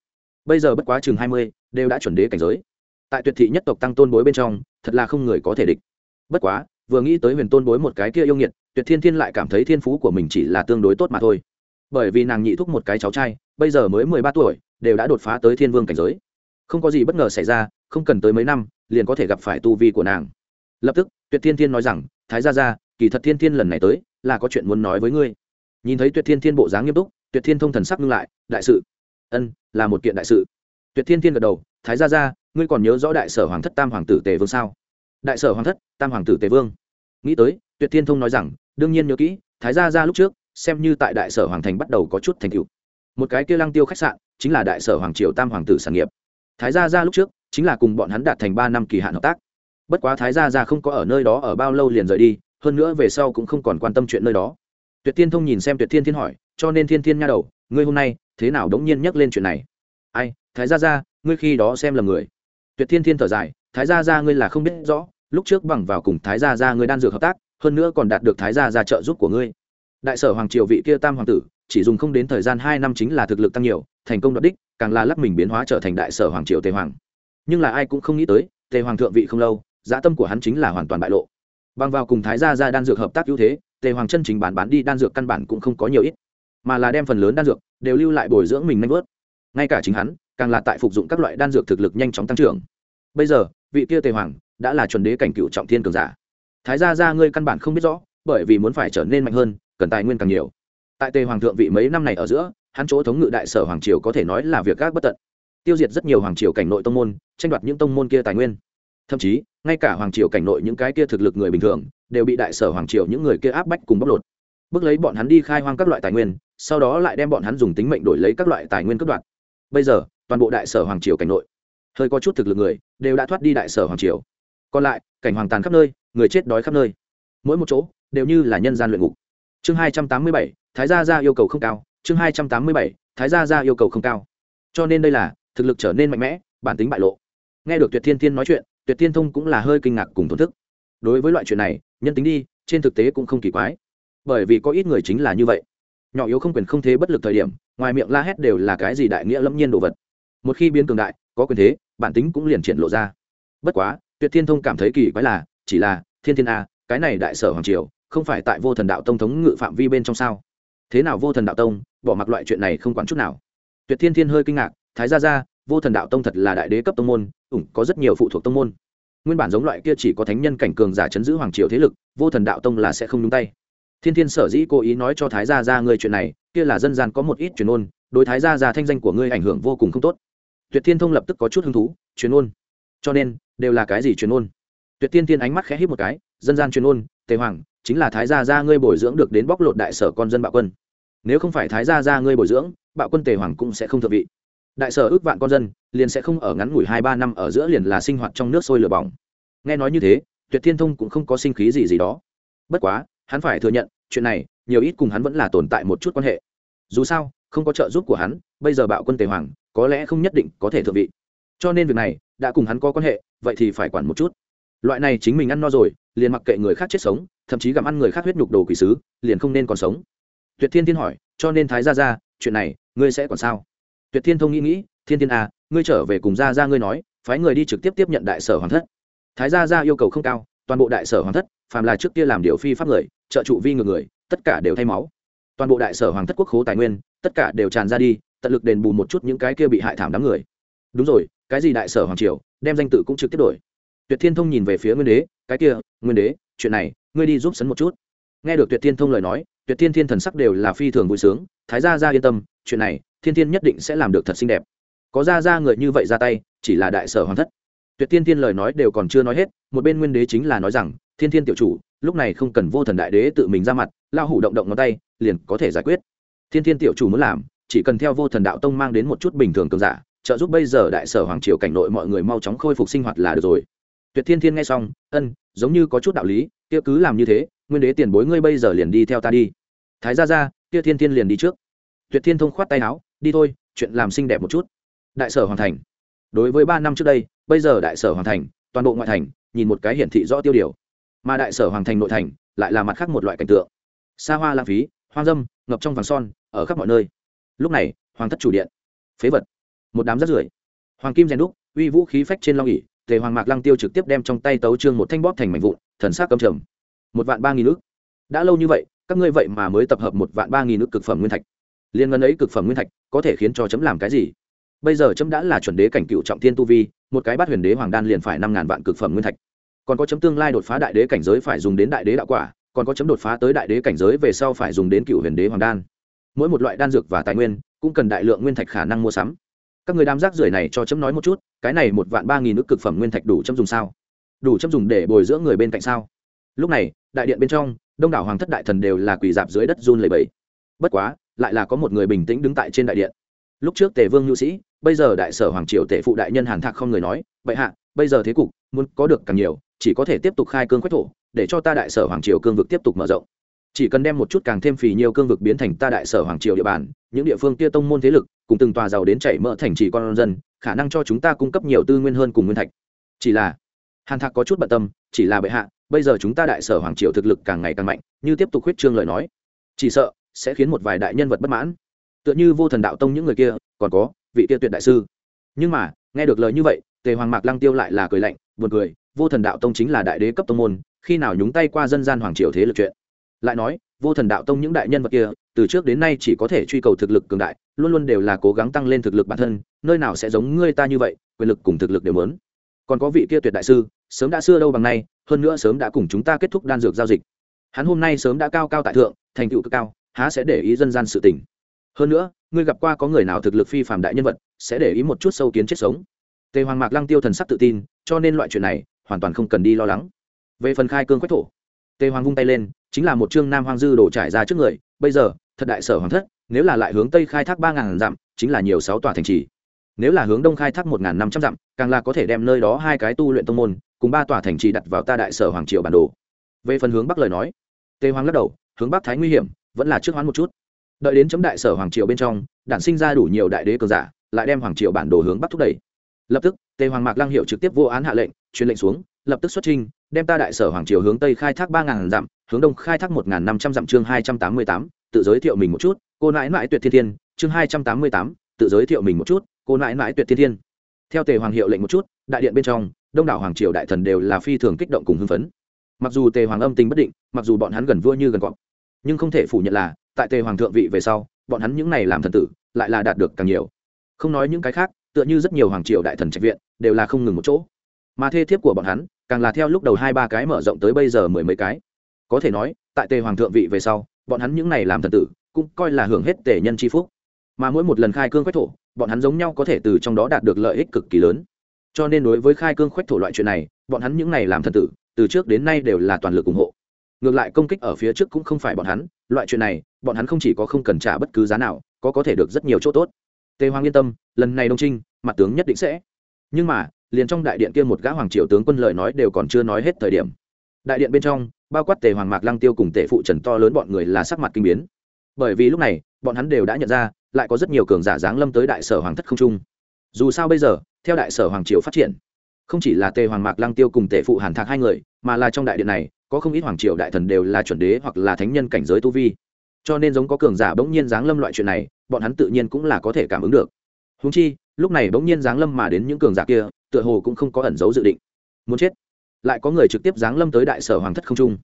Bây giờ bất quá chừng hai mươi, đều đã chuẩn đế cảnh giới. Tại tuyệt thị nhất tộc tăng tôn bối bên trong, thật là không người có thể địch. Bất quá, vừa nghĩ tới huyền tôn bối một cái kia yêu nghiệt, tuyệt thiên thiên lại cảm thấy thiên phú của mình chỉ là tương đối tốt mà thôi. Bởi vì nàng nhị thúc một cái cháu trai, bây giờ mới mười ba tuổi, đều đã đột phá tới thiên vương cảnh giới không có gì bất ngờ xảy ra, không cần tới mấy năm, liền có thể gặp phải tu vi của nàng. Lập tức, tuyệt thiên thiên nói rằng, thái gia gia, kỳ thật thiên thiên lần này tới, là có chuyện muốn nói với ngươi. Nhìn thấy tuyệt thiên thiên bộ dáng nghiêm túc, tuyệt thiên thông thần sắc ngưng lại, đại sự. Ân, là một kiện đại sự. Tuyệt thiên thiên gật đầu, thái gia gia, ngươi còn nhớ rõ đại sở hoàng thất tam hoàng tử tề vương sao? Đại sở hoàng thất tam hoàng tử tề vương. Nghĩ tới, tuyệt thiên thông nói rằng, đương nhiên nhớ kỹ, thái gia gia lúc trước, xem như tại đại sở hoàng thành bắt đầu có chút thành tựu. Một cái kia lăng tiêu khách sạn, chính là đại sở hoàng triều tam hoàng tử sản nghiệp thái gia gia lúc trước, chính là cùng bọn hắn đạt thành ba năm kỳ hạn hợp tác. Bất quá thái gia gia không có ở nơi đó ở bao lâu liền rời đi, hơn nữa về sau cũng không còn quan tâm chuyện nơi đó. Tuyệt thiên thông nhìn xem tuyệt thiên thiên hỏi, cho nên thiên thiên nha đầu, ngươi hôm nay thế nào đống nhiên nhắc lên chuyện này? Ai, thái gia gia, ngươi khi đó xem là người. Tuyệt thiên thiên thở dài, thái gia gia ngươi là không biết rõ, lúc trước bằng vào cùng thái gia gia ngươi đan dược hợp tác, hơn nữa còn đạt được thái gia gia trợ giúp của ngươi. Đại sở hoàng triều vị kia tam hoàng tử, chỉ dùng không đến thời gian hai năm chính là thực lực tăng nhiều thành công đoạt đích, càng là lắc mình biến hóa trở thành đại sở hoàng triều tề hoàng. Nhưng là ai cũng không nghĩ tới, tề hoàng thượng vị không lâu dã tâm của hắn chính là hoàn toàn bại lộ. Bằng vào cùng thái gia gia đan dược hợp tác ưu thế, tề hoàng chân chính bán bán đi đan dược căn bản cũng không có nhiều ít, mà là đem phần lớn đan dược đều lưu lại bồi dưỡng mình nhanh vớt ngay cả chính hắn, càng là tại phục dụng các loại đan dược thực lực nhanh chóng tăng trưởng. Bây giờ, vị kia tề hoàng đã là chuẩn đế cảnh cựu trọng thiên cường giả. Thái gia gia ngươi căn bản không biết rõ, bởi vì muốn phải trở nên mạnh hơn, cần tài nguyên càng nhiều. Tại tề hoàng thượng vị mấy năm này ở giữa hắn chỗ thống ngự đại sở hoàng triều có thể nói là việc gác bất tận. Tiêu diệt rất nhiều hoàng triều cảnh nội tông môn, tranh đoạt những tông môn kia tài nguyên. Thậm chí, ngay cả hoàng triều cảnh nội những cái kia thực lực người bình thường, đều bị đại sở hoàng triều những người kia áp bách cùng bóc lột. Bước lấy bọn hắn đi khai hoang các loại tài nguyên, sau đó lại đem bọn hắn dùng tính mệnh đổi lấy các loại tài nguyên cướp đoạt. Bây giờ, toàn bộ đại sở hoàng triều cảnh nội, hơi có chút thực lực người, đều đã thoát đi đại sở hoàng triều. Còn lại, cảnh hoàng tàn khắp nơi, người chết đói khắp nơi. Mỗi một chỗ, đều như là nhân gian luyện ngục. Chương hai trăm tám mươi bảy, thái gia ra yêu cầu không cao chương hai trăm tám mươi bảy, thái gia ra yêu cầu không cao. Cho nên đây là, thực lực trở nên mạnh mẽ, bản tính bại lộ. Nghe được tuyệt thiên thiên nói chuyện, tuyệt thiên thông cũng là hơi kinh ngạc cùng thổn thức. Đối với loại chuyện này, nhân tính đi, trên thực tế cũng không kỳ quái. Bởi vì có ít người chính là như vậy. Nhỏ yếu không quyền không thế bất lực thời điểm, ngoài miệng la hét đều là cái gì đại nghĩa lâm nhiên đồ vật. Một khi biến cường đại, có quyền thế, bản tính cũng liền triển lộ ra. Bất quá, tuyệt thiên thông cảm thấy kỳ quái là, chỉ là, thiên thiên a, cái này đại sở hoàng triều, không phải tại vô thần đạo tông thống ngự phạm vi bên trong sao? Thế nào vô thần đạo tông, bỏ mặc loại chuyện này không quản chút nào. Tuyệt thiên thiên hơi kinh ngạc, thái gia ra vô thần đạo tông thật là đại đế cấp tông môn, ủng, có rất nhiều phụ thuộc tông môn. Nguyên bản giống loại kia chỉ có thánh nhân cảnh cường giả chấn giữ hoàng triều thế lực, vô thần đạo tông là sẽ không nhúng tay. Thiên thiên sở dĩ cố ý nói cho thái gia ra ngươi chuyện này, kia là dân gian có một ít truyền ôn, đối thái gia ra thanh danh của ngươi ảnh hưởng vô cùng không tốt. Tuyệt thiên thông lập tức có chút hứng thú, truyền ôn? Cho nên, đều là cái gì truyền ôn? Tuyệt thiên thiên ánh mắt khẽ hít một cái, dân gian truyền ôn, tề hoàng chính là thái gia gia ngươi bồi dưỡng được đến bóc lột đại sở con dân bạo quân. Nếu không phải thái gia gia ngươi bồi dưỡng, bạo quân tề hoàng cũng sẽ không thượng vị. Đại sở ước vạn con dân, liền sẽ không ở ngắn ngủi hai ba năm ở giữa liền là sinh hoạt trong nước sôi lửa bỏng. Nghe nói như thế, tuyệt thiên thông cũng không có sinh khí gì gì đó. Bất quá, hắn phải thừa nhận, chuyện này, nhiều ít cùng hắn vẫn là tồn tại một chút quan hệ. Dù sao, không có trợ giúp của hắn, bây giờ bạo quân tề hoàng, có lẽ không nhất định có thể thượng vị. Cho nên việc này, đã cùng hắn có quan hệ, vậy thì phải quản một chút. Loại này chính mình ăn no rồi, liền mặc kệ người khác chết sống thậm chí gặm ăn người khác huyết nhục đồ quỷ sứ, liền không nên còn sống. Tuyệt thiên thiên hỏi, cho nên thái ra ra chuyện này, ngươi sẽ còn sao? Tuyệt thiên thông nghĩ nghĩ, thiên thiên à ngươi trở về cùng gia gia ngươi nói, phái người đi trực tiếp tiếp nhận đại sở hoàng thất. Thái gia gia yêu cầu không cao, toàn bộ đại sở hoàng thất, phàm là trước kia làm điều phi pháp người, trợ trụ vi ngược người, tất cả đều thay máu. Toàn bộ đại sở hoàng thất quốc khố tài nguyên, tất cả đều tràn ra đi, tận lực đền bù một chút những cái kia bị hại thảm đám người. Đúng rồi, cái gì đại sở hoàng triều, đem danh tự cũng trực tiếp đổi. Tuyệt thiên thông nhìn về phía nguyên đế, cái kia, nguyên đế, chuyện này ngươi đi giúp sấn một chút. Nghe được tuyệt thiên thông lời nói, tuyệt thiên thiên thần sắc đều là phi thường vui sướng, thái gia ra yên tâm, chuyện này, thiên thiên nhất định sẽ làm được thật xinh đẹp. Có ra ra người như vậy ra tay, chỉ là đại sở hoàng thất. Tuyệt thiên thiên lời nói đều còn chưa nói hết, một bên nguyên đế chính là nói rằng, thiên thiên tiểu chủ, lúc này không cần vô thần đại đế tự mình ra mặt lao hủ động động ngón tay, liền có thể giải quyết. Thiên thiên tiểu chủ muốn làm, chỉ cần theo vô thần đạo tông mang đến một chút bình thường cường giả, trợ giúp bây giờ đại sở hoàng triều cảnh nội mọi người mau chóng khôi phục sinh hoạt là được rồi. Tuyệt thiên thiên nghe xong, ân giống như có chút đạo lý, kia cứ làm như thế, nguyên đế tiền bối ngươi bây giờ liền đi theo ta đi. Thái ra ra kia thiên thiên liền đi trước. Tuyệt thiên thông khoát tay áo, đi thôi, chuyện làm xinh đẹp một chút. Đại sở hoàn thành. Đối với ba năm trước đây, bây giờ đại sở hoàn thành, toàn bộ ngoại thành, nhìn một cái hiển thị rõ tiêu điều. Mà đại sở hoàng thành nội thành, lại là mặt khác một loại cảnh tượng. Xa hoa lãng phí, hoang dâm, ngập trong vàng son, ở khắp mọi nơi. Lúc này, hoàng thất chủ điện. Phế vật. Một đám rắt rưởi. Hoàng kim rèn đúc, uy vũ khí phách trên long ỉ tề hoàng mạc lăng tiêu trực tiếp đem trong tay tấu trương một thanh bóp thành mảnh vụn, thần sắc cầm trầm. Một vạn ba nghìn nước đã lâu như vậy, các ngươi vậy mà mới tập hợp một vạn ba nghìn nước cực phẩm nguyên thạch. Liên ngân ấy cực phẩm nguyên thạch, có thể khiến cho chấm làm cái gì? Bây giờ chấm đã là chuẩn đế cảnh cựu trọng thiên tu vi, một cái bát huyền đế hoàng đan liền phải năm ngàn vạn cực phẩm nguyên thạch. Còn có chấm tương lai đột phá đại đế cảnh giới phải dùng đến đại đế đạo quả, còn có chấm đột phá tới đại đế cảnh giới về sau phải dùng đến cựu huyền đế hoàng đan. Mỗi một loại đan dược và tài nguyên, cũng cần đại lượng nguyên thạch khả năng mua sắm các người đám rác rưởi này cho chấm nói một chút, cái này một vạn ba nghìn nước cực phẩm nguyên thạch đủ chấm dùng sao? Đủ chấm dùng để bồi dưỡng người bên cạnh sao? Lúc này, đại điện bên trong, đông đảo hoàng thất đại thần đều là quỳ dạp dưới đất run lầy bẫy bất quá, lại là có một người bình tĩnh đứng tại trên đại điện. Lúc trước tề vương nhu sĩ, bây giờ đại sở hoàng triều tể phụ đại nhân hàn thạc không người nói vậy hạ, bây giờ thế cục muốn có được càng nhiều, chỉ có thể tiếp tục khai cương quách thổ, để cho ta đại sở hoàng triều cương vực tiếp tục mở rộng chỉ cần đem một chút càng thêm phì nhiều cương vực biến thành ta đại sở hoàng triều địa bàn, những địa phương kia tông môn thế lực, cùng từng tòa giàu đến chảy mỡ thành trì con dân, khả năng cho chúng ta cung cấp nhiều tư nguyên hơn cùng nguyên thạch. Chỉ là, hàn thạc có chút bận tâm, chỉ là bệ hạ, bây giờ chúng ta đại sở hoàng triều thực lực càng ngày càng mạnh, như tiếp tục huyết trương lời nói. Chỉ sợ, sẽ khiến một vài đại nhân vật bất mãn. Tựa như vô thần đạo tông những người kia, còn có vị kia tuyệt đại sư. Nhưng mà, nghe được lời như vậy, tề hoàng mạc lăng tiêu lại là cười lạnh, buồn cười, vô thần đạo tông chính là đại đế cấp tông môn, khi nào nhúng tay qua dân gian hoàng triều thế lực chuyện? Lại nói, vô thần đạo tông những đại nhân vật kia, từ trước đến nay chỉ có thể truy cầu thực lực cường đại, luôn luôn đều là cố gắng tăng lên thực lực bản thân, nơi nào sẽ giống ngươi ta như vậy, quyền lực cùng thực lực đều lớn còn có vị kia tuyệt đại sư, sớm đã xưa đâu bằng nay, hơn nữa sớm đã cùng chúng ta kết thúc đan dược giao dịch. Hắn hôm nay sớm đã cao cao tại thượng, thành tựu cực cao, há sẽ để ý dân gian sự tình. Hơn nữa, ngươi gặp qua có người nào thực lực phi phàm đại nhân vật, sẽ để ý một chút sâu kiến chết sống. Tề hoàng mạc lăng tiêu thần sắc tự tin, cho nên loại chuyện này, hoàn toàn không cần đi lo lắng. Về phần khai cương quách thổ tề hoàng vung tay lên, chính là một chương nam hoang dư đổ trải ra trước người, bây giờ, thật đại sở hoàng thất, nếu là lại hướng tây khai thác ba ngàn dặm, chính là nhiều sáu tòa thành trì. Nếu là hướng đông khai thác một ngàn năm trăm dặm, càng là có thể đem nơi đó hai cái tu luyện tông môn, cùng ba tòa thành trì đặt vào ta đại sở hoàng triều bản đồ. Về phần hướng bắc lời nói tề hoàng lắc đầu, hướng bắc thái nguy hiểm, vẫn là trước hoán một chút. Đợi đến chấm đại sở hoàng triều bên trong, đản sinh ra đủ nhiều đại đế cường giả, lại đem hoàng triều bản đồ hướng bắc thúc đẩy. Lập tức tề hoàng mạc lang hiệu trực tiếp vô án hạ lệnh, truyền lệnh xuống, lập tức xuất trình đem ta đại sở hoàng triều hướng tây khai thác ba ngàn dặm, hướng đông khai thác một ngàn năm trăm dặm chương hai trăm tám mươi tám, tự giới thiệu mình một chút, cô nãi nãi tuyệt thiên thiên, chương hai trăm tám mươi tám, tự giới thiệu mình một chút, cô nãi nãi tuyệt thiên thiên. Theo tề hoàng hiệu lệnh một chút, đại điện bên trong, đông đảo hoàng triều đại thần đều là phi thường kích động cùng hưng phấn. Mặc dù tề hoàng âm tình bất định, mặc dù bọn hắn gần vua như gần cọp, nhưng không thể phủ nhận là, tại tề hoàng thượng vị về sau, bọn hắn những này làm thần tử, lại là đạt được càng nhiều. Không nói những cái khác, tựa như rất nhiều hoàng triều đại thần trạch viện, đều là không ngừng một chỗ. Mà thê thiếp của bọn hắn càng là theo lúc đầu hai ba cái mở rộng tới bây giờ mười mấy cái. Có thể nói, tại tề hoàng thượng vị về sau, bọn hắn những này làm thần tử, cũng coi là hưởng hết tề nhân c h i phúc. Mà mỗi một lần khai cương quách thổ, bọn hắn giống nhau có thể từ trong đó đạt được lợi ích cực kỳ lớn. Cho nên đối với khai cương khoách thổ loại chuyện này, bọn hắn những này làm thần tử, từ trước đến nay đều là toàn lực ủng hộ. Ngược lại công kích ở phía trước cũng không phải bọn hắn, loại chuyện này, bọn hắn không chỉ có không cần trả bất cứ giá nào, có có thể được rất nhiều chỗ tốt. Tề hoàng yên tâm, lần này đông trinh, mặt tướng nhất định sẽ. Nhưng mà liền trong đại điện kia một gã hoàng triều tướng quân lời nói đều còn chưa nói hết thời điểm. Đại điện bên trong, bao quát tề hoàng mạc lăng tiêu cùng tề phụ trần to lớn bọn người là sắc mặt kinh biến. Bởi vì lúc này, bọn hắn đều đã nhận ra, lại có rất nhiều cường giả giáng lâm tới đại sở hoàng thất không trung. Dù sao bây giờ, theo đại sở hoàng triều phát triển, không chỉ là tề hoàng mạc lăng tiêu cùng tề phụ hàn thạc hai người, mà là trong đại điện này, có không ít hoàng triều đại thần đều là chuẩn đế hoặc là thánh nhân cảnh giới tu vi. Cho nên giống có cường giả bỗng nhiên giáng lâm loại chuyện này, bọn hắn tự nhiên cũng là có thể cảm ứng được. Húng chi, lúc này bỗng nhiên giáng lâm mà đến những cường giả kia tựa hồ cũng không có ẩn dấu dự định. Muốn chết, lại có người trực tiếp giáng lâm tới đại sở hoàng thất không trung.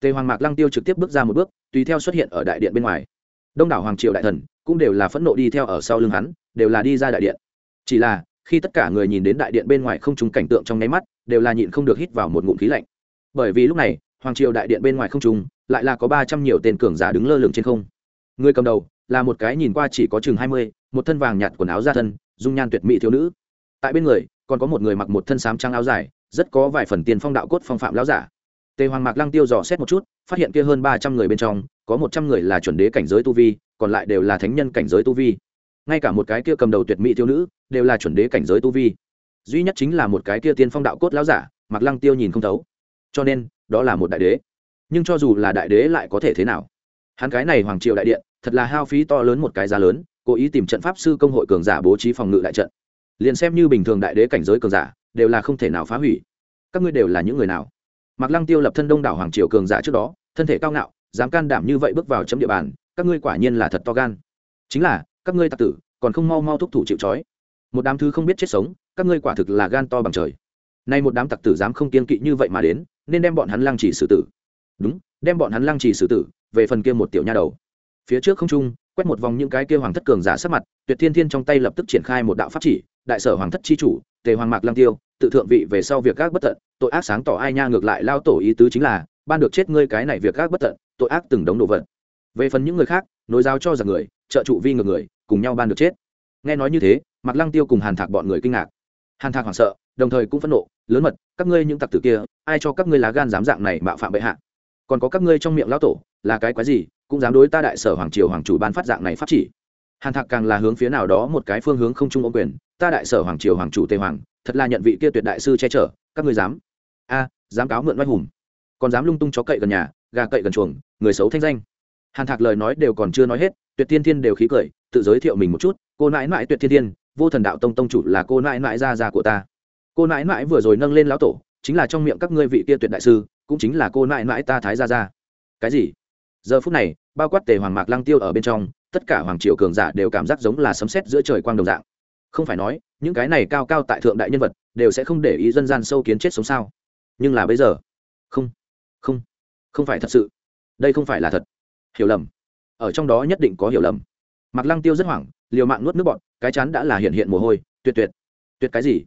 Tề hoàng mạc lăng tiêu trực tiếp bước ra một bước, tùy theo xuất hiện ở đại điện bên ngoài. Đông đảo hoàng triều đại thần cũng đều là phẫn nộ đi theo ở sau lưng hắn, đều là đi ra đại điện. Chỉ là, khi tất cả người nhìn đến đại điện bên ngoài không trùng cảnh tượng trong nháy mắt, đều là nhịn không được hít vào một ngụm khí lạnh. Bởi vì lúc này, hoàng triều đại điện bên ngoài không trùng lại là có ba trăm nhiều tên cường giả đứng lơ lửng trên không. Người cầm đầu là một cái nhìn qua chỉ có chừng hai mươi, một thân vàng nhạt quần áo ra thân, dung nhan tuyệt mỹ thiếu nữ tại bên người, còn có một người mặc một thân sám trắng áo dài, rất có vài phần tiền phong đạo cốt phong phạm lão giả. Tề hoàng mạc lăng tiêu dò xét một chút, phát hiện kia hơn ba trăm người bên trong, có một trăm người là chuẩn đế cảnh giới tu vi, còn lại đều là thánh nhân cảnh giới tu vi. Ngay cả một cái kia cầm đầu tuyệt mỹ thiếu nữ, đều là chuẩn đế cảnh giới tu vi. Duy nhất chính là một cái kia tiên phong đạo cốt lão giả, mạc lăng tiêu nhìn không thấu. Cho nên, đó là một đại đế. Nhưng cho dù là đại đế lại có thể thế nào? Hắn cái này hoàng triều đại điện, thật là hao phí to lớn một cái giá lớn, cố ý tìm trận pháp sư công hội cường giả bố trí phòng ngự đại trận liền xem như bình thường đại đế cảnh giới cường giả, đều là không thể nào phá hủy. Các ngươi đều là những người nào? Mạc lăng tiêu lập thân đông đảo hoàng triều cường giả trước đó, thân thể cao ngạo, dám can đảm như vậy bước vào chấm địa bàn, các ngươi quả nhiên là thật to gan. Chính là, các ngươi tặc tử, còn không mau mau thúc thủ chịu trói. Một đám thứ không biết chết sống, các ngươi quả thực là gan to bằng trời. Nay một đám tặc tử dám không kiên kỵ như vậy mà đến, nên đem bọn hắn lăng trì xử tử. Đúng, đem bọn hắn lăng trì xử tử, về phần kia một tiểu nha đầu. Phía trước không trung, quét một vòng những cái kia hoàng thất cường giả sát mặt, tuyệt thiên thiên trong tay lập tức triển khai một đạo pháp chỉ đại sở hoàng thất chi chủ, tề hoàng mạc lăng tiêu, tự thượng vị về sau việc các bất tận, tội ác sáng tỏ ai nha ngược lại lao tổ ý tứ chính là, ban được chết ngươi cái này việc các bất tận, tội ác từng đống đồ vật. Về phần những người khác, nối giáo cho rằng người, trợ trụ vi ngược người, cùng nhau ban được chết. Nghe nói như thế, mạc lăng tiêu cùng hàn thạc bọn người kinh ngạc. Hàn thạc hoảng sợ, đồng thời cũng phẫn nộ, lớn mật, các ngươi những tặc tử kia, ai cho các ngươi lá gan dám dạng này mạo phạm bệ hạ? Còn có các ngươi trong miệng lão tổ, là cái quái gì, cũng dám đối ta đại sở hoàng triều hoàng chủ ban phát dạng này pháp chỉ? Hàn thạc càng là hướng phía nào đó một cái phương hướng không trung ô quyền, ta đại sở hoàng triều hoàng chủ tề hoàng, thật là nhận vị kia tuyệt đại sư che chở, các ngươi dám? A, dám cáo mượn oai hùng. Còn dám lung tung chó cậy gần nhà, gà cậy gần chuồng, người xấu thanh danh. Hàn thạc lời nói đều còn chưa nói hết, tuyệt thiên thiên đều khí cười, tự giới thiệu mình một chút, cô nãi nãi tuyệt thiên thiên, vô thần đạo tông tông chủ là cô nãi nãi gia gia của ta. Cô nãi nãi vừa rồi nâng lên lão tổ, chính là trong miệng các ngươi vị kia tuyệt đại sư, cũng chính là cô nãi nãi ta thái gia gia. Cái gì? Giờ phút này, bao quát tề hoàng mạc lăng tiêu ở bên trong tất cả hoàng triều cường giả đều cảm giác giống là sấm sét giữa trời quang đồng dạng. Không phải nói, những cái này cao cao tại thượng đại nhân vật, đều sẽ không để ý dân gian sâu kiến chết sống sao. Nhưng là bây giờ, không không không phải thật sự. Đây không phải là thật. Hiểu lầm. Ở trong đó nhất định có hiểu lầm. Mạc lăng tiêu rất hoảng, liều mạng nuốt nước bọn cái chán đã là hiện hiện mồ hôi, tuyệt tuyệt. Tuyệt cái gì?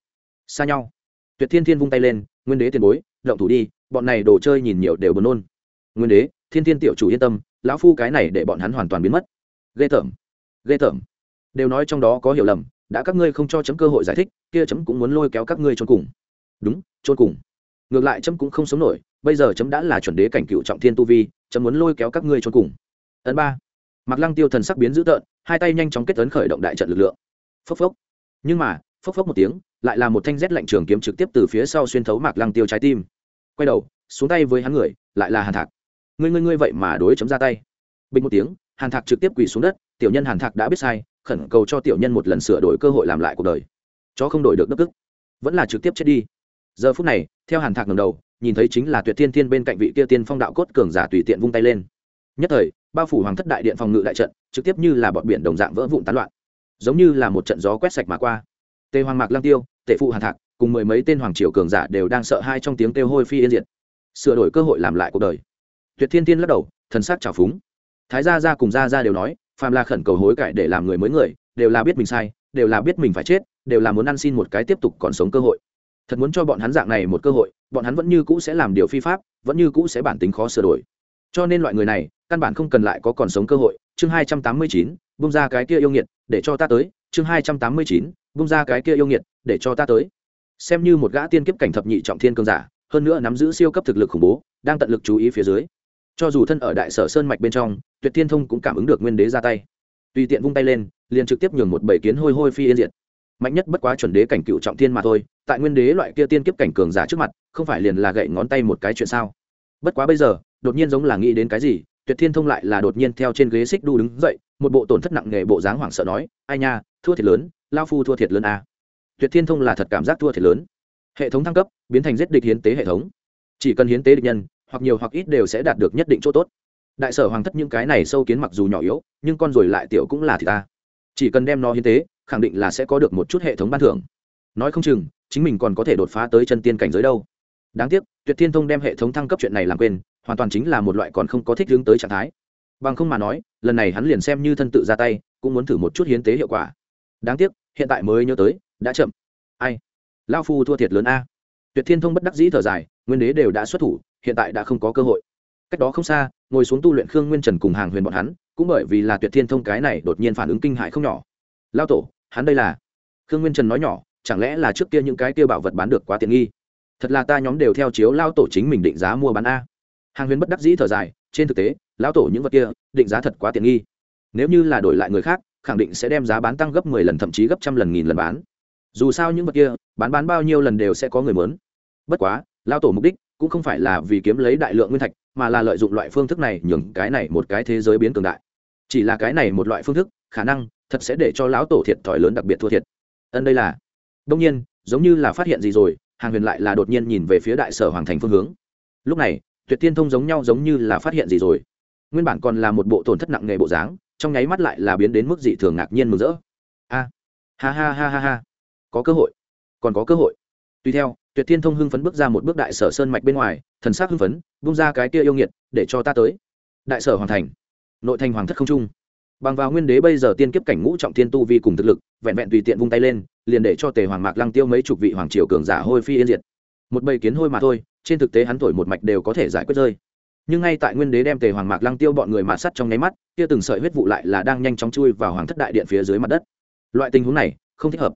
Xa nhau. Tuyệt thiên thiên vung tay lên, nguyên đế tiền bối, động thủ đi, bọn này đồ chơi nhìn nhiều đều buồn nôn. Nguyên đế, thiên thiên tiểu chủ yên tâm, lão phu cái này để bọn hắn hoàn toàn biến mất ghê tởm ghê tởm. Đều nói trong đó có hiểu lầm, đã các ngươi không cho chấm cơ hội giải thích, kia chấm cũng muốn lôi kéo các ngươi trốn cùng. Đúng trốn cùng. Ngược lại chấm cũng không sống nổi, bây giờ chấm đã là chuẩn đế cảnh cựu trọng thiên tu vi, chấm muốn lôi kéo các ngươi trốn cùng. Ấn ba. Mặc lăng tiêu thần sắc biến dữ tợn, hai tay nhanh chóng kết ấn khởi động đại trận lực lượng. Phốc phốc. Nhưng mà, phốc phốc một tiếng, lại là một thanh rét lạnh trường kiếm trực tiếp từ phía sau xuyên thấu mạc lăng tiêu trái tim. Quay đầu, xuống tay với hắn người, lại là hàn thạc. Ngươi ngươi ngươi vậy mà đối chấm ra tay. Bình một tiếng hàn thạc trực tiếp quỳ xuống đất, tiểu nhân hàn thạc đã biết sai, khẩn cầu cho tiểu nhân một lần sửa đổi cơ hội làm lại cuộc đời. Chó không đổi được đất tức, vẫn là trực tiếp chết đi. Giờ phút này, theo hàn thạc ngầm đầu, nhìn thấy chính là tuyệt thiên thiên bên cạnh vị kia tiên phong đạo cốt cường giả tùy tiện vung tay lên. Nhất thời, bao phủ hoàng thất đại điện phòng ngự đại trận, trực tiếp như là bọn biển đồng dạng vỡ vụn tán loạn. Giống như là một trận gió quét sạch mà qua. Tề hoàng mạc lang tiêu tể phụ hàn thạc, cùng mười mấy tên hoàng triều cường giả đều đang sợ hai trong tiếng kêu hôi phi yên diệt. Sửa đổi cơ hội làm lại cuộc đời. Tuyệt thiên tiên lắc đầu, thần sắc trào phúng thái gia gia cùng gia gia đều nói, phàm là khẩn cầu hối cải để làm người mới người, đều là biết mình sai, đều là biết mình phải chết, đều là muốn ăn xin một cái tiếp tục còn sống cơ hội. Thật muốn cho bọn hắn dạng này một cơ hội, bọn hắn vẫn như cũ sẽ làm điều phi pháp, vẫn như cũ sẽ bản tính khó sửa đổi. Cho nên loại người này, căn bản không cần lại có còn sống cơ hội. Chương hai trăm tám mươi chín bung ra cái kia yêu nghiệt, để cho ta tới. Chương hai trăm tám mươi chín bung ra cái kia yêu nghiệt, để cho ta tới. Xem như một gã tiên kiếp cảnh thập nhị trọng thiên cương giả, hơn nữa nắm giữ siêu cấp thực lực khủng bố, đang tận lực chú ý phía dưới cho dù thân ở đại sở sơn mạch bên trong, tuyệt thiên thông cũng cảm ứng được nguyên đế ra tay. Tùy tiện vung tay lên, liền trực tiếp nhường một bảy kiến hôi hôi phi yên diệt. Mạnh nhất bất quá chuẩn đế cảnh cựu trọng thiên mà thôi, tại nguyên đế loại kia tiên kiếp cảnh cường giả trước mặt, không phải liền là gậy ngón tay một cái chuyện sao? Bất quá bây giờ, đột nhiên giống là nghĩ đến cái gì, tuyệt thiên thông lại là đột nhiên theo trên ghế xích đu đứng dậy, một bộ tổn thất nặng nề bộ dáng hoảng sợ nói, ai nha, thua thiệt lớn, lao phu thua thiệt lớn à. tuyệt thiên thông là thật cảm giác thua thiệt lớn. Hệ thống thăng cấp, biến thành giết địch hiến tế hệ thống. Chỉ cần hiến tế địch nhân hoặc nhiều hoặc ít đều sẽ đạt được nhất định chỗ tốt. Đại sở hoàng thất những cái này sâu kiến mặc dù nhỏ yếu, nhưng con rồi lại tiểu cũng là thì ta. Chỉ cần đem nó hiến tế, khẳng định là sẽ có được một chút hệ thống ban thưởng. Nói không chừng, chính mình còn có thể đột phá tới chân tiên cảnh giới đâu. Đáng tiếc, tuyệt thiên thông đem hệ thống thăng cấp chuyện này làm quên, hoàn toàn chính là một loại còn không có thích hướng tới trạng thái. Bằng không mà nói, lần này hắn liền xem như thân tự ra tay, cũng muốn thử một chút hiến tế hiệu quả. Đáng tiếc, hiện tại mới nhớ tới, đã chậm. Ai? Lao phu thua thiệt lớn a. Tuyệt thiên thông bất đắc dĩ thở dài, nguyên đế đều đã xuất thủ hiện tại đã không có cơ hội. Cách đó không xa, ngồi xuống tu luyện khương nguyên trần cùng hàng huyền bọn hắn, cũng bởi vì là tuyệt thiên thông cái này đột nhiên phản ứng kinh hại không nhỏ. Lao tổ, hắn đây là? Khương nguyên trần nói nhỏ, chẳng lẽ là trước kia những cái kia bảo vật bán được quá tiện nghi? Thật là ta nhóm đều theo chiếu lao tổ chính mình định giá mua bán a. Hàng huyền bất đắc dĩ thở dài, trên thực tế, lão tổ những vật kia, định giá thật quá tiện nghi. Nếu như là đổi lại người khác, khẳng định sẽ đem giá bán tăng gấp mười lần, thậm chí gấp trăm lần, nghìn lần bán. Dù sao những vật kia, bán bán bao nhiêu lần đều sẽ có người mớn bất quá lao tổ mục đích cũng không phải là vì kiếm lấy đại lượng nguyên thạch, mà là lợi dụng loại phương thức này nhường cái này một cái thế giới biến cường đại. Chỉ là cái này một loại phương thức, khả năng thật sẽ để cho lão tổ thiệt thòi lớn đặc biệt thua thiệt. Ân đây là đông nhiên, giống như là phát hiện gì rồi, hàng huyền lại là đột nhiên nhìn về phía đại sở hoàng thành phương hướng. Lúc này, tuyệt tiên thông giống nhau giống như là phát hiện gì rồi. Nguyên bản còn là một bộ tổn thất nặng nghề bộ dáng, trong nháy mắt lại là biến đến mức dị thường ngạc nhiên mừng rỡ. A, ha ha ha ha ha. Có cơ hội. Còn có cơ hội. Tuy theo tuyệt thiên thông hưng phấn bước ra một bước đại sở sơn mạch bên ngoài, thần sắc hưng phấn bung ra cái kia yêu nghiệt, để cho ta tới. Đại sở hoàn thành, nội thành hoàng thất không trung. Bằng vào nguyên đế bây giờ tiên kiếp cảnh ngũ trọng thiên tu vi cùng thực lực, vẹn vẹn tùy tiện vung tay lên, liền để cho tề hoàng mạc lăng tiêu mấy chục vị hoàng triều cường giả hôi phi yên diệt. Một bầy kiến hôi mà thôi, trên thực tế hắn thổi một mạch đều có thể giải quyết rơi. Nhưng ngay tại nguyên đế đem tề hoàng mạc lăng tiêu bọn người mạt sắt trong nháy mắt, kia từng sợi huyết vụ lại là đang nhanh chóng chui vào hoàng thất đại điện phía dưới mặt đất. Loại tình huống này, không thích hợp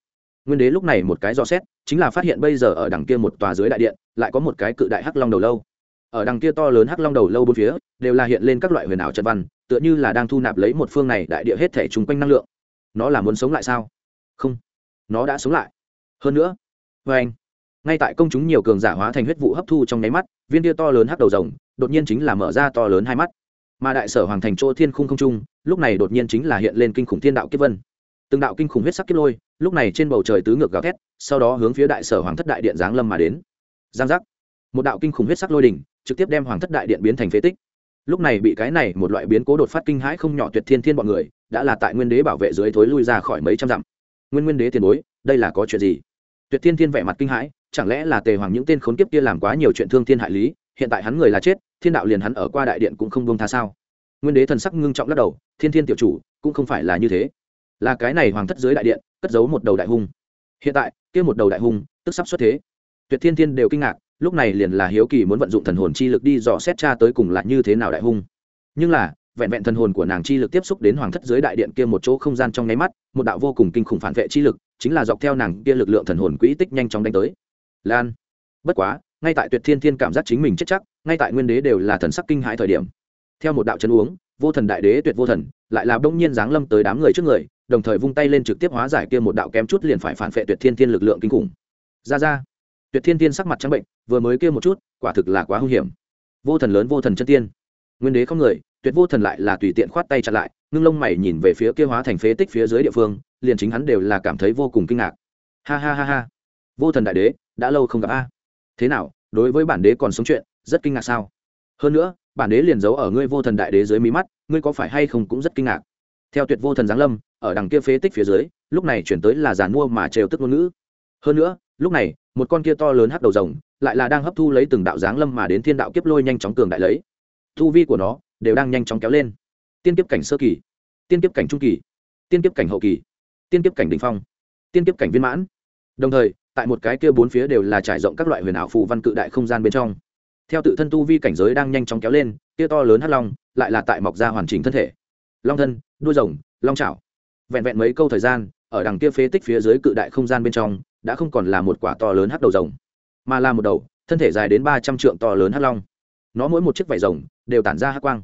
nguyên đế lúc này một cái dò xét, chính là phát hiện bây giờ ở đằng kia một tòa dưới đại điện, lại có một cái cự đại hắc long đầu lâu. Ở đằng kia to lớn hắc long đầu lâu bốn phía, đều là hiện lên các loại huyền ảo trận văn, tựa như là đang thu nạp lấy một phương này đại địa hết thể chung quanh năng lượng. Nó là muốn sống lại sao? Không, nó đã sống lại. Hơn nữa vê anh, ngay tại công chúng nhiều cường giả hóa thành huyết vụ hấp thu trong nháy mắt, viên tia to lớn hắc đầu rồng, đột nhiên chính là mở ra to lớn hai mắt. Mà đại sở hoàng thành chỗ thiên khung không trung, lúc này đột nhiên chính là hiện lên kinh khủng thiên đạo kiếp vân từng đạo kinh khủng huyết sắc kiếp lôi, lúc này trên bầu trời tứ ngược gào thét, sau đó hướng phía đại sở hoàng thất đại điện giáng lâm mà đến. Giang giác. Một đạo kinh khủng huyết sắc lôi đỉnh trực tiếp đem hoàng thất đại điện biến thành phế tích. Lúc này bị cái này một loại biến cố đột phát kinh hãi không nhỏ tuyệt thiên thiên bọn người, đã là tại nguyên đế bảo vệ dưới thối lui ra khỏi mấy trăm dặm. Nguyên nguyên đế tiền bối, đây là có chuyện gì? Tuyệt thiên thiên vẻ mặt kinh hãi, chẳng lẽ là tề hoàng những tên khốn kiếp kia làm quá nhiều chuyện thương thiên hại lý, hiện tại hắn người là chết, thiên đạo liền hắn ở qua đại điện cũng không buông tha sao? Nguyên đế thần sắc ngưng trọng lắc đầu, thiên thiên tiểu chủ, cũng không phải là như thế là cái này hoàng thất dưới đại điện, cất giấu một đầu đại hung. Hiện tại, kia một đầu đại hung, tức sắp xuất thế. Tuyệt thiên thiên đều kinh ngạc, lúc này liền là hiếu kỳ muốn vận dụng thần hồn chi lực đi dò xét cha tới cùng là như thế nào đại hung. Nhưng là, vẹn vẹn thần hồn của nàng chi lực tiếp xúc đến hoàng thất dưới đại điện kia một chỗ không gian trong nháy mắt, một đạo vô cùng kinh khủng phản vệ chi lực, chính là dọc theo nàng kia lực lượng thần hồn quỹ tích nhanh chóng đánh tới. Lan. Bất quá, ngay tại tuyệt thiên thiên cảm giác chính mình chết chắc, ngay tại nguyên đế đều là thần sắc kinh hãi thời điểm. Theo một đạo chân uống, vô thần đại đế tuyệt vô thần, lại là đông nhiên giáng lâm tới đám người trước người đồng thời vung tay lên trực tiếp hóa giải kia một đạo kém chút liền phải phản phệ tuyệt thiên thiên lực lượng kinh khủng. Ra ra. Tuyệt thiên thiên sắc mặt trắng bệnh, vừa mới kia một chút, quả thực là quá hung hiểm. Vô thần lớn, vô thần chân tiên. Nguyên đế không người, tuyệt vô thần lại là tùy tiện khoát tay chặt lại, ngưng lông mày nhìn về phía kia hóa thành phế tích phía dưới địa phương, liền chính hắn đều là cảm thấy vô cùng kinh ngạc. Ha ha ha ha. Vô thần đại đế, đã lâu không gặp a. À. Thế nào, đối với bản đế còn sống chuyện, rất kinh ngạc sao? Hơn nữa, bản đế liền giấu ở ngươi vô thần đại đế dưới mí mắt, ngươi có phải hay không cũng rất kinh ngạc. Theo tuyệt vô thần giáng lâm ở đằng kia phế tích phía dưới, lúc này chuyển tới là giàn mua mà trêu tức ngôn ngữ. Hơn nữa, lúc này, một con kia to lớn hắc đầu rồng lại là đang hấp thu lấy từng đạo giáng lâm mà đến thiên đạo kiếp lôi nhanh chóng cường đại lấy. Thu vi của nó đều đang nhanh chóng kéo lên. Tiên kiếp cảnh sơ kỳ, tiên kiếp cảnh trung kỳ, tiên kiếp cảnh hậu kỳ, tiên kiếp cảnh đình phong, tiên kiếp cảnh viên mãn. Đồng thời, tại một cái kia bốn phía đều là trải rộng các loại huyền ảo phù văn cự đại không gian bên trong. Theo tự thân tu vi cảnh giới đang nhanh chóng kéo lên, kia to lớn hắt long lại là tại mọc ra hoàn chỉnh thân thể. Long thân, đuôi rồng, long chảo vẹn vẹn mấy câu thời gian, ở đằng kia phế tích phía dưới cự đại không gian bên trong, đã không còn là một quả to lớn hắc đầu rồng, mà là một đầu, thân thể dài đến ba trăm trượng to lớn hắc long. Nó mỗi một chiếc vảy rồng đều tản ra hắc quang.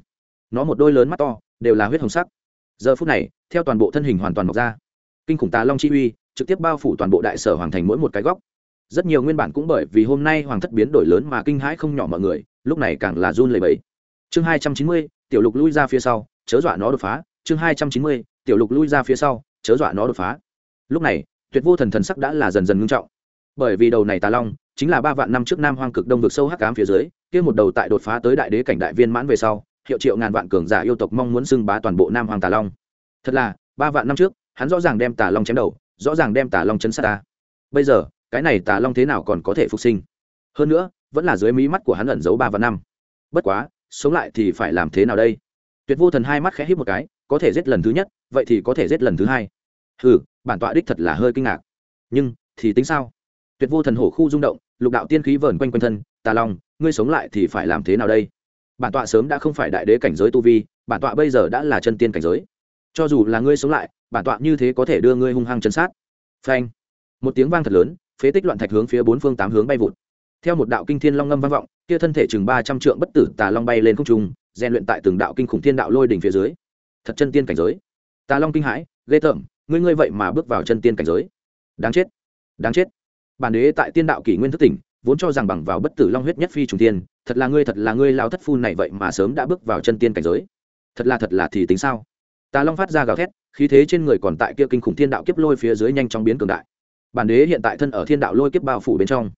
Nó một đôi lớn mắt to đều là huyết hồng sắc. Giờ phút này, theo toàn bộ thân hình hoàn toàn mọc ra, kinh khủng tà long chi uy trực tiếp bao phủ toàn bộ đại sở hoàng thành mỗi một cái góc. Rất nhiều nguyên bản cũng bởi vì hôm nay hoàng thất biến đổi lớn mà kinh hãi không nhỏ mọi người, lúc này càng là run lẩy bẩy. Chương hai trăm chín mươi, tiểu lục lui ra phía sau, chớ dọa nó đột phá. Chương hai trăm chín mươi tiểu lục lui ra phía sau, chớ dọa nó đột phá. Lúc này, tuyệt vô thần thần sắc đã là dần dần ngưng trọng. Bởi vì đầu này tà long, chính là ba vạn năm trước nam hoang cực đông vực sâu hắc cám phía dưới, kia một đầu tại đột phá tới đại đế cảnh đại viên mãn về sau, hiệu triệu ngàn vạn cường giả yêu tộc mong muốn xưng bá toàn bộ nam hoàng tà long. Thật là, ba vạn năm trước, hắn rõ ràng đem tà long chém đầu, rõ ràng đem tà long chấn sát ta. Bây giờ, cái này tà long thế nào còn có thể phục sinh? Hơn nữa, vẫn là dưới mí mắt của hắn ẩn giấu ba vạn năm. Bất quá, sống lại thì phải làm thế nào đây? Tuyệt vô thần hai mắt khẽ hít một cái có thể giết lần thứ nhất, vậy thì có thể giết lần thứ hai. Ừ bản tọa đích thật là hơi kinh ngạc. Nhưng, thì tính sao? Tuyệt vô thần hổ khu rung động, lục đạo tiên khí vờn quanh quanh thân, tà long, ngươi sống lại thì phải làm thế nào đây? Bản tọa sớm đã không phải đại đế cảnh giới tu vi, bản tọa bây giờ đã là chân tiên cảnh giới. Cho dù là ngươi sống lại, bản tọa như thế có thể đưa ngươi hung hăng chân sát. Phanh. Một tiếng vang thật lớn, phế tích loạn thạch hướng phía bốn phương tám hướng bay vụt. Theo một đạo kinh thiên long ngâm vang vọng, kia thân thể chừng ba trăm trượng bất tử tà long bay lên không trung, rèn luyện tại từng đạo kinh khủng thiên đạo lôi đỉnh phía dưới thật chân tiên cảnh giới. Tà long kinh hãi, ghê tởm, ngươi ngươi vậy mà bước vào chân tiên cảnh giới. Đáng chết đáng chết. Bản đế tại tiên đạo kỷ nguyên thất tỉnh, vốn cho rằng bằng vào bất tử long huyết nhất phi trùng tiên, thật là ngươi thật là ngươi lao thất phu này vậy mà sớm đã bước vào chân tiên cảnh giới. Thật là thật là thì tính sao? Tà long phát ra gào thét, khí thế trên người còn tại kia kinh khủng thiên đạo kiếp lôi phía dưới nhanh chóng biến cường đại. Bản đế hiện tại thân ở thiên đạo lôi kiếp bao phủ bên trong.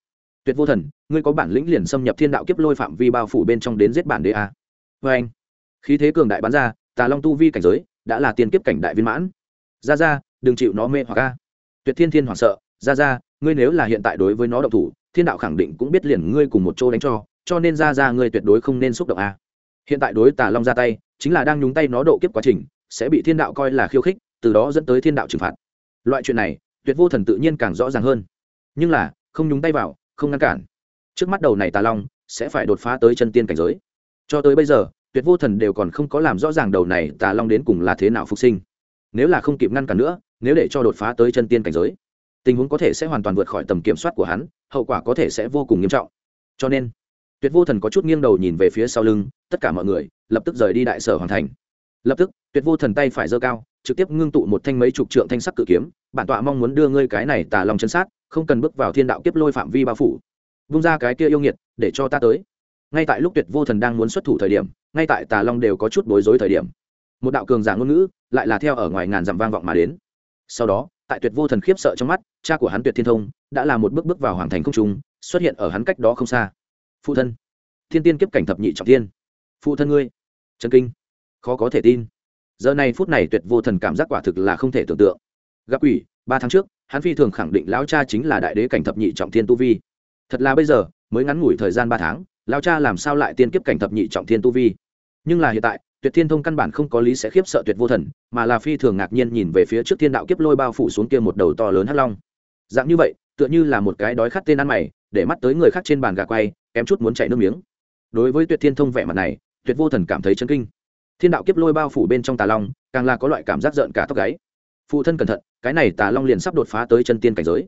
Tuyệt vô thần, ngươi có bản lĩnh liền xâm nhập thiên đạo kiếp lôi phạm vi bao phủ bên trong đến giết bản đế a à? vê anh khí thế cường đại bắn ra tà long tu vi cảnh giới đã là tiền kiếp cảnh đại viên mãn. Ra ra đừng chịu nó mê hoặc a. Tuyệt thiên thiên hoảng sợ ra ra ngươi nếu là hiện tại đối với nó động thủ, thiên đạo khẳng định cũng biết liền ngươi cùng một chỗ đánh cho cho nên ra ra ngươi tuyệt đối không nên xúc động a. Hiện tại đối tà long ra tay, chính là đang nhúng tay nó độ kiếp quá trình, sẽ bị thiên đạo coi là khiêu khích, từ đó dẫn tới thiên đạo trừng phạt. Loại chuyện này, tuyệt vô thần tự nhiên càng rõ ràng hơn. Nhưng là, không nhúng tay vào, không ngăn cản. Trước mắt đầu này tà long, sẽ phải đột phá tới chân tiên cảnh giới. Cho tới bây giờ tuyệt vô thần đều còn không có làm rõ ràng đầu này tà long đến cùng là thế nào phục sinh. Nếu là không kịp ngăn cản nữa, nếu để cho đột phá tới chân tiên cảnh giới, tình huống có thể sẽ hoàn toàn vượt khỏi tầm kiểm soát của hắn, hậu quả có thể sẽ vô cùng nghiêm trọng. Cho nên, tuyệt vô thần có chút nghiêng đầu nhìn về phía sau lưng, tất cả mọi người lập tức rời đi đại sở hoàn thành. Lập tức, tuyệt vô thần tay phải giơ cao, trực tiếp ngưng tụ một thanh mấy chục trượng thanh sắc cự kiếm, bản tọa mong muốn đưa ngươi cái này tà lòng chân sát, không cần bước vào thiên đạo kiếp lôi phạm vi bao phủ. Vung ra cái kia yêu nghiệt, để cho ta tới ngay tại lúc tuyệt vô thần đang muốn xuất thủ thời điểm, ngay tại tà long đều có chút bối rối thời điểm. Một đạo cường giả ngôn ngữ lại là theo ở ngoài ngàn dặm vang vọng mà đến. Sau đó, tại tuyệt vô thần khiếp sợ trong mắt, cha của hắn tuyệt thiên thông đã là một bước bước vào hoàng thành không trung, xuất hiện ở hắn cách đó không xa. Phụ thân, thiên tiên kiếp cảnh thập nhị trọng tiên phụ thân ngươi trần kinh, khó có thể tin. Giờ này phút này tuyệt vô thần cảm giác quả thực là không thể tưởng tượng. Gặp ủy ba tháng trước, hắn phi thường khẳng định lão cha chính là đại đế cảnh thập nhị trọng thiên tu vi. Thật là bây giờ, mới ngắn ngủi thời gian ba tháng lão cha làm sao lại tiên kiếp cảnh thập nhị trọng thiên tu vi? Nhưng là hiện tại, tuyệt thiên thông căn bản không có lý sẽ khiếp sợ tuyệt vô thần, mà là phi thường ngạc nhiên nhìn về phía trước thiên đạo kiếp lôi bao phủ xuống kia một đầu to lớn hắc long. Dạng như vậy, tựa như là một cái đói khát tên ăn mày, để mắt tới người khác trên bàn gà quay, kém chút muốn chảy nước miếng. Đối với tuyệt thiên thông vẻ mặt này, tuyệt vô thần cảm thấy chấn kinh. Thiên đạo kiếp lôi bao phủ bên trong tà long, càng là có loại cảm giác giận cả tóc gáy. Phụ thân cẩn thận, cái này tà long liền sắp đột phá tới chân tiên cảnh giới.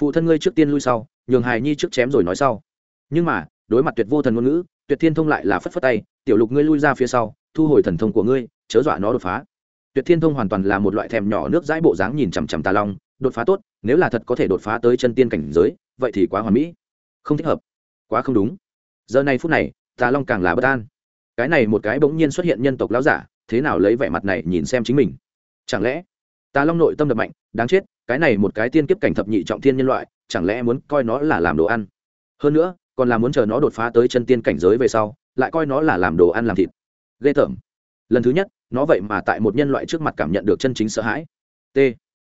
Phụ thân ngươi trước tiên lui sau, nhường hài nhi trước chém rồi nói sau. Nhưng mà đối mặt tuyệt vô thần ngôn ngữ, tuyệt thiên thông lại là phất phất tay, tiểu lục ngươi lui ra phía sau, thu hồi thần thông của ngươi, chớ dọa nó đột phá. Tuyệt thiên thông hoàn toàn là một loại thèm nhỏ nước dãi bộ dáng nhìn chằm chằm tà long, đột phá tốt, nếu là thật có thể đột phá tới chân tiên cảnh giới, vậy thì quá hoàn mỹ. Không thích hợp. Quá không đúng. Giờ này phút này, tà long càng là bất an. Cái này một cái bỗng nhiên xuất hiện nhân tộc lão giả, thế nào lấy vẻ mặt này nhìn xem chính mình? Chẳng lẽ tà long nội tâm đập mạnh, đáng chết, cái này một cái tiên kiếp cảnh thập nhị trọng thiên nhân loại, chẳng lẽ muốn coi nó là làm đồ ăn? Hơn nữa còn là muốn chờ nó đột phá tới chân tiên cảnh giới về sau, lại coi nó là làm đồ ăn làm thịt. Ghê tởm. Lần thứ nhất, nó vậy mà tại một nhân loại trước mặt cảm nhận được chân chính sợ hãi. T.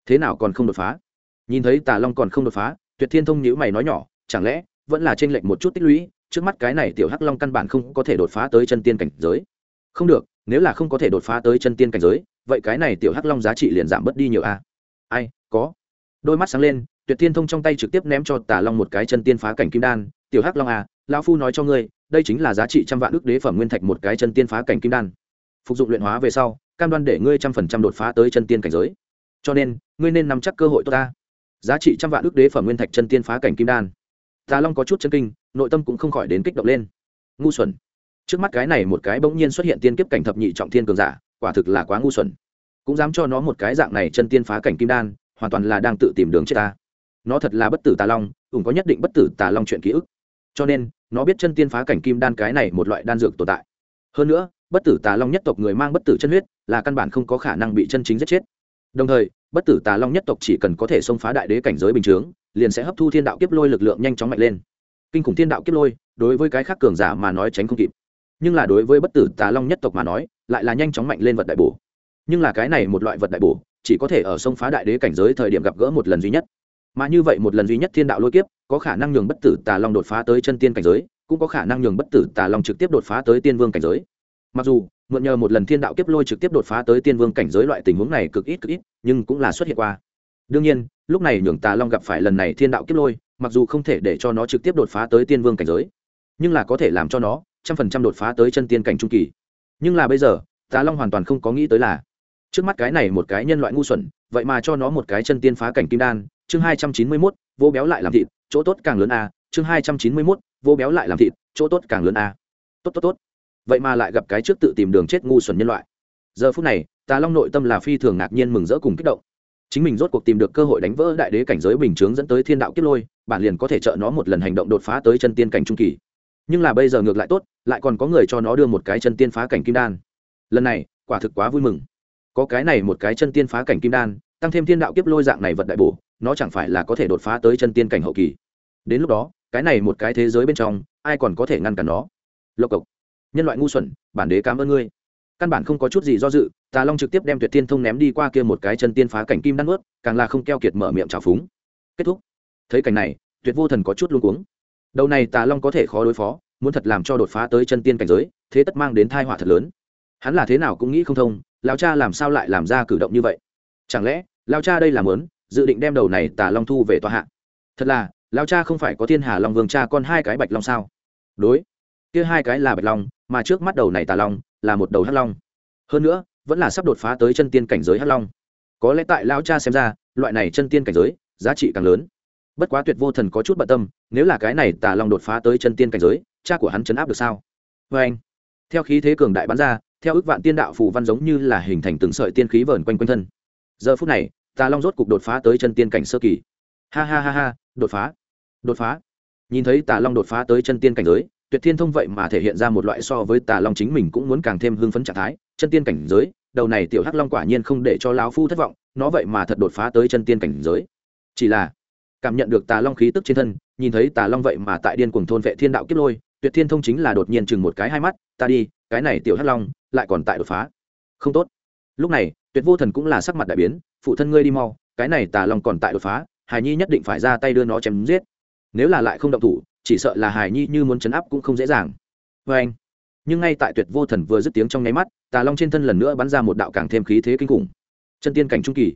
Thế nào còn không đột phá? Nhìn thấy tà long còn không đột phá, tuyệt thiên thông nhữ mày nói nhỏ, chẳng lẽ vẫn là t r ê n lệch một chút tích lũy, trước mắt cái này tiểu hắc long căn bản không có thể đột phá tới chân tiên cảnh giới. Không được, nếu là không có thể đột phá tới chân tiên cảnh giới, vậy cái này tiểu hắc long giá trị liền giảm bớt đi nhiều a. Ai, có. Đôi mắt sáng lên, tuyệt thiên thông trong tay trực tiếp ném cho tà long một cái chân tiên phá cảnh kim đan tiểu hắc long à lão phu nói cho ngươi, đây chính là giá trị trăm vạn ước đế phẩm nguyên thạch một cái chân tiên phá cảnh kim đan. Phục dụng luyện hóa về sau, cam đoan để ngươi trăm phần trăm đột phá tới chân tiên cảnh giới. Cho nên, ngươi nên nắm chắc cơ hội tốt ta. Giá trị trăm vạn ước đế phẩm nguyên thạch chân tiên phá cảnh kim đan. Tà long có chút chân kinh, nội tâm cũng không khỏi đến kích động lên. Ngu xuẩn. Trước mắt cái này một cái bỗng nhiên xuất hiện tiên kiếp cảnh thập nhị trọng thiên cường giả, quả thực là quá ngu xuẩn. Cũng dám cho nó một cái dạng này chân tiên phá cảnh kim đan, hoàn toàn là đang tự tìm đường chết ta. Nó thật là bất tử tà long, cũng có nhất định bất tử tà long chuyện ký ức cho nên, nó biết chân tiên phá cảnh kim đan cái này một loại đan dược tồn tại. Hơn nữa, bất tử tà long nhất tộc người mang bất tử chân huyết, là căn bản không có khả năng bị chân chính giết chết. Đồng thời, bất tử tà long nhất tộc chỉ cần có thể xông phá đại đế cảnh giới bình chướng liền sẽ hấp thu thiên đạo kiếp lôi lực lượng nhanh chóng mạnh lên. Kinh khủng thiên đạo kiếp lôi, đối với cái khác cường giả mà nói tránh không kịp. Nhưng là đối với bất tử tà long nhất tộc mà nói, lại là nhanh chóng mạnh lên vật đại bổ. Nhưng là cái này một loại vật đại bổ, chỉ có thể ở sông phá đại đế cảnh giới thời điểm gặp gỡ một lần duy nhất mà như vậy một lần duy nhất thiên đạo lôi kiếp, có khả năng nhường bất tử tà long đột phá tới chân tiên cảnh giới, cũng có khả năng nhường bất tử tà long trực tiếp đột phá tới tiên vương cảnh giới. Mặc dù, mượn nhờ một lần thiên đạo kiếp lôi trực tiếp đột phá tới tiên vương cảnh giới loại tình huống này cực ít cực ít, nhưng cũng là xuất hiện qua. Đương nhiên, lúc này nhường tà long gặp phải lần này thiên đạo kiếp lôi, mặc dù không thể để cho nó trực tiếp đột phá tới tiên vương cảnh giới, nhưng là có thể làm cho nó trăm phần trăm đột phá tới chân tiên cảnh trung kỳ. Nhưng là bây giờ, tà long hoàn toàn không có nghĩ tới là, trước mắt cái này một cái nhân loại ngu xuẩn, vậy mà cho nó một cái chân tiên phá cảnh kim đan chương hai trăm chín mươi mốt, vô béo lại làm thịt, chỗ tốt càng lớn a, chương hai trăm chín mươi mốt, vô béo lại làm thịt, chỗ tốt càng lớn a. Tốt tốt tốt. Vậy mà lại gặp cái trước tự tìm đường chết ngu xuẩn nhân loại. Giờ phút này, tà long nội tâm là phi thường ngạc nhiên mừng rỡ cùng kích động. Chính mình rốt cuộc tìm được cơ hội đánh vỡ đại đế cảnh giới bình chướng dẫn tới thiên đạo kiếp lôi, bản liền có thể trợ nó một lần hành động đột phá tới chân tiên cảnh trung kỳ. Nhưng là bây giờ ngược lại tốt, lại còn có người cho nó đưa một cái chân tiên phá cảnh kim đan. Lần này, quả thực quá vui mừng. Có cái này một cái chân tiên phá cảnh kim đan, tăng thêm thiên đạo kiếp lôi dạng này vật đại bổ nó chẳng phải là có thể đột phá tới chân tiên cảnh hậu kỳ. Đến lúc đó, cái này một cái thế giới bên trong, ai còn có thể ngăn cản nó? Lộc cộc. Nhân loại ngu xuẩn, bản đế cảm ơn ngươi. Căn bản không có chút gì do dự, tà long trực tiếp đem tuyệt tiên thông ném đi qua kia một cái chân tiên phá cảnh kim đan ướt càng là không keo kiệt mở miệng trào phúng. Kết thúc. Thấy cảnh này, tuyệt vô thần có chút luôn cuống. Đầu này tà long có thể khó đối phó, muốn thật làm cho đột phá tới chân tiên cảnh giới, thế tất mang đến thai họa thật lớn. Hắn là thế nào cũng nghĩ không thông lao cha làm sao lại làm ra cử động như vậy? Chẳng lẽ lao cha đây làm lớn dự định đem đầu này tà long thu về tòa hạ. Thật là lao cha không phải có thiên hà long vương cha con hai cái bạch long sao? Đối, kia hai cái là bạch long, mà trước mắt đầu này tà long là một đầu hắc long. Hơn nữa, vẫn là sắp đột phá tới chân tiên cảnh giới hắc long. Có lẽ tại lao cha xem ra, loại này chân tiên cảnh giới, giá trị càng lớn. Bất quá tuyệt vô thần có chút bận tâm, nếu là cái này tà long đột phá tới chân tiên cảnh giới, cha của hắn chấn áp được sao? Vê anh, theo khí thế cường đại bắn ra, theo ước vạn tiên đạo phù văn giống như là hình thành từng sợi tiên khí vờn quanh quanh thân. Giờ phút này tà long rốt cục đột phá tới chân tiên cảnh sơ kỳ. Ha ha ha ha, đột phá đột phá. Nhìn thấy tà long đột phá tới chân tiên cảnh giới, tuyệt thiên thông vậy mà thể hiện ra một loại so với tà long chính mình cũng muốn càng thêm hưng phấn trạng thái, chân tiên cảnh giới, đầu này tiểu hắc long quả nhiên không để cho lão phu thất vọng, nó vậy mà thật đột phá tới chân tiên cảnh giới. Chỉ là, cảm nhận được tà long khí tức trên thân, nhìn thấy tà long vậy mà tại điên cuồng thôn vệ thiên đạo kiếp lôi, tuyệt thiên thông chính là đột nhiên chừng một cái hai mắt, ta đi, cái này tiểu hắc long lại còn tại đột phá. Không tốt. Lúc này, tuyệt vô thần cũng là sắc mặt đại biến phụ thân ngươi đi mau, cái này tà long còn tại đột phá, hải nhi nhất định phải ra tay đưa nó chém giết. Nếu là lại không động thủ, chỉ sợ là hải nhi như muốn chấn áp cũng không dễ dàng. Vê anh, nhưng ngay tại tuyệt vô thần vừa dứt tiếng trong nháy mắt, tà long trên thân lần nữa bắn ra một đạo càng thêm khí thế kinh khủng. Chân tiên cảnh trung kỳ.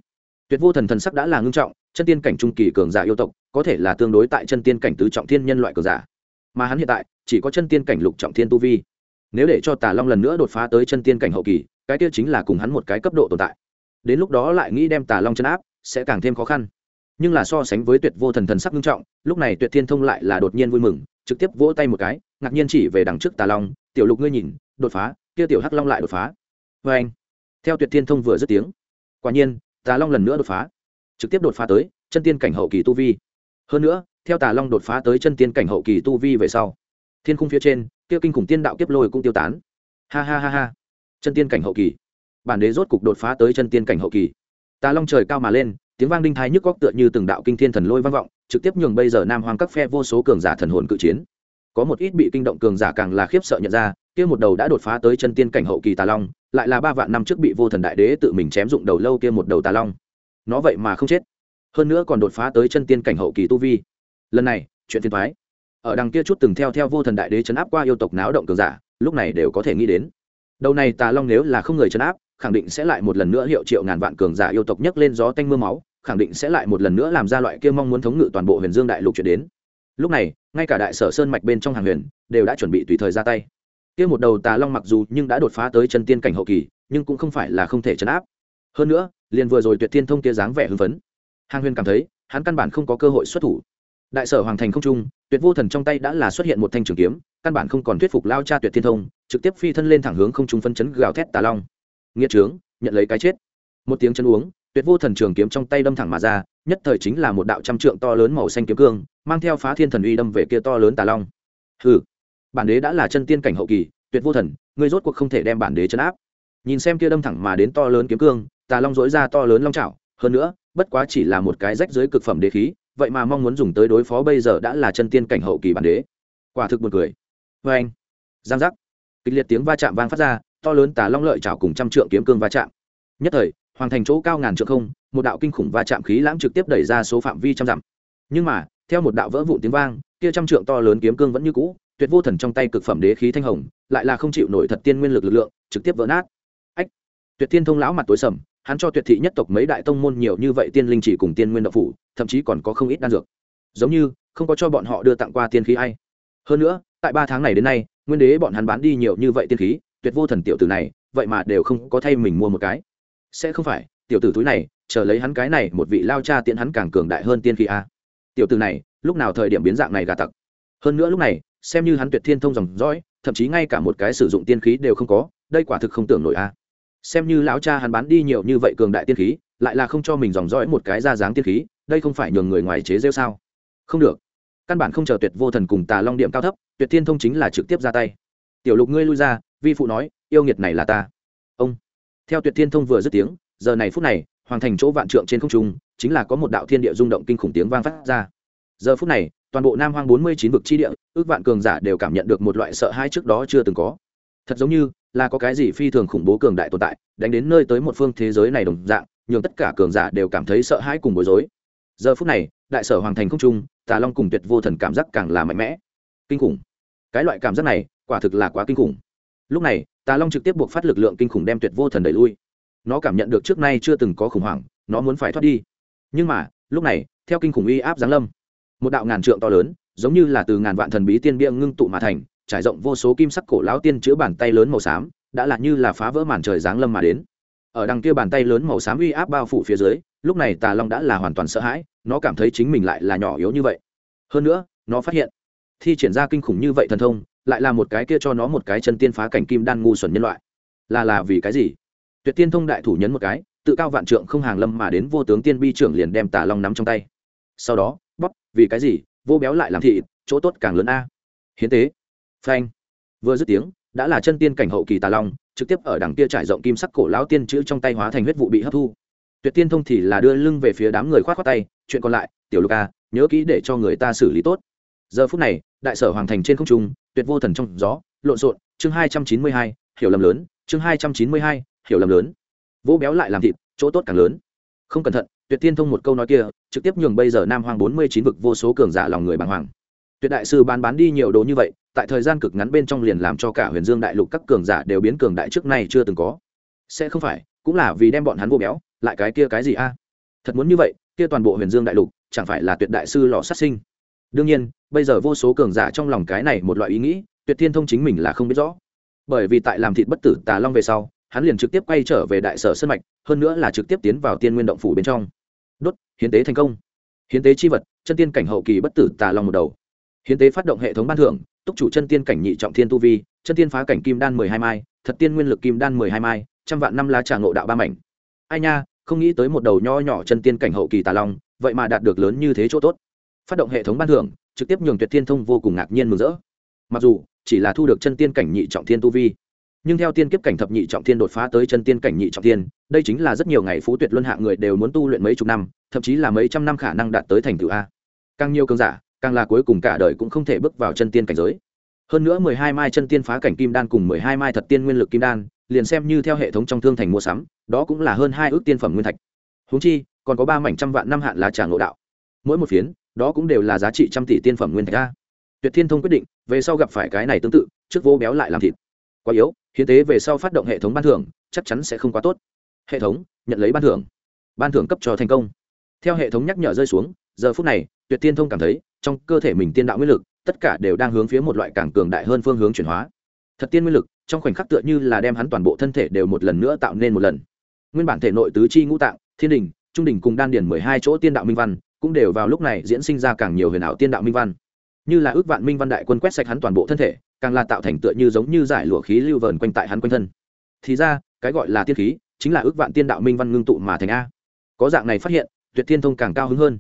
Tuyệt vô thần thần sắc đã là ngưng trọng, chân tiên cảnh trung kỳ cường giả yêu tộc, có thể là tương đối tại chân tiên cảnh tứ trọng thiên nhân loại cường giả. Mà hắn hiện tại, chỉ có chân tiên cảnh lục trọng thiên tu vi. Nếu để cho tà long lần nữa đột phá tới chân tiên cảnh hậu kỳ, cái kia chính là cùng hắn một cái cấp độ tồn tại đến lúc đó lại nghĩ đem tà long chân áp, sẽ càng thêm khó khăn. Nhưng là so sánh với tuyệt vô thần thần sắc nghiêm trọng, lúc này tuyệt thiên thông lại là đột nhiên vui mừng, trực tiếp vỗ tay một cái, ngạc nhiên chỉ về đằng trước tà long, tiểu lục ngươi nhìn, đột phá, kia tiểu hắc long lại đột phá. Vê anh, theo tuyệt thiên thông vừa dứt tiếng, quả nhiên, tà long lần nữa đột phá, trực tiếp đột phá tới chân tiên cảnh hậu kỳ tu vi. Hơn nữa, theo tà long đột phá tới chân tiên cảnh hậu kỳ tu vi về sau, thiên khung phía trên, kia kinh khủng tiên đạo kiếp lôi cũng tiêu tán. Ha ha ha ha. Chân tiên cảnh hậu kỳ bản đế rốt cục đột phá tới chân tiên cảnh hậu kỳ. Tà long trời cao mà lên, tiếng vang đinh thái nhức góc tựa như từng đạo kinh thiên thần lôi vang vọng, trực tiếp nhường bây giờ nam hoàng các phe vô số cường giả thần hồn cự chiến. Có một ít bị kinh động cường giả càng là khiếp sợ nhận ra, kia một đầu đã đột phá tới chân tiên cảnh hậu kỳ tà long, lại là ba vạn năm trước bị vô thần đại đế tự mình chém dụng đầu lâu kia một đầu tà long. Nó vậy mà không chết. Hơn nữa còn đột phá tới chân tiên cảnh hậu kỳ tu vi. Lần này, chuyện phiền thoái ở đằng kia chút từng theo theo vô thần đại đế chấn áp qua yêu tộc náo động cường giả, lúc này đều có thể nghĩ đến. Đầu này tà long nếu là không người chấn áp khẳng định sẽ lại một lần nữa hiệu triệu ngàn vạn cường giả yêu tộc nhấc lên gió tanh mưa máu, khẳng định sẽ lại một lần nữa làm ra loại kia mong muốn thống ngự toàn bộ huyền dương đại lục chuyển đến. Lúc này, ngay cả đại sở sơn mạch bên trong hàng huyền đều đã chuẩn bị tùy thời ra tay. Kia một đầu tà long mặc dù nhưng đã đột phá tới chân tiên cảnh hậu kỳ, nhưng cũng không phải là không thể chấn áp. Hơn nữa, liền vừa rồi tuyệt tiên thông kia dáng vẻ hưng phấn. Hàng huyền cảm thấy, hắn căn bản không có cơ hội xuất thủ. Đại sở hoàng thành không trung, tuyệt vô thần trong tay đã là xuất hiện một thanh trường kiếm, căn bản không còn thuyết phục lao cha tuyệt thiên thông, trực tiếp phi thân lên thẳng hướng không trung phân chấn gào thét tà long nghĩa trướng nhận lấy cái chết. Một tiếng chân uống, tuyệt vô thần trường kiếm trong tay đâm thẳng mà ra, nhất thời chính là một đạo trăm trượng to lớn màu xanh kiếm cương, mang theo phá thiên thần uy đâm về kia to lớn tà long. Hừ, bản đế đã là chân tiên cảnh hậu kỳ, tuyệt vô thần, ngươi rốt cuộc không thể đem bản đế chấn áp. Nhìn xem kia đâm thẳng mà đến to lớn kiếm cương, tà long dối ra to lớn long trào hơn nữa, bất quá chỉ là một cái rách dưới cực phẩm đế khí, vậy mà mong muốn dùng tới đối phó bây giờ đã là chân tiên cảnh hậu kỳ bản đế. Quả thực buồn cười. Vê anh giang giác. Kịch liệt tiếng va chạm vang phát ra to lớn tà long lợi chảo cùng trăm trượng kiếm cương va chạm. Nhất thời, hoàng thành chỗ cao ngàn trượng không, một đạo kinh khủng va chạm khí lãng trực tiếp đẩy ra số phạm vi trăm dặm. Nhưng mà, theo một đạo vỡ vụn tiếng vang, kia trăm trượng to lớn kiếm cương vẫn như cũ, tuyệt vô thần trong tay cực phẩm đế khí thanh hồng, lại là không chịu nổi thật tiên nguyên lực lực lượng, trực tiếp vỡ nát. Ách! Tuyệt tiên thông lão mặt tối sầm, hắn cho tuyệt thị nhất tộc mấy đại tông môn nhiều như vậy tiên linh chỉ cùng tiên nguyên đạo phủ, thậm chí còn có không ít đan dược. Giống như, không có cho bọn họ đưa tặng qua tiên khí hay. Hơn nữa, tại ba tháng này đến nay, nguyên đế bọn hắn bán đi nhiều như vậy tiên khí tuyệt vô thần tiểu tử này, vậy mà đều không có thay mình mua một cái. Sẽ không phải, tiểu tử túi này, chờ lấy hắn cái này một vị lao cha tiện hắn càng cường đại hơn tiên khí a. Tiểu tử này, lúc nào thời điểm biến dạng này gà tặc? Hơn nữa lúc này, xem như hắn tuyệt thiên thông dòng dõi, thậm chí ngay cả một cái sử dụng tiên khí đều không có, đây quả thực không tưởng nổi a. Xem như lão cha hắn bán đi nhiều như vậy cường đại tiên khí, lại là không cho mình dòng dõi một cái ra dáng tiên khí, đây không phải nhường người ngoài chế rêu sao? Không được. Căn bản không chờ tuyệt vô thần cùng tà long điểm cao thấp, tuyệt thiên thông chính là trực tiếp ra tay. Tiểu lục ngươi lui ra vi phụ nói, yêu nghiệt này là ta. Ông. Theo tuyệt thiên thông vừa dứt tiếng, giờ này phút này, hoàng thành chỗ vạn trượng trên không trung, chính là có một đạo thiên địa rung động kinh khủng tiếng vang phát ra. Giờ phút này, toàn bộ nam hoang bốn mươi chín vực chi địa, ước vạn cường giả đều cảm nhận được một loại sợ hãi trước đó chưa từng có. Thật giống như là có cái gì phi thường khủng bố cường đại tồn tại, đánh đến nơi tới một phương thế giới này đồng dạng, nhường tất cả cường giả đều cảm thấy sợ hãi cùng bối rối. Giờ phút này, đại sở hoàng thành không trung, tà long cùng tuyệt vô thần cảm giác càng là mạnh mẽ. Kinh khủng. Cái loại cảm giác này, quả thực là quá kinh khủng lúc này, tà long trực tiếp buộc phát lực lượng kinh khủng đem tuyệt vô thần đẩy lui. Nó cảm nhận được trước nay chưa từng có khủng hoảng, nó muốn phải thoát đi. Nhưng mà, lúc này, theo kinh khủng uy áp giáng lâm, một đạo ngàn trượng to lớn, giống như là từ ngàn vạn thần bí tiên bia ngưng tụ mà thành, trải rộng vô số kim sắc cổ lão tiên chữa bàn tay lớn màu xám, đã là như là phá vỡ màn trời giáng lâm mà đến. Ở đằng kia bàn tay lớn màu xám uy áp bao phủ phía dưới, lúc này tà long đã là hoàn toàn sợ hãi, nó cảm thấy chính mình lại là nhỏ yếu như vậy. Hơn nữa, nó phát hiện, thi triển ra kinh khủng như vậy thần thông lại là một cái kia cho nó một cái chân tiên phá cảnh kim đan ngu xuẩn nhân loại. Là là vì cái gì? Tuyệt tiên thông đại thủ nhấn một cái, tự cao vạn trượng không hàng lâm mà đến vô tướng tiên bi trưởng liền đem tà long nắm trong tay. Sau đó, bóp, vì cái gì? Vô béo lại làm thị chỗ tốt càng lớn a. Hiến tế. Phanh. Vừa dứt tiếng, đã là chân tiên cảnh hậu kỳ tà long, trực tiếp ở đằng kia trải rộng kim sắc cổ lão tiên chữ trong tay hóa thành huyết vụ bị hấp thu. Tuyệt tiên thông thì là đưa lưng về phía đám người khoát khoát tay, chuyện còn lại, tiểu lục a nhớ kỹ để cho người ta xử lý tốt giờ phút này, đại sở hoàng thành trên không trung, tuyệt vô thần trong gió, lộn xộn, chương hai trăm chín mươi hai, hiểu lầm lớn, chương hai trăm chín mươi hai, hiểu lầm lớn. Vỗ béo lại làm thịt, chỗ tốt càng lớn. Không cẩn thận, tuyệt tiên thông một câu nói kia, trực tiếp nhường bây giờ nam hoàng bốn mươi chín vực vô số cường giả lòng người bàng hoàng. Tuyệt đại sư bán bán đi nhiều đồ như vậy, tại thời gian cực ngắn bên trong liền làm cho cả huyền dương đại lục các cường giả đều biến cường đại trước nay chưa từng có. Sẽ không phải, cũng là vì đem bọn hắn vô béo, lại cái kia cái gì a? Thật muốn như vậy, kia toàn bộ huyền dương đại lục, chẳng phải là tuyệt đại sư lò sát sinh? Đương nhiên, bây giờ vô số cường giả trong lòng cái này một loại ý nghĩ, tuyệt thiên thông chính mình là không biết rõ. Bởi vì tại làm thịt bất tử tà long về sau, hắn liền trực tiếp quay trở về đại sở sân mạch, hơn nữa là trực tiếp tiến vào tiên nguyên động phủ bên trong. Đốt, hiến tế thành công. Hiến tế chi vật, chân tiên cảnh hậu kỳ bất tử tà long một đầu. Hiến tế phát động hệ thống ban thưởng, túc chủ chân tiên cảnh nhị trọng thiên tu vi, chân tiên phá cảnh kim đan mười hai mai, thật tiên nguyên lực kim đan mười hai mai, trăm vạn năm lá trà ngộ đạo ba mảnh. Ai nha, không nghĩ tới một đầu nho nhỏ chân tiên cảnh hậu kỳ tà long, vậy mà đạt được lớn như thế chỗ tốt phát động hệ thống ban thưởng, trực tiếp nhường tuyệt thiên thông vô cùng ngạc nhiên mừng rỡ. Mặc dù, chỉ là thu được chân tiên cảnh nhị trọng thiên tu vi, nhưng theo tiên kiếp cảnh thập nhị trọng thiên đột phá tới chân tiên cảnh nhị trọng thiên, đây chính là rất nhiều ngày phú tuyệt luân hạ người đều muốn tu luyện mấy chục năm, thậm chí là mấy trăm năm khả năng đạt tới thành tựu a. Càng nhiều cường giả, càng là cuối cùng cả đời cũng không thể bước vào chân tiên cảnh giới. Hơn nữa mười hai mai chân tiên phá cảnh kim đan cùng mười hai mai thật tiên nguyên lực kim đan, liền xem như theo hệ thống trong thương thành mua sắm, đó cũng là hơn hai ước tiên phẩm nguyên thạch. Húng chi, còn có ba mảnh trăm vạn năm hạn là trà ngộ đạo. Mỗi một phiến đó cũng đều là giá trị trăm tỷ tiên phẩm nguyên thạch a. Tuyệt thiên thông quyết định, về sau gặp phải cái này tương tự, trước vô béo lại làm thịt. Quá yếu, hiến tế về sau phát động hệ thống ban thưởng, chắc chắn sẽ không quá tốt. Hệ thống, nhận lấy ban thưởng. Ban thưởng cấp cho thành công. Theo hệ thống nhắc nhở rơi xuống, giờ phút này, tuyệt thiên thông cảm thấy, trong cơ thể mình tiên đạo nguyên lực, tất cả đều đang hướng phía một loại càng cường đại hơn phương hướng chuyển hóa. Thật tiên nguyên lực, trong khoảnh khắc tựa như là đem hắn toàn bộ thân thể đều một lần nữa tạo nên một lần. Nguyên bản thể nội tứ chi ngũ tạng, thiên đình, trung đình cùng đan điền mười hai chỗ tiên đạo minh văn cũng đều vào lúc này diễn sinh ra càng nhiều huyền ảo tiên đạo minh văn. Như là ước vạn minh văn đại quân quét sạch hắn toàn bộ thân thể, càng là tạo thành tựa như giống như giải lụa khí lưu vờn quanh tại hắn quanh thân. Thì ra, cái gọi là tiên khí, chính là ước vạn tiên đạo minh văn ngưng tụ mà thành a. Có dạng này phát hiện, tuyệt thiên thông càng cao hứng hơn.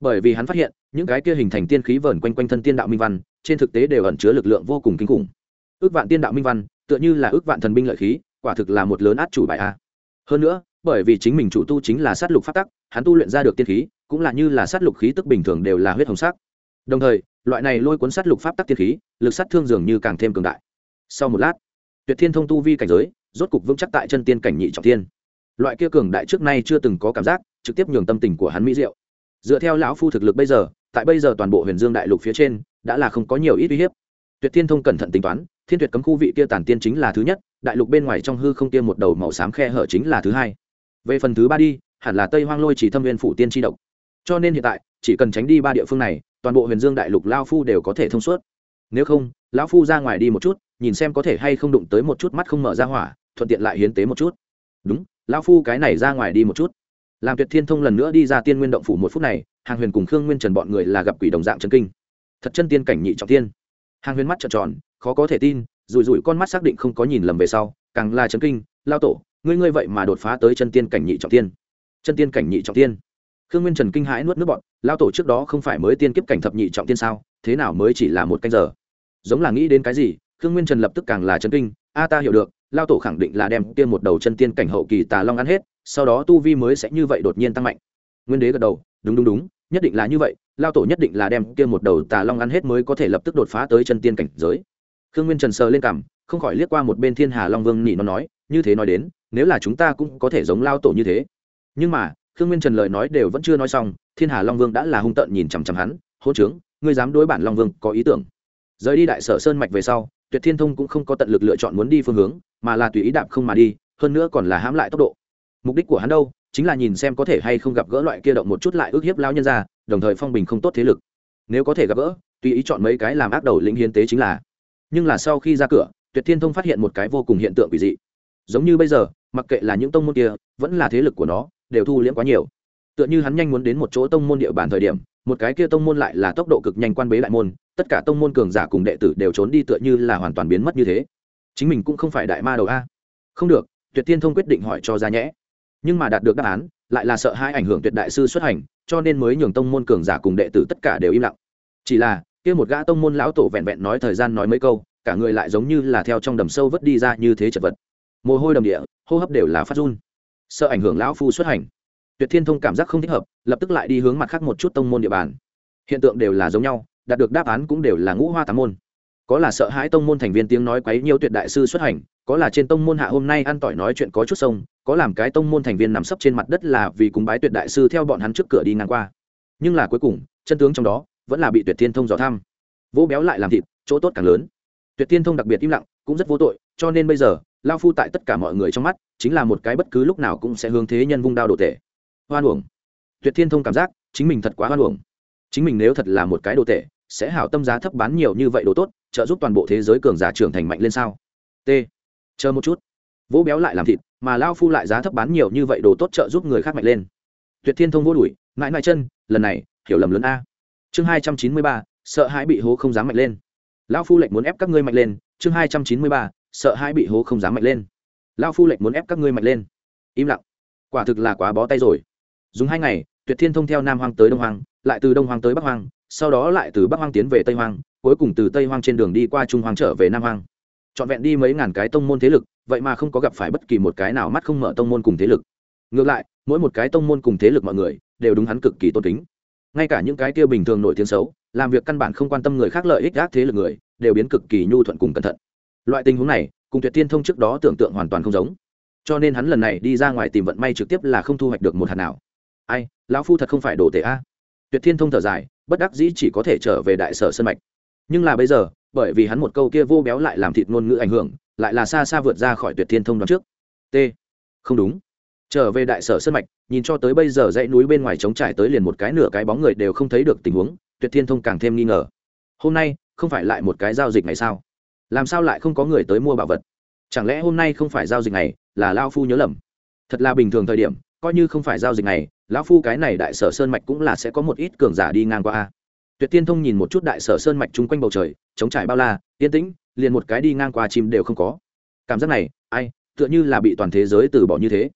Bởi vì hắn phát hiện, những cái kia hình thành tiên khí vờn quanh quanh thân tiên đạo minh văn, trên thực tế đều ẩn chứa lực lượng vô cùng kinh khủng. Ước vạn tiên đạo minh văn, tựa như là ước vạn thần binh lợi khí, quả thực là một lớn át chủ bài a. Hơn nữa, bởi vì chính mình chủ tu chính là sát lục phát tắc, hắn tu luyện ra được tiên khí cũng là như là sát lục khí tức bình thường đều là huyết hồng sắc. Đồng thời, loại này lôi cuốn sát lục pháp tắc tiên khí, lực sát thương dường như càng thêm cường đại. Sau một lát, tuyệt thiên thông tu vi cảnh giới, rốt cục vững chắc tại chân tiên cảnh nhị trọng thiên. Loại kia cường đại trước nay chưa từng có cảm giác, trực tiếp nhường tâm tình của hắn mỹ diệu. Dựa theo lão phu thực lực bây giờ, tại bây giờ toàn bộ huyền dương đại lục phía trên, đã là không có nhiều ít uy hiếp. Tuyệt thiên thông cẩn thận tính toán, thiên tuyệt cấm khu vị kia tản tiên chính là thứ nhất, đại lục bên ngoài trong hư không kia một đầu màu xám khe hở chính là thứ hai. Về phần thứ ba đi, hẳn là tây hoang lôi chỉ thâm viên phủ tiên chi độc cho nên hiện tại, chỉ cần tránh đi ba địa phương này, toàn bộ huyền dương đại lục lao phu đều có thể thông suốt. Nếu không, lão phu ra ngoài đi một chút, nhìn xem có thể hay không đụng tới một chút mắt không mở ra hỏa, thuận tiện lại hiến tế một chút. Đúng, lão phu cái này ra ngoài đi một chút. Làm tuyệt thiên thông lần nữa đi ra tiên nguyên động phủ một phút này, hàng huyền cùng khương nguyên trần bọn người là gặp quỷ đồng dạng chân kinh. Thật chân tiên cảnh nhị trọng tiên. Hàng huyền mắt trợn tròn, khó có thể tin, rủi rủi con mắt xác định không có nhìn lầm về sau, càng là chân kinh, lao tổ, ngươi ngươi vậy mà đột phá tới chân tiên cảnh nhị trọng tiên. Chân tiên cảnh nhị trọng tiên khương nguyên trần kinh hãi nuốt nước bọn lao tổ trước đó không phải mới tiên kiếp cảnh thập nhị trọng tiên sao, thế nào mới chỉ là một canh giờ? Giống là nghĩ đến cái gì, khương nguyên trần lập tức càng là chân kinh, a ta hiểu được, lao tổ khẳng định là đem tiên một đầu chân tiên cảnh hậu kỳ tà long ăn hết, sau đó tu vi mới sẽ như vậy đột nhiên tăng mạnh. Nguyên đế gật đầu, đúng đúng đúng, nhất định là như vậy, lao tổ nhất định là đem kia một đầu tà long ăn hết mới có thể lập tức đột phá tới chân tiên cảnh giới. Khương nguyên trần sờ lên cằm, không khỏi liếc qua một bên thiên hà long vương nhị nó nói, như thế nói đến, nếu là chúng ta cũng có thể giống lao tổ như thế. Nhưng mà khương nguyên trần lời nói đều vẫn chưa nói xong, thiên hà long vương đã là hung tợn nhìn chằm chằm hắn hôn trướng, ngươi dám đối bản long vương có ý tưởng? Rời đi đại sở sơn mạch về sau, tuyệt thiên thông cũng không có tận lực lựa chọn muốn đi phương hướng, mà là tùy ý đạp không mà đi, hơn nữa còn là hãm lại tốc độ. Mục đích của hắn đâu? Chính là nhìn xem có thể hay không gặp gỡ loại kia động một chút lại ước hiếp lao nhân ra đồng thời phong bình không tốt thế lực. Nếu có thể gặp gỡ, tùy ý chọn mấy cái làm ác đầu lĩnh hiến tế chính là. Nhưng là sau khi ra cửa, tuyệt thiên thông phát hiện một cái vô cùng hiện tượng quỷ dị. Giống như bây giờ, mặc kệ là những tông môn kia, vẫn là thế lực của nó đều thu liễm quá nhiều. Tựa như hắn nhanh muốn đến một chỗ tông môn địa bàn thời điểm, một cái kia tông môn lại là tốc độ cực nhanh quan bế đại môn, tất cả tông môn cường giả cùng đệ tử đều trốn đi tựa như là hoàn toàn biến mất như thế. Chính mình cũng không phải đại ma đầu a. Không được, tuyệt tiên thông quyết định hỏi cho ra nhẽ. Nhưng mà đạt được đáp án, lại là sợ hai ảnh hưởng tuyệt đại sư xuất hành, cho nên mới nhường tông môn cường giả cùng đệ tử tất cả đều im lặng. Chỉ là, kia một gã tông môn lão tổ vẹn vẹn nói thời gian nói mấy câu, cả người lại giống như là theo trong đầm sâu vớt đi ra như thế chật vật. Mồ hôi đầm địa, hô hấp đều là phát run sợ ảnh hưởng lão phu xuất hành. Tuyệt thiên thông cảm giác không thích hợp, lập tức lại đi hướng mặt khác một chút tông môn địa bàn. Hiện tượng đều là giống nhau, đạt được đáp án cũng đều là ngũ hoa tám môn. Có là sợ hãi tông môn thành viên tiếng nói quấy nhiều tuyệt đại sư xuất hành, có là trên tông môn hạ hôm nay ăn tỏi nói chuyện có chút sông, có làm cái tông môn thành viên nằm sấp trên mặt đất là vì cúng bái tuyệt đại sư theo bọn hắn trước cửa đi ngang qua. Nhưng là cuối cùng, chân tướng trong đó vẫn là bị tuyệt thiên thông dò thăm. Vỗ béo lại làm thịt, chỗ tốt càng lớn. Tuyệt thiên thông đặc biệt im lặng, cũng rất vô tội cho nên bây giờ, lao phu tại tất cả mọi người trong mắt, chính là một cái bất cứ lúc nào cũng sẽ hướng thế nhân vung đao đồ tể. Hoan uổng. Tuyệt thiên thông cảm giác, chính mình thật quá hoan uổng. Chính mình nếu thật là một cái đồ tể, sẽ hảo tâm giá thấp bán nhiều như vậy đồ tốt, trợ giúp toàn bộ thế giới cường giả trưởng thành mạnh lên sao? T. Chờ một chút. Vỗ béo lại làm thịt, mà lao phu lại giá thấp bán nhiều như vậy đồ tốt trợ giúp người khác mạnh lên. Tuyệt thiên thông vô đùi, mãi mãi chân, lần này, hiểu lầm lớn a. Chương hai trăm chín mươi ba, sợ hãi bị hố không dám mạnh lên. Lao phu lệnh muốn ép các ngươi mạnh lên, chương hai trăm chín mươi ba sợ hai bị hố không dám mạnh lên. Lao phu lệnh muốn ép các ngươi mạnh lên. Im lặng. Quả thực là quá bó tay rồi. Dùng hai ngày, tuyệt thiên thông theo nam hoang tới đông hoang, lại từ đông hoang tới bắc hoang, sau đó lại từ bắc hoang tiến về tây hoang, cuối cùng từ tây hoang trên đường đi qua trung hoang trở về nam hoang. Trọn vẹn đi mấy ngàn cái tông môn thế lực, vậy mà không có gặp phải bất kỳ một cái nào mắt không mở tông môn cùng thế lực. Ngược lại, mỗi một cái tông môn cùng thế lực mọi người, đều đúng hắn cực kỳ tôn kính. Ngay cả những cái kia bình thường nổi tiếng xấu, làm việc căn bản không quan tâm người khác lợi ích gác thế lực người, đều biến cực kỳ nhu thuận cùng cẩn thận loại tình huống này, cùng tuyệt thiên thông trước đó tưởng tượng hoàn toàn không giống. Cho nên hắn lần này đi ra ngoài tìm vận may trực tiếp là không thu hoạch được một hạt nào. Ai, lão phu thật không phải đồ tệ a. Tuyệt thiên thông thở dài, bất đắc dĩ chỉ có thể trở về đại sở sân mạch. Nhưng là bây giờ, bởi vì hắn một câu kia vô béo lại làm thịt ngôn ngữ ảnh hưởng, lại là xa xa vượt ra khỏi tuyệt thiên thông đoạn trước. T. Không đúng. Trở về đại sở sân mạch, nhìn cho tới bây giờ dãy núi bên ngoài trống trải tới liền một cái nửa cái bóng người đều không thấy được tình huống, tuyệt thiên thông càng thêm nghi ngờ. Hôm nay, không phải lại một cái giao dịch này sao? Làm sao lại không có người tới mua bảo vật? Chẳng lẽ hôm nay không phải giao dịch này, là lao phu nhớ lầm? Thật là bình thường thời điểm, coi như không phải giao dịch này, lão phu cái này đại sở sơn mạch cũng là sẽ có một ít cường giả đi ngang qua a. Tuyệt tiên thông nhìn một chút đại sở sơn mạch chung quanh bầu trời, chống trải bao la, yên tĩnh, liền một cái đi ngang qua chim đều không có. Cảm giác này, ai, tựa như là bị toàn thế giới từ bỏ như thế.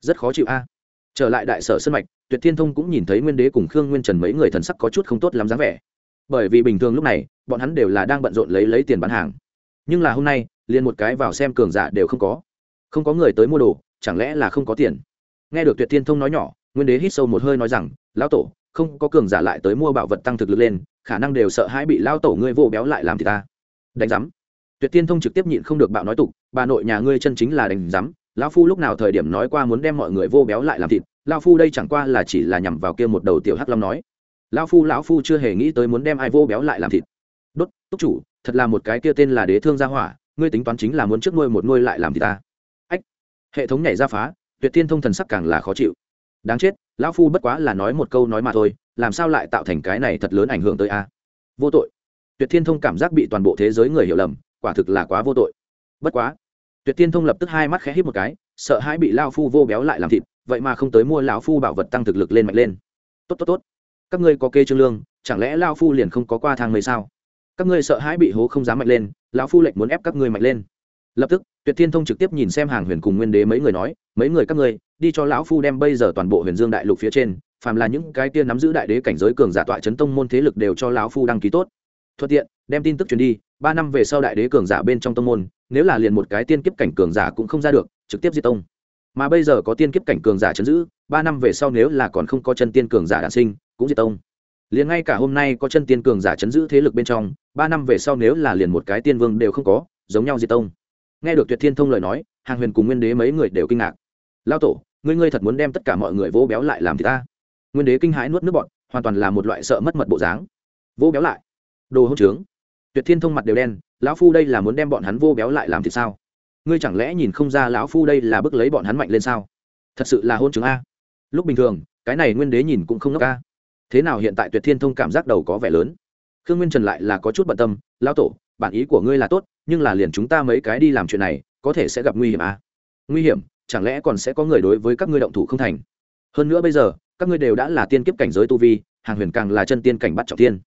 Rất khó chịu a. Trở lại đại sở sơn mạch, tuyệt thiên thông cũng nhìn thấy nguyên đế cùng khương nguyên trần mấy người thần sắc có chút không tốt lắm dáng vẻ. Bởi vì bình thường lúc này, bọn hắn đều là đang bận rộn lấy lấy tiền bán hàng nhưng là hôm nay, liền một cái vào xem cường giả đều không có. Không có người tới mua đồ, chẳng lẽ là không có tiền? Nghe được tuyệt thiên thông nói nhỏ, nguyên đế hít sâu một hơi nói rằng, lão tổ, không có cường giả lại tới mua bảo vật tăng thực lực lên, khả năng đều sợ hãi bị lao tổ ngươi vô béo lại làm thì ta. Đánh giám. Tuyệt tiên thông trực tiếp nhịn không được bạo nói tục, bà nội nhà ngươi chân chính là đánh giám, lão phu lúc nào thời điểm nói qua muốn đem mọi người vô béo lại làm thịt, lão phu đây chẳng qua là chỉ là nhằm vào kia một đầu tiểu hắc long nói. Lão phu lão phu chưa hề nghĩ tới muốn đem ai vô béo lại làm thịt. Đốt, túc chủ thật là một cái kia tên là đế thương gia hỏa, ngươi tính toán chính là muốn trước nuôi một nuôi lại làm gì ta. Ách, hệ thống nhảy ra phá, tuyệt thiên thông thần sắc càng là khó chịu. Đáng chết, lão phu bất quá là nói một câu nói mà thôi, làm sao lại tạo thành cái này thật lớn ảnh hưởng tới a? Vô tội. Tuyệt thiên thông cảm giác bị toàn bộ thế giới người hiểu lầm, quả thực là quá vô tội. Bất quá, tuyệt thiên thông lập tức hai mắt khẽ hít một cái, sợ hãi bị lao phu vô béo lại làm thịt, vậy mà không tới mua lão phu bảo vật tăng thực lực lên mạnh lên. Tốt tốt tốt. Các ngươi có kê trương lương, chẳng lẽ lao phu liền không có qua thang mây sao? Các ngươi sợ hãi bị hố không dám mạnh lên, lão phu lệnh muốn ép các ngươi mạnh lên. Lập tức, tuyệt thiên thông trực tiếp nhìn xem hàng huyền cùng nguyên đế mấy người nói, mấy người các ngươi, đi cho lão phu đem bây giờ toàn bộ huyền dương đại lục phía trên, phàm là những cái kia nắm giữ đại đế cảnh giới cường giả tọa chấn tông môn thế lực đều cho lão phu đăng ký tốt. Thuận tiện, đem tin tức truyền đi, ba năm về sau đại đế cường giả bên trong tông môn, nếu là liền một cái tiên kiếp cảnh cường giả cũng không ra được, trực tiếp diệt tông. Mà bây giờ có tiên kiếp cảnh cường giả chấn giữ, ba năm về sau nếu là còn không có chân tiên cường giả đản sinh, cũng diệt tông. Liền ngay cả hôm nay có chân tiên cường giả chấn giữ thế lực bên trong ba năm về sau nếu là liền một cái tiên vương đều không có, giống nhau diệt tông. Nghe được tuyệt thiên thông lời nói, hàng huyền cùng nguyên đế mấy người đều kinh ngạc. Lao tổ, ngươi ngươi thật muốn đem tất cả mọi người vỗ béo lại làm thì ta? Nguyên đế kinh hãi nuốt nước bọn hoàn toàn là một loại sợ mất mật bộ dáng. Vô béo lại? Đồ hỗn trướng. Tuyệt thiên thông mặt đều đen, lão phu đây là muốn đem bọn hắn vô béo lại làm thì sao? Ngươi chẳng lẽ nhìn không ra lão phu đây là bức lấy bọn hắn mạnh lên sao? Thật sự là hôn trướng a. Lúc bình thường, cái này nguyên đế nhìn cũng không ngốc a. Thế nào hiện tại tuyệt thiên thông cảm giác đầu có vẻ lớn? Khương nguyên trần lại là có chút bận tâm, lão tổ, bản ý của ngươi là tốt, nhưng là liền chúng ta mấy cái đi làm chuyện này, có thể sẽ gặp nguy hiểm à? nguy hiểm? Chẳng lẽ còn sẽ có người đối với các ngươi động thủ không thành? Hơn nữa bây giờ, các ngươi đều đã là tiên kiếp cảnh giới tu vi, hàng huyền càng là chân tiên cảnh bắt trọng tiên.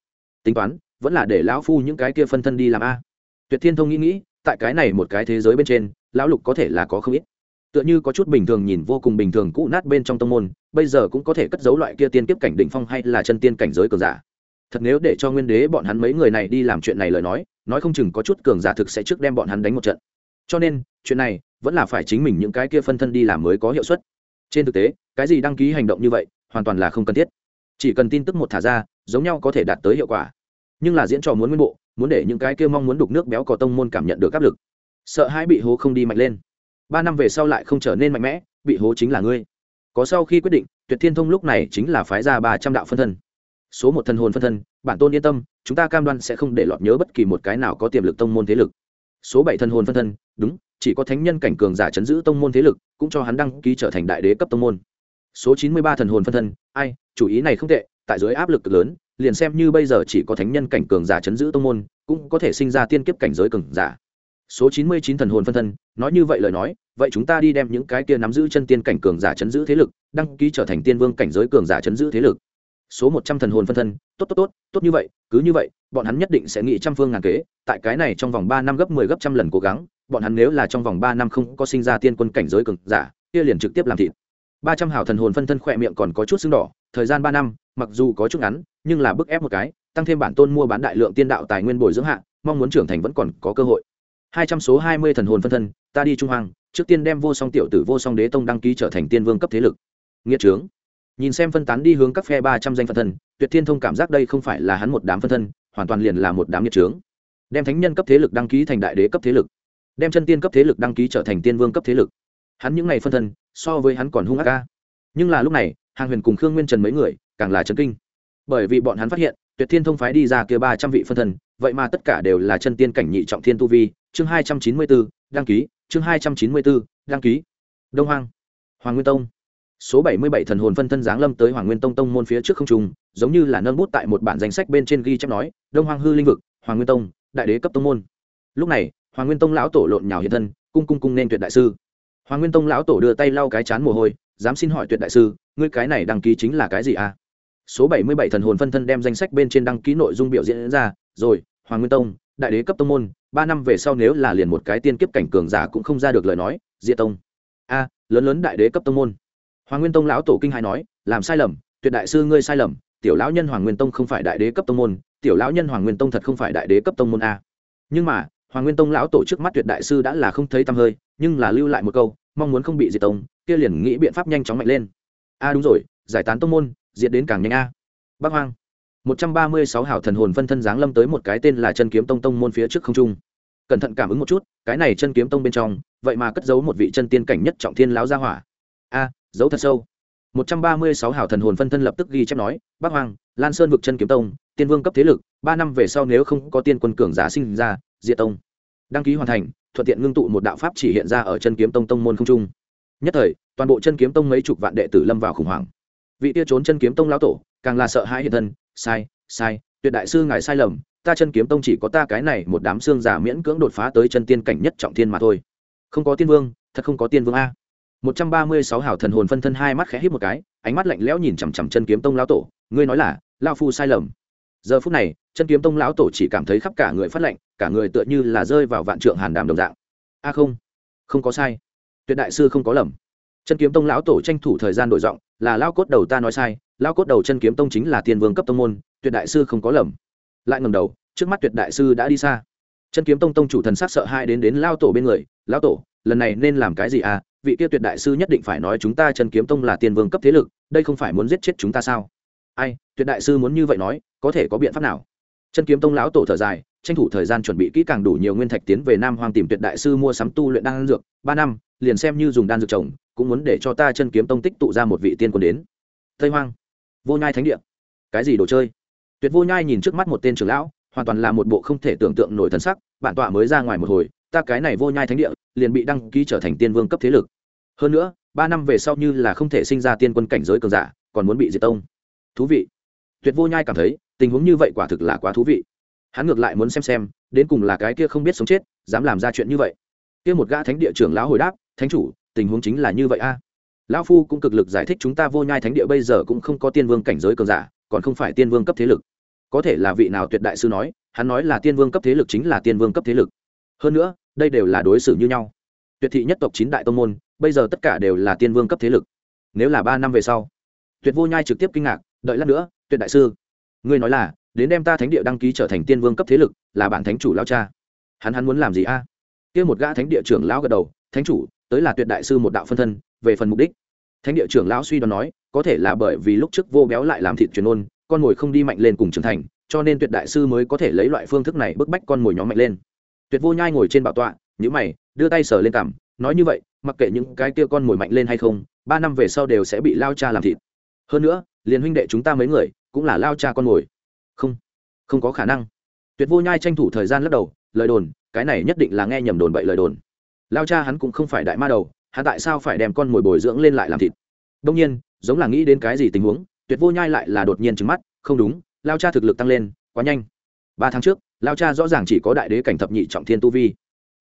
Tính toán, vẫn là để lão phu những cái kia phân thân đi làm a. Tuyệt thiên thông nghĩ nghĩ, tại cái này một cái thế giới bên trên, lão lục có thể là có không ít. Tựa như có chút bình thường nhìn vô cùng bình thường cũ nát bên trong tông môn, bây giờ cũng có thể cất giấu loại kia tiên kiếp cảnh đỉnh phong hay là chân tiên cảnh giới cường giả thật nếu để cho nguyên đế bọn hắn mấy người này đi làm chuyện này lời nói nói không chừng có chút cường giả thực sẽ trước đem bọn hắn đánh một trận. Cho nên, chuyện này vẫn là phải chính mình những cái kia phân thân đi làm mới có hiệu suất. Trên thực tế, cái gì đăng ký hành động như vậy, hoàn toàn là không cần thiết. Chỉ cần tin tức một thả ra, giống nhau có thể đạt tới hiệu quả. Nhưng là diễn trò muốn nguyên bộ, muốn để những cái kia mong muốn đục nước béo có tông môn cảm nhận được áp lực. Sợ hai bị hố không đi mạnh lên. Ba năm về sau lại không trở nên mạnh mẽ, bị hố chính là ngươi. Có sau khi quyết định, tuyệt thiên thông lúc này chính là phái ra ba trăm đạo phân thân số một thần hồn phân thân, bản tôn yên tâm, chúng ta cam đoan sẽ không để lọt nhớ bất kỳ một cái nào có tiềm lực tông môn thế lực. Số bảy thần hồn phân thân, đúng, chỉ có thánh nhân cảnh cường giả chấn giữ tông môn thế lực, cũng cho hắn đăng ký trở thành đại đế cấp tông môn. Số chín mươi ba thần hồn phân thân, ai, chủ ý này không tệ, tại dưới áp lực lớn, liền xem như bây giờ chỉ có thánh nhân cảnh cường giả chấn giữ tông môn, cũng có thể sinh ra tiên kiếp cảnh giới cường giả. Số chín mươi chín thần hồn phân thân, nói như vậy lời nói, vậy chúng ta đi đem những cái kia nắm giữ chân tiên cảnh cường giả chấn giữ thế lực, đăng ký trở thành tiên vương cảnh giới cường giả chấn giữ thế lực số một trăm thần hồn phân thân, tốt tốt tốt tốt như vậy, cứ như vậy, bọn hắn nhất định sẽ nghĩ trăm phương ngàn kế, tại cái này trong vòng ba năm gấp mười 10 gấp trăm lần cố gắng, bọn hắn nếu là trong vòng ba năm không có sinh ra tiên quân cảnh giới cường giả, kia liền trực tiếp làm thịt. Ba trăm hào thần hồn phân thân khỏe miệng còn có chút sưng đỏ, thời gian ba năm, mặc dù có chút ngắn, nhưng là bức ép một cái, tăng thêm bản tôn mua bán đại lượng tiên đạo tài nguyên bồi dưỡng hạ, mong muốn trưởng thành vẫn còn có cơ hội. Hai trăm số hai mươi thần hồn phân thân, ta đi trung hoàng trước tiên đem vô song tiểu tử vô song đế tông đăng ký trở thành tiên vương cấp thế lực. Nghĩa trướng nhìn xem phân tán đi hướng các phe ba trăm danh phân thân, tuyệt thiên thông cảm giác đây không phải là hắn một đám phân thân, hoàn toàn liền là một đám nhiệt trướng đem thánh nhân cấp thế lực đăng ký thành đại đế cấp thế lực. Đem chân tiên cấp thế lực đăng ký trở thành tiên vương cấp thế lực. Hắn những ngày phân thân, so với hắn còn hung ác ca. Nhưng là lúc này, hàng huyền cùng khương nguyên trần mấy người, càng là trấn kinh. Bởi vì bọn hắn phát hiện, tuyệt thiên thông phái đi ra kia ba trăm vị phân thân, vậy mà tất cả đều là chân tiên cảnh nhị trọng thiên tu vi, chương hai trăm chín mươi bốn đăng ký, chương hai trăm chín mươi bốn đăng ký. Đông hoang, hoàng nguyên tông số bảy mươi bảy thần hồn phân thân giáng lâm tới hoàng nguyên tông tông môn phía trước không trung, giống như là nâng bút tại một bản danh sách bên trên ghi chép nói, đông hoang hư linh vực, hoàng nguyên tông, đại đế cấp tông môn. Lúc này, hoàng nguyên tông lão tổ lộn nhào hiện thân, cung cung cung nên tuyệt đại sư. Hoàng nguyên tông lão tổ đưa tay lau cái chán mồ hôi, dám xin hỏi tuyệt đại sư, ngươi cái này đăng ký chính là cái gì à? Số bảy mươi bảy thần hồn phân thân đem danh sách bên trên đăng ký nội dung biểu diễn ra, rồi, hoàng nguyên tông, đại đế cấp tông môn, ba năm về sau nếu là liền một cái tiên kiếp cảnh cường giả cũng không ra được lời nói, diệt tông. A, lớn lớn đại đế cấp tông môn hoàng nguyên tông lão tổ kinh hai nói, làm sai lầm, tuyệt đại sư ngươi sai lầm, tiểu lão nhân hoàng nguyên tông không phải đại đế cấp tông môn, tiểu lão nhân hoàng nguyên tông thật không phải đại đế cấp tông môn a. Nhưng mà, hoàng nguyên tông lão tổ trước mắt tuyệt đại sư đã là không thấy tăm hơi, nhưng là lưu lại một câu, mong muốn không bị diệt tông, kia liền nghĩ biện pháp nhanh chóng mạnh lên. A, đúng rồi, giải tán tông môn, diệt đến càng nhanh a. Bắc hoang. Một trăm ba mươi sáu hảo thần hồn phân thân giáng lâm tới một cái tên là chân kiếm tông tông môn phía trước không trung. Cẩn thận cảm ứng một chút, cái này chân kiếm tông bên trong, vậy mà cất giấu một vị chân tiên cảnh nhất trọng thiên lão gia hỏa. A giấu thật sâu. Một trăm ba mươi sáu hào thần hồn phân thân lập tức ghi chép nói bắc hoàng lan sơn vực chân kiếm tông, tiên vương cấp thế lực, ba năm về sau nếu không có tiên quân cường giả sinh ra, diệt tông. Đăng ký hoàn thành, thuận tiện ngưng tụ một đạo pháp chỉ hiện ra ở chân kiếm tông tông môn không trung. Nhất thời, toàn bộ chân kiếm tông mấy chục vạn đệ tử lâm vào khủng hoảng. Vị tia trốn chân kiếm tông lão tổ, càng là sợ hãi hiện thân, sai sai, tuyệt đại sư ngài sai lầm, ta chân kiếm tông chỉ có ta cái này một đám xương giả miễn cưỡng đột phá tới chân tiên cảnh nhất trọng thiên mà thôi. Không có tiên vương, thật không có tiên vương a một trăm ba mươi sáu hảo thần hồn phân thân hai mắt khẽ hít một cái, ánh mắt lạnh lẽo nhìn chằm chằm chân kiếm tông lão tổ, ngươi nói là, lão phu sai lầm. Giờ phút này, chân kiếm tông lão tổ chỉ cảm thấy khắp cả người phát lạnh, cả người tựa như là rơi vào vạn trượng hàn đàm đồng dạng. A à không không có sai. Tuyệt đại sư không có lầm. Chân kiếm tông lão tổ tranh thủ thời gian đổi giọng, là lão cốt đầu ta nói sai, lão cốt đầu chân kiếm tông chính là tiên vương cấp tông môn, tuyệt đại sư không có lầm. Lại ngẩng đầu, trước mắt tuyệt đại sư đã đi xa. Chân kiếm tông tông chủ thần sắc sợ hãi đến đến lão tổ bên người, lão tổ, lần này nên làm cái gì à? Vị kia tuyệt đại sư nhất định phải nói chúng ta chân kiếm tông là tiên vương cấp thế lực, đây không phải muốn giết chết chúng ta sao? Ai, tuyệt đại sư muốn như vậy nói, có thể có biện pháp nào? Chân kiếm tông lão tổ thở dài, tranh thủ thời gian chuẩn bị kỹ càng đủ nhiều nguyên thạch tiến về nam hoàng tìm tuyệt đại sư mua sắm tu luyện đan dược, ba năm, liền xem như dùng đan dược trồng, cũng muốn để cho ta chân kiếm tông tích tụ ra một vị tiên quân đến. Tây hoang, vô nhai thánh địa. Cái gì đồ chơi? Tuyệt vô nhai nhìn trước mắt một tên trưởng lão, hoàn toàn là một bộ không thể tưởng tượng nổi thân sắc, bản tọa mới ra ngoài một hồi ta cái này vô nhai thánh địa, liền bị đăng ký trở thành tiên vương cấp thế lực. Hơn nữa, ba năm về sau như là không thể sinh ra tiên quân cảnh giới cường giả, còn muốn bị diệt tông. Thú vị. Tuyệt vô nhai cảm thấy, tình huống như vậy quả thực là quá thú vị. Hắn ngược lại muốn xem xem, đến cùng là cái kia không biết sống chết, dám làm ra chuyện như vậy. Kia một gã thánh địa trưởng lão hồi đáp, thánh chủ, tình huống chính là như vậy a. Lão phu cũng cực lực giải thích chúng ta vô nhai thánh địa bây giờ cũng không có tiên vương cảnh giới cường giả, còn không phải tiên vương cấp thế lực. Có thể là vị nào tuyệt đại sư nói, hắn nói là tiên vương cấp thế lực chính là tiên vương cấp thế lực hơn nữa, đây đều là đối xử như nhau. Tuyệt thị nhất tộc chín đại tông môn, bây giờ tất cả đều là tiên vương cấp thế lực. Nếu là ba năm về sau, tuyệt vô nhai trực tiếp kinh ngạc, đợi lát nữa, tuyệt đại sư, ngươi nói là, đến đem ta thánh địa đăng ký trở thành tiên vương cấp thế lực, là bản thánh chủ lao cha. Hắn hắn muốn làm gì a? À? kia một gã thánh địa trưởng lão gật đầu, thánh chủ, tới là tuyệt đại sư một đạo phân thân, về phần mục đích. Thánh địa trưởng lão suy đoán nói, có thể là bởi vì lúc trước vô béo lại làm thịt truyền ôn, con mồi không đi mạnh lên cùng trưởng thành, cho nên tuyệt đại sư mới có thể lấy loại phương thức này bức bách con mồi nhóm mạnh lên tuyệt vô nhai ngồi trên bảo tọa nhữ mày, đưa tay sờ lên cằm, nói như vậy, mặc kệ những cái kia con mồi mạnh lên hay không, ba năm về sau đều sẽ bị lao cha làm thịt. Hơn nữa, liền huynh đệ chúng ta mấy người, cũng là lao cha con mồi. Không không có khả năng. Tuyệt vô nhai tranh thủ thời gian lắc đầu, lời đồn, cái này nhất định là nghe nhầm đồn bậy lời đồn. Lao cha hắn cũng không phải đại ma đầu, hắn tại sao phải đem con mồi bồi dưỡng lên lại làm thịt? Đông nhiên, giống là nghĩ đến cái gì tình huống, tuyệt vô nhai lại là đột nhiên trứng mắt, không đúng, lao cha thực lực tăng lên, quá nhanh. Ba tháng trước lao cha rõ ràng chỉ có đại đế cảnh thập nhị trọng thiên tu vi.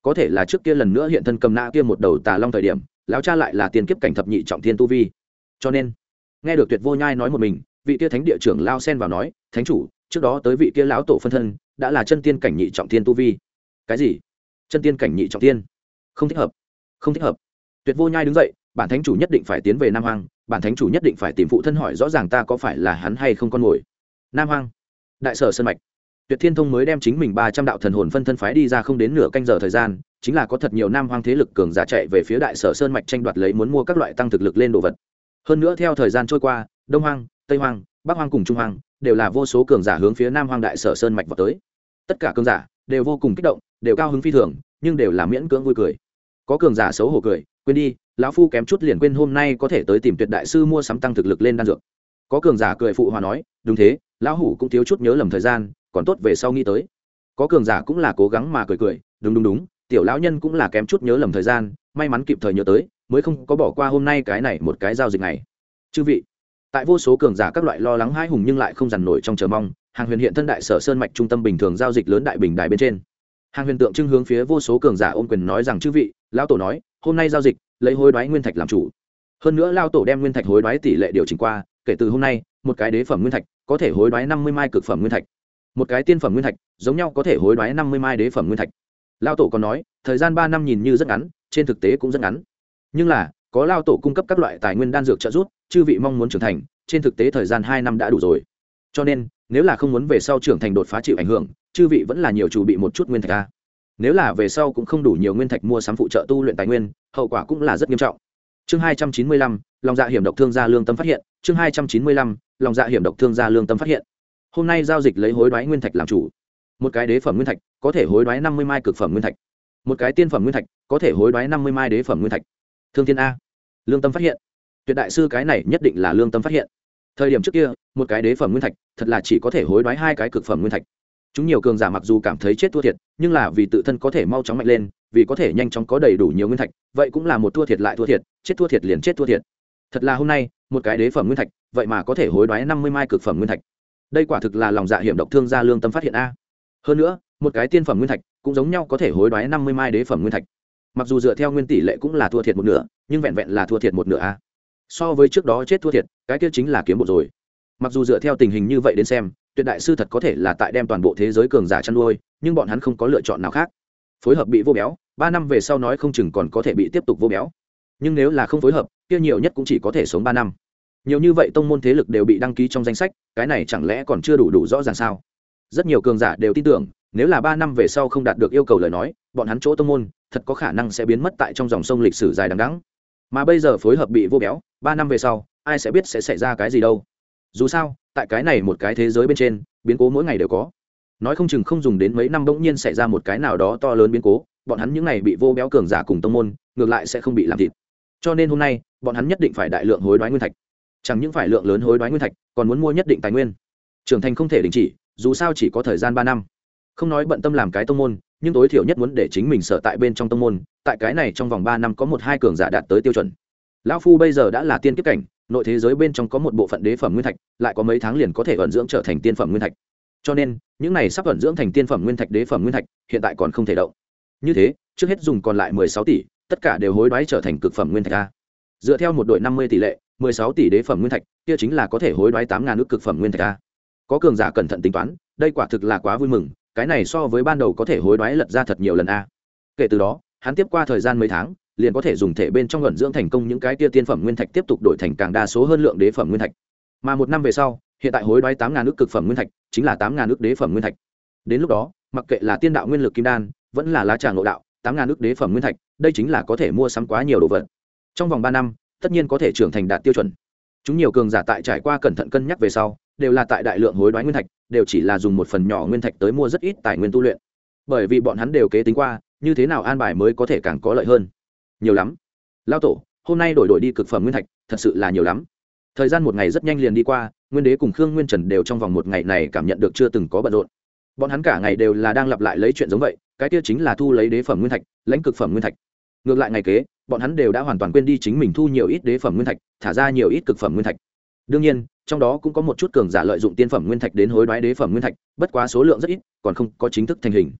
Có thể là trước kia lần nữa hiện thân cầm na kia một đầu tà long thời điểm lao cha lại là tiền kiếp cảnh thập nhị trọng thiên tu vi. Cho nên, nghe được tuyệt vô nhai nói một mình, vị kia thánh địa trưởng lao sen vào nói, thánh chủ, trước đó tới vị kia lão tổ phân thân, đã là chân tiên cảnh nhị trọng thiên tu vi. Cái gì? Chân tiên cảnh nhị trọng tiên không thích hợp, không thích hợp. Tuyệt vô nhai đứng dậy, bản thánh chủ nhất định phải tiến về nam hoàng bản thánh chủ nhất định phải tìm phụ thân hỏi rõ ràng ta có phải là hắn hay không con mồi. Nam hoàng đại sở sân mạch tuyệt thiên thông mới đem chính mình ba trăm đạo thần hồn phân thân phái đi ra không đến nửa canh giờ thời gian, chính là có thật nhiều nam hoang thế lực cường giả chạy về phía đại sở sơn mạch tranh đoạt lấy muốn mua các loại tăng thực lực lên đồ vật. Hơn nữa theo thời gian trôi qua, đông hoang, tây hoang, bắc hoang cùng trung hoang đều là vô số cường giả hướng phía nam hoang đại sở sơn mạch vào tới. Tất cả cường giả đều vô cùng kích động, đều cao hứng phi thường, nhưng đều là miễn cưỡng vui cười. Có cường giả xấu hổ cười, quên đi, lão phu kém chút liền quên hôm nay có thể tới tìm tuyệt đại sư mua sắm tăng thực lực lên đan dược. Có cường giả cười phụ hòa nói, đúng thế, lão hủ cũng thiếu chút nhớ lầm thời gian còn tốt về sau nghĩ tới. Có cường giả cũng là cố gắng mà cười cười, đúng đúng đúng, tiểu lão nhân cũng là kém chút nhớ lầm thời gian, may mắn kịp thời nhớ tới, mới không có bỏ qua hôm nay cái này một cái giao dịch này. Chư vị, tại vô số cường giả các loại lo lắng hai hùng nhưng lại không dằn nổi trong chờ mong, hàng huyền hiện thân đại sở sơn mạch trung tâm bình thường giao dịch lớn đại bình đài bên trên. Hàng huyền tượng trưng hướng phía vô số cường giả ôm quyền nói rằng, chư vị, lão tổ nói, hôm nay giao dịch, lấy hối đoái nguyên thạch làm chủ. Hơn nữa lao tổ đem nguyên thạch hối đoái tỷ lệ điều chỉnh qua, kể từ hôm nay, một cái đế phẩm nguyên thạch có thể hối đoái năm mươi mai cực phẩm nguyên thạch một cái tiên phẩm nguyên thạch, giống nhau có thể hối đoái năm mươi mai đế phẩm nguyên thạch. Lao tổ còn nói, thời gian ba năm nhìn như rất ngắn, trên thực tế cũng rất ngắn. Nhưng là, có lao tổ cung cấp các loại tài nguyên đan dược trợ giúp, chư vị mong muốn trưởng thành, trên thực tế thời gian hai năm đã đủ rồi. Cho nên, nếu là không muốn về sau trưởng thành đột phá chịu ảnh hưởng, chư vị vẫn là nhiều chủ bị một chút nguyên thạch a. Nếu là về sau cũng không đủ nhiều nguyên thạch mua sắm phụ trợ tu luyện tài nguyên, hậu quả cũng là rất nghiêm trọng. Chương hai trăm chín mươi lăm lòng dạ hiểm độc thương gia lương tâm phát hiện. Chương hai trăm chín mươi lăm lòng dạ hiểm độc thương gia lương tâm phát hiện hôm nay giao dịch lấy hối đoái nguyên thạch làm chủ. Một cái đế phẩm nguyên thạch, có thể hối đoái năm mươi mai cực phẩm nguyên thạch. Một cái tiên phẩm nguyên thạch, có thể hối đoái năm mươi mai đế phẩm nguyên thạch. Thương thiên a. Lương tâm phát hiện. Tuyệt đại sư cái này nhất định là lương tâm phát hiện. Thời điểm trước kia, một cái đế phẩm nguyên thạch, thật là chỉ có thể hối đoái hai cái cực phẩm nguyên thạch. Chúng nhiều cường giả mặc dù cảm thấy chết thua thiệt, nhưng là vì tự thân có thể mau chóng mạnh lên, vì có thể nhanh chóng có đầy đủ nhiều nguyên thạch, vậy cũng là một thua thiệt lại thua thiệt, chết thua thiệt liền chết thua thiệt. Thật là hôm nay, một cái đế phẩm nguyên thạch, vậy mà có thể hối đoái năm mươi mai cực phẩm nguyên thạch đây quả thực là lòng dạ hiểm độc thương gia lương tâm phát hiện a. Hơn nữa, một cái tiên phẩm nguyên thạch cũng giống nhau có thể hối đoái năm mươi mai đế phẩm nguyên thạch. Mặc dù dựa theo nguyên tỷ lệ cũng là thua thiệt một nửa, nhưng vẹn vẹn là thua thiệt một nửa a. So với trước đó chết thua thiệt, cái kia chính là kiếm bộ rồi. Mặc dù dựa theo tình hình như vậy đến xem, tuyệt đại sư thật có thể là tại đem toàn bộ thế giới cường giả chăn nuôi, nhưng bọn hắn không có lựa chọn nào khác. Phối hợp bị vô béo, ba năm về sau nói không chừng còn có thể bị tiếp tục vô béo. Nhưng nếu là không phối hợp, kia nhiều nhất cũng chỉ có thể sống ba năm nhiều như vậy tông môn thế lực đều bị đăng ký trong danh sách, cái này chẳng lẽ còn chưa đủ đủ rõ ràng sao? Rất nhiều cường giả đều tin tưởng, nếu là ba năm về sau không đạt được yêu cầu lời nói, bọn hắn chỗ tông môn, thật có khả năng sẽ biến mất tại trong dòng sông lịch sử dài đằng đẵng. Mà bây giờ phối hợp bị vô béo, ba năm về sau, ai sẽ biết sẽ xảy ra cái gì đâu? Dù sao, tại cái này một cái thế giới bên trên, biến cố mỗi ngày đều có. Nói không chừng không dùng đến mấy năm bỗng nhiên xảy ra một cái nào đó to lớn biến cố, bọn hắn những n à y bị vô béo cường giả cùng tông môn, ngược lại sẽ không bị làm thịt. Cho nên hôm nay, bọn hắn nhất định phải đại lượng hối đoái nguyên thạch chẳng những phải lượng lớn hối đoái nguyên thạch, còn muốn mua nhất định tài nguyên. Trưởng thành không thể đình chỉ, dù sao chỉ có thời gian ba năm. Không nói bận tâm làm cái tông môn, nhưng tối thiểu nhất muốn để chính mình sở tại bên trong tông môn, tại cái này trong vòng ba năm có một hai cường giả đạt tới tiêu chuẩn. Lão phu bây giờ đã là tiên kiếp cảnh, nội thế giới bên trong có một bộ phận đế phẩm nguyên thạch, lại có mấy tháng liền có thể vận dưỡng trở thành tiên phẩm nguyên thạch. Cho nên, những này sắp vận dưỡng thành tiên phẩm nguyên thạch đế phẩm nguyên thạch, hiện tại còn không thể động. Như thế, trước hết dùng còn lại mười sáu tỷ, tất cả đều hối đoái trở thành cực phẩm nguyên thạch a. Dựa theo một đội năm mươi tỷ lệ mười sáu tỷ đế phẩm nguyên thạch, kia chính là có thể hối đoái tám ngàn nước cực phẩm nguyên thạch a. Có cường giả cẩn thận tính toán, đây quả thực là quá vui mừng, cái này so với ban đầu có thể hối đoái lật ra thật nhiều lần a. Kể từ đó, hắn tiếp qua thời gian mấy tháng, liền có thể dùng thể bên trong luận dưỡng thành công những cái tia tiên phẩm nguyên thạch tiếp tục đổi thành càng đa số hơn lượng đế phẩm nguyên thạch. Mà một năm về sau, hiện tại hối đoái tám ngàn ước cực phẩm nguyên thạch, chính là tám ngàn ước đế phẩm nguyên thạch. Đến lúc đó, mặc kệ là tiên đạo nguyên lực kim đan, vẫn là lá trà ngộ đạo, tám ngàn ước đế phẩm nguyên thạch, đây chính là có thể mua sắm quá nhiều đồ vật. Trong vòng ba năm tất nhiên có thể trưởng thành đạt tiêu chuẩn. Chúng nhiều cường giả tại trải qua cẩn thận cân nhắc về sau, đều là tại đại lượng hối đoái nguyên thạch, đều chỉ là dùng một phần nhỏ nguyên thạch tới mua rất ít tài nguyên tu luyện. Bởi vì bọn hắn đều kế tính qua, như thế nào an bài mới có thể càng có lợi hơn? Nhiều lắm. Lao tổ, hôm nay đổi đổi đi cực phẩm nguyên thạch, thật sự là nhiều lắm. Thời gian một ngày rất nhanh liền đi qua, nguyên đế cùng khương nguyên trần đều trong vòng một ngày này cảm nhận được chưa từng có bận rộn. Bọn hắn cả ngày đều là đang lặp lại lấy chuyện giống vậy, cái kia chính là thu lấy đế phẩm nguyên thạch, lãnh cực phẩm nguyên thạch. Ngược lại ngày kế bọn hắn đều đã hoàn toàn quên đi chính mình thu nhiều ít đế phẩm nguyên thạch, thả ra nhiều ít cực phẩm nguyên thạch. Đương nhiên, trong đó cũng có một chút cường giả lợi dụng tiên phẩm nguyên thạch đến hối đoái đế phẩm nguyên thạch, bất quá số lượng rất ít, còn không có chính thức thành hình.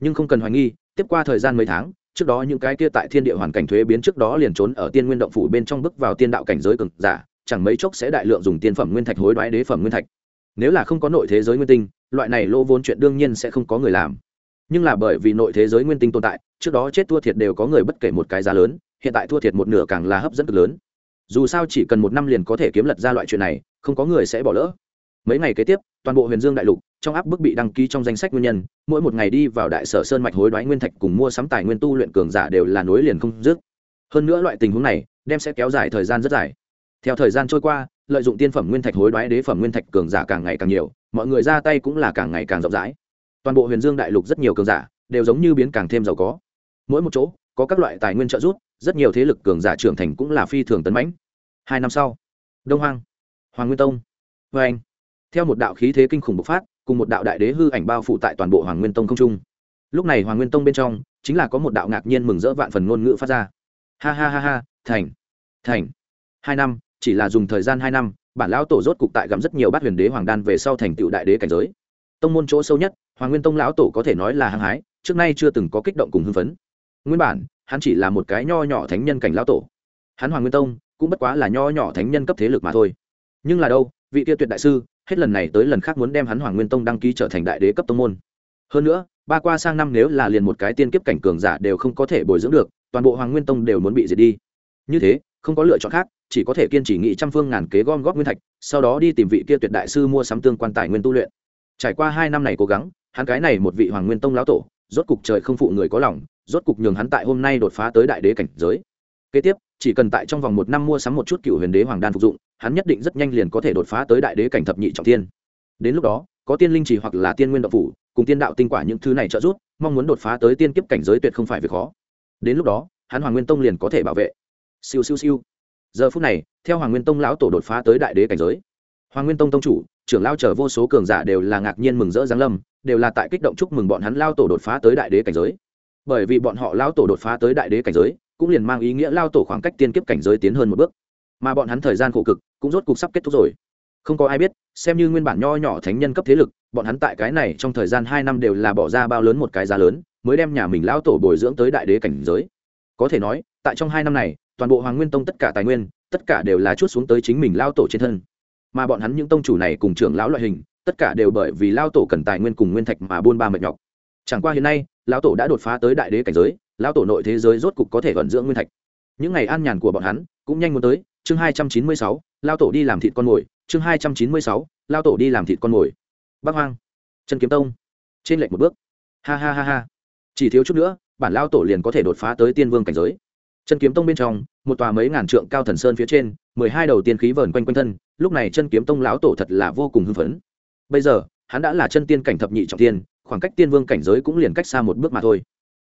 Nhưng không cần hoài nghi, tiếp qua thời gian mấy tháng, trước đó những cái kia tại thiên địa hoàn cảnh thuế biến trước đó liền trốn ở tiên nguyên động phủ bên trong bước vào tiên đạo cảnh giới cường giả, chẳng mấy chốc sẽ đại lượng dùng tiên phẩm nguyên thạch hối đoái đế phẩm nguyên thạch. Nếu là không có nội thế giới nguyên tinh, loại này lỗ vốn chuyện đương nhiên sẽ không có người làm. Nhưng là bởi vì nội thế giới nguyên tinh tồn tại, trước đó chết thua thiệt đều có người bất kể một cái giá lớn hiện tại thua thiệt một nửa càng là hấp dẫn cực lớn. Dù sao chỉ cần một năm liền có thể kiếm lật ra loại chuyện này, không có người sẽ bỏ lỡ. Mấy ngày kế tiếp, toàn bộ huyền dương đại lục, trong áp bức bị đăng ký trong danh sách nguyên nhân, mỗi một ngày đi vào đại sở sơn mạch hối đoái nguyên thạch cùng mua sắm tài nguyên tu luyện cường giả đều là nối liền không dứt. Hơn nữa loại tình huống này, đem sẽ kéo dài thời gian rất dài. Theo thời gian trôi qua, lợi dụng tiên phẩm nguyên thạch hối đoái đế phẩm nguyên thạch cường giả càng ngày càng nhiều, mọi người ra tay cũng là càng ngày càng rộng rãi. Toàn bộ huyền dương đại lục rất nhiều cường giả đều giống như biến càng thêm giàu có. Mỗi một chỗ, có các loại tài nguyên trợ giúp rất nhiều thế lực cường giả trưởng thành cũng là phi thường tấn mãnh. Hai năm sau, đông hoang, hoàng nguyên tông vê anh, theo một đạo khí thế kinh khủng bộc phát, cùng một đạo đại đế hư ảnh bao phủ tại toàn bộ hoàng nguyên tông không trung. Lúc này hoàng nguyên tông bên trong, chính là có một đạo ngạc nhiên mừng rỡ vạn phần ngôn ngữ phát ra. Ha ha ha ha, thành thành. Hai năm, chỉ là dùng thời gian hai năm, bản lão tổ rốt cục tại gặm rất nhiều bát huyền đế hoàng đan về sau thành tựu đại đế cảnh giới. Tông môn chỗ sâu nhất, hoàng nguyên tông lão tổ có thể nói là hăng hái, trước nay chưa từng có kích động cùng hưng phấn. Nguyên bản hắn chỉ là một cái nho nhỏ thánh nhân cảnh lão tổ. Hắn hoàng nguyên tông cũng bất quá là nho nhỏ thánh nhân cấp thế lực mà thôi. Nhưng là đâu, vị tiêu tuyệt đại sư, hết lần này tới lần khác muốn đem hắn hoàng nguyên tông đăng ký trở thành đại đế cấp tông môn. Hơn nữa, ba qua sang năm nếu là liền một cái tiên kiếp cảnh cường giả đều không có thể bồi dưỡng được, toàn bộ hoàng nguyên tông đều muốn bị diệt đi. Như thế, không có lựa chọn khác, chỉ có thể kiên trì nghị trăm phương ngàn kế gom góp nguyên thạch, sau đó đi tìm vị kia tuyệt đại sư mua sắm tương quan tài nguyên tu luyện. Trải qua hai năm này cố gắng, hắn cái này một vị hoàng nguyên tông lão tổ rốt cục trời không phụ người có lòng, rốt cục nhường hắn tại hôm nay đột phá tới đại đế cảnh giới. Kế tiếp, chỉ cần tại trong vòng một năm mua sắm một chút cựu huyền đế hoàng đan phục dụng, hắn nhất định rất nhanh liền có thể đột phá tới đại đế cảnh thập nhị trọng thiên. Đến lúc đó, có tiên linh chỉ hoặc là tiên nguyên đạo phủ, cùng tiên đạo tinh quả những thứ này trợ giúp, mong muốn đột phá tới tiên kiếp cảnh giới tuyệt không phải việc khó. Đến lúc đó, hắn hoàng nguyên tông liền có thể bảo vệ. Siêu siêu siêu. Giờ phút này, theo hoàng nguyên tông lão tổ đột phá tới đại đế cảnh giới, hoàng nguyên tông tông chủ trưởng lao chờ vô số cường giả đều là ngạc nhiên mừng rỡ giáng lâm, đều là tại kích động chúc mừng bọn hắn lao tổ đột phá tới đại đế cảnh giới. Bởi vì bọn họ lao tổ đột phá tới đại đế cảnh giới, cũng liền mang ý nghĩa lao tổ khoảng cách tiên kiếp cảnh giới tiến hơn một bước. Mà bọn hắn thời gian khổ cực, cũng rốt cục sắp kết thúc rồi. Không có ai biết, xem như nguyên bản nho nhỏ thánh nhân cấp thế lực, bọn hắn tại cái này trong thời gian hai năm đều là bỏ ra bao lớn một cái giá lớn, mới đem nhà mình lao tổ bồi dưỡng tới đại đế cảnh giới. Có thể nói, tại trong hai năm này, toàn bộ hoàng nguyên tông tất cả tài nguyên, tất cả đều là chút xuống tới chính mình lao tổ trên thân mà bọn hắn những tông chủ này cùng trưởng lão loại hình, tất cả đều bởi vì lao tổ cần tài nguyên cùng nguyên thạch mà buôn ba mệt nhọc. Chẳng qua hiện nay, lão tổ đã đột phá tới đại đế cảnh giới, lão tổ nội thế giới rốt cục có thể vận dưỡng nguyên thạch. Những ngày an nhàn của bọn hắn cũng nhanh muốn tới, chương hai trăm chín mươi sáu lao tổ đi làm thịt con mồi, chương hai trăm chín mươi sáu lao tổ đi làm thịt con mồi. Bắc hoang trần kiếm tông, trên lệnh một bước. Ha ha ha ha. Chỉ thiếu chút nữa, bản lao tổ liền có thể đột phá tới tiên vương cảnh giới. Chân kiếm tông bên trong một tòa mấy ngàn trượng cao thần sơn phía trên, mười hai đầu tiên khí vờn quanh quanh thân, lúc này chân kiếm tông lão tổ thật là vô cùng hưng phấn. Bây giờ, hắn đã là chân tiên cảnh thập nhị trọng tiên, khoảng cách tiên vương cảnh giới cũng liền cách xa một bước mà thôi.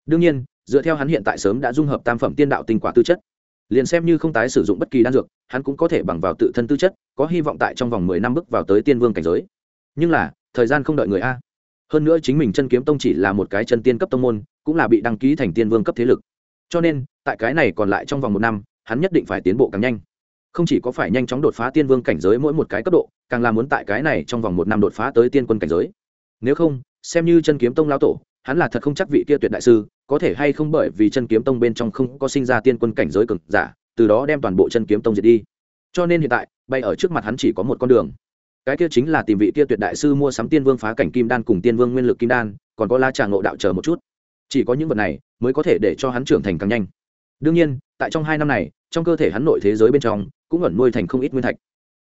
Đương nhiên, dựa theo hắn hiện tại sớm đã dung hợp tam phẩm tiên đạo tinh quả tư chất, liền xem như không tái sử dụng bất kỳ đan dược, hắn cũng có thể bằng vào tự thân tư chất, có hy vọng tại trong vòng mười năm bước vào tới tiên vương cảnh giới. Nhưng là, thời gian không đợi người a. Hơn nữa chính mình chân kiếm tông chỉ là một cái chân tiên cấp tông môn, cũng là bị đăng ký thành tiên vương cấp thế lực cho nên, tại cái này còn lại trong vòng một năm, hắn nhất định phải tiến bộ càng nhanh. Không chỉ có phải nhanh chóng đột phá tiên vương cảnh giới mỗi một cái cấp độ, càng là muốn tại cái này trong vòng một năm đột phá tới tiên quân cảnh giới. Nếu không, xem như chân kiếm tông lao tổ, hắn là thật không chắc vị kia tuyệt đại sư, có thể hay không bởi vì chân kiếm tông bên trong không có sinh ra tiên quân cảnh giới cực giả, từ đó đem toàn bộ chân kiếm tông diệt đi. Cho nên hiện tại, bay ở trước mặt hắn chỉ có một con đường. Cái kia chính là tìm vị kia tuyệt đại sư mua sắm tiên vương phá cảnh kim đan cùng tiên vương nguyên lực kim đan, còn có la trà ngộ đạo chờ một chút chỉ có những vật này mới có thể để cho hắn trưởng thành càng nhanh. Đương nhiên, tại trong hai năm này, trong cơ thể hắn nội thế giới bên trong cũng ẩn nuôi thành không ít nguyên thạch.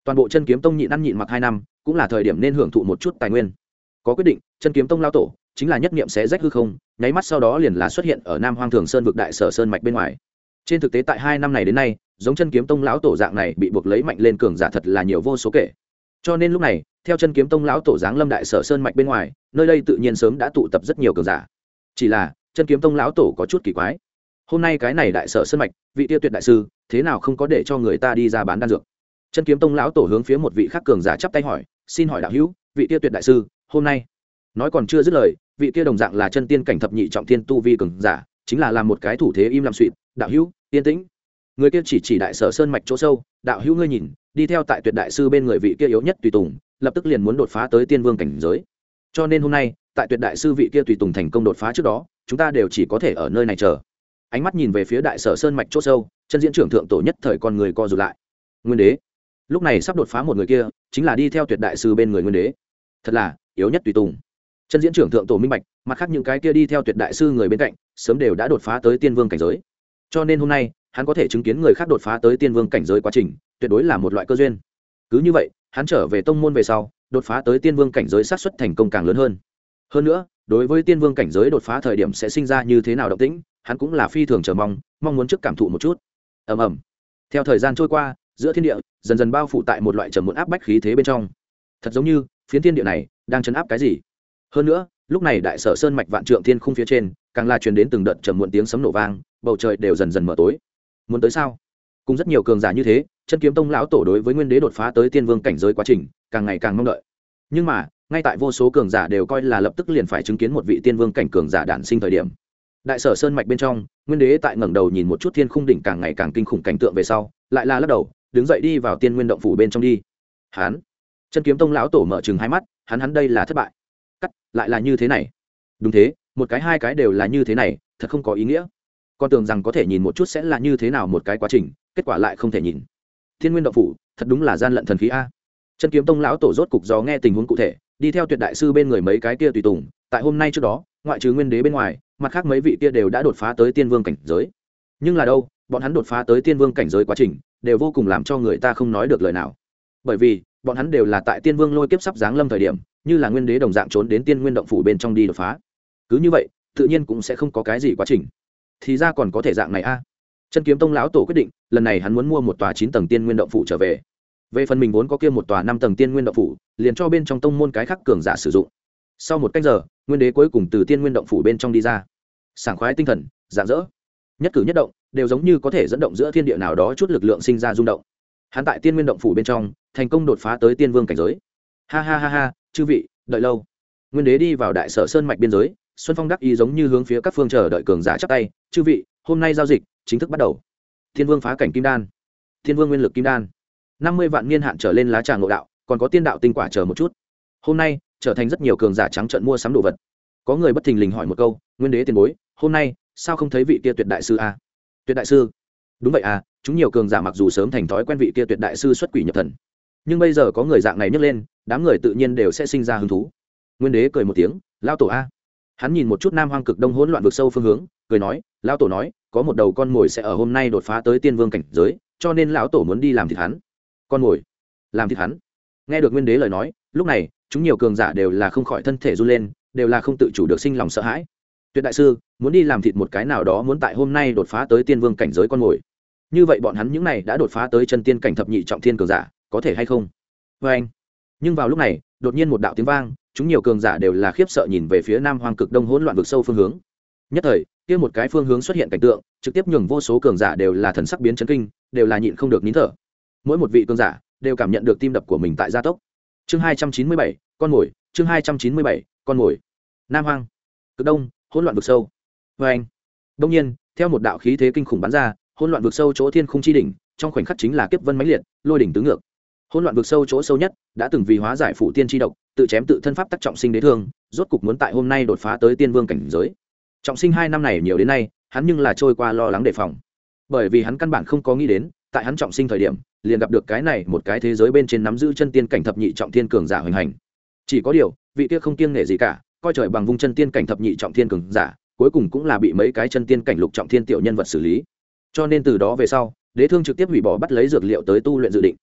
Toàn bộ chân kiếm tông nhịn ăn nhịn mặc hai năm cũng là thời điểm nên hưởng thụ một chút tài nguyên. Có quyết định, chân kiếm tông lao tổ chính là nhất niệm sẽ rách hư không, nháy mắt sau đó liền là xuất hiện ở nam hoang thường sơn vực đại sở sơn mạch bên ngoài. Trên thực tế tại hai năm này đến nay, giống chân kiếm tông lão tổ dạng này bị buộc lấy mạnh lên cường giả thật là nhiều vô số kể. Cho nên lúc này, theo chân kiếm tông lão tổ giáng lâm đại sở sơn mạch bên ngoài, nơi đây tự nhiên sớm đã tụ tập rất nhiều cường giả chỉ là, chân kiếm tông lão tổ có chút kỳ quái. Hôm nay cái này đại sở sơn mạch, vị tiêu tuyệt đại sư, thế nào không có để cho người ta đi ra bán đan dược? Chân kiếm tông lão tổ hướng phía một vị khắc cường giả chắp tay hỏi, xin hỏi đạo hữu, vị tiêu tuyệt đại sư, hôm nay? Nói còn chưa dứt lời, vị kia đồng dạng là chân tiên cảnh thập nhị trọng thiên tu vi cường giả, chính là làm một cái thủ thế im lặng suỵt đạo hữu, yên tĩnh. Người kia chỉ chỉ đại sở sơn mạch chỗ sâu, đạo hữu ngươi nhìn, đi theo tại tuyệt đại sư bên người vị kia yếu nhất tùy tùng, lập tức liền muốn đột phá tới tiên vương cảnh giới. Cho nên hôm nay tại tuyệt đại sư vị kia tùy tùng thành công đột phá trước đó, chúng ta đều chỉ có thể ở nơi này chờ. Ánh mắt nhìn về phía đại sở sơn mạch chốt sâu, chân diễn trưởng thượng tổ nhất thời con người co rụt lại. Nguyên đế. Lúc này sắp đột phá một người kia, chính là đi theo tuyệt đại sư bên người nguyên đế. Thật là, yếu nhất tùy tùng. Chân diễn trưởng thượng tổ minh bạch, mặt khác những cái kia đi theo tuyệt đại sư người bên cạnh, sớm đều đã đột phá tới tiên vương cảnh giới. Cho nên hôm nay, hắn có thể chứng kiến người khác đột phá tới tiên vương cảnh giới quá trình, tuyệt đối là một loại cơ duyên. Cứ như vậy, hắn trở về tông môn về sau, đột phá tới tiên vương cảnh giới sát xuất thành công càng lớn hơn hơn nữa, đối với tiên vương cảnh giới đột phá thời điểm sẽ sinh ra như thế nào động tĩnh, hắn cũng là phi thường chờ mong mong muốn trước cảm thụ một chút. Ầm ầm. Theo thời gian trôi qua, giữa thiên địa, dần dần bao phủ tại một loại trầm muộn áp bách khí thế bên trong. Thật giống như, phiến thiên địa này đang chấn áp cái gì? Hơn nữa, lúc này đại sở sơn mạch vạn trượng thiên khung phía trên, càng la truyền đến từng đợt trầm muộn tiếng sấm nổ vang, bầu trời đều dần dần mở tối. Muốn tới sao? Cùng rất nhiều cường giả như thế, chân kiếm tông lão tổ đối với nguyên đế đột phá tới tiên vương cảnh giới quá trình, càng ngày càng mong đợi. Nhưng mà ngay tại vô số cường giả đều coi là lập tức liền phải chứng kiến một vị tiên vương cảnh cường giả đản sinh thời điểm. Đại sở sơn mạch bên trong, nguyên đế tại ngẩng đầu nhìn một chút thiên khung đỉnh càng ngày càng kinh khủng cảnh tượng về sau, lại là lắc đầu, đứng dậy đi vào tiên nguyên động phủ bên trong đi. Hắn chân kiếm tông lão tổ mở chừng hai mắt, hắn hắn đây là thất bại. Cắt, lại là như thế này. Đúng thế, một cái hai cái đều là như thế này, thật không có ý nghĩa. Con tưởng rằng có thể nhìn một chút sẽ là như thế nào một cái quá trình, kết quả lại không thể nhìn. Thiên nguyên động phủ, thật đúng là gian lận thần khí a. Chân kiếm tông lão tổ rốt cục do nghe tình huống cụ thể đi theo tuyệt đại sư bên người mấy cái kia tùy tùng, tại hôm nay trước đó, ngoại trừ nguyên đế bên ngoài, mặt khác mấy vị kia đều đã đột phá tới tiên vương cảnh giới. Nhưng là đâu, bọn hắn đột phá tới tiên vương cảnh giới quá trình, đều vô cùng làm cho người ta không nói được lời nào. Bởi vì, bọn hắn đều là tại tiên vương lôi kiếp sắp giáng lâm thời điểm, như là nguyên đế đồng dạng trốn đến tiên nguyên động phủ bên trong đi đột phá. Cứ như vậy, tự nhiên cũng sẽ không có cái gì quá trình. Thì ra còn có thể dạng này a. Chân kiếm tông lão tổ quyết định, lần này hắn muốn mua một tòa chín tầng tiên nguyên động phủ trở về về phần mình vốn có kia một tòa năm tầng tiên nguyên động phủ, liền cho bên trong tông môn cái khắc cường giả sử dụng. Sau một cách giờ, nguyên đế cuối cùng từ tiên nguyên động phủ bên trong đi ra. Sảng khoái tinh thần, rạng rỡ. Nhất cử nhất động, đều giống như có thể dẫn động giữa thiên địa nào đó chút lực lượng sinh ra rung động. Hắn tại tiên nguyên động phủ bên trong, thành công đột phá tới tiên vương cảnh giới. Ha ha ha ha, chư vị, đợi lâu. Nguyên đế đi vào đại sở sơn mạch biên giới, xuân phong đắc ý giống như hướng phía các phương chờ đợi cường giả chắc tay, chư vị, hôm nay giao dịch chính thức bắt đầu. Thiên vương phá cảnh kim đan. Thiên vương nguyên lực kim đan năm mươi vạn niên hạn trở lên lá trà ngộ đạo, còn có tiên đạo tinh quả chờ một chút. Hôm nay, trở thành rất nhiều cường giả trắng trận mua sắm đồ vật. Có người bất thình lình hỏi một câu, nguyên đế tiền bối, hôm nay, sao không thấy vị kia tuyệt đại sư a? Tuyệt đại sư? Đúng vậy à chúng nhiều cường giả mặc dù sớm thành thói quen vị kia tuyệt đại sư xuất quỷ nhập thần, nhưng bây giờ có người dạng này nhấc lên, đám người tự nhiên đều sẽ sinh ra hứng thú. Nguyên đế cười một tiếng lao tổ a. Hắn nhìn một chút nam hoang cực đông hỗn loạn vực sâu phương hướng, cười nói, lão tổ nói, có một đầu con mồi sẽ ở hôm nay đột phá tới tiên vương cảnh giới, cho nên lão tổ muốn đi làm thịt hắn con mồi, làm thịt hắn. Nghe được nguyên đế lời nói, lúc này, chúng nhiều cường giả đều là không khỏi thân thể run lên, đều là không tự chủ được sinh lòng sợ hãi. Tuyệt đại sư, muốn đi làm thịt một cái nào đó muốn tại hôm nay đột phá tới tiên vương cảnh giới con mồi. Như vậy bọn hắn những này đã đột phá tới chân tiên cảnh thập nhị trọng thiên cường giả, có thể hay không? Vê anh. Nhưng vào lúc này, đột nhiên một đạo tiếng vang, chúng nhiều cường giả đều là khiếp sợ nhìn về phía nam hoàng cực đông hỗn loạn vực sâu phương hướng. Nhất thời, kia một cái phương hướng xuất hiện cảnh tượng, trực tiếp nhường vô số cường giả đều là thần sắc biến chấn kinh, đều là nhịn không được nín thở mỗi một vị cường giả đều cảm nhận được tim đập của mình tại gia tốc. Chương hai trăm chín mươi bảy, con mồi, chương hai trăm chín mươi bảy, con mồi. Nam hoang, cực đông, hỗn loạn vực sâu. Vê anh, đông nhiên, theo một đạo khí thế kinh khủng bắn ra, hỗn loạn vực sâu chỗ thiên khung chi đỉnh, trong khoảnh khắc chính là kiếp vân mãnh liệt, lôi đỉnh tứ ngược. Hỗn loạn vực sâu chỗ sâu nhất đã từng vì hóa giải phủ tiên tri độc, tự chém tự thân pháp tác trọng sinh đế thương, rốt cục muốn tại hôm nay đột phá tới tiên vương cảnh giới. Trọng sinh hai năm này nhiều đến nay, hắn nhưng là trôi qua lo lắng đề phòng. Bởi vì hắn căn bản không có nghĩ đến, tại hắn trọng sinh thời điểm liền gặp được cái này một cái thế giới bên trên nắm giữ chân tiên cảnh thập nhị trọng thiên cường giả hoành hành. Chỉ có điều, vị kia không kiêng nể gì cả, coi trời bằng vung chân tiên cảnh thập nhị trọng thiên cường giả, cuối cùng cũng là bị mấy cái chân tiên cảnh lục trọng thiên tiểu nhân vật xử lý. Cho nên từ đó về sau, đế thương trực tiếp hủy bỏ bắt lấy dược liệu tới tu luyện dự định.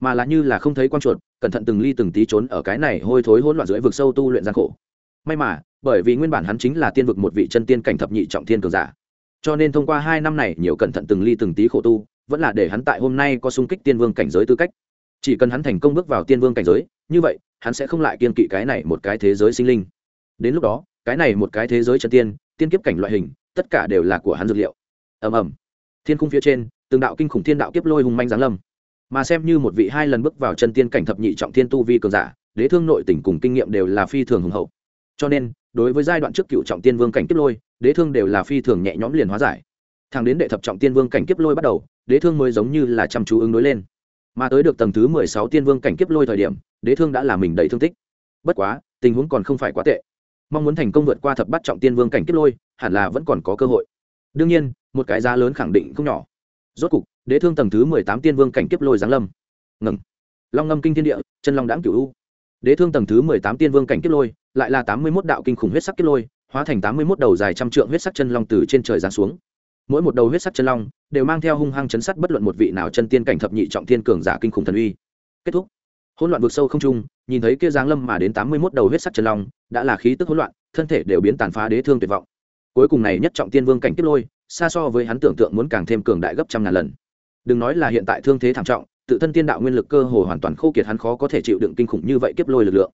Mà là như là không thấy quan chuột, cẩn thận từng ly từng tí trốn ở cái này hôi thối hỗn loạn dưới vực sâu tu luyện gian khổ. May mà, bởi vì nguyên bản hắn chính là tiên vực một vị chân tiên cảnh thập nhị trọng thiên cường giả. Cho nên thông qua hai năm này nhiều cẩn thận từng ly từng tí khổ tu vẫn là để hắn tại hôm nay có sung kích tiên vương cảnh giới tư cách. Chỉ cần hắn thành công bước vào tiên vương cảnh giới, như vậy, hắn sẽ không lại kiên kỵ cái này một cái thế giới sinh linh. Đến lúc đó, cái này một cái thế giới chân tiên tiên kiếp cảnh loại hình, tất cả đều là của hắn dược liệu. Ầm ầm. Thiên khung phía trên, từng đạo kinh khủng thiên đạo kiếp lôi hùng manh giáng lâm. Mà xem như một vị hai lần bước vào chân tiên cảnh thập nhị trọng thiên tu vi cường giả, đế thương nội tình cùng kinh nghiệm đều là phi thường hùng hậu. Cho nên, đối với giai đoạn trước cựu trọng tiên vương cảnh kiếp lôi, đế thương đều là phi thường nhẹ nhõm liền hóa giải. Thẳng đến đệ thập trọng tiên vương cảnh kiếp lôi bắt đầu đế thương mới giống như là chăm chú ứng đối lên. Mà tới được tầng thứ mười sáu tiên vương cảnh kiếp lôi thời điểm, đế thương đã làm mình đầy thương tích. Bất quá, tình huống còn không phải quá tệ. Mong muốn thành công vượt qua thập bắt trọng tiên vương cảnh kiếp lôi, hẳn là vẫn còn có cơ hội. Đương nhiên, một cái giá lớn khẳng định không nhỏ. Rốt cục, đế thương tầng thứ mười tám tiên vương cảnh kiếp lôi giáng lâm. Ngừng. Long ngâm kinh thiên địa, chân long đáng cửu u. Đế thương tầng thứ mười tám tiên vương cảnh kiếp lôi, lại là tám mươi mốt đạo kinh khủng huyết sắc kiếp lôi, hóa thành tám mươi mốt đầu dài trăm trượng huyết sắc chân long từ trên trời giáng xuống mỗi một đầu huyết sắc chân long đều mang theo hung hăng chấn sắt bất luận một vị nào chân tiên cảnh thập nhị trọng thiên cường giả kinh khủng thần uy. Kết thúc. Hỗn loạn vực sâu không trung, nhìn thấy kia giáng lâm mà đến tám mươi mốt đầu huyết sắc chân long, đã là khí tức hỗn loạn, thân thể đều biến tàn phá đế thương tuyệt vọng. Cuối cùng này nhất trọng tiên vương cảnh kiếp lôi, xa so với hắn tưởng tượng muốn càng thêm cường đại gấp trăm ngàn lần. Đừng nói là hiện tại thương thế thảm trọng, tự thân tiên đạo nguyên lực cơ hồ hoàn toàn khô kiệt hắn khó có thể chịu đựng kinh khủng như vậy kiếp lôi lực lượng.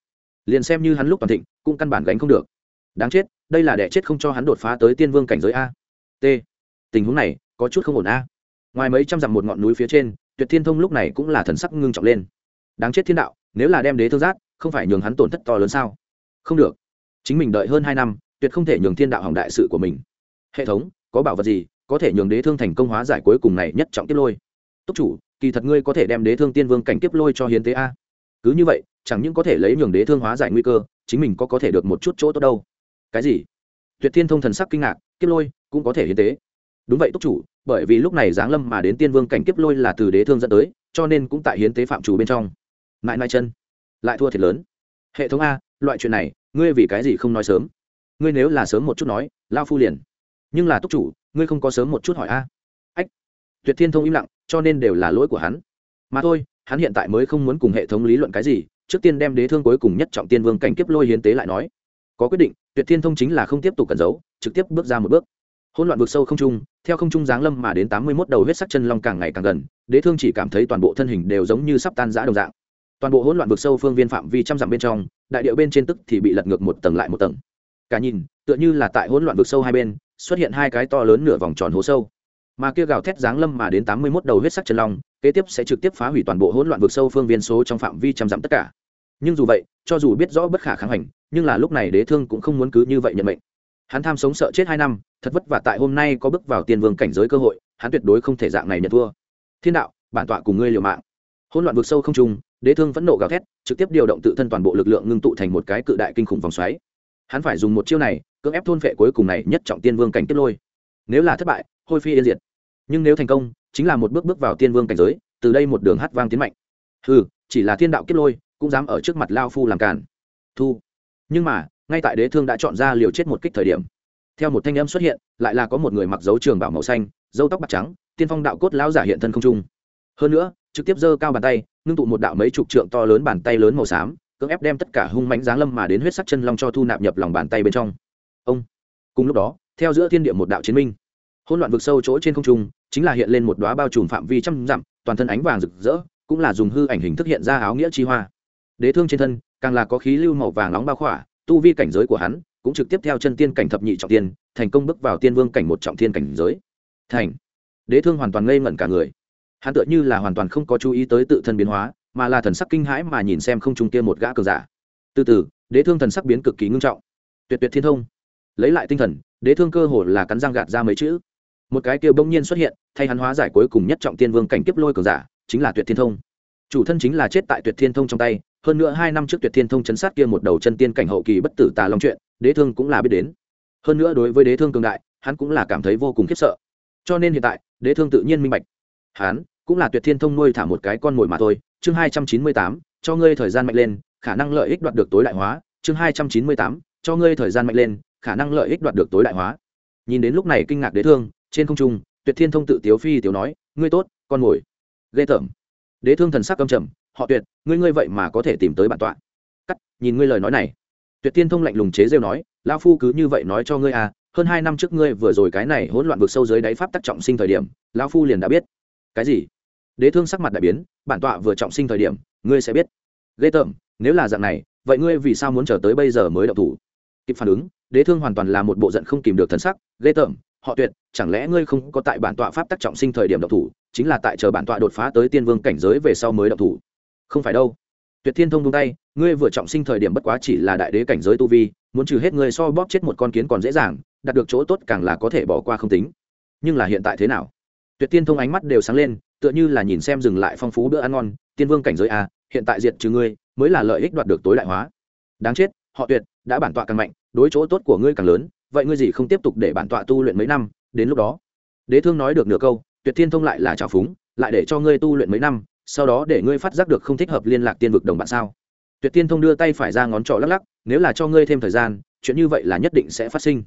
Liền xem như hắn lúc toàn thịnh, cũng căn bản gánh không được. Đáng chết, đây là đẻ chết không cho hắn đột phá tới tiên vương cảnh giới a. T tình huống này có chút không ổn a. Ngoài mấy trăm dặm một ngọn núi phía trên, tuyệt thiên thông lúc này cũng là thần sắc ngưng trọng lên. Đáng chết thiên đạo, nếu là đem đế thương giác, không phải nhường hắn tổn thất to lớn sao? Không được. Chính mình đợi hơn hai năm, tuyệt không thể nhường thiên đạo hỏng đại sự của mình. Hệ thống, có bảo vật gì có thể nhường đế thương thành công hóa giải cuối cùng này nhất trọng tiếp lôi? Túc chủ, kỳ thật ngươi có thể đem đế thương tiên vương cảnh tiếp lôi cho hiến tế a. Cứ như vậy, chẳng những có thể lấy nhường đế thương hóa giải nguy cơ, chính mình có có thể được một chút chỗ tốt đâu. Cái gì? Tuyệt thiên thông thần sắc kinh ngạc, kiếp lôi cũng có thể hiến tế đúng vậy, túc chủ, bởi vì lúc này giáng lâm mà đến tiên vương cảnh kiếp lôi là từ đế thương dẫn tới, cho nên cũng tại hiến tế phạm chủ bên trong. Mãi mãi chân, lại thua thiệt lớn. Hệ thống a, loại chuyện này, ngươi vì cái gì không nói sớm? Ngươi nếu là sớm một chút nói, lao phu liền. Nhưng là túc chủ, ngươi không có sớm một chút hỏi a. Ách, tuyệt thiên thông im lặng, cho nên đều là lỗi của hắn. Mà thôi, hắn hiện tại mới không muốn cùng hệ thống lý luận cái gì, trước tiên đem đế thương cuối cùng nhất trọng tiên vương cảnh kiếp lôi hiến tế lại nói. Có quyết định, tuyệt thiên thông chính là không tiếp tục cẩn giấu, trực tiếp bước ra một bước hỗn loạn vực sâu không trung, theo không trung giáng lâm mà đến tám mươi mốt đầu huyết sắc chân long càng ngày càng gần, đế thương chỉ cảm thấy toàn bộ thân hình đều giống như sắp tan rã đồng dạng. Toàn bộ hỗn loạn vực sâu phương viên phạm vi trăm dặm bên trong, đại điệu bên trên tức thì bị lật ngược một tầng lại một tầng. Cả nhìn, tựa như là tại hỗn loạn vực sâu hai bên, xuất hiện hai cái to lớn nửa vòng tròn hố sâu. Mà kia gào thét giáng lâm mà đến tám mươi 81 đầu huyết sắc chân long, kế tiếp sẽ trực tiếp phá hủy toàn bộ hỗn loạn vực sâu phương viên số trong phạm vi trăm dặm tất cả. Nhưng dù vậy, cho dù biết rõ bất khả kháng hành, nhưng là lúc này đế thương cũng không muốn cứ như vậy nhận mệnh hắn tham sống sợ chết hai năm, thật vất vả tại hôm nay có bước vào tiên vương cảnh giới cơ hội, hắn tuyệt đối không thể dạng này nhận thua. Thiên đạo, bản tọa cùng ngươi liều mạng. Hỗn loạn vực sâu không trung, đế thương vẫn nộ gào thét, trực tiếp điều động tự thân toàn bộ lực lượng ngưng tụ thành một cái cự đại kinh khủng vòng xoáy. Hắn phải dùng một chiêu này, cưỡng ép thôn phệ cuối cùng này nhất trọng tiên vương cảnh tiếp lôi. Nếu là thất bại, hôi phi yên diệt. Nhưng nếu thành công, chính là một bước bước vào tiên vương cảnh giới, từ đây một đường hát vang tiến mạnh. Ừ chỉ là thiên đạo kiếp lôi, cũng dám ở trước mặt lao phu làm càn. Thu. Nhưng mà ngay tại đế thương đã chọn ra liều chết một kích thời điểm, theo một thanh âm xuất hiện, lại là có một người mặc dấu trường bảo màu xanh dâu tóc bạc trắng, tiên phong đạo cốt lão giả hiện thân không trung. Hơn nữa, trực tiếp giơ cao bàn tay, ngưng tụ một đạo mấy chục trượng to lớn bàn tay lớn màu xám, cưỡng ép đem tất cả hung mãnh giáng lâm mà đến huyết sắc chân long cho thu nạp nhập lòng bàn tay bên trong. Ông. Cùng lúc đó, theo giữa thiên địa một đạo chiến minh, hỗn loạn vực sâu chỗ trên không trung, chính là hiện lên một đóa bao trùm phạm vi trăm dặm, toàn thân ánh vàng rực rỡ, cũng là dùng hư ảnh hình thức hiện ra áo nghĩa chi hoa. Đế thương trên thân, càng là có khí lưu màu vàng nóng bao khỏa tu vi cảnh giới của hắn cũng trực tiếp theo chân tiên cảnh thập nhị trọng tiên, thành công bước vào tiên vương cảnh một trọng thiên cảnh giới. Thành. Đế thương hoàn toàn ngây ngẩn cả người. Hắn tựa như là hoàn toàn không có chú ý tới tự thân biến hóa, mà là thần sắc kinh hãi mà nhìn xem không trung kia một gã cờ giả. Từ từ, đế thương thần sắc biến cực kỳ ngưng trọng. Tuyệt tuyệt thiên thông. Lấy lại tinh thần, đế thương cơ hồ là cắn răng gạt ra mấy chữ. Một cái kia bỗng nhiên xuất hiện, thay hắn hóa giải cuối cùng nhất trọng tiên vương cảnh kiếp lôi cờ giả, chính là tuyệt thiên thông. Chủ thân chính là chết tại tuyệt thiên thông trong tay hơn nữa hai năm trước tuyệt thiên thông chấn sát kia một đầu chân tiên cảnh hậu kỳ bất tử tà long chuyện, đế thương cũng là biết đến. Hơn nữa đối với đế thương cường đại, hắn cũng là cảm thấy vô cùng khiếp sợ. Cho nên hiện tại, đế thương tự nhiên minh bạch. Hắn cũng là tuyệt thiên thông nuôi thả một cái con mồi mà thôi. Chương hai trăm chín mươi tám, cho ngươi thời gian mạnh lên, khả năng lợi ích đoạt được tối đại hóa. Chương hai trăm chín mươi tám, cho ngươi thời gian mạnh lên, khả năng lợi ích đoạt được tối đại hóa. Nhìn đến lúc này kinh ngạc đế thương, trên không trung, tuyệt thiên thông tự tiếu phi tiếu nói, ngươi tốt, con mồi. Ghê tởm. Đế thương thần sắc âm trầm họ tuyệt, ngươi ngươi vậy mà có thể tìm tới bản tọa. Cắt, nhìn ngươi lời nói này. Tuyệt tiên thông lạnh lùng chế rêu nói lao phu cứ như vậy nói cho ngươi à hơn hai năm trước ngươi vừa rồi cái này hỗn loạn vực sâu dưới đáy pháp tắc trọng sinh thời điểm lao phu liền đã biết. Cái gì? Đế thương sắc mặt đại biến, bản tọa vừa trọng sinh thời điểm, ngươi sẽ biết. Ghê tởm, nếu là dạng này, vậy ngươi vì sao muốn chờ tới bây giờ mới đậu thủ? Kịp phản ứng, đế thương hoàn toàn là một bộ giận không kìm được thần sắc, ghê tởm, họ tuyệt, chẳng lẽ ngươi không có tại bản tọa pháp tắc trọng sinh thời điểm đậu thủ, chính là tại chờ bản tọa đột phá tới tiên vương cảnh giới về sau mới đậu thủ? Không phải đâu. Tuyệt thiên thông tung tay, ngươi vừa trọng sinh thời điểm bất quá chỉ là đại đế cảnh giới tu vi, muốn trừ hết ngươi so bóp chết một con kiến còn dễ dàng, đạt được chỗ tốt càng là có thể bỏ qua không tính. Nhưng là hiện tại thế nào? Tuyệt thiên thông ánh mắt đều sáng lên, tựa như là nhìn xem dừng lại phong phú bữa ăn ngon, tiên vương cảnh giới a, hiện tại diệt trừ ngươi, mới là lợi ích đoạt được tối đại hóa. Đáng chết, họ tuyệt, đã bản tọa càng mạnh, đối chỗ tốt của ngươi càng lớn, vậy ngươi gì không tiếp tục để bản tọa tu luyện mấy năm, đến lúc đó. Đế thương nói được nửa câu, tuyệt thiên thông lại là trào phúng, lại để cho ngươi tu luyện mấy năm sau đó để ngươi phát giác được không thích hợp liên lạc tiên vực đồng bạn sao? Tuyệt tiên thông đưa tay phải ra ngón trỏ lắc lắc, nếu là cho ngươi thêm thời gian, chuyện như vậy là nhất định sẽ phát sinh.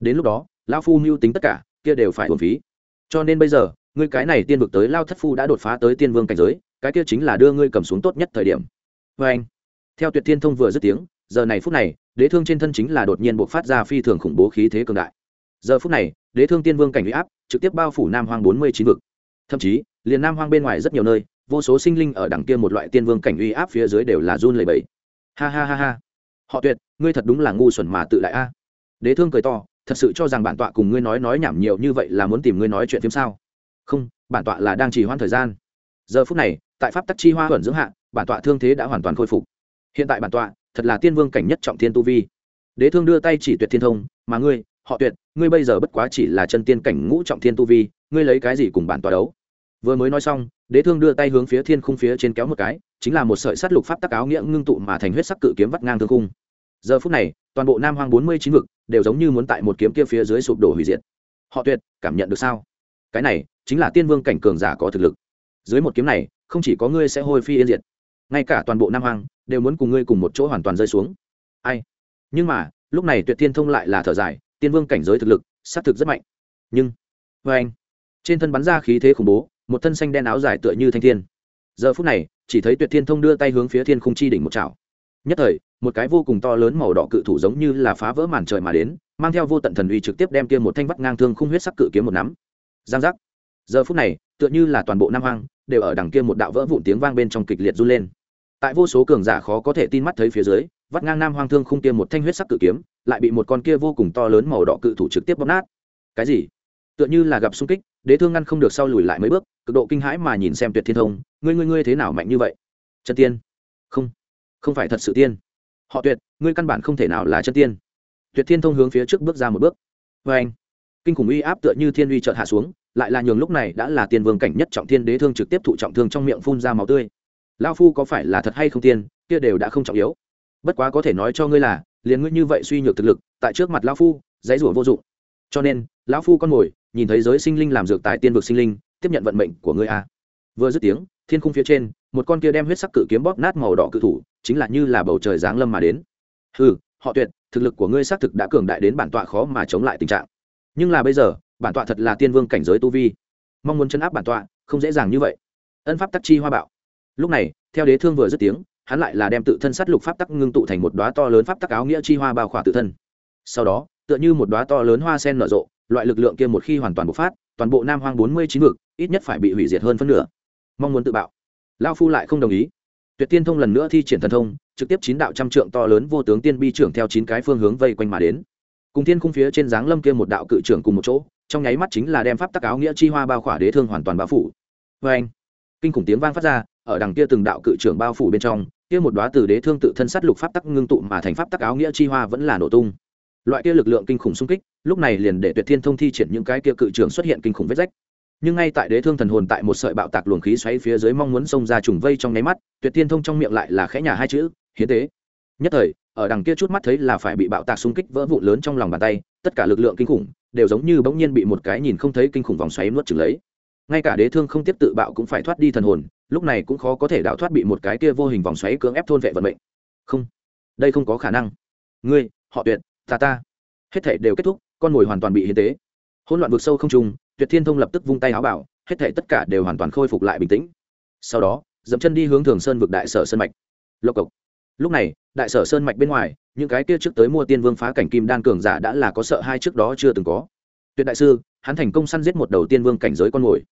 Đến lúc đó, lão phu mưu tính tất cả, kia đều phải hồn phí. Cho nên bây giờ, ngươi cái này tiên vực tới lao thất phu đã đột phá tới tiên vương cảnh giới, cái kia chính là đưa ngươi cầm xuống tốt nhất thời điểm. Vê anh, theo tuyệt tiên thông vừa dứt tiếng, giờ này phút này, đế thương trên thân chính là đột nhiên buộc phát ra phi thường khủng bố khí thế cường đại. Giờ phút này, đế thương tiên vương cảnh huy áp trực tiếp bao phủ nam hoang bốn mươi chín vực. Thậm chí, liền nam hoang bên ngoài rất nhiều nơi vô số sinh linh ở đằng kia một loại tiên vương cảnh uy áp phía dưới đều là run lẩy bẩy. Ha ha ha ha. Họ tuyệt, ngươi thật đúng là ngu xuẩn mà tự đại a. Đế thương cười to, thật sự cho rằng bản tọa cùng ngươi nói nói nhảm nhiều như vậy là muốn tìm ngươi nói chuyện phim sao? Không, bản tọa là đang trì hoãn thời gian. Giờ phút này, tại pháp tắc chi hoa thuần dưỡng hạ, bản tọa thương thế đã hoàn toàn khôi phục. Hiện tại bản tọa thật là tiên vương cảnh nhất trọng thiên tu vi. Đế thương đưa tay chỉ tuyệt thiên thông, mà ngươi, họ tuyệt, ngươi bây giờ bất quá chỉ là chân tiên cảnh ngũ trọng thiên tu vi, ngươi lấy cái gì cùng bản tọa đấu? Vừa mới nói xong, đế thương đưa tay hướng phía thiên khung phía trên kéo một cái, chính là một sợi sắt lục pháp tắc áo nghĩa ngưng tụ mà thành huyết sắc cự kiếm vắt ngang thương khung. Giờ phút này, toàn bộ nam hoang bốn mươi chín vực đều giống như muốn tại một kiếm kia phía dưới sụp đổ hủy diệt. Họ tuyệt, cảm nhận được sao? Cái này, chính là tiên vương cảnh cường giả có thực lực. Dưới một kiếm này, không chỉ có ngươi sẽ hôi phi yên diệt, ngay cả toàn bộ nam hoang đều muốn cùng ngươi cùng một chỗ hoàn toàn rơi xuống. Ai? Nhưng mà, lúc này tuyệt tiên thông lại là thở dài, tiên vương cảnh giới thực lực xác thực rất mạnh. Nhưng vê anh, trên thân bắn ra khí thế khủng bố một thân xanh đen áo dài tựa như thanh thiên. Giờ phút này, chỉ thấy tuyệt thiên thông đưa tay hướng phía thiên khung chi đỉnh một chảo. Nhất thời, một cái vô cùng to lớn màu đỏ cự thủ giống như là phá vỡ màn trời mà đến, mang theo vô tận thần uy trực tiếp đem kia một thanh vắt ngang thương khung huyết sắc cự kiếm một nắm. Giang giác. Giờ phút này, tựa như là toàn bộ nam hoang, đều ở đằng kia một đạo vỡ vụn tiếng vang bên trong kịch liệt run lên. Tại vô số cường giả khó có thể tin mắt thấy phía dưới, vắt ngang nam hoang thương khung tiêm một thanh huyết sắc cự kiếm, lại bị một con kia vô cùng to lớn màu đỏ cự thủ trực tiếp bóp nát. Cái gì? Tựa như là gặp xung kích đế thương ngăn không được sau lùi lại mấy bước, cực độ kinh hãi mà nhìn xem tuyệt thiên thông, ngươi ngươi ngươi thế nào mạnh như vậy? Chân tiên. Không không phải thật sự tiên. Họ tuyệt, ngươi căn bản không thể nào là chân tiên. Tuyệt thiên thông hướng phía trước bước ra một bước. Vê anh. Kinh khủng uy áp tựa như thiên uy trợt hạ xuống, lại là nhường lúc này đã là tiên vương cảnh nhất trọng thiên đế thương trực tiếp thụ trọng thương trong miệng phun ra máu tươi. Lao phu có phải là thật hay không tiên, kia đều đã không trọng yếu. Bất quá có thể nói cho ngươi là, liền ngươi như vậy suy nhược thực lực, tại trước mặt lao phu, dãy rủa vô dụng. Cho nên, lão phu con mồi nhìn thấy giới sinh linh làm dược tại tiên vực sinh linh, tiếp nhận vận mệnh của ngươi a. Vừa dứt tiếng, thiên khung phía trên, một con kia đem huyết sắc cự kiếm bóp nát màu đỏ cự thủ, chính là như là bầu trời giáng lâm mà đến. Ừ họ tuyệt, thực lực của ngươi xác thực đã cường đại đến bản tọa khó mà chống lại tình trạng. Nhưng là bây giờ, bản tọa thật là tiên vương cảnh giới tu vi. Mong muốn chấn áp bản tọa, không dễ dàng như vậy. Ân pháp tắc chi hoa bạo. Lúc này, theo đế thương vừa dứt tiếng, hắn lại là đem tự thân sát lục pháp tắc ngưng tụ thành một đóa to lớn pháp tắc áo nghĩa chi hoa bao khỏa tự thân. Sau đó, tựa như một đóa to lớn hoa sen nở rộ loại lực lượng kia một khi hoàn toàn bộc phát, toàn bộ nam hoang bốn mươi chín vực ít nhất phải bị hủy diệt hơn phân nửa. Mong muốn tự bạo. Lao phu lại không đồng ý. Tuyệt tiên thông lần nữa thi triển thần thông, trực tiếp chín đạo trăm trượng to lớn vô tướng tiên bi trưởng theo chín cái phương hướng vây quanh mà đến. Cùng thiên khung phía trên dáng lâm kia một đạo cự trưởng cùng một chỗ, trong nháy mắt chính là đem pháp tắc áo nghĩa chi hoa bao khỏa đế thương hoàn toàn bao phủ. Vê anh, kinh khủng tiếng vang phát ra, ở đằng kia từng đạo cự trưởng bao phủ bên trong, kia một đoá từ đế thương tự thân sát lục pháp tắc ngưng tụ mà thành pháp tắc áo nghĩa chi hoa vẫn là nổ tung loại kia lực lượng kinh khủng xung kích, lúc này liền để tuyệt thiên thông thi triển những cái kia cự trường xuất hiện kinh khủng vết rách. Nhưng ngay tại đế thương thần hồn tại một sợi bạo tạc luồng khí xoáy phía dưới mong muốn xông ra trùng vây trong nháy mắt, tuyệt thiên thông trong miệng lại là khẽ nhà hai chữ, hiến tế. Nhất thời, ở đằng kia chút mắt thấy là phải bị bạo tạc xung kích vỡ vụn lớn trong lòng bàn tay, tất cả lực lượng kinh khủng đều giống như bỗng nhiên bị một cái nhìn không thấy kinh khủng vòng xoáy nuốt chừng lấy. Ngay cả đế thương không tiếp tự bạo cũng phải thoát đi thần hồn, lúc này cũng khó có thể đạo thoát bị một cái kia vô hình vòng xoáy cưỡng ép thôn vệ vận mệnh. Không, đây không có khả năng. Ngươi, họ tuyệt ta ta. Hết thể đều kết thúc, con mồi hoàn toàn bị hiến tế. Hỗn loạn vực sâu không trùng tuyệt thiên thông lập tức vung tay áo bảo, hết thể tất cả đều hoàn toàn khôi phục lại bình tĩnh. Sau đó dẫm chân đi hướng thường sơn vực đại sở sơn mạch. Lộc cộc. Lúc này, đại sở sơn mạch bên ngoài, những cái kia trước tới mua tiên vương phá cảnh kim đan cường giả đã là có sợ hai trước đó chưa từng có. Tuyệt đại sư, hắn thành công săn giết một đầu tiên vương cảnh giới con mồi.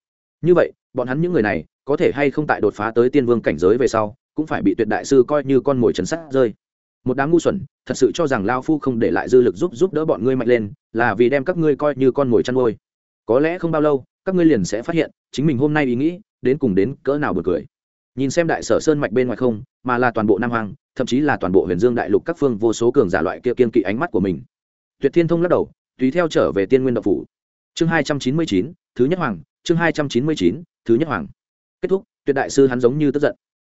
Như vậy, bọn hắn những người này, có thể hay không tại đột phá tới tiên vương cảnh giới về sau, cũng phải bị tuyệt đại sư coi như con mồi chấn sát rơi một đám ngu xuẩn, thật sự cho rằng lao phu không để lại dư lực giúp giúp đỡ bọn ngươi mạnh lên, là vì đem các ngươi coi như con mồi chăn nuôi. Có lẽ không bao lâu, các ngươi liền sẽ phát hiện, chính mình hôm nay ý nghĩ, đến cùng đến cỡ nào bật cười. Nhìn xem đại sở sơn mạch bên ngoài không, mà là toàn bộ nam hoàng thậm chí là toàn bộ huyền dương đại lục các phương vô số cường giả loại kia kiên kỵ ánh mắt của mình. Tuyệt thiên thông lắc đầu, tùy theo trở về tiên nguyên độc phủ. Chương hai trăm chín mươi chín, thứ nhất hoàng, chương hai trăm chín mươi chín, thứ nhất hoàng. Kết thúc, tuyệt đại sư hắn giống như tức giận.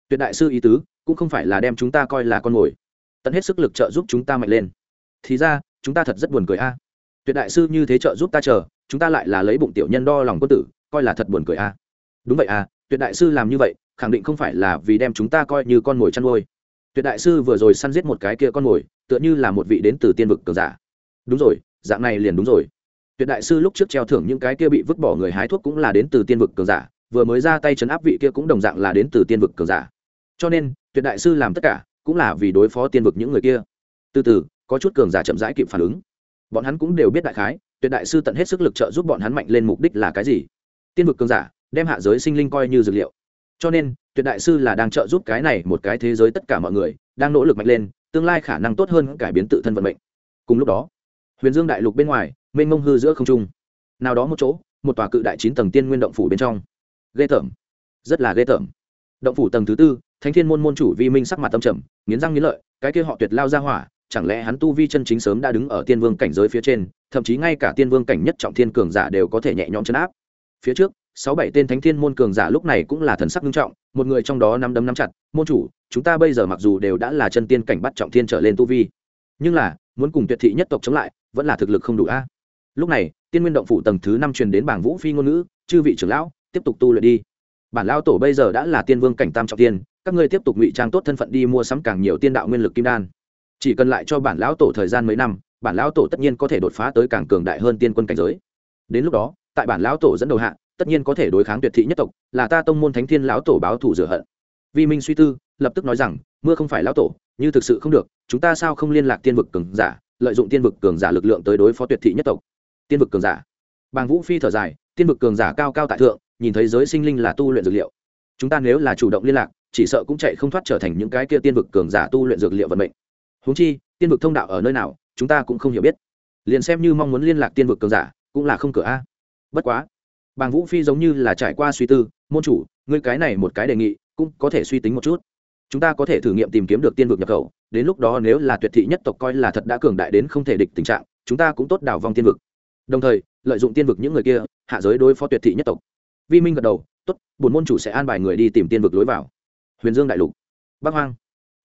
Tuyệt đại sư ý tứ, cũng không phải là đem chúng ta coi là con mồi tận hết sức lực trợ giúp chúng ta mạnh lên. Thì ra, chúng ta thật rất buồn cười a. Tuyệt đại sư như thế trợ giúp ta chờ, chúng ta lại là lấy bụng tiểu nhân đo lòng quân tử, coi là thật buồn cười a. Đúng vậy à tuyệt đại sư làm như vậy, khẳng định không phải là vì đem chúng ta coi như con mồi chăn nuôi. Tuyệt đại sư vừa rồi săn giết một cái kia con mồi, tựa như là một vị đến từ tiên vực cường giả. Đúng rồi, dạng này liền đúng rồi. Tuyệt đại sư lúc trước treo thưởng những cái kia bị vứt bỏ người hái thuốc cũng là đến từ tiên vực cường giả, vừa mới ra tay chấn áp vị kia cũng đồng dạng là đến từ tiên vực cường giả. Cho nên, tuyệt đại sư làm tất cả cũng là vì đối phó tiên vực những người kia. Từ từ, có chút cường giả chậm rãi kịp phản ứng. Bọn hắn cũng đều biết đại khái, tuyệt đại sư tận hết sức lực trợ giúp bọn hắn mạnh lên mục đích là cái gì. Tiên vực cường giả, đem hạ giới sinh linh coi như dược liệu. Cho nên, tuyệt đại sư là đang trợ giúp cái này một cái thế giới tất cả mọi người, đang nỗ lực mạnh lên, tương lai khả năng tốt hơn cải biến tự thân vận mệnh. Cùng lúc đó, huyền dương đại lục bên ngoài, mênh mông hư giữa không trung. Nào đó một chỗ, một tòa cự đại chín tầng tiên nguyên động phủ bên trong. Ghê tởm. Rất là ghê tởm. Động phủ tầng thứ tư thánh thiên môn môn chủ vi minh sắc mặt tâm trầm, nghiến răng nghiến lợi, cái kia họ tuyệt lao ra hỏa, chẳng lẽ hắn tu vi chân chính sớm đã đứng ở tiên vương cảnh giới phía trên, thậm chí ngay cả tiên vương cảnh nhất trọng thiên cường giả đều có thể nhẹ nhõm chấn áp. Phía trước, sáu bảy tên thánh thiên môn cường giả lúc này cũng là thần sắc nghiêm trọng, một người trong đó nắm đấm nắm chặt, môn chủ, chúng ta bây giờ mặc dù đều đã là chân tiên cảnh bắt trọng thiên trở lên tu vi, nhưng là, muốn cùng tuyệt thị nhất tộc chống lại, vẫn là thực lực không đủ a. Lúc này, tiên nguyên động phủ tầng thứ năm truyền đến bảng vũ phi ngôn ngữ, chư vị trưởng lão, tiếp tục tu luyện đi. Bản lão tổ bây giờ đã là tiên vương cảnh tam trọng tiên các ngươi tiếp tục ngụy trang tốt thân phận đi mua sắm càng nhiều tiên đạo nguyên lực kim đan. Chỉ cần lại cho bản lão tổ thời gian mấy năm, bản lão tổ tất nhiên có thể đột phá tới càng cường đại hơn tiên quân cảnh giới. Đến lúc đó, tại bản lão tổ dẫn đầu hạ, tất nhiên có thể đối kháng tuyệt thị nhất tộc, là ta tông môn thánh thiên lão tổ báo thủ rửa hận. Vi minh suy tư, lập tức nói rằng, mưa không phải lão tổ, như thực sự không được, chúng ta sao không liên lạc tiên vực cường giả, lợi dụng tiên vực cường giả lực lượng tới đối phó tuyệt thị nhất tộc? Tiên vực cường giả. Bàng vũ phi thở dài, tiên vực cường giả cao cao tại thượng, nhìn thấy giới sinh linh là tu luyện dược liệu. Chúng ta nếu là chủ động liên lạc chỉ sợ cũng chạy không thoát trở thành những cái kia tiên vực cường giả tu luyện dược liệu vận mệnh. Húng chi, tiên vực thông đạo ở nơi nào, chúng ta cũng không hiểu biết. Liền xem như mong muốn liên lạc tiên vực cường giả, cũng là không cửa a. Bất quá, bàng vũ phi giống như là trải qua suy tư, môn chủ, ngươi cái này một cái đề nghị, cũng có thể suy tính một chút. Chúng ta có thể thử nghiệm tìm kiếm được tiên vực nhập khẩu, đến lúc đó nếu là tuyệt thị nhất tộc coi là thật đã cường đại đến không thể địch tình trạng, chúng ta cũng tốt đảo vong tiên vực. Đồng thời, lợi dụng tiên vực những người kia, hạ giới đối phó tuyệt thị nhất tộc. Vi minh gật đầu, tốt, bổn môn chủ sẽ an bài người đi tìm tiên vực lối vào huyền dương đại lục. Bắc hoang.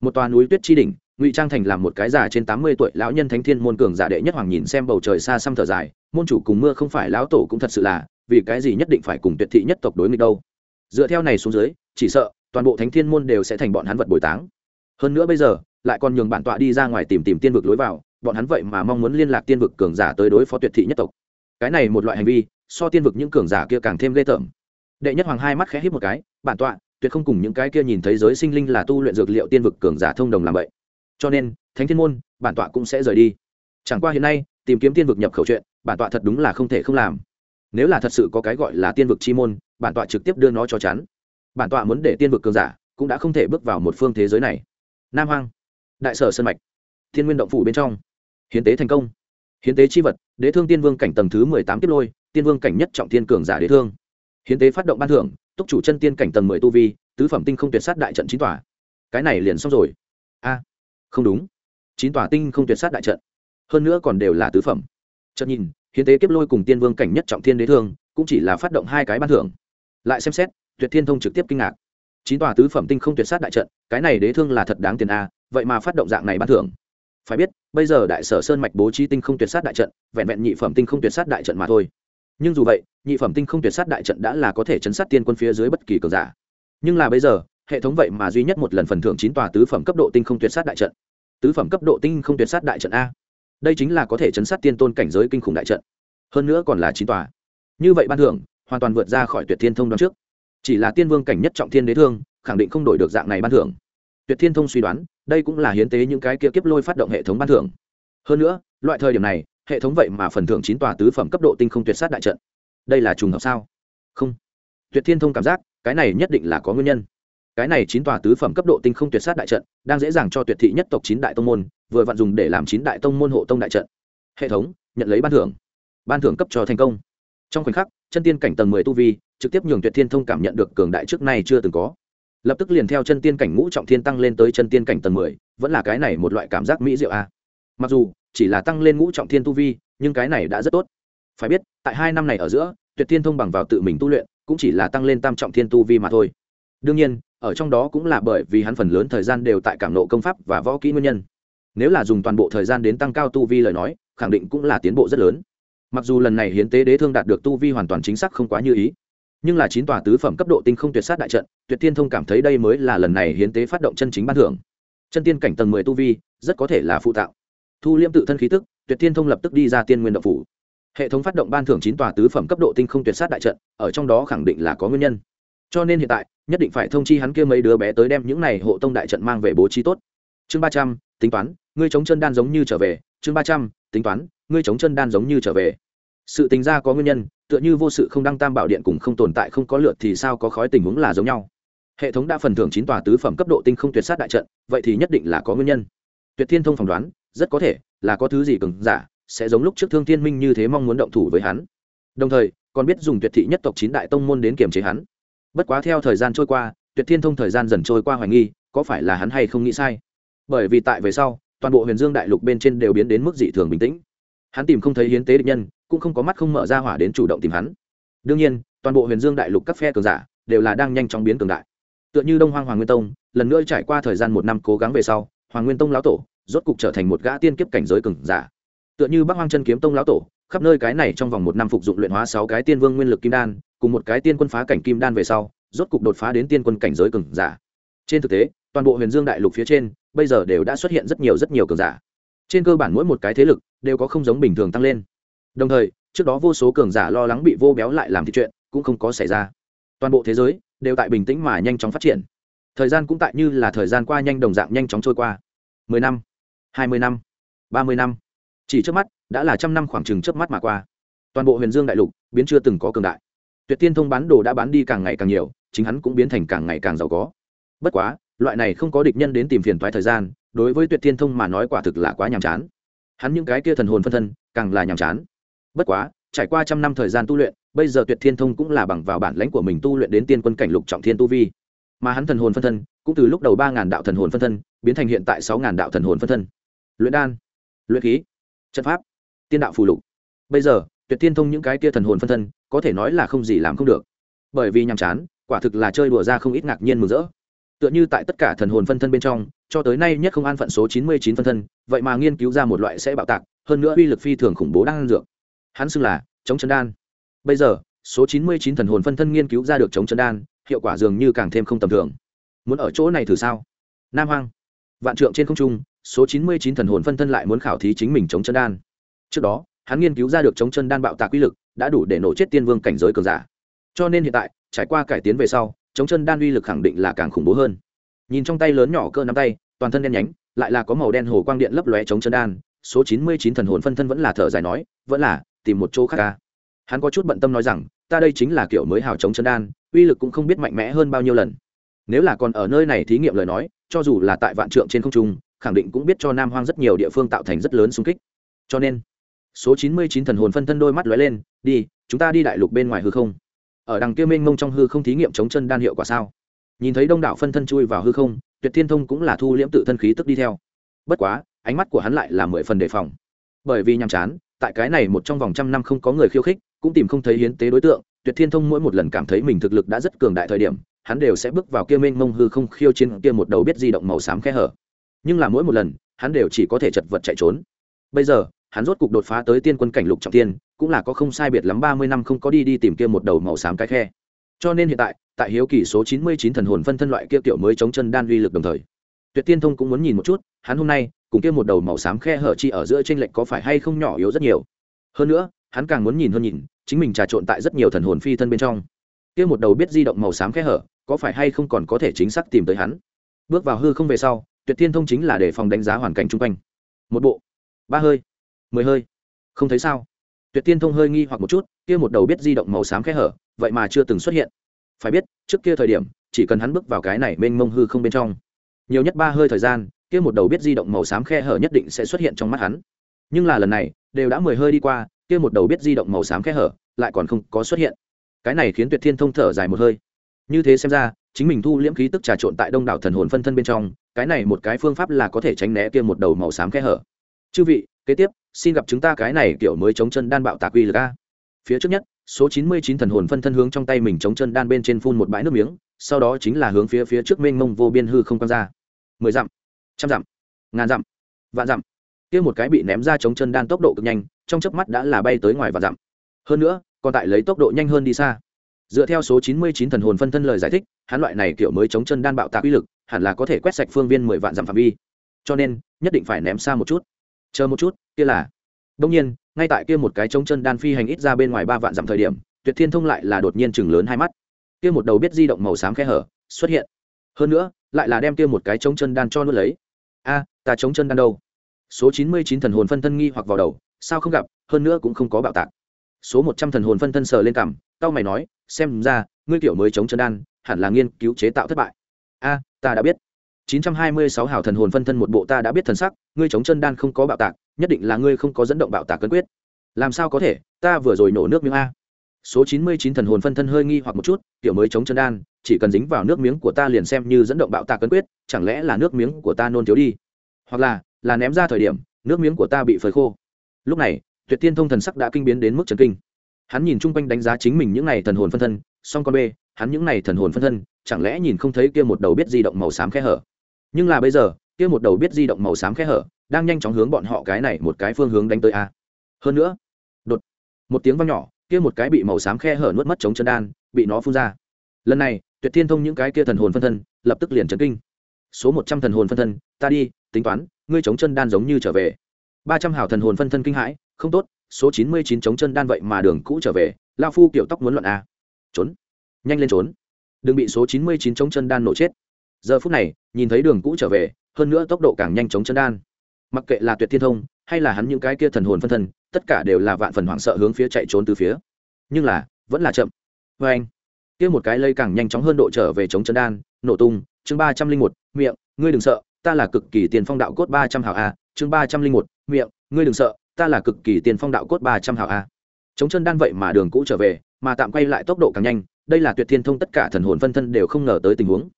Một tòa núi tuyết chi đỉnh, ngụy trang thành làm một cái già trên tám mươi tuổi lão nhân thánh thiên môn cường giả đệ nhất hoàng nhìn xem bầu trời xa xăm thở dài, môn chủ cùng mưa không phải lão tổ cũng thật sự là, vì cái gì nhất định phải cùng tuyệt thị nhất tộc đối nghịch đâu. Dựa theo này xuống dưới, chỉ sợ, toàn bộ thánh thiên môn đều sẽ thành bọn hắn vật bồi táng. Hơn nữa bây giờ, lại còn nhường bản tọa đi ra ngoài tìm tìm tiên vực lối vào, bọn hắn vậy mà mong muốn liên lạc tiên vực cường giả tới đối phó tuyệt thị nhất tộc. Cái này một loại hành vi, so tiên vực những cường giả kia càng thêm ghê tởm. Đệ nhất hoàng hai mắt khẽ hít một cái, bản tọa tuyệt không cùng những cái kia nhìn thấy giới sinh linh là tu luyện dược liệu tiên vực cường giả thông đồng làm vậy. Cho nên, thánh thiên môn, bản tọa cũng sẽ rời đi. Chẳng qua hiện nay, tìm kiếm tiên vực nhập khẩu chuyện, bản tọa thật đúng là không thể không làm. Nếu là thật sự có cái gọi là tiên vực chi môn, bản tọa trực tiếp đưa nó cho chắn. Bản tọa muốn để tiên vực cường giả cũng đã không thể bước vào một phương thế giới này. Nam hoang, đại sở sân mạch, thiên nguyên động phủ bên trong. Hiến tế thành công. Hiến tế chi vật, đế thương tiên vương cảnh tầng thứ mười tám tiếp lôi, tiên vương cảnh nhất trọng thiên cường giả đế thương. Hiến tế phát động ban thưởng túc chủ chân tiên cảnh tầng mười tu vi, tứ phẩm tinh không tuyệt sát đại trận chín tòa. Cái này liền xong rồi. A, không đúng. Chín tòa tinh không tuyệt sát đại trận. Hơn nữa còn đều là tứ phẩm. Chợt nhìn, hiến tế kiếp lôi cùng tiên vương cảnh nhất trọng thiên đế thương, cũng chỉ là phát động hai cái ban thưởng. Lại xem xét, tuyệt thiên thông trực tiếp kinh ngạc. Chín tòa tứ phẩm tinh không tuyệt sát đại trận, cái này đế thương là thật đáng tiền a, vậy mà phát động dạng này ban thưởng. Phải biết, bây giờ đại sở sơn mạch bố trí tinh không tuyệt sát đại trận, vẹn vẹn nhị phẩm tinh không tuyệt sát đại trận mà thôi nhưng dù vậy, nhị phẩm tinh không tuyệt sát đại trận đã là có thể chấn sát tiên quân phía dưới bất kỳ cường giả. Nhưng là bây giờ, hệ thống vậy mà duy nhất một lần phần thưởng chín tòa tứ phẩm cấp độ tinh không tuyệt sát đại trận. Tứ phẩm cấp độ tinh không tuyệt sát đại trận a. Đây chính là có thể chấn sát tiên tôn cảnh giới kinh khủng đại trận. Hơn nữa còn là chín tòa. Như vậy ban thưởng, hoàn toàn vượt ra khỏi tuyệt thiên thông đoán trước. Chỉ là tiên vương cảnh nhất trọng thiên đế thương, khẳng định không đổi được dạng này ban thưởng. Tuyệt thiên thông suy đoán, đây cũng là hiến tế những cái kia kiếp lôi phát động hệ thống ban thưởng. Hơn nữa, loại thời điểm này hệ thống vậy mà phần thưởng chín tòa tứ phẩm cấp độ tinh không tuyệt sát đại trận. Đây là trùng hợp sao? Không. Tuyệt thiên thông cảm giác, cái này nhất định là có nguyên nhân. Cái này chín tòa tứ phẩm cấp độ tinh không tuyệt sát đại trận, đang dễ dàng cho tuyệt thị nhất tộc chín đại tông môn, vừa vặn dùng để làm chín đại tông môn hộ tông đại trận. Hệ thống, nhận lấy ban thưởng. Ban thưởng cấp cho thành công. Trong khoảnh khắc, chân tiên cảnh tầng mười tu vi, trực tiếp nhường tuyệt thiên thông cảm nhận được cường đại trước nay chưa từng có. Lập tức liền theo chân tiên cảnh ngũ trọng thiên tăng lên tới chân tiên cảnh tầng mười, vẫn là cái này một loại cảm giác mỹ diệu a. Mặc dù chỉ là tăng lên ngũ trọng thiên tu vi, nhưng cái này đã rất tốt. Phải biết, tại hai năm này ở giữa, tuyệt thiên thông bằng vào tự mình tu luyện, cũng chỉ là tăng lên tam trọng thiên tu vi mà thôi. Đương nhiên, ở trong đó cũng là bởi vì hắn phần lớn thời gian đều tại cảm nộ công pháp và võ kỹ nguyên nhân. Nếu là dùng toàn bộ thời gian đến tăng cao tu vi lời nói, khẳng định cũng là tiến bộ rất lớn. Mặc dù lần này hiến tế đế thương đạt được tu vi hoàn toàn chính xác không quá như ý, nhưng là chín tòa tứ phẩm cấp độ tinh không tuyệt sát đại trận, tuyệt tiên thông cảm thấy đây mới là lần này hiến tế phát động chân chính ban thưởng. Chân tiên cảnh tầng mười tu vi, rất có thể là phụ tạo thu liêm tự thân khí tức, tuyệt thiên thông lập tức đi ra tiên nguyên độc phủ. Hệ thống phát động ban thưởng chín tòa tứ phẩm cấp độ tinh không tuyệt sát đại trận, ở trong đó khẳng định là có nguyên nhân. Cho nên hiện tại, nhất định phải thông chi hắn kia mấy đứa bé tới đem những này hộ tông đại trận mang về bố trí tốt. Chương ba trăm, tính toán, ngươi chống chân đan giống như trở về. Chương ba trăm, tính toán, ngươi chống chân đan giống như trở về. Sự tính ra có nguyên nhân, tựa như vô sự không đăng tam bảo điện cùng không tồn tại không có lượt thì sao có khói tình huống là giống nhau. Hệ thống đã phần thưởng chín tòa tứ phẩm cấp độ tinh không tuyệt sát đại trận, vậy thì nhất định là có nguyên nhân. Tuyệt thiên thông phỏng đoán rất có thể là có thứ gì cứng giả sẽ giống lúc trước thương thiên minh như thế mong muốn động thủ với hắn. Đồng thời, còn biết dùng tuyệt thị nhất tộc chín đại tông môn đến kiềm chế hắn. Bất quá theo thời gian trôi qua, tuyệt thiên thông thời gian dần trôi qua hoài nghi, có phải là hắn hay không nghĩ sai? Bởi vì tại về sau, toàn bộ huyền dương đại lục bên trên đều biến đến mức dị thường bình tĩnh. Hắn tìm không thấy hiến tế địch nhân, cũng không có mắt không mở ra hỏa đến chủ động tìm hắn. Đương nhiên, toàn bộ huyền dương đại lục các phe cường giả đều là đang nhanh chóng biến cường đại. Tựa như đông hoang hoàng nguyên tông, lần nữa trải qua thời gian một năm cố gắng về sau, hoàng nguyên tông lão tổ rốt cục trở thành một gã tiên kiếp cảnh giới cường giả. Tựa như bắc hoang chân kiếm tông lão tổ, khắp nơi cái này trong vòng một năm phục dụng luyện hóa sáu cái tiên vương nguyên lực kim đan, cùng một cái tiên quân phá cảnh kim đan về sau, rốt cục đột phá đến tiên quân cảnh giới cường giả. Trên thực tế, toàn bộ huyền dương đại lục phía trên, bây giờ đều đã xuất hiện rất nhiều rất nhiều cường giả. Trên cơ bản mỗi một cái thế lực đều có không giống bình thường tăng lên. Đồng thời, trước đó vô số cường giả lo lắng bị vô béo lại làm thị chuyện, cũng không có xảy ra. Toàn bộ thế giới đều tại bình tĩnh mà nhanh chóng phát triển. Thời gian cũng tại như là thời gian qua nhanh đồng dạng nhanh chóng trôi qua. Mười năm hai mươi năm. Ba mươi năm. Chỉ trước mắt, đã là trăm năm khoảng chừng trước mắt mà qua. Toàn bộ huyền dương đại lục biến chưa từng có cường đại. Tuyệt tiên thông bán đồ đã bán đi càng ngày càng nhiều, chính hắn cũng biến thành càng ngày càng giàu có. Bất quá, loại này không có địch nhân đến tìm phiền toái thời gian, đối với tuyệt thiên thông mà nói quả thực là quá nhàm chán. Hắn những cái kia thần hồn phân thân, càng là nhàm chán. Bất quá, trải qua trăm năm thời gian tu luyện, bây giờ tuyệt thiên thông cũng là bằng vào bản lãnh của mình tu luyện đến tiên quân cảnh lục trọng thiên tu vi. Mà hắn thần hồn phân thân, cũng từ lúc đầu ba ngàn đạo thần hồn phân thân, biến thành hiện tại sáu ngàn đạo thần hồn phân thân luyện đan, luyện khí, trận pháp, tiên đạo phù lục. Bây giờ, tuyệt thiên thông những cái kia thần hồn phân thân, có thể nói là không gì làm không được. Bởi vì nhàm chán, quả thực là chơi đùa ra không ít ngạc nhiên mừng rỡ. Tựa như tại tất cả thần hồn phân thân bên trong, cho tới nay nhất không an phận số chín mươi chín phân thân, vậy mà nghiên cứu ra một loại sẽ bạo tạc, hơn nữa uy lực phi thường khủng bố đang ăn dược. Hắn xưng là chống chân đan. Bây giờ, số chín mươi chín thần hồn phân thân nghiên cứu ra được chống chân đan, hiệu quả dường như càng thêm không tầm thường. Muốn ở chỗ này thử sao? Nam hoang, vạn trượng trên không trung số chín mươi chín thần hồn phân thân lại muốn khảo thí chính mình chống chân đan. Trước đó, hắn nghiên cứu ra được chống chân đan bạo tạc uy lực, đã đủ để nổ chết tiên vương cảnh giới cường giả. Cho nên hiện tại, trải qua cải tiến về sau, chống chân đan uy lực khẳng định là càng khủng bố hơn. Nhìn trong tay lớn nhỏ cơ nắm tay, toàn thân đen nhánh, lại là có màu đen hồ quang điện lấp lóe chống chân đan, số chín mươi chín thần hồn phân thân vẫn là thở dài nói, vẫn là, tìm một chỗ khác ca hắn có chút bận tâm nói rằng, ta đây chính là kiểu mới hào chống chân đan, uy lực cũng không biết mạnh mẽ hơn bao nhiêu lần. Nếu là còn ở nơi này thí nghiệm lời nói, cho dù là tại vạn trượng trên không trung khẳng định cũng biết cho nam hoang rất nhiều địa phương tạo thành rất lớn xung kích. Cho nên, số chín mươi chín thần hồn phân thân đôi mắt lóe lên, đi, chúng ta đi đại lục bên ngoài hư không. Ở đằng kia mênh mông trong hư không thí nghiệm chống chân đan hiệu quả sao? Nhìn thấy đông đảo phân thân chui vào hư không, tuyệt thiên thông cũng là thu liễm tự thân khí tức đi theo. Bất quá, ánh mắt của hắn lại là mười phần đề phòng. Bởi vì nhàm chán, tại cái này một trong vòng trăm năm không có người khiêu khích, cũng tìm không thấy hiến tế đối tượng, tuyệt thiên thông mỗi một lần cảm thấy mình thực lực đã rất cường đại thời điểm, hắn đều sẽ bước vào kia mênh mông hư không khiêu chiến kia một đầu biết di động màu xám khe hở nhưng là mỗi một lần, hắn đều chỉ có thể chật vật chạy trốn. Bây giờ, hắn rốt cục đột phá tới tiên quân cảnh lục trọng tiên, cũng là có không sai biệt lắm ba mươi năm không có đi đi tìm kia một đầu màu xám cái khe. Cho nên hiện tại tại hiếu kỳ số chín mươi chín thần hồn phân thân loại kia kiểu mới chống chân đan uy lực đồng thời, tuyệt tiên thông cũng muốn nhìn một chút, hắn hôm nay, cùng kia một đầu màu xám khe hở chi ở giữa trên lệnh có phải hay không nhỏ yếu rất nhiều. Hơn nữa, hắn càng muốn nhìn hơn nhìn, chính mình trà trộn tại rất nhiều thần hồn phi thân bên trong. Kia một đầu biết di động màu xám khe hở, có phải hay không còn có thể chính xác tìm tới hắn? Bước vào hư không về sau tuyệt Thiên thông chính là để phòng đánh giá hoàn cảnh chung quanh. Một bộ. Ba hơi. Mười hơi. Không thấy sao? Tuyệt Thiên thông hơi nghi hoặc một chút, kia một đầu biết di động màu xám khe hở, vậy mà chưa từng xuất hiện. Phải biết, trước kia thời điểm, chỉ cần hắn bước vào cái này mênh mông hư không bên trong. Nhiều nhất ba hơi thời gian, kia một đầu biết di động màu xám khe hở nhất định sẽ xuất hiện trong mắt hắn. Nhưng là lần này, đều đã mười hơi đi qua, kia một đầu biết di động màu xám khe hở, lại còn không có xuất hiện. Cái này khiến tuyệt thiên thông thở dài một hơi. Như thế xem ra chính mình thu liễm khí tức trà trộn tại đông đảo thần hồn phân thân bên trong, cái này một cái phương pháp là có thể tránh né kia một đầu màu xám khe hở. Chư vị, kế tiếp, xin gặp chúng ta cái này kiểu mới chống chân đan bạo tạc uy lực a. Phía trước nhất, số chín mươi chín thần hồn phân thân hướng trong tay mình chống chân đan bên trên phun một bãi nước miếng, sau đó chính là hướng phía phía trước mênh mông vô biên hư không quăng ra. Mười dặm, trăm dặm, ngàn dặm, vạn dặm. Kia một cái bị ném ra chống chân đan tốc độ cực nhanh, trong chớp mắt đã là bay tới ngoài và dặm. Hơn nữa, còn tại lấy tốc độ nhanh hơn đi xa dựa theo số chín mươi chín thần hồn phân thân lời giải thích, hắn loại này kiểu mới chống chân đan bạo tạc uy lực, hẳn là có thể quét sạch phương viên mười vạn dặm phạm vi. Cho nên, nhất định phải ném xa một chút. Chờ một chút, kia là. Đông nhiên, ngay tại kia một cái chống chân đan phi hành ít ra bên ngoài ba vạn dặm thời điểm, tuyệt thiên thông lại là đột nhiên chừng lớn hai mắt. Kia một đầu biết di động màu xám khe hở xuất hiện. Hơn nữa, lại là đem kia một cái chống chân đan cho nuốt lấy. A, ta chống chân đan đâu? Số chín mươi chín thần hồn phân thân nghi hoặc vào đầu, sao không gặp, hơn nữa cũng không có bạo tạc. Số một trăm thần hồn phân thân sờ lên cằm tao mày nói xem ra ngươi kiểu mới chống chân đan hẳn là nghiên cứu chế tạo thất bại a ta đã biết 926 hào thần hồn phân thân một bộ ta đã biết thần sắc, ngươi chống chân đan không có bạo tạc, nhất định là ngươi không có dẫn động bạo tạc cân quyết. Làm sao có thể, ta vừa rồi nổ nước miếng a. Số 99 thần hồn phân thân hơi nghi hoặc một chút, tiểu mới chống chân đan, chỉ cần dính vào nước miếng của ta liền xem như dẫn động bạo tạc cân quyết, chẳng lẽ là nước miếng của ta nôn thiếu đi? Hoặc là, là ném ra thời điểm, nước miếng của ta bị phơi khô. Lúc này, Tuyệt Tiên Thông thần sắc đã kinh biến đến mức chấn kinh. Hắn nhìn chung quanh đánh giá chính mình những này thần hồn phân thân, song con b hắn những này thần hồn phân thân, chẳng lẽ nhìn không thấy kia một đầu biết di động màu xám khe hở? Nhưng là bây giờ kia một đầu biết di động màu xám khe hở đang nhanh chóng hướng bọn họ cái này một cái phương hướng đánh tới a. Hơn nữa đột một tiếng vang nhỏ kia một cái bị màu xám khe hở nuốt mất chống chân đan bị nó phun ra. Lần này tuyệt thiên thông những cái kia thần hồn phân thân lập tức liền chấn kinh. Số một trăm thần hồn phân thân ta đi tính toán ngươi chống chân đan giống như trở về. Ba trăm hào thần hồn phân thân kinh hãi không tốt số chín mươi chín chống chân đan vậy mà đường cũ trở về lao phu kiểu tóc muốn luận a à. trốn. Nhanh lên trốn. Đừng bị số chín mươi chín chống chân đan nổ chết. Giờ phút này, nhìn thấy đường cũ trở về, hơn nữa tốc độ càng nhanh chống chân đan. Mặc kệ là tuyệt thiên thông, hay là hắn những cái kia thần hồn phân thân, tất cả đều là vạn phần hoảng sợ hướng phía chạy trốn từ phía. Nhưng là, vẫn là chậm. Vê anh, kia một cái lây càng nhanh chóng hơn độ trở về chống chân đan, nổ tung, chương ba trăm linh một, miệng, ngươi đừng sợ, ta là cực kỳ tiền phong đạo cốt ba trăm hào a, chương ba trăm linh một, miệng, ngươi đừng sợ ta là cực kỳ tiền phong đạo cốt ba trăm hào a. Chống chân đan vậy mà đường cũ trở về, mà tạm quay lại tốc độ càng nhanh, đây là tuyệt thiên thông tất cả thần hồn phân thân đều không ngờ tới tình huống.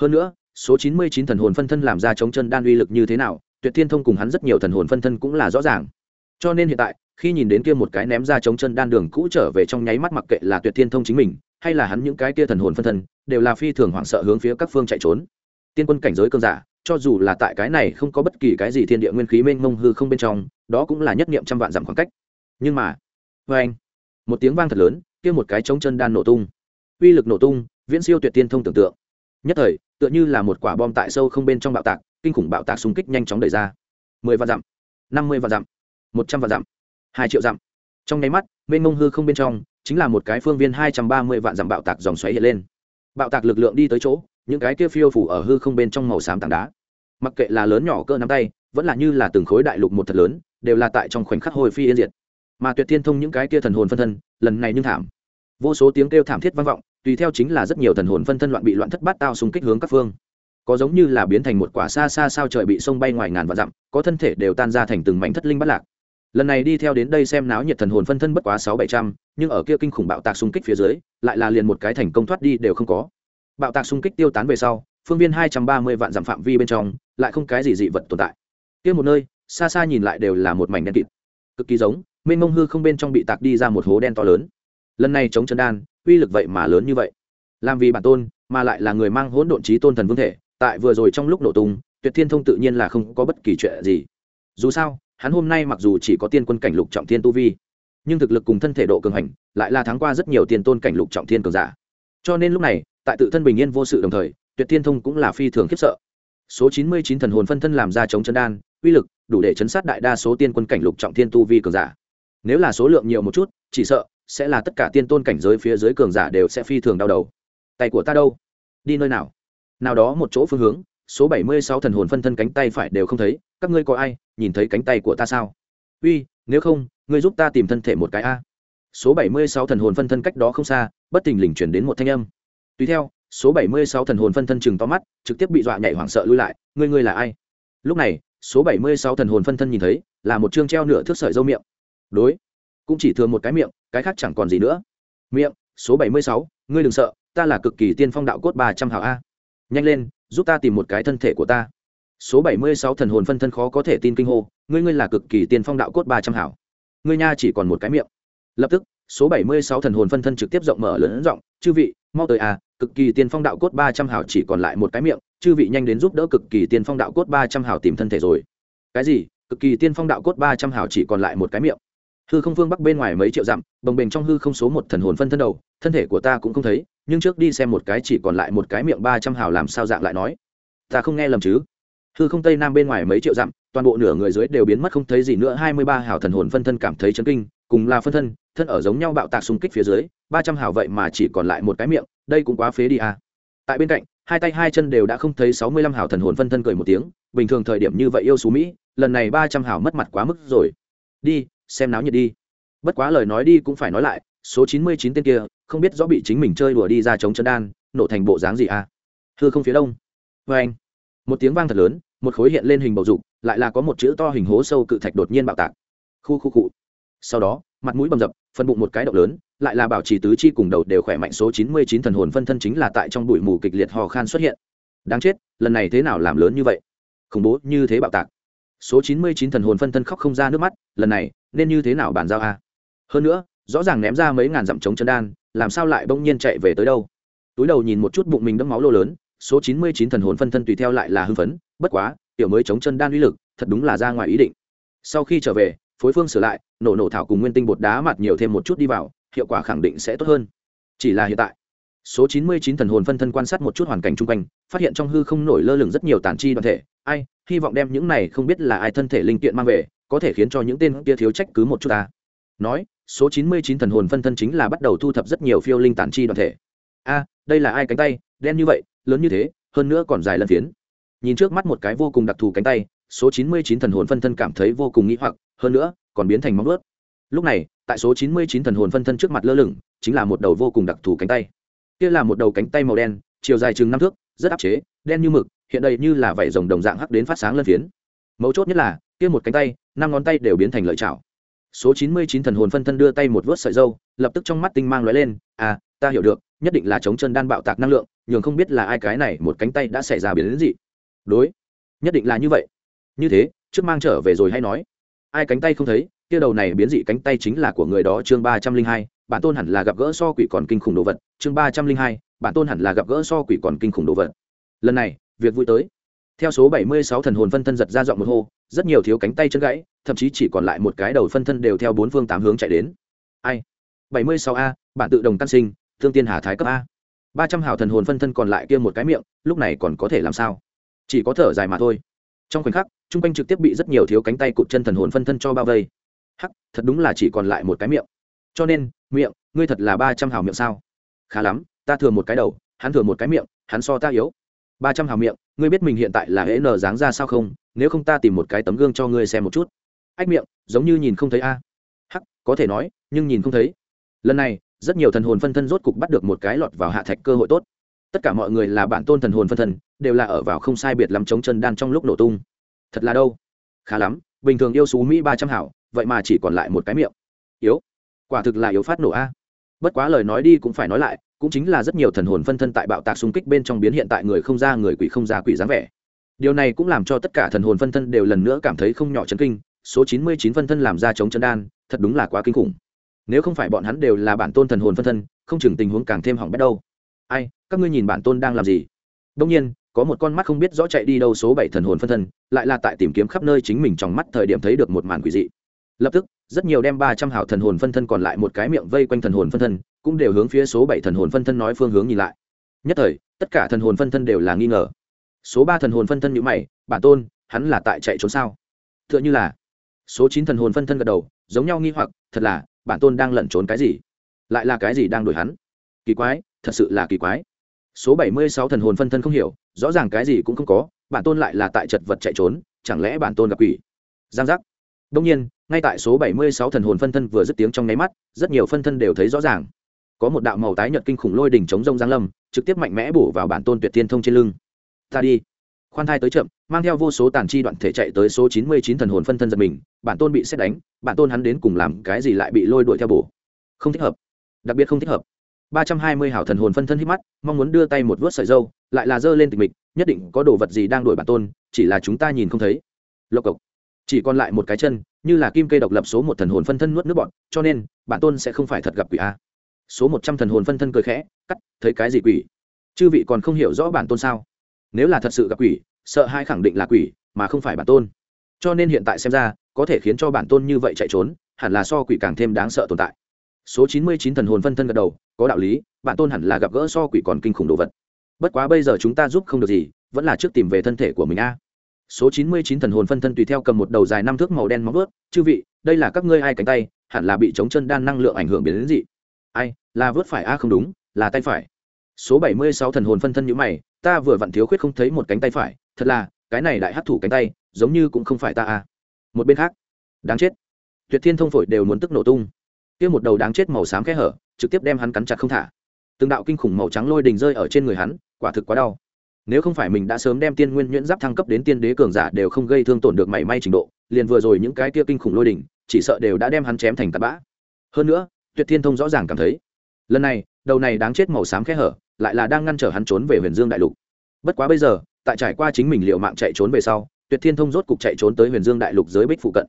Hơn nữa, số chín mươi chín thần hồn phân thân làm ra chống chân đan uy lực như thế nào, tuyệt thiên thông cùng hắn rất nhiều thần hồn phân thân cũng là rõ ràng. Cho nên hiện tại, khi nhìn đến kia một cái ném ra chống chân đan đường cũ trở về trong nháy mắt mặc kệ là tuyệt thiên thông chính mình, hay là hắn những cái kia thần hồn phân thân, đều là phi thường hoảng sợ hướng phía các phương chạy trốn. Tiên quân cảnh giới cơn giả cho dù là tại cái này không có bất kỳ cái gì thiên địa nguyên khí mênh mông hư không bên trong, đó cũng là nhất niệm trăm vạn dặm khoảng cách. Nhưng mà vê anh, một tiếng vang thật lớn, kia một cái trống chân đan nổ tung. Uy lực nổ tung, viễn siêu tuyệt tiên thông tưởng tượng. Nhất thời, tựa như là một quả bom tại sâu không bên trong bạo tạc, kinh khủng bạo tạc xung kích nhanh chóng đẩy ra. Mười vạn dặm, năm mươi vạn dặm, một trăm vạn dặm, hai triệu dặm. Trong nháy mắt, mênh mông hư không bên trong, chính là một cái phương viên hai trăm ba mươi vạn dặm bạo tạc dòng xoáy hiện lên. Bạo tạc lực lượng đi tới chỗ những cái kia phiêu phủ ở hư không bên trong màu xám tảng đá. Mặc kệ là lớn nhỏ cơ nắm tay, vẫn là như là từng khối đại lục một thật lớn, đều là tại trong khoảnh khắc hồi phi yên diệt. Mà tuyệt thiên thông những cái kia thần hồn phân thân, lần này nhưng thảm. Vô số tiếng kêu thảm thiết vang vọng, tùy theo chính là rất nhiều thần hồn phân thân loạn bị loạn thất bát tao xung kích hướng các phương. Có giống như là biến thành một quả xa xa sao trời bị sông bay ngoài ngàn vạn dặm, có thân thể đều tan ra thành từng mảnh thất linh bắt lạc. Lần này đi theo đến đây xem náo nhiệt thần hồn phân thân bất quá sáu bảy trăm, nhưng ở kia kinh khủng bạo tạc xung kích phía dưới, lại là liền một cái thành công thoát đi đều không có bạo tạc xung kích tiêu tán về sau, phương viên hai trăm ba mươi vạn dặm phạm vi bên trong, lại không cái gì dị vật tồn tại. Kia một nơi, xa xa nhìn lại đều là một mảnh đen kịt. Cực kỳ giống, mênh mông hư không bên trong bị tạc đi ra một hố đen to lớn. Lần này chống chân đan, uy lực vậy mà lớn như vậy. Làm vì bản tôn, mà lại là người mang hỗn độn trí tôn thần vương thể, tại vừa rồi trong lúc nổ tung, tuyệt thiên thông tự nhiên là không có bất kỳ chuyện gì. Dù sao, hắn hôm nay mặc dù chỉ có tiên quân cảnh lục trọng thiên tu vi, nhưng thực lực cùng thân thể độ cường hành, lại là thắng qua rất nhiều tiền tôn cảnh lục trọng thiên cường giả. Cho nên lúc này tại tự thân bình yên vô sự đồng thời, tuyệt thiên thông cũng là phi thường khiếp sợ. Số chín mươi chín thần hồn phân thân làm ra chống chân đan, uy lực, đủ để chấn sát đại đa số tiên quân cảnh lục trọng thiên tu vi cường giả. Nếu là số lượng nhiều một chút, chỉ sợ sẽ là tất cả tiên tôn cảnh giới phía dưới cường giả đều sẽ phi thường đau đầu. Tay của ta đâu? Đi nơi nào? Nào đó một chỗ phương hướng, số bảy mươi sáu thần hồn phân thân cánh tay phải đều không thấy, các ngươi có ai nhìn thấy cánh tay của ta sao? Uy, nếu không, ngươi giúp ta tìm thân thể một cái a. Số bảy mươi sáu thần hồn phân thân cách đó không xa, bất tình lình chuyển đến một thanh âm tùy theo, số bảy mươi sáu thần hồn phân thân chừng to mắt, trực tiếp bị dọa nhảy hoảng sợ lui lại, ngươi ngươi là ai? Lúc này, số bảy mươi sáu thần hồn phân thân nhìn thấy, là một chương treo nửa thước sợi dâu miệng. Đối, cũng chỉ thường một cái miệng, cái khác chẳng còn gì nữa. Miệng, số bảy mươi sáu, ngươi đừng sợ, ta là cực kỳ tiên phong đạo cốt ba trăm hào a. Nhanh lên, giúp ta tìm một cái thân thể của ta. Số bảy mươi sáu thần hồn phân thân khó có thể tin kinh hô, ngươi ngươi là cực kỳ tiên phong đạo cốt ba trăm hảo ngươi nha chỉ còn một cái miệng. Lập tức, số bảy mươi sáu thần hồn phân thân trực tiếp rộng mở lớn rộng, chư vị mau tới à cực kỳ tiên phong đạo cốt ba trăm hào chỉ còn lại một cái miệng, chư vị nhanh đến giúp đỡ cực kỳ tiên phong đạo cốt ba trăm hào tìm thân thể rồi. Cái gì? Cực kỳ tiên phong đạo cốt ba trăm hào chỉ còn lại một cái miệng. Hư không phương bắc bên ngoài mấy triệu dặm, bồng bềnh trong hư không số một thần hồn phân thân đầu, thân thể của ta cũng không thấy, nhưng trước đi xem một cái chỉ còn lại một cái miệng ba trăm hào làm sao dạng lại nói. Ta không nghe lầm chứ? Hư không tây nam bên ngoài mấy triệu dặm, toàn bộ nửa người dưới đều biến mất không thấy gì nữa, hai mươi ba hào thần hồn phân thân cảm thấy chấn kinh cùng là phân thân thân ở giống nhau bạo tạc xung kích phía dưới, ba trăm hào vậy mà chỉ còn lại một cái miệng, đây cũng quá phế đi à. tại bên cạnh, hai tay hai chân đều đã không thấy sáu mươi lăm hào thần hồn phân thân cười một tiếng, bình thường thời điểm như vậy yêu xú mỹ, lần này ba trăm hào mất mặt quá mức rồi. Đi, xem náo nhiệt đi. Bất quá lời nói đi cũng phải nói lại, số chín mươi chín tên kia, không biết rõ bị chính mình chơi đùa đi ra chống chân đan, nổ thành bộ dáng gì à. Thưa không phía đông. Vê anh. Một tiếng vang thật lớn, một khối hiện lên hình bầu dục, lại là có một chữ to hình hố sâu cự thạch đột nhiên bạo tạc. Khu khu cụ sau đó, mặt mũi bầm dập, phân bụng một cái động lớn, lại là bảo trì tứ chi cùng đầu đều khỏe mạnh số chín mươi chín thần hồn phân thân chính là tại trong bụi mù kịch liệt hò khan xuất hiện. Đáng chết, lần này thế nào làm lớn như vậy? Khủng bố như thế bạo tạc. Số chín mươi chín thần hồn phân thân khóc không ra nước mắt, lần này, nên như thế nào bàn giao a? Hơn nữa, rõ ràng ném ra mấy ngàn dặm chống chân đan, làm sao lại bỗng nhiên chạy về tới đâu? Túi đầu nhìn một chút bụng mình đẫm máu lô lớn, số chín mươi chín thần hồn phân thân tùy theo lại là hưng phấn, bất quá, tiểu mới chống chân đan uy lực, thật đúng là ra ngoài ý định. Sau khi trở về phối phương sửa lại, nổ nổ thảo cùng nguyên tinh bột đá mặt nhiều thêm một chút đi vào, hiệu quả khẳng định sẽ tốt hơn. Chỉ là hiện tại, số chín mươi chín thần hồn phân thân quan sát một chút hoàn cảnh chung quanh, phát hiện trong hư không nổi lơ lửng rất nhiều tản chi đoàn thể. Ai, hy vọng đem những này không biết là ai thân thể linh kiện mang về, có thể khiến cho những tên kia thiếu trách cứ một chút ta. Nói, số chín mươi chín thần hồn phân thân chính là bắt đầu thu thập rất nhiều phiêu linh tản chi đoàn thể. A, đây là ai cánh tay? Đen như vậy, lớn như thế, hơn nữa còn dài lân phiến. Nhìn trước mắt một cái vô cùng đặc thù cánh tay số chín mươi chín thần hồn phân thân cảm thấy vô cùng nghĩ hoặc, hơn nữa, còn biến thành móng vuốt. lúc này, tại số chín mươi chín thần hồn phân thân trước mặt lơ lửng, chính là một đầu vô cùng đặc thù cánh tay. Kia là một đầu cánh tay màu đen, chiều dài chừng năm thước, rất áp chế, đen như mực, hiện đây như là vảy rồng đồng dạng hắc đến phát sáng lân phiến. Mấu chốt nhất là, kia một cánh tay, năm ngón tay đều biến thành lợi chảo. Số chín mươi chín thần hồn phân thân đưa tay một vớt sợi dâu, lập tức trong mắt tinh mang lóe lên à ta hiểu được, nhất định là chống chân đan bạo tạc năng lượng, nhường không biết là ai cái này một cánh tay đã xảy ra biến đến gì đối, nhất định là như vậy như thế, trước mang trở về rồi hay nói. Ai cánh tay không thấy, kia đầu này biến dị cánh tay chính là của người đó, chương ba trăm linh hai, bản tôn hẳn là gặp gỡ so quỷ còn kinh khủng đồ vật, chương ba trăm linh hai, bản tôn hẳn là gặp gỡ so quỷ còn kinh khủng đồ vật. Lần này, việc vui tới. Theo số bảy mươi sáu thần hồn phân thân giật ra dọn một hô, rất nhiều thiếu cánh tay chân gãy, thậm chí chỉ còn lại một cái đầu phân thân đều theo bốn phương tám hướng chạy đến. Ai? Bảy mươi sáu a, bản tự đồng tăng sinh, thương tiên hà thái cấp a. Ba trăm hào thần hồn phân thân còn lại kia một cái miệng, lúc này còn có thể làm sao? Chỉ có thở dài mà thôi trong khoảnh khắc t r u n g quanh trực tiếp bị rất nhiều thiếu cánh tay cụt chân thần hồn phân thân cho bao vây. Hắc, thật đúng là chỉ còn lại một cái miệng. Cho nên, miệng, ngươi thật là ba trăm hào miệng sao? Khá lắm, ta thừa một cái đầu, hắn thừa một cái miệng, hắn so ta yếu. Ba trăm hào miệng, ngươi biết mình hiện tại là hễ nở dáng ra sao không? Nếu không ta tìm một cái tấm gương cho ngươi xem một chút. Ách miệng, giống như nhìn không thấy a. Hắc, có thể nói, nhưng nhìn không thấy. Lần này, rất nhiều thần hồn phân thân rốt cục bắt được một cái lọt vào hạ thạch cơ hội tốt tất cả mọi người là bản tôn thần hồn phân thân đều là ở vào không sai biệt lắm chống chân đan trong lúc nổ tung. Thật là đâu? Khá lắm, bình thường yêu xú mỹ ba trăm hảo, vậy mà chỉ còn lại một cái miệng. Yếu. Quả thực là yếu phát nổ a. Bất quá lời nói đi cũng phải nói lại, cũng chính là rất nhiều thần hồn phân thân tại bạo tạc xung kích bên trong biến hiện tại người không ra người quỷ không ra quỷ dáng vẻ. Điều này cũng làm cho tất cả thần hồn phân thân đều lần nữa cảm thấy không nhỏ chấn kinh, số chín mươi chín phân thân làm ra chống chân đan, thật đúng là quá kinh khủng. Nếu không phải bọn hắn đều là bản tôn thần hồn phân thân, không chừng tình huống càng thêm hỏng bét đâu. Ai? Các ngươi nhìn bản tôn đang làm gì? Đông nhiên, có một con mắt không biết rõ chạy đi đâu số bảy thần hồn phân thân, lại là tại tìm kiếm khắp nơi chính mình trong mắt thời điểm thấy được một màn quỷ dị. Lập tức, rất nhiều đem ba trăm hào thần hồn phân thân còn lại một cái miệng vây quanh thần hồn phân thân, cũng đều hướng phía số bảy thần hồn phân thân nói phương hướng nhìn lại. Nhất thời, tất cả thần hồn phân thân đều là nghi ngờ. Số ba thần hồn phân thân nhữ mày, bản tôn, hắn là tại chạy trốn sao? T h ư ợ n h ư là, số chín thần hồn phân thân gật đầu, giống nhau nghi hoặc, thật là, bản tôn đang lẩn trốn cái gì? Lại là cái gì đang đuổi hắn? Kỳ quái, thật sự là kỳ quái số bảy mươi sáu thần hồn phân thân không hiểu, rõ ràng cái gì cũng không có, bản tôn lại là tại chật vật chạy trốn, chẳng lẽ bản tôn gặp quỷ? Giang giác. Đông nhiên, ngay tại số bảy mươi sáu thần hồn phân thân vừa dứt tiếng trong nháy mắt, rất nhiều phân thân đều thấy rõ ràng. Có một đạo màu tái nhợt kinh khủng lôi đỉnh chống rông giang lâm, trực tiếp mạnh mẽ bổ vào bản tôn tuyệt thiên thông trên lưng. Ta đi. Khoan thai tới chậm, mang theo vô số tàn chi đoạn thể chạy tới số chín mươi chín thần hồn phân thân giật mình, bản tôn bị xét đánh, bản tôn hắn đến cùng làm cái gì lại bị lôi đuổi theo bổ? Không thích hợp. Đặc biệt không thích hợp ba trăm hai mươi hảo thần hồn phân thân hít mắt, mong muốn đưa tay một vớt sợi dâu, lại là giơ lên tịch mịch, nhất định có đồ vật gì đang đuổi bản tôn, chỉ là chúng ta nhìn không thấy. Lộc cộc. Chỉ còn lại một cái chân, như là kim cây độc lập số một thần hồn phân thân nuốt nước bọn cho nên, bản tôn sẽ không phải thật gặp quỷ a. Số một trăm thần hồn phân thân cười khẽ, cắt, thấy cái gì quỷ? Chư vị còn không hiểu rõ bản tôn sao? Nếu là thật sự gặp quỷ, sợ hai khẳng định là quỷ, mà không phải bản tôn. Cho nên hiện tại xem ra, có thể khiến cho bản tôn như vậy chạy trốn, hẳn là so quỷ càng thêm đáng sợ tồn tại. Số chín mươi chín thần hồn phân thân gật đầu có đạo lý bản tôn hẳn là gặp gỡ so quỷ còn kinh khủng đồ vật. Bất quá bây giờ chúng ta giúp không được gì, vẫn là trước tìm về thân thể của mình a. Số chín mươi chín thần hồn phân thân tùy theo cầm một đầu dài năm thước màu đen móng ướt chư vị, đây là các ngươi ai cánh tay, hẳn là bị chống chân đan năng lượng ảnh hưởng biến đến gì ai, là vớt phải a, không đúng, là tay phải. Số bảy mươi sáu thần hồn phân thân nhữ mày, ta vừa vặn thiếu khuyết không thấy một cánh tay phải, thật là, cái này đại hấp thủ cánh tay, giống như cũng không phải ta a. Một bên khác, đáng chết. Tuyệt thiên thông phổi đều muốn tức nổ tung kia một đầu đáng chết màu xám khe hở, trực tiếp đem hắn cắn chặt không thả. Từng đạo kinh khủng màu trắng lôi đình rơi ở trên người hắn, quả thực quá đau. Nếu không phải mình đã sớm đem tiên nguyên nhuyễn giáp thăng cấp đến tiên đế cường giả đều không gây thương tổn được mảy may trình độ, liền vừa rồi những cái kia kinh khủng lôi đình, chỉ sợ đều đã đem hắn chém thành tạt bã. Hơn nữa, tuyệt thiên thông rõ ràng cảm thấy, lần này, đầu này đáng chết màu xám khe hở, lại là đang ngăn trở hắn trốn về huyền dương đại lục. Bất quá bây giờ, tại trải qua chính mình liệu mạng chạy trốn về sau, tuyệt thiên thông rốt cục chạy trốn tới huyền dương đại lục giới bích phụ cận.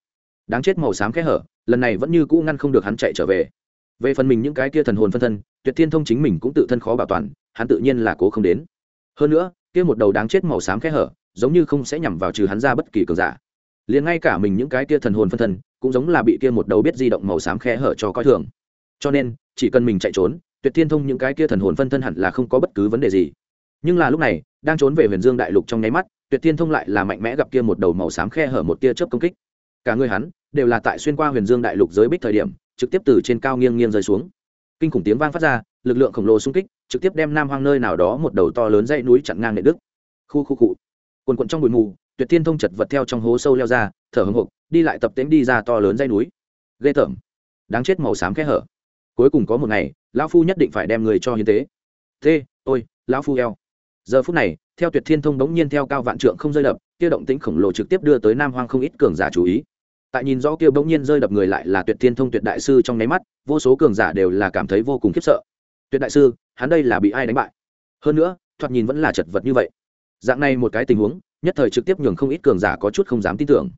Đáng chết màu xám khe hở lần này vẫn như cũ ngăn không được hắn chạy trở về. Về phần mình những cái kia thần hồn phân thân, tuyệt thiên thông chính mình cũng tự thân khó bảo toàn, hắn tự nhiên là cố không đến. Hơn nữa, kia một đầu đáng chết màu xám khẽ hở, giống như không sẽ nhằm vào trừ hắn ra bất kỳ cường giả. Liền ngay cả mình những cái kia thần hồn phân thân, cũng giống là bị kia một đầu biết di động màu xám khẽ hở cho coi thường. Cho nên, chỉ cần mình chạy trốn, tuyệt thiên thông những cái kia thần hồn phân thân hẳn là không có bất cứ vấn đề gì. Nhưng là lúc này, đang trốn về huyền dương đại lục trong nháy mắt, tuyệt thiên thông lại là mạnh mẽ gặp kia một đầu màu xám khe hở một tia chớp công kích. Cả người hắn đều là tại xuyên qua huyền dương đại lục giới bích thời điểm, trực tiếp từ trên cao nghiêng nghiêng rơi xuống. Kinh khủng tiếng vang phát ra, lực lượng khổng lồ xung kích, trực tiếp đem nam hoang nơi nào đó một đầu to lớn dãy núi chặn ngang nệ đức khu khu cụ quần quận trong bụi mù, tuyệt thiên thông chật vật theo trong hố sâu leo ra, thở hồng hộc, đi lại tập tễnh đi ra to lớn dãy núi. Ghê tởm. Đáng chết màu xám kẽ hở. Cuối cùng có một ngày, lão phu nhất định phải đem người cho hiến tế. Thế ôi, lão phu eo. Giờ phút này, theo tuyệt thiên thông bỗng nhiên theo cao vạn trượng không rơi đập, kia động tĩnh khổng lồ trực tiếp đưa tới nam hoang không ít cường giả chú ý tại nhìn rõ kia bỗng nhiên rơi đập người lại là tuyệt thiên thông tuyệt đại sư trong nháy mắt, vô số cường giả đều là cảm thấy vô cùng khiếp sợ. Tuyệt đại sư, hắn đây là bị ai đánh bại? Hơn nữa, thoạt nhìn vẫn là chật vật như vậy. Dạng này một cái tình huống, nhất thời trực tiếp nhường không ít cường giả có chút không dám tin tưởng.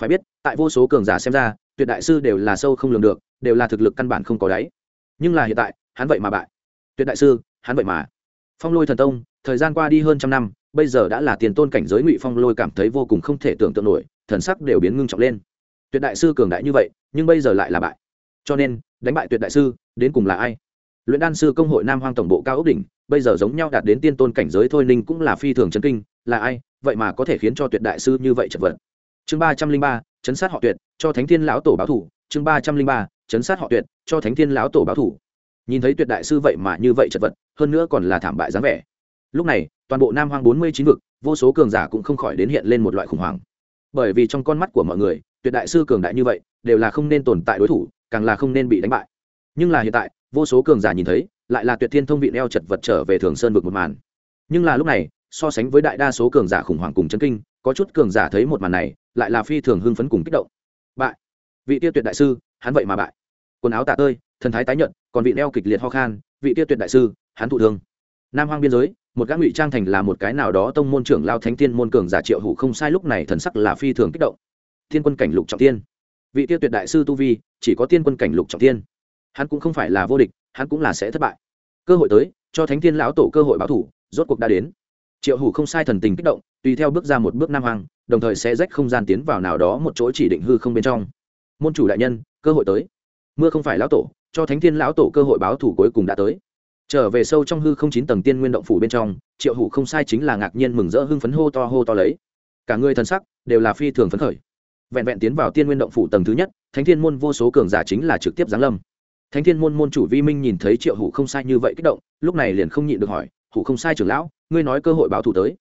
Phải biết, tại vô số cường giả xem ra, tuyệt đại sư đều là sâu không lường được, đều là thực lực căn bản không có đáy. Nhưng là hiện tại, hắn vậy mà bại. Tuyệt đại sư, hắn vậy mà. Phong lôi thần tông, thời gian qua đi hơn trăm năm, bây giờ đã là tiền tôn cảnh giới ngụy phong lôi cảm thấy vô cùng không thể tưởng tượng nổi, thần sắc đều biến ngưng trọng lên tuyệt đại sư cường đại như vậy, nhưng bây giờ lại là bại. Cho nên, đánh bại tuyệt đại sư, đến cùng là ai? Luyện đan sư công hội nam hoang tổng bộ cao ốc đỉnh, bây giờ giống nhau đạt đến tiên tôn cảnh giới thôi ninh cũng là phi thường chấn kinh, là ai? Vậy mà có thể khiến cho tuyệt đại sư như vậy chật vật. Chương ba trăm linh ba, chấn sát họ tuyệt, cho thánh thiên lão tổ báo thủ. Chương ba trăm linh ba, chấn sát họ tuyệt, cho thánh thiên lão tổ báo thủ. Nhìn thấy tuyệt đại sư vậy mà như vậy chật vật, hơn nữa còn là thảm bại dáng vẻ. Lúc này, toàn bộ nam hoang bốn mươi chín vực, vô số cường giả cũng không khỏi đến hiện lên một loại khủng hoảng. Bởi vì trong con mắt của mọi người tuyệt đại sư cường đại như vậy, đều là không nên tồn tại đối thủ, càng là không nên bị đánh bại. Nhưng là hiện tại, vô số cường giả nhìn thấy, lại là tuyệt thiên thông vị neo chật vật trở về thường sơn vực một màn. Nhưng là lúc này, so sánh với đại đa số cường giả khủng hoảng cùng chân kinh, có chút cường giả thấy một màn này, lại là phi thường hưng phấn cùng kích động. Bại. Vị tiêu tuyệt đại sư, hắn vậy mà bại. Quần áo tạ tơi, thần thái tái nhận còn vị neo kịch liệt ho khan, vị tiêu tuyệt đại sư, hắn thụ thương. Nam hoang biên giới, một gã ngụy trang thành là một cái nào đó tông môn trưởng lao thánh tiên môn cường giả triệu hủ không sai, lúc này thần sắc là phi thường kích động thiên quân cảnh lục trọng tiên. Vị tiêu tuyệt đại sư tu vi, chỉ có tiên quân cảnh lục trọng tiên. Hắn cũng không phải là vô địch, hắn cũng là sẽ thất bại. Cơ hội tới, cho thánh thiên lão tổ cơ hội báo thủ, rốt cuộc đã đến. Triệu hủ không sai thần tình kích động, tùy theo bước ra một bước nam hoàng đồng thời sẽ rách không gian tiến vào nào đó một chỗ chỉ định hư không bên trong. Môn chủ đại nhân, cơ hội tới. Mưa không phải lão tổ, cho thánh thiên lão tổ cơ hội báo thủ cuối cùng đã tới. Trở về sâu trong hư không chín tầng tiên nguyên động phủ bên trong, triệu hủ không sai chính là ngạc nhiên mừng rỡ hưng phấn hô to hô to lấy. Cả người thần sắc đều là phi thường phấn khởi vẹn vẹn tiến vào tiên nguyên động phủ tầng thứ nhất, thánh thiên môn vô số cường giả chính là trực tiếp giáng lâm. Thánh thiên môn môn chủ vi minh nhìn thấy triệu hủ không sai như vậy kích động, lúc này liền không nhịn được hỏi, hủ không sai trưởng lão, ngươi nói cơ hội báo thù tới.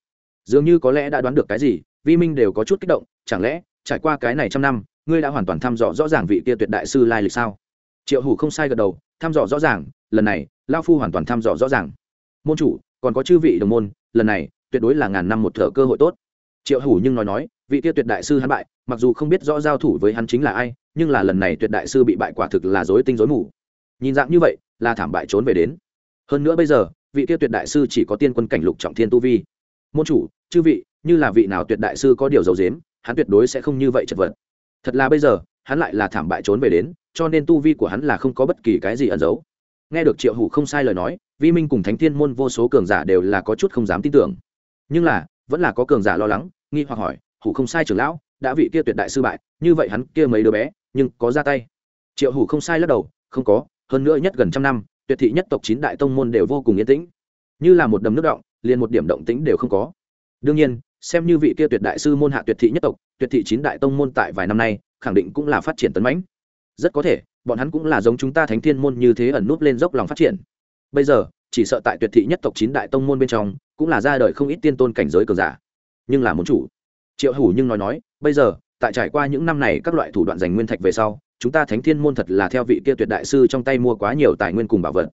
Dường như có lẽ đã đoán được cái gì, vi minh đều có chút kích động, chẳng lẽ, trải qua cái này trăm năm, ngươi đã hoàn toàn thăm dò rõ ràng vị kia tuyệt đại sư lai lịch sao? Triệu hủ không sai gật đầu, thăm dò rõ ràng, lần này lao phu hoàn toàn thăm dò rõ ràng. Môn chủ, còn có chư vị đồng môn, lần này, tuyệt đối là ngàn năm một thợ cơ hội tốt. Triệu hủ nhưng nói nói, vị kia tuyệt đại sư hắn bại mặc dù không biết rõ giao thủ với hắn chính là ai, nhưng là lần này tuyệt đại sư bị bại quả thực là dối tinh dối mù. Nhìn dạng như vậy, là thảm bại trốn về đến. Hơn nữa bây giờ, vị kia tuyệt đại sư chỉ có tiên quân cảnh lục trọng thiên tu vi. Môn chủ, chư vị, như là vị nào tuyệt đại sư có điều dầu dếm hắn tuyệt đối sẽ không như vậy chật vật. Thật là bây giờ, hắn lại là thảm bại trốn về đến, cho nên tu vi của hắn là không có bất kỳ cái gì ẩn giấu. Nghe được triệu hủ không sai lời nói, vi minh cùng thánh thiên môn vô số cường giả đều là có chút không dám tin tưởng. Nhưng là, vẫn là có cường giả lo lắng, nghi hoặc hỏi, hủ không sai trưởng lão đã vị kia tuyệt đại sư bại, như vậy hắn kia mấy đứa bé, nhưng có ra tay. Triệu hủ không sai lắc đầu, không có, hơn nữa nhất gần trăm năm, tuyệt thị nhất tộc chín đại tông môn đều vô cùng yên tĩnh. Như là một đầm nước động, liền một điểm động tĩnh đều không có. Đương nhiên, xem như vị kia tuyệt đại sư môn hạ tuyệt thị nhất tộc, tuyệt thị chín đại tông môn tại vài năm nay, khẳng định cũng là phát triển tấn mãnh. Rất có thể, bọn hắn cũng là giống chúng ta thánh thiên môn như thế ẩn núp lên dốc lòng phát triển. Bây giờ, chỉ sợ tại tuyệt thị nhất tộc chín đại tông môn bên trong, cũng là ra đời không ít tiên tôn cảnh giới cường giả. Nhưng là muốn chủ. Triệu hủ nhưng nói nói bây giờ, tại trải qua những năm này các loại thủ đoạn giành nguyên thạch về sau, chúng ta thánh thiên môn thật là theo vị kia tuyệt đại sư trong tay mua quá nhiều tài nguyên cùng bảo vật.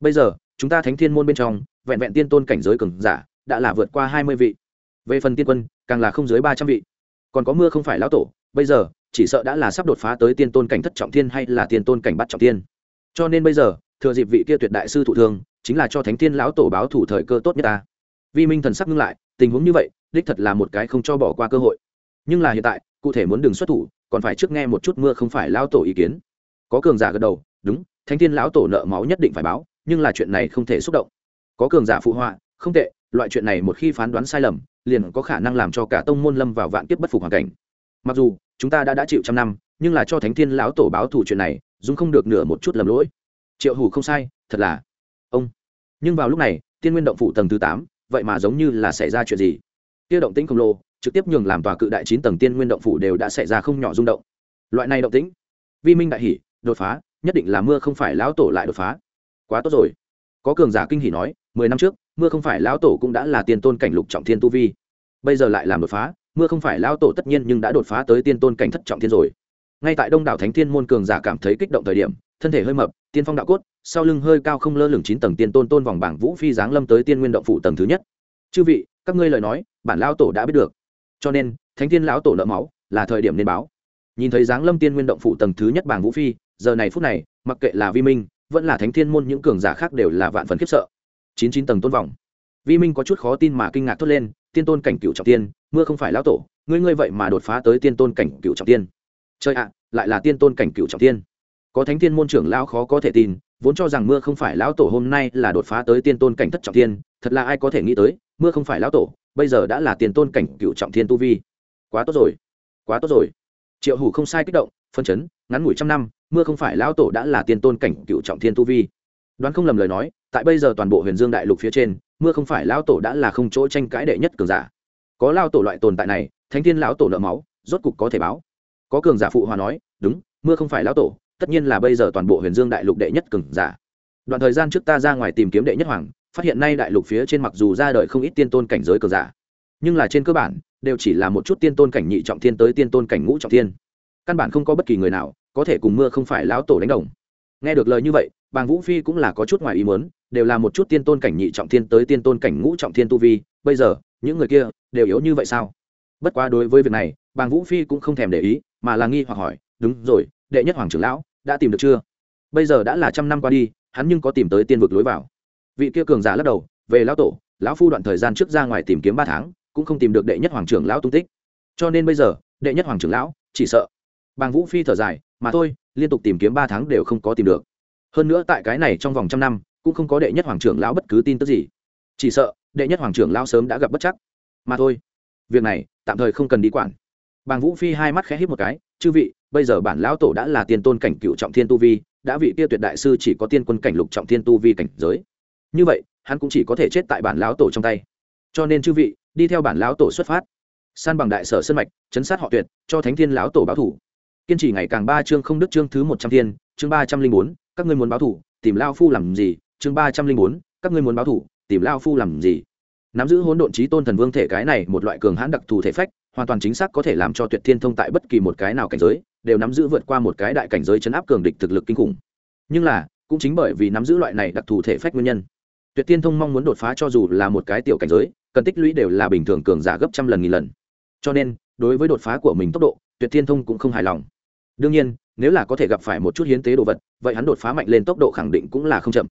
Bây giờ, chúng ta thánh thiên môn bên trong, vẹn vẹn tiên tôn cảnh giới cường giả, đã là vượt qua hai mươi vị. Về phần tiên quân, càng là không dưới ba trăm vị. Còn có mưa không phải lão tổ, bây giờ, chỉ sợ đã là sắp đột phá tới tiên tôn cảnh thất trọng thiên hay là tiên tôn cảnh bắt trọng thiên. Cho nên bây giờ, thừa dịp vị kia tuyệt đại sư thụ thương, chính là cho thánh thiên lão tổ báo thủ thời cơ tốt nhất ta. Vi minh thần sắc ngưng lại, tình huống như vậy, đích thật là một cái không cho bỏ qua cơ hội nhưng là hiện tại, cụ thể muốn đừng xuất thủ, còn phải trước nghe một chút mưa không phải lão tổ ý kiến. Có cường giả gật đầu, đúng, thánh thiên lão tổ nợ máu nhất định phải báo, nhưng là chuyện này không thể xúc động. Có cường giả phụ họa, không tệ, loại chuyện này một khi phán đoán sai lầm, liền có khả năng làm cho cả tông môn lâm vào vạn kiếp bất phục hoàn cảnh. Mặc dù, chúng ta đã đã chịu trăm năm, nhưng là cho thánh thiên lão tổ báo thủ chuyện này dung không được nửa một chút lầm lỗi. Triệu hủ không sai, thật là. Ông. Nhưng vào lúc này, tiên nguyên động phủ tầng thứ tám, vậy mà giống như là xảy ra chuyện gì? Tiêu động tĩnh khổng lồ trực tiếp nhường làm tòa cự đại chín tầng tiên nguyên động phủ đều đã xảy ra không nhỏ rung động. Loại này động tĩnh, vi minh đại hỉ, đột phá, nhất định là mưa không phải lão tổ lại đột phá. Quá tốt rồi. Có cường giả kinh hỉ nói, mười năm trước, mưa không phải lão tổ cũng đã là tiên tôn cảnh lục trọng thiên tu vi. Bây giờ lại làm đột phá, mưa không phải lão tổ tất nhiên nhưng đã đột phá tới tiên tôn cảnh thất trọng thiên rồi. Ngay tại đông đảo thánh thiên môn cường giả cảm thấy kích động thời điểm, thân thể hơi mập, tiên phong đạo cốt, sau lưng hơi cao không lơ lửng chín tầng tiên tôn tôn vòng bảng vũ phi giáng lâm tới tiên nguyên động phủ tầng thứ nhất. Chư vị, các ngươi lời nói, bản lão tổ đã biết được cho nên, thánh thiên lão tổ nợ máu, là thời điểm nên báo. Nhìn thấy dáng lâm tiên nguyên động phụ tầng thứ nhất bảng vũ phi, giờ này phút này, mặc kệ là vi minh, vẫn là thánh thiên môn những cường giả khác đều là vạn phần khiếp sợ. Chín chín tầng tôn vòng vi minh có chút khó tin mà kinh ngạc thốt lên, tiên tôn cảnh cựu trọng tiên, mưa không phải lão tổ, ngươi ngươi vậy mà đột phá tới tiên tôn cảnh cựu trọng tiên. Chơi ạ, lại là tiên tôn cảnh cựu trọng tiên. Có thánh tiên môn trưởng lão khó có thể tin, vốn cho rằng mưa không phải lão tổ hôm nay là đột phá tới tiên tôn cảnh thất trọng tiên, thật là ai có thể nghĩ tới, mưa không phải lão tổ bây giờ đã là tiền tôn cảnh cựu trọng thiên tu vi. Quá tốt rồi, quá tốt rồi. Triệu hủ không sai kích động, phân chấn, ngắn ngủi trăm năm, mưa không phải lão tổ đã là tiền tôn cảnh cựu trọng thiên tu vi. Đoán không lầm lời nói, tại bây giờ toàn bộ huyền dương đại lục phía trên, mưa không phải lão tổ đã là không chỗ tranh cãi đệ nhất cường giả. Có lao tổ loại tồn tại này, thánh thiên lão tổ nợ máu, rốt cục có thể báo. Có cường giả phụ hòa nói, đúng, mưa không phải lão tổ, tất nhiên là bây giờ toàn bộ huyền dương đại lục đệ nhất cường giả. Đoạn thời gian trước ta ra ngoài tìm kiếm đệ nhất hoàng phát hiện nay đại lục phía trên mặc dù ra đời không ít tiên tôn cảnh giới cường giả, nhưng là trên cơ bản, đều chỉ là một chút tiên tôn cảnh nhị trọng thiên tới tiên tôn cảnh ngũ trọng thiên. Căn bản không có bất kỳ người nào có thể cùng mưa không phải lão tổ đánh đồng. Nghe được lời như vậy, bàng vũ phi cũng là có chút ngoài ý muốn, đều là một chút tiên tôn cảnh nhị trọng thiên tới tiên tôn cảnh ngũ trọng thiên tu vi, bây giờ, những người kia đều yếu như vậy sao? Bất quá đối với việc này, bàng vũ phi cũng không thèm để ý, mà là nghi hoặc hỏi, đúng rồi, đệ nhất hoàng trưởng lão đã tìm được chưa? Bây giờ đã là trăm năm qua đi, hắn nhưng có tìm tới tiên vực lối vào vị kia cường giả lắc đầu, về lão tổ, lão phu đoạn thời gian trước ra ngoài tìm kiếm ba tháng, cũng không tìm được đệ nhất hoàng trưởng lão tung tích. Cho nên bây giờ, đệ nhất hoàng trưởng lão, chỉ sợ. Bàng vũ phi thở dài, mà thôi, liên tục tìm kiếm ba tháng đều không có tìm được. Hơn nữa tại cái này trong vòng trăm năm, cũng không có đệ nhất hoàng trưởng lão bất cứ tin tức gì. Chỉ sợ, đệ nhất hoàng trưởng lão sớm đã gặp bất chắc. Mà thôi, việc này, tạm thời không cần đi quản. Bàng vũ phi hai mắt khẽ hít một cái, chư vị, bây giờ bản lão tổ đã là tiên tôn cảnh cựu trọng thiên tu vi, đã vị kia tuyệt đại sư chỉ có tiên quân cảnh lục trọng thiên tu vi cảnh giới như vậy, hắn cũng chỉ có thể chết tại bản lão tổ trong tay. Cho nên chư vị, đi theo bản lão tổ xuất phát. San bằng đại sở sân mạch, chấn sát họ tuyệt, cho thánh thiên lão tổ báo thủ. Kiên trì ngày càng ba chương không đức chương thứ một trăm thiên, chương ba trăm linh bốn, các ngươi muốn báo thủ, tìm lao phu làm gì? Chương ba trăm linh bốn, các ngươi muốn báo thủ, tìm lao phu làm gì? Nắm giữ hỗn độn trí tôn thần vương thể cái này một loại cường hãn đặc thù thể phách, hoàn toàn chính xác có thể làm cho tuyệt thiên thông tại bất kỳ một cái nào cảnh giới, đều nắm giữ vượt qua một cái đại cảnh giới chấn áp cường địch thực lực kinh khủng. Nhưng là, cũng chính bởi vì nắm giữ loại này đặc thù thể phách nguyên nhân tuyệt thiên thông mong muốn đột phá cho dù là một cái tiểu cảnh giới, cần tích lũy đều là bình thường cường giả gấp trăm lần nghìn lần. Cho nên, đối với đột phá của mình tốc độ, tuyệt thiên thông cũng không hài lòng. Đương nhiên, nếu là có thể gặp phải một chút hiến tế đồ vật, vậy hắn đột phá mạnh lên tốc độ khẳng định cũng là không chậm.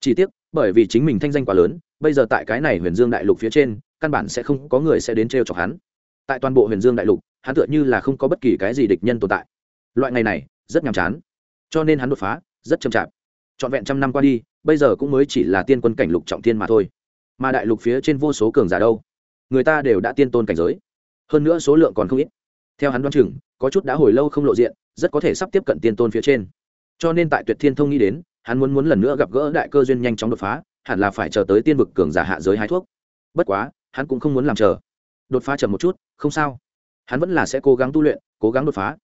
Chỉ tiếc, bởi vì chính mình thanh danh quá lớn, bây giờ tại cái này huyền dương đại lục phía trên, căn bản sẽ không có người sẽ đến t chọc hắn. Tại toàn bộ huyền dương đại lục, hắn tựa như là không có bất kỳ cái gì địch nhân tồn tại. Loại ngày này, rất nhàm chán. Cho nên hắn đột phá, rất chậm chạp. Trọn vẹn trăm năm qua đi bây giờ cũng mới chỉ là tiên quân cảnh lục trọng thiên mà thôi. Mà đại lục phía trên vô số cường giả đâu? Người ta đều đã tiên tôn cảnh giới. Hơn nữa số lượng còn không ít. Theo hắn đoán chừng, có chút đã hồi lâu không lộ diện, rất có thể sắp tiếp cận tiên tôn phía trên. Cho nên tại tuyệt thiên thông nghĩ đến, hắn muốn muốn lần nữa gặp gỡ đại cơ duyên nhanh chóng đột phá, hẳn là phải chờ tới tiên vực cường giả hạ giới hái thuốc. Bất quá, hắn cũng không muốn làm chờ. Đột phá chậm một chút, không sao. Hắn vẫn là sẽ cố gắng tu luyện, cố gắng đột phá.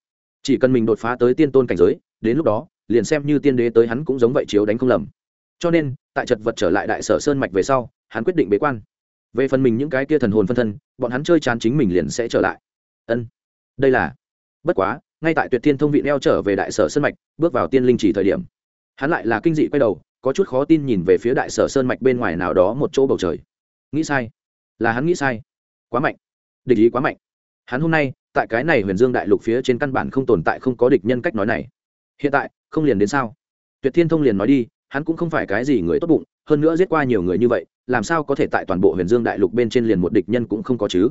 Chỉ cần mình đột phá tới tiên tôn cảnh giới, đến lúc đó, liền xem như tiên đế tới hắn cũng giống vậy chiếu đánh không lầm cho nên, tại chật vật trở lại đại sở sơn mạch về sau, hắn quyết định bế quan. Về phần mình những cái kia thần hồn phân thân, bọn hắn chơi chán chính mình liền sẽ trở lại. Ân, đây là, bất quá, ngay tại tuyệt thiên thông vị neo trở về đại sở sơn mạch, bước vào tiên linh chỉ thời điểm, hắn lại là kinh dị quay đầu, có chút khó tin nhìn về phía đại sở sơn mạch bên ngoài nào đó một chỗ bầu trời. Nghĩ sai, là hắn nghĩ sai. Quá mạnh, địch ý quá mạnh. Hắn hôm nay, tại cái này huyền dương đại lục phía trên căn bản không tồn tại, không có địch nhân cách nói này. Hiện tại, không liền đến sao? Tuyệt thiên thông liền nói đi hắn cũng không phải cái gì người tốt bụng, hơn nữa giết qua nhiều người như vậy, làm sao có thể tại toàn bộ huyền dương đại lục bên trên liền một địch nhân cũng không có chứ?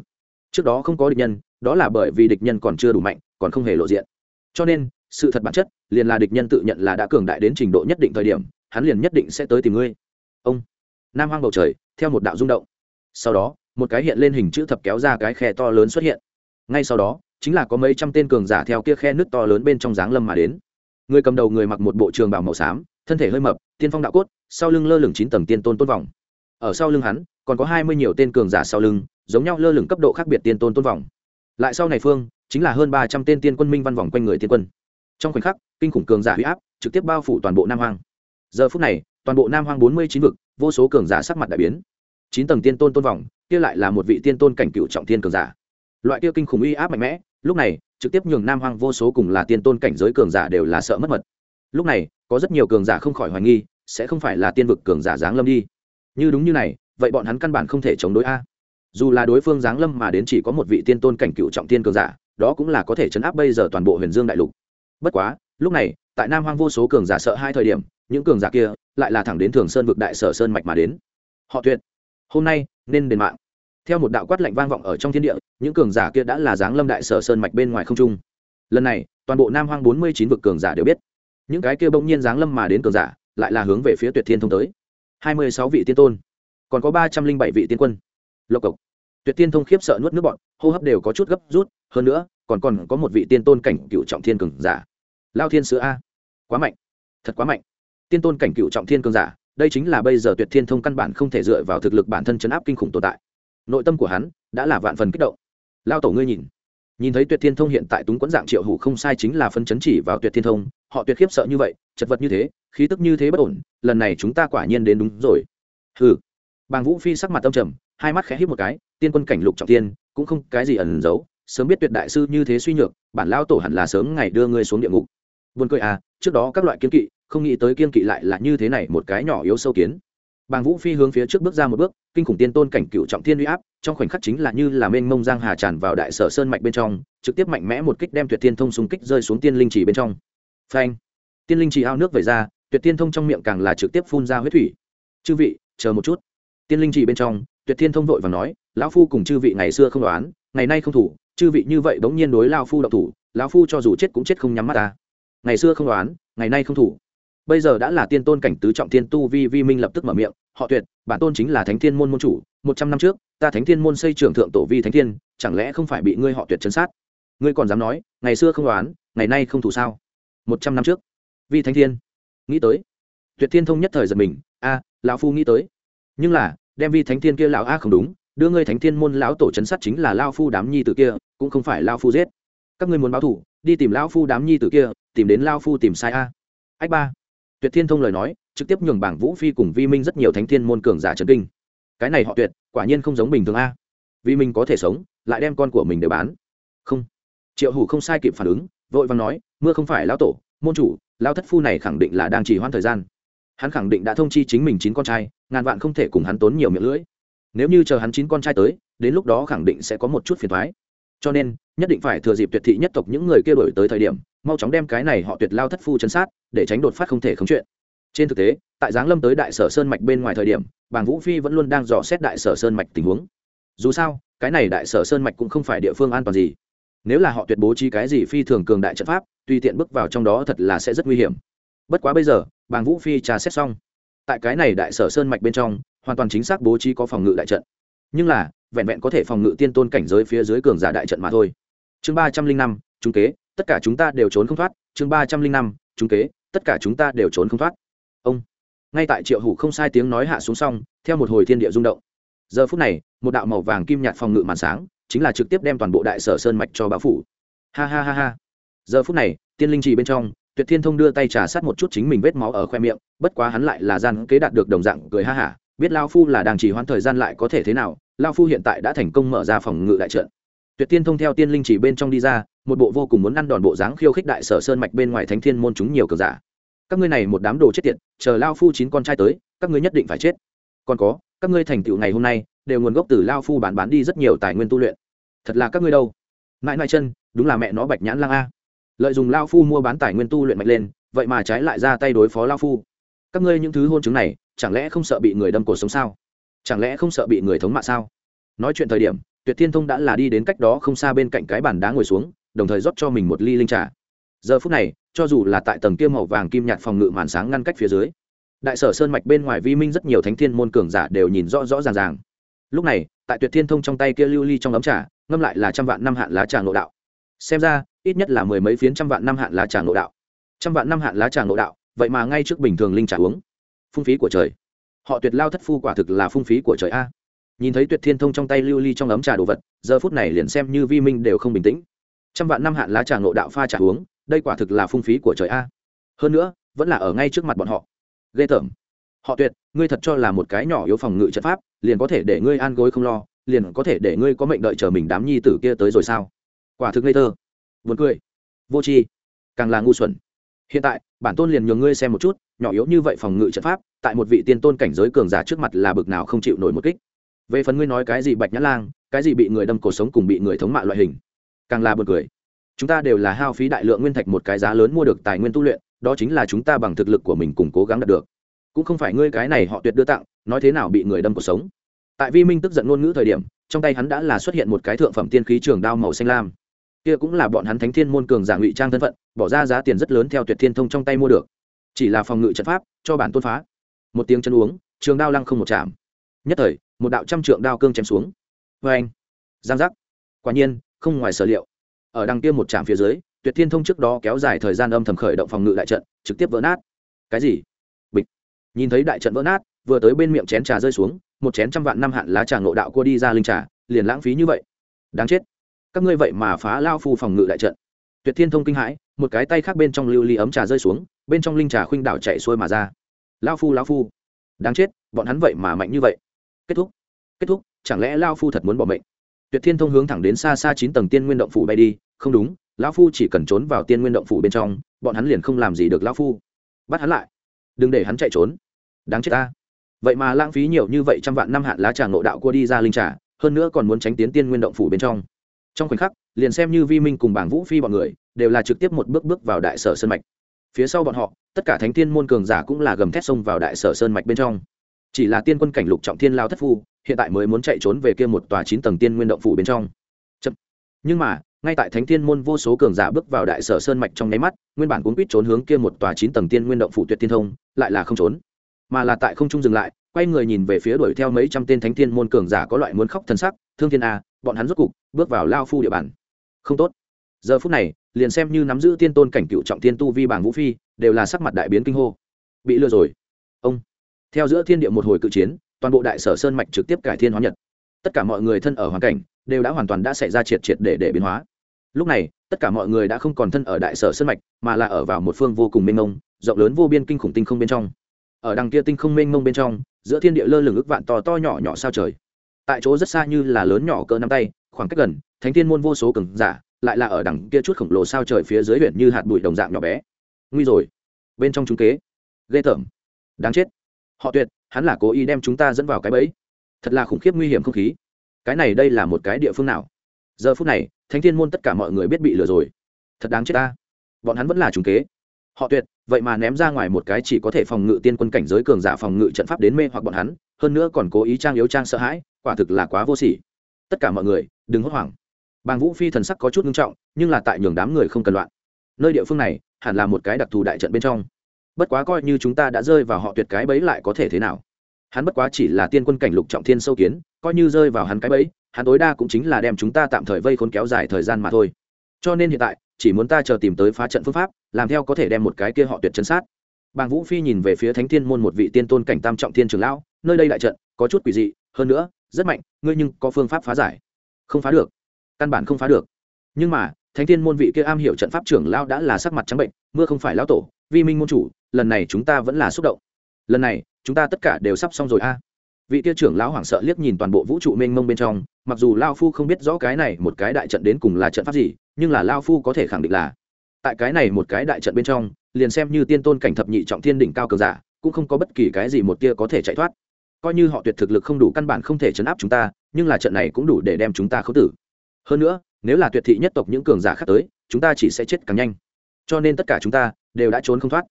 Trước đó không có địch nhân, đó là bởi vì địch nhân còn chưa đủ mạnh, còn không hề lộ diện. Cho nên, sự thật bản chất, liền là địch nhân tự nhận là đã cường đại đến trình độ nhất định thời điểm, hắn liền nhất định sẽ tới tìm ngươi. Ông, nam hoang bầu trời, theo một đạo rung động. Sau đó, một cái hiện lên hình chữ thập kéo ra cái khe to lớn xuất hiện. Ngay sau đó, chính là có mấy trăm tên cường giả theo kia khe nước to lớn bên trong dáng lâm mà đến. Người cầm đầu người mặc một bộ trường bào màu xám thân thể hơi mập, tiên phong đạo cốt, sau lưng lơ lửng chín tầng tiên tôn tôn vòng. Ở sau lưng hắn, còn có hai mươi nhiều tên cường giả sau lưng, giống nhau lơ lửng cấp độ khác biệt tiên tôn tôn vòng. Lại sau này phương, chính là hơn ba trăm tên tiên quân minh văn vòng quanh người tiên quân. Trong khoảnh khắc, kinh khủng cường giả huy áp trực tiếp bao phủ toàn bộ nam hoang. Giờ phút này, toàn bộ nam hoang bốn mươi chín vực, vô số cường giả sắc mặt đại biến. Chín tầng tiên tôn tôn vòng, kia lại là một vị tiên tôn cảnh cựu trọng tiên cường giả. Loại kia kinh khủng uy áp mạnh mẽ, lúc này, trực tiếp nhường nam hoang vô số cùng là tiên tôn cảnh giới cường giả đều là sợ mất mật lúc này, có rất nhiều cường giả không khỏi hoài nghi, sẽ không phải là tiên vực cường giả giáng lâm đi. Như đúng như này, vậy bọn hắn căn bản không thể chống đối a. Dù là đối phương giáng lâm mà đến chỉ có một vị tiên tôn cảnh cựu trọng tiên cường giả, đó cũng là có thể chấn áp bây giờ toàn bộ huyền dương đại lục. Bất quá, lúc này, tại nam hoang vô số cường giả sợ hai thời điểm, những cường giả kia lại là thẳng đến thường sơn vực đại sở sơn mạch mà đến. Họ tuyệt. Hôm nay, nên đền mạng. Theo một đạo quát lạnh vang vọng ở trong thiên địa, những cường giả kia đã là giáng lâm đại sở sơn mạch bên ngoài không trung. Lần này, toàn bộ nam hoang bốn mươi chín vực cường giả đều biết những cái kia bỗng nhiên giáng lâm mà đến cường giả, lại là hướng về phía tuyệt thiên thông tới. Hai mươi sáu vị tiên tôn, còn có ba trăm linh bảy vị tiên quân. Lộc cộc. Tuyệt tiên thông khiếp sợ nuốt nước bọn, hô hấp đều có chút gấp rút, hơn nữa, còn còn có một vị tiên tôn cảnh cựu trọng thiên cường giả. Lao thiên sứ a. Quá mạnh. Thật quá mạnh. Tiên tôn cảnh cựu trọng thiên cường giả, đây chính là bây giờ tuyệt thiên thông căn bản không thể dựa vào thực lực bản thân chấn áp kinh khủng tồn tại. Nội tâm của hắn đã là vạn phần kích động. Lao tổ ngươi nhìn nhìn thấy tuyệt thiên thông hiện tại túng quẫn dạng triệu hủ không sai chính là phân chấn chỉ vào tuyệt thiên thông, họ tuyệt khiếp sợ như vậy, chật vật như thế, khí tức như thế bất ổn, lần này chúng ta quả nhiên đến đúng rồi. Hừ. Bàng vũ phi sắc mặt tâm trầm, hai mắt khẽ hít một cái, tiên quân cảnh lục trọng tiên, cũng không cái gì ẩn giấu, sớm biết tuyệt đại sư như thế suy nhược, bản lao tổ hẳn là sớm ngày đưa ngươi xuống địa ngục. Buồn cười à trước đó các loại kiên kỵ, không nghĩ tới kiên kỵ lại là như thế này một cái nhỏ yếu sâu kiến bàng vũ phi hướng phía trước bước ra một bước, kinh khủng tiên tôn cảnh cựu trọng thiên uy áp, trong khoảnh khắc chính là như là mênh mông giang hà tràn vào đại sở sơn mạch bên trong, trực tiếp mạnh mẽ một kích đem tuyệt tiên thông xung kích rơi xuống tiên linh trì bên trong. Phanh! Tiên linh trì ao nước vẩy ra, tuyệt tiên thông trong miệng càng là trực tiếp phun ra huyết thủy. Chư vị, chờ một chút. Tiên linh trì bên trong, tuyệt tiên thông vội vàng nói, lão phu cùng chư vị ngày xưa không đoán, ngày nay không thủ, chư vị như vậy bỗng nhiên đối lao phu động thủ, lão phu cho dù chết cũng chết không nhắm mắt ta. Ngày xưa không đoán, ngày nay không thủ bây giờ đã là tiên tôn cảnh tứ trọng thiên tu vi vi minh lập tức mở miệng, họ tuyệt, bản tôn chính là thánh thiên môn môn chủ, một trăm năm trước, ta thánh thiên môn xây trưởng thượng tổ vi thánh thiên, chẳng lẽ không phải bị ngươi họ tuyệt chấn sát? Ngươi còn dám nói, ngày xưa không đoán, ngày nay không thủ sao? Một trăm năm trước, vi thánh thiên. Nghĩ tới. Tuyệt thiên thông nhất thời giật mình, a, lão phu nghĩ tới. Nhưng là, đem vi thánh thiên kia lão a không đúng, đưa ngươi thánh thiên môn lão tổ chấn sát chính là lao phu đám nhi tử kia, cũng không phải lao phu giết. Các ngươi muốn báo thủ đi tìm lão phu đám nhi tử kia, tìm đến lao phu tìm sai a. Ách ba tuyệt thiên thông lời nói, trực tiếp nhường bảng vũ phi cùng vi minh rất nhiều thánh thiên môn cường giả trần kinh. Cái này họ tuyệt, quả nhiên không giống bình thường a. Vì mình có thể sống, lại đem con của mình để bán. Không. Triệu hủ không sai kịp phản ứng, vội vàng nói, mưa không phải lão tổ, môn chủ lao thất phu này khẳng định là đang chỉ hoãn thời gian. Hắn khẳng định đã thông chi chính mình chín con trai, ngàn vạn không thể cùng hắn tốn nhiều miệng lưỡi. Nếu như chờ hắn chín con trai tới, đến lúc đó khẳng định sẽ có một chút phiền thoái cho nên, nhất định phải thừa dịp tuyệt thị nhất tộc những người kia đổi tới thời điểm mau chóng đem cái này họ tuyệt lao thất phu chấn sát, để tránh đột phát không thể khống chuyện. Trên thực tế, tại giáng lâm tới đại sở sơn mạch bên ngoài thời điểm, bàng vũ phi vẫn luôn đang dò xét đại sở sơn mạch tình huống. Dù sao, cái này đại sở sơn mạch cũng không phải địa phương an toàn gì. Nếu là họ tuyệt bố trí cái gì phi thường cường đại trận pháp, tùy tiện bước vào trong đó thật là sẽ rất nguy hiểm. Bất quá bây giờ, bàng vũ phi trà xét xong. Tại cái này đại sở sơn mạch bên trong, hoàn toàn chính xác bố trí có phòng ngự đại trận. Nhưng là, vẹn vẹn có thể phòng ngự tiên tôn cảnh giới phía dưới cường giả đại trận mà thôi. Chương ba trăm linh năm, trung kế tất cả chúng ta đều trốn không thoát, chương ba trăm linh năm chúng kế, tất cả chúng ta đều trốn không thoát. Ông, ngay tại triệu hủ không sai tiếng nói hạ xuống xong, theo một hồi thiên địa rung động. Giờ phút này, một đạo màu vàng kim nhạt phòng ngự màn sáng, chính là trực tiếp đem toàn bộ đại sở sơn mạch cho bão phủ. Ha ha ha ha. Giờ phút này, tiên linh trì bên trong, tuyệt thiên thông đưa tay trà sát một chút chính mình vết máu ở khoe miệng, bất quá hắn lại là gian kế đạt được đồng dạng cười ha hả, biết lao phu là đang chỉ hoãn thời gian lại có thể thế nào, lao phu hiện tại đã thành công mở ra phòng ngự đại trận. Tuyệt tiên thông theo tiên linh chỉ bên trong đi ra một bộ vô cùng muốn ăn đòn bộ dáng khiêu khích đại sở sơn mạch bên ngoài thánh thiên môn chúng nhiều cờ giả. Các ngươi này một đám đồ chết tiệt, chờ lao phu chín con trai tới, các ngươi nhất định phải chết. Còn có, các ngươi thành tựu ngày hôm nay, đều nguồn gốc từ lao phu bán bán đi rất nhiều tài nguyên tu luyện. Thật là các ngươi đâu? Mãi mãi chân, đúng là mẹ nó bạch nhãn lang a. Lợi dụng lao phu mua bán tài nguyên tu luyện mạnh lên, vậy mà trái lại ra tay đối phó lao phu. Các ngươi những thứ hôn chứng này, chẳng lẽ không sợ bị người đâm cổ sống sao? Chẳng lẽ không sợ bị người thống mạ sao? Nói chuyện thời điểm, tuyệt thiên thông đã là đi đến cách đó không xa bên cạnh cái bàn đá ngồi xuống đồng thời rót cho mình một ly linh trà. Giờ phút này, cho dù là tại tầng kia màu vàng kim nhạt phòng ngự màn sáng ngăn cách phía dưới, đại sở sơn mạch bên ngoài vi minh rất nhiều thánh thiên môn cường giả đều nhìn rõ rõ ràng ràng. Lúc này, tại tuyệt thiên thông trong tay kia lưu ly trong ấm trà, ngâm lại là trăm vạn năm hạn lá trà ngộ đạo. Xem ra, ít nhất là mười mấy phiến trăm vạn năm hạn lá trà ngộ đạo. Trăm vạn năm hạn lá trà ngộ đạo, vậy mà ngay trước bình thường linh trà uống. Phung phí của trời. Họ tuyệt lao thất phu quả thực là phung phí của trời a. Nhìn thấy tuyệt thiên thông trong tay lưu ly trong ấm trà đồ vật, giờ phút này liền xem như vi minh đều không bình tĩnh trăm vạn năm hạn lá trà ngộ đạo pha trà uống, đây quả thực là phung phí của trời a. Hơn nữa, vẫn là ở ngay trước mặt bọn họ. Ghê tởm. Họ tuyệt, ngươi thật cho là một cái nhỏ yếu phòng ngự trận pháp, liền có thể để ngươi an gối không lo, liền có thể để ngươi có mệnh đợi chờ mình đám nhi tử kia tới rồi sao? Quả thực ngây thơ. Vượt cười. Vô tri. Càng là ngu xuẩn. Hiện tại, bản tôn liền nhường ngươi xem một chút, nhỏ yếu như vậy phòng ngự trận pháp, tại một vị tiên tôn cảnh giới cường giả trước mặt là bực nào không chịu nổi một kích. Về phần ngươi nói cái gì bạch nhã lang, cái gì bị người đâm cổ sống cùng bị người thống mạ loại hình càng là bật cười. Chúng ta đều là hao phí đại lượng nguyên thạch một cái giá lớn mua được tài nguyên tu luyện, đó chính là chúng ta bằng thực lực của mình cùng cố gắng đạt được. Cũng không phải ngươi cái này họ tuyệt đưa tặng, nói thế nào bị người đâm cuộc sống. Tại vi minh tức giận ngôn ngữ thời điểm, trong tay hắn đã là xuất hiện một cái thượng phẩm tiên khí trường đao màu xanh lam. Kia cũng là bọn hắn thánh thiên môn cường giả ngụy trang thân phận, bỏ ra giá tiền rất lớn theo tuyệt thiên thông trong tay mua được. Chỉ là phòng ngự trận pháp, cho bản tôn phá. Một tiếng chân uống, trường đao lăng không một chạm. Nhất thời, một đạo trăm trượng đao cương chém xuống. Vê anh giang giác. Quả nhiên không ngoài sở liệu. Ở đằng kia một trạm phía dưới, tuyệt thiên thông trước đó kéo dài thời gian âm thầm khởi động phòng ngự đại trận, trực tiếp vỡ nát. Cái gì? Bịch. Nhìn thấy đại trận vỡ nát, vừa tới bên miệng chén trà rơi xuống, một chén trăm vạn năm hạn lá trà ngộ đạo cua đi ra linh trà, liền lãng phí như vậy. Đáng chết. Các ngươi vậy mà phá lao phu phòng ngự đại trận. Tuyệt thiên thông kinh hãi, một cái tay khác bên trong lưu ly ấm trà rơi xuống, bên trong linh trà khuynh đảo chạy xuôi mà ra. Lao phu lao phu. Đáng chết, bọn hắn vậy mà mạnh như vậy. Kết thúc. Kết thúc, chẳng lẽ lao phu thật muốn bỏ mệnh tuyệt thiên thông hướng thẳng đến xa xa chín tầng tiên nguyên động phủ bay đi, không đúng, lão phu chỉ cần trốn vào tiên nguyên động phủ bên trong, bọn hắn liền không làm gì được lão phu. Bắt hắn lại. Đừng để hắn chạy trốn. Đáng chết ta. Vậy mà lãng phí nhiều như vậy trăm vạn năm hạn lá trà ngộ đạo cua đi ra linh trà, hơn nữa còn muốn tránh tiến tiên nguyên động phủ bên trong. Trong khoảnh khắc, liền xem như vi minh cùng bảng vũ phi bọn người, đều là trực tiếp một bước bước vào đại sở sơn mạch. Phía sau bọn họ, tất cả thánh tiên môn cường giả cũng là gầm thét xông vào đại sở sơn mạch bên trong. Chỉ là tiên quân cảnh lục trọng thiên lao thất phu hiện tại mới muốn chạy trốn về kia một tòa chín tầng tiên nguyên động phủ bên trong. Chậm. nhưng mà, ngay tại thánh tiên môn vô số cường giả bước vào đại sở sơn mạch trong nháy mắt, nguyên bản cuốn quýt trốn hướng kia một tòa chín tầng tiên nguyên động phủ tuyệt tiên thông, lại là không trốn. Mà là tại không trung dừng lại, quay người nhìn về phía đuổi theo mấy trăm tên thánh tiên môn cường giả có loại muốn khóc thân sắc, thương thiên a, bọn hắn rốt cục bước vào lao phu địa bàn. Không tốt. Giờ phút này, liền xem như nắm giữ tiên tôn cảnh cựu trọng tiên tu vi bảng vũ phi, đều là sắc mặt đại biến kinh hô. Bị lừa rồi. Ông. Theo giữa thiên địa một hồi cự chiến toàn bộ đại sở sơn mạch trực tiếp cải thiên hóa nhật. Tất cả mọi người thân ở hoàn cảnh đều đã hoàn toàn đã xảy ra triệt triệt để để biến hóa. Lúc này, tất cả mọi người đã không còn thân ở đại sở sơn mạch, mà là ở vào một phương vô cùng mênh mông, rộng lớn vô biên kinh khủng tinh không bên trong. Ở đằng kia tinh không mênh mông bên trong, giữa thiên địa lơ lửng ức vạn to to nhỏ nhỏ sao trời. Tại chỗ rất xa như là lớn nhỏ cỡ nắm tay, khoảng cách gần, thánh thiên môn vô số cường giả lại là ở đằng kia chút khổng lồ sao trời phía dưới huyện như hạt bụi đồng dạng nhỏ bé. Nguy rồi. Bên trong chúng kế, ghê tởm. Đáng chết. Họ tuyệt hắn là cố ý đem chúng ta dẫn vào cái bẫy. Thật là khủng khiếp nguy hiểm không khí. Cái này đây là một cái địa phương nào? Giờ phút này, thánh thiên môn tất cả mọi người biết bị lừa rồi. Thật đáng chết ta. Bọn hắn vẫn là trùng kế. Họ tuyệt, vậy mà ném ra ngoài một cái chỉ có thể phòng ngự tiên quân cảnh giới cường giả phòng ngự trận pháp đến mê hoặc bọn hắn, hơn nữa còn cố ý trang yếu trang sợ hãi, quả thực là quá vô sỉ. Tất cả mọi người, đừng hốt hoảng. Bàng vũ phi thần sắc có chút nghiêm trọng, nhưng là tại nhường đám người không cần loạn. Nơi địa phương này, hẳn là một cái đặc thù đại trận bên trong. Bất quá coi như chúng ta đã rơi vào họ tuyệt cái bẫy lại có thể thế nào? Hắn bất quá chỉ là tiên quân cảnh lục trọng thiên sâu kiến, coi như rơi vào hắn cái bẫy, hắn tối đa cũng chính là đem chúng ta tạm thời vây khốn kéo dài thời gian mà thôi. Cho nên hiện tại, chỉ muốn ta chờ tìm tới phá trận phương pháp, làm theo có thể đem một cái kia họ tuyệt chân sát. Bàng vũ phi nhìn về phía thánh thiên môn một vị tiên tôn cảnh tam trọng thiên trường lão, nơi đây đại trận, có chút quỷ dị, hơn nữa, rất mạnh, ngươi nhưng có phương pháp phá giải. Không phá được. Căn bản không phá được. Nhưng mà, thánh thiên môn vị kia am hiểu trận pháp trưởng lão đã là sắc mặt trắng bệnh, mưa không phải lão tổ, vi minh môn chủ, lần này chúng ta vẫn là xúc động. Lần này chúng ta tất cả đều sắp xong rồi a. Vị tiêu trưởng lão hoảng sợ liếc nhìn toàn bộ vũ trụ mênh mông bên trong, mặc dù lao phu không biết rõ cái này một cái đại trận đến cùng là trận pháp gì, nhưng là lao phu có thể khẳng định là, tại cái này một cái đại trận bên trong, liền xem như tiên tôn cảnh thập nhị trọng thiên đỉnh cao cường giả, cũng không có bất kỳ cái gì một tia có thể chạy thoát. Coi như họ tuyệt thực lực không đủ căn bản không thể chấn áp chúng ta, nhưng là trận này cũng đủ để đem chúng ta khấu tử. Hơn nữa, nếu là tuyệt thị nhất tộc những cường giả khác tới, chúng ta chỉ sẽ chết càng nhanh. Cho nên tất cả chúng ta đều đã trốn không thoát.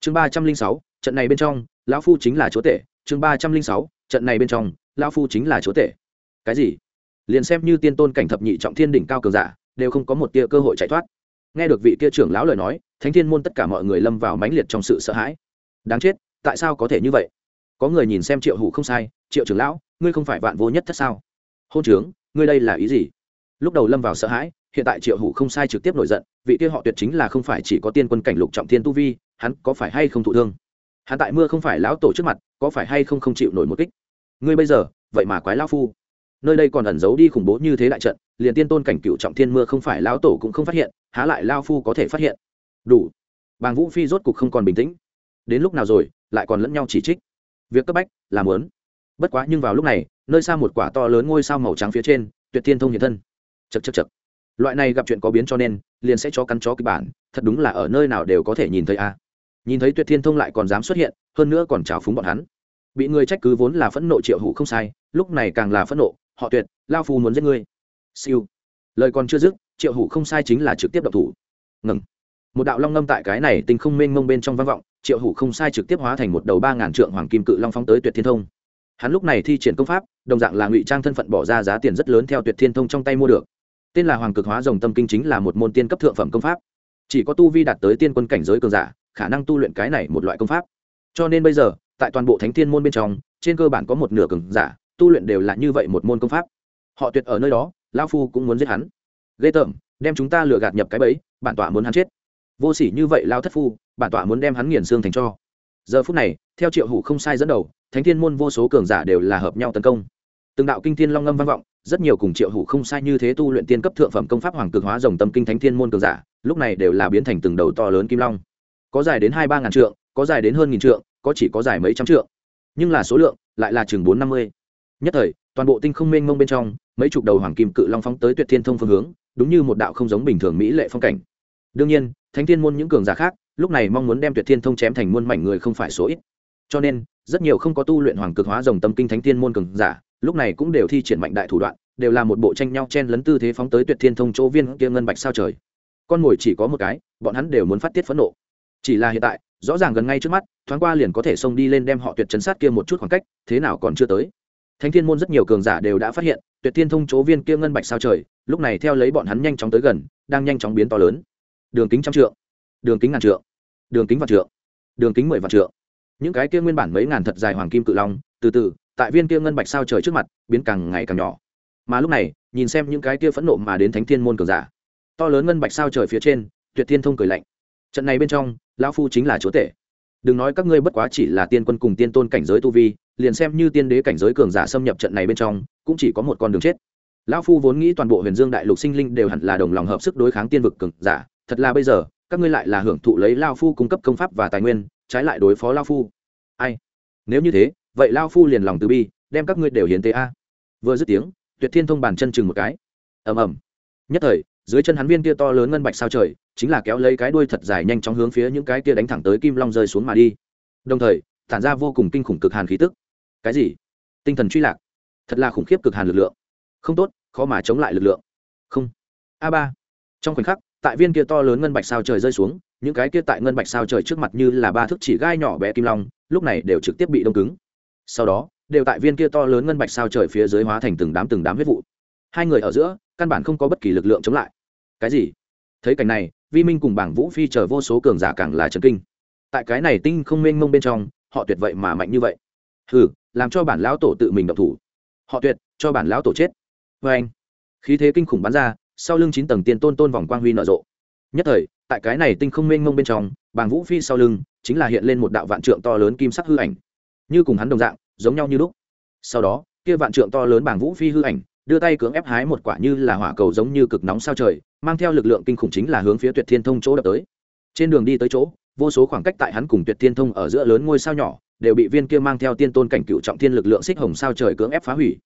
Chương ba trăm linh sáu trận này bên trong, lão phu chính là chúa tể. Chương ba trăm linh sáu, trận này bên trong, lão phu chính là chúa tể. Cái gì? Liền xem như tiên tôn cảnh thập nhị trọng thiên đỉnh cao cường giả, đều không có một tia cơ hội chạy thoát. Nghe được vị kia trưởng lão lời nói, thánh thiên môn tất cả mọi người lâm vào mãnh liệt trong sự sợ hãi. Đáng chết, tại sao có thể như vậy? Có người nhìn xem triệu hủ không sai, triệu trưởng lão, ngươi không phải vạn vô nhất thất sao? Hôn trướng, ngươi đây là ý gì? Lúc đầu lâm vào sợ hãi, hiện tại triệu hủ không sai trực tiếp nổi giận, vị kia họ tuyệt chính là không phải chỉ có tiên quân cảnh lục trọng thiên tu vi, hắn có phải hay không thụ thương? Hắn tại mưa không phải lão tổ trước mặt, có phải hay không không chịu nổi một kích? Ngươi bây giờ, vậy mà quái lão phu. Nơi đây còn ẩn giấu đi khủng bố như thế đại trận, liền tiên tôn cảnh cựu trọng thiên mưa không phải lão tổ cũng không phát hiện, há lại lao phu có thể phát hiện? Đủ. Bàng vũ phi rốt cục không còn bình tĩnh. Đến lúc nào rồi, lại còn lẫn nhau chỉ trích? Việc cấp bách là muốn. Bất quá nhưng vào lúc này, nơi xa một quả to lớn ngôi sao màu trắng phía trên, tuyệt thiên thông hiện thân. Chật chật chật loại này gặp chuyện có biến cho nên, liền sẽ cho cắn chó kịch bản, thật đúng là ở nơi nào đều có thể nhìn thấy a nhìn thấy tuyệt thiên thông lại còn dám xuất hiện, hơn nữa còn trào phúng bọn hắn. Bị người trách cứ vốn là phẫn nộ triệu hụ không sai, lúc này càng là phẫn nộ, họ tuyệt, lao phu muốn giết ngươi. Siêu. Lời còn chưa dứt, triệu hụ không sai chính là trực tiếp độc thủ. Ngừng. Một đạo long ngâm tại cái này tình không mênh mông bên trong vang vọng, triệu hủ không sai trực tiếp hóa thành một đầu ba ngàn trượng hoàng kim cự long phóng tới tuyệt thiên thông. Hắn lúc này thi triển công pháp, đồng dạng là ngụy trang thân phận bỏ ra giá tiền rất lớn theo tuyệt thiên thông trong tay mua được. Tên là hoàng cực hóa dòng tâm kinh chính là một môn tiên cấp thượng phẩm công pháp. Chỉ có tu vi đạt tới tiên quân cảnh giới cường giả khả năng tu luyện cái này một loại công pháp. Cho nên bây giờ, tại toàn bộ thánh thiên môn bên trong, trên cơ bản có một nửa cường giả, tu luyện đều là như vậy một môn công pháp. Họ tuyệt ở nơi đó lao phu cũng muốn giết hắn. Ghê tởm, đem chúng ta lừa gạt nhập cái bẫy, bản tọa muốn hắn chết. Vô sỉ như vậy lao thất phu, bản tọa muốn đem hắn nghiền xương thành cho. Giờ phút này, theo triệu hủ không sai dẫn đầu, thánh thiên môn vô số cường giả đều là hợp nhau tấn công. Từng đạo kinh thiên long ngâm vang vọng, rất nhiều cùng triệu hủ không sai như thế tu luyện tiên cấp thượng phẩm công pháp hoàng cực hóa rồng tâm kinh thánh thiên môn cường giả, lúc này đều là biến thành từng đầu to lớn kim long có dài đến hai ba ngàn trượng, có dài đến hơn nghìn trượng, có chỉ có dài mấy trăm trượng. Nhưng là số lượng lại là chừng bốn năm mươi. Nhất thời, toàn bộ tinh không mênh mông bên trong, mấy chục đầu hoàng kim cự long phóng tới tuyệt thiên thông phương hướng, đúng như một đạo không giống bình thường mỹ lệ phong cảnh. Đương nhiên, thánh thiên môn những cường giả khác, lúc này mong muốn đem tuyệt thiên thông chém thành muôn mảnh người không phải số ít. Cho nên, rất nhiều không có tu luyện hoàng cực hóa dòng tâm kinh thánh thiên môn cường giả, lúc này cũng đều thi triển mạnh đại thủ đoạn, đều là một bộ tranh nhau chen lấn tư thế phóng tới tuyệt thiên thông chỗ viên kia ngân bạch sao trời. Con mồi chỉ có một cái, bọn hắn đều muốn phát tiết phẫn nộ chỉ là hiện tại, rõ ràng gần ngay trước mắt, thoáng qua liền có thể xông đi lên đem họ tuyệt chấn sát kia một chút khoảng cách, thế nào còn chưa tới. Thánh thiên môn rất nhiều cường giả đều đã phát hiện, tuyệt thiên thông chỗ viên kia ngân bạch sao trời, lúc này theo lấy bọn hắn nhanh chóng tới gần, đang nhanh chóng biến to lớn. Đường kính trăm trượng, đường kính ngàn trượng, đường kính vạn trượng, đường kính mười vạn trượng. Những cái kia nguyên bản mấy ngàn thật dài hoàng kim cự long, từ từ, tại viên kia ngân bạch sao trời trước mặt, biến càng ngày càng nhỏ. Mà lúc này, nhìn xem những cái kia phẫn nộ mà đến thánh thiên môn cường giả, to lớn ngân bạch sao trời phía trên, tuyệt thiên thông cười lạnh. Trận này bên trong lão phu chính là chúa tể. Đừng nói các ngươi bất quá chỉ là tiên quân cùng tiên tôn cảnh giới tu vi, liền xem như tiên đế cảnh giới cường giả xâm nhập trận này bên trong, cũng chỉ có một con đường chết. Lão phu vốn nghĩ toàn bộ huyền dương đại lục sinh linh đều hẳn là đồng lòng hợp sức đối kháng tiên vực cường giả, thật là bây giờ, các ngươi lại là hưởng thụ lấy lao phu cung cấp công pháp và tài nguyên, trái lại đối phó lao phu. Ai? Nếu như thế, vậy lao phu liền lòng từ bi, đem các ngươi đều hiến tế a. Vừa dứt tiếng, tuyệt thiên thông bàn chân chừng một cái. Ầm ầm. Nhất thời dưới chân hắn viên kia to lớn ngân bạch sao trời, chính là kéo lấy cái đuôi thật dài nhanh chóng hướng phía những cái kia đánh thẳng tới kim long rơi xuống mà đi. Đồng thời, tản ra vô cùng kinh khủng cực hàn khí tức. Cái gì? Tinh thần truy lạc. Thật là khủng khiếp cực hàn lực lượng. Không tốt, khó mà chống lại lực lượng. Không. A ba. Trong khoảnh khắc, tại viên kia to lớn ngân bạch sao trời rơi xuống, những cái kia tại ngân bạch sao trời trước mặt như là ba thước chỉ gai nhỏ bé kim long, lúc này đều trực tiếp bị đông cứng. Sau đó, đều tại viên kia to lớn ngân bạch sao trời phía dưới hóa thành từng đám từng đám huyết vụ. Hai người ở giữa, căn bản không có bất kỳ lực lượng chống lại cái gì? Thấy cảnh này, vi minh cùng bảng vũ phi chờ vô số cường giả càng là trần kinh. Tại cái này tinh không mênh mông bên trong, họ tuyệt vậy mà mạnh như vậy. Hừ, làm cho bản lão tổ tự mình động thủ. Họ tuyệt, cho bản lão tổ chết. Vê anh, khí thế kinh khủng bắn ra, sau lưng chín tầng tiền tôn tôn vòng quang huy nở rộ. Nhất thời, tại cái này tinh không mênh mông bên trong bàng vũ phi sau lưng chính là hiện lên một đạo vạn trượng to lớn kim sắc hư ảnh. Như cùng hắn đồng dạng, giống nhau như lúc. Sau đó, kia vạn trượng to lớn bàng vũ phi hư ảnh đưa tay cưỡng ép hái một quả như là hỏa cầu giống như cực nóng sao trời mang theo lực lượng kinh khủng chính là hướng phía tuyệt thiên thông chỗ đập tới. Trên đường đi tới chỗ, vô số khoảng cách tại hắn cùng tuyệt thiên thông ở giữa lớn ngôi sao nhỏ, đều bị viên kia mang theo tiên tôn cảnh cựu trọng thiên lực lượng xích hồng sao trời cưỡng ép phá hủy.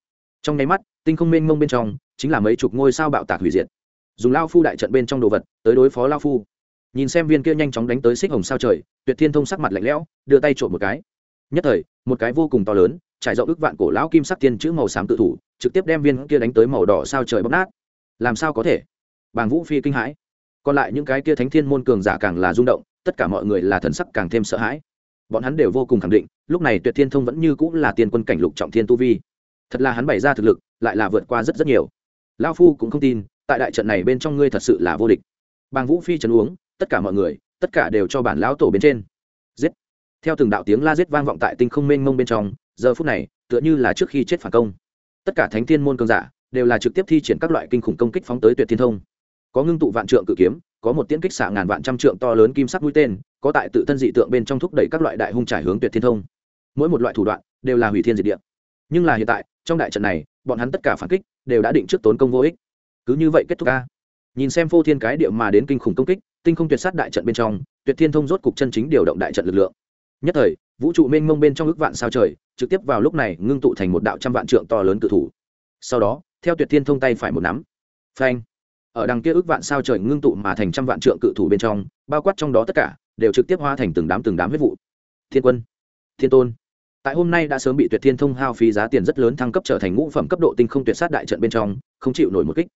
Trong nháy mắt, tinh không mênh mông bên trong, chính là mấy chục ngôi sao bạo tạc hủy diệt. Dùng lao phu đại trận bên trong đồ vật, tới đối phó lao phu. Nhìn xem viên kia nhanh chóng đánh tới xích hồng sao trời, tuyệt thiên thông sắc mặt lạnh lẽo, đưa tay trộm một cái. Nhất thời, một cái vô cùng to lớn, trải rộng ức vạn cổ lão kim sắc tiên chữ màu xám tự thủ, trực tiếp đem viên kia đánh tới màu đỏ sao trời bóc nát. Làm sao có thể? Bàng vũ phi kinh hãi. Còn lại những cái kia thánh thiên môn cường giả càng là rung động, tất cả mọi người là thần sắc càng thêm sợ hãi. Bọn hắn đều vô cùng khẳng định, lúc này tuyệt thiên thông vẫn như cũng là Tiên quân cảnh lục trọng thiên tu vi. Thật là hắn bày ra thực lực, lại là vượt qua rất rất nhiều. Lao phu cũng không tin, tại đại trận này bên trong ngươi thật sự là vô địch. Bàng vũ phi trấn uống, tất cả mọi người, tất cả đều cho bản lão tổ bên trên. Giết. Theo từng đạo tiếng la giết vang vọng tại tinh không mênh mông bên trong, giờ phút này, tựa như là trước khi chết phản công. Tất cả thánh thiên môn cường giả, đều là trực tiếp thi triển các loại kinh khủng công kích phóng tới tuyệt thiên thông có ngưng tụ vạn trượng cự kiếm, có một tiễn kích xạ ngàn vạn trăm trượng to lớn kim sắc mũi tên, có tại tự thân dị tượng bên trong thúc đẩy các loại đại hung trải hướng tuyệt thiên thông. Mỗi một loại thủ đoạn đều là hủy thiên diệt địa. Nhưng là hiện tại, trong đại trận này, bọn hắn tất cả phản kích đều đã định trước tốn công vô ích. Cứ như vậy kết thúc ca. Nhìn xem phô thiên cái địa mà đến kinh khủng công kích, tinh không tuyệt sát đại trận bên trong, tuyệt thiên thông rốt cục chân chính điều động đại trận lực lượng. Nhất thời, vũ trụ mênh mông bên trong ước vạn sao trời, trực tiếp vào lúc này ngưng tụ thành một đạo trăm vạn trượng to lớn cự thủ. Sau đó, theo tuyệt thiên thông tay phải một nắm. Phanh ở đằng kia ước vạn sao trời ngưng tụ mà thành trăm vạn trượng cự thủ bên trong, bao quát trong đó tất cả, đều trực tiếp hóa thành từng đám từng đám huyết vụ. Thiên quân, thiên tôn. Tại hôm nay đã sớm bị tuyệt thiên thông hao phí giá tiền rất lớn thăng cấp trở thành ngũ phẩm cấp độ tinh không tuyệt sát đại trận bên trong, không chịu nổi một kích.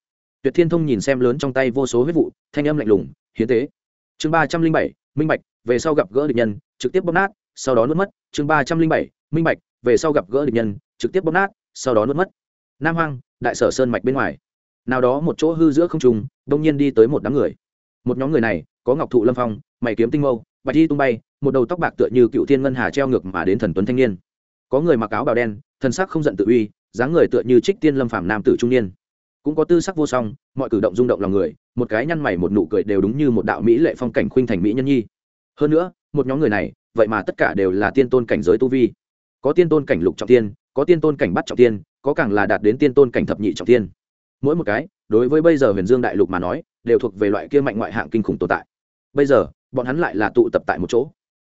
Tuyệt thiên thông nhìn xem lớn trong tay vô số huyết vụ, thanh âm lạnh lùng, hiến tế. Chương ba trăm linh bảy, minh bạch, về sau gặp gỡ địch nhân, trực tiếp bóp nát, sau đó nuốt mất. Chương ba trăm linh bảy, minh bạch, về sau gặp gỡ địch nhân, trực tiếp bóp nát, sau đó nuốt mất. Nam hoang, đại sở sơn mạch bên ngoài nào đó một chỗ hư giữa không trùng đông nhiên đi tới một đám người. Một nhóm người này, có ngọc thụ lâm phong, mày kiếm tinh mâu, bạch y tung bay, một đầu tóc bạc tựa như cựu thiên ngân hà treo ngược mà đến thần tuấn thanh niên. Có người mặc áo bào đen, thân sắc không giận tự uy, dáng người tựa như trích tiên lâm phàm nam tử trung niên. Cũng có tư sắc vô song, mọi cử động rung động lòng người, một cái nhăn mày một nụ cười đều đúng như một đạo mỹ lệ phong cảnh khuynh thành mỹ nhân nhi. Hơn nữa, một nhóm người này, vậy mà tất cả đều là tiên tôn cảnh giới tu vi. Có tiên tôn cảnh lục trọng tiên, có tiên tôn cảnh bắt trọng tiên, có càng là đạt đến tiên tôn cảnh thập nhị trọng tiên mỗi một cái, đối với bây giờ huyền dương đại lục mà nói, đều thuộc về loại kia mạnh ngoại hạng kinh khủng tồn tại. Bây giờ, bọn hắn lại là tụ tập tại một chỗ.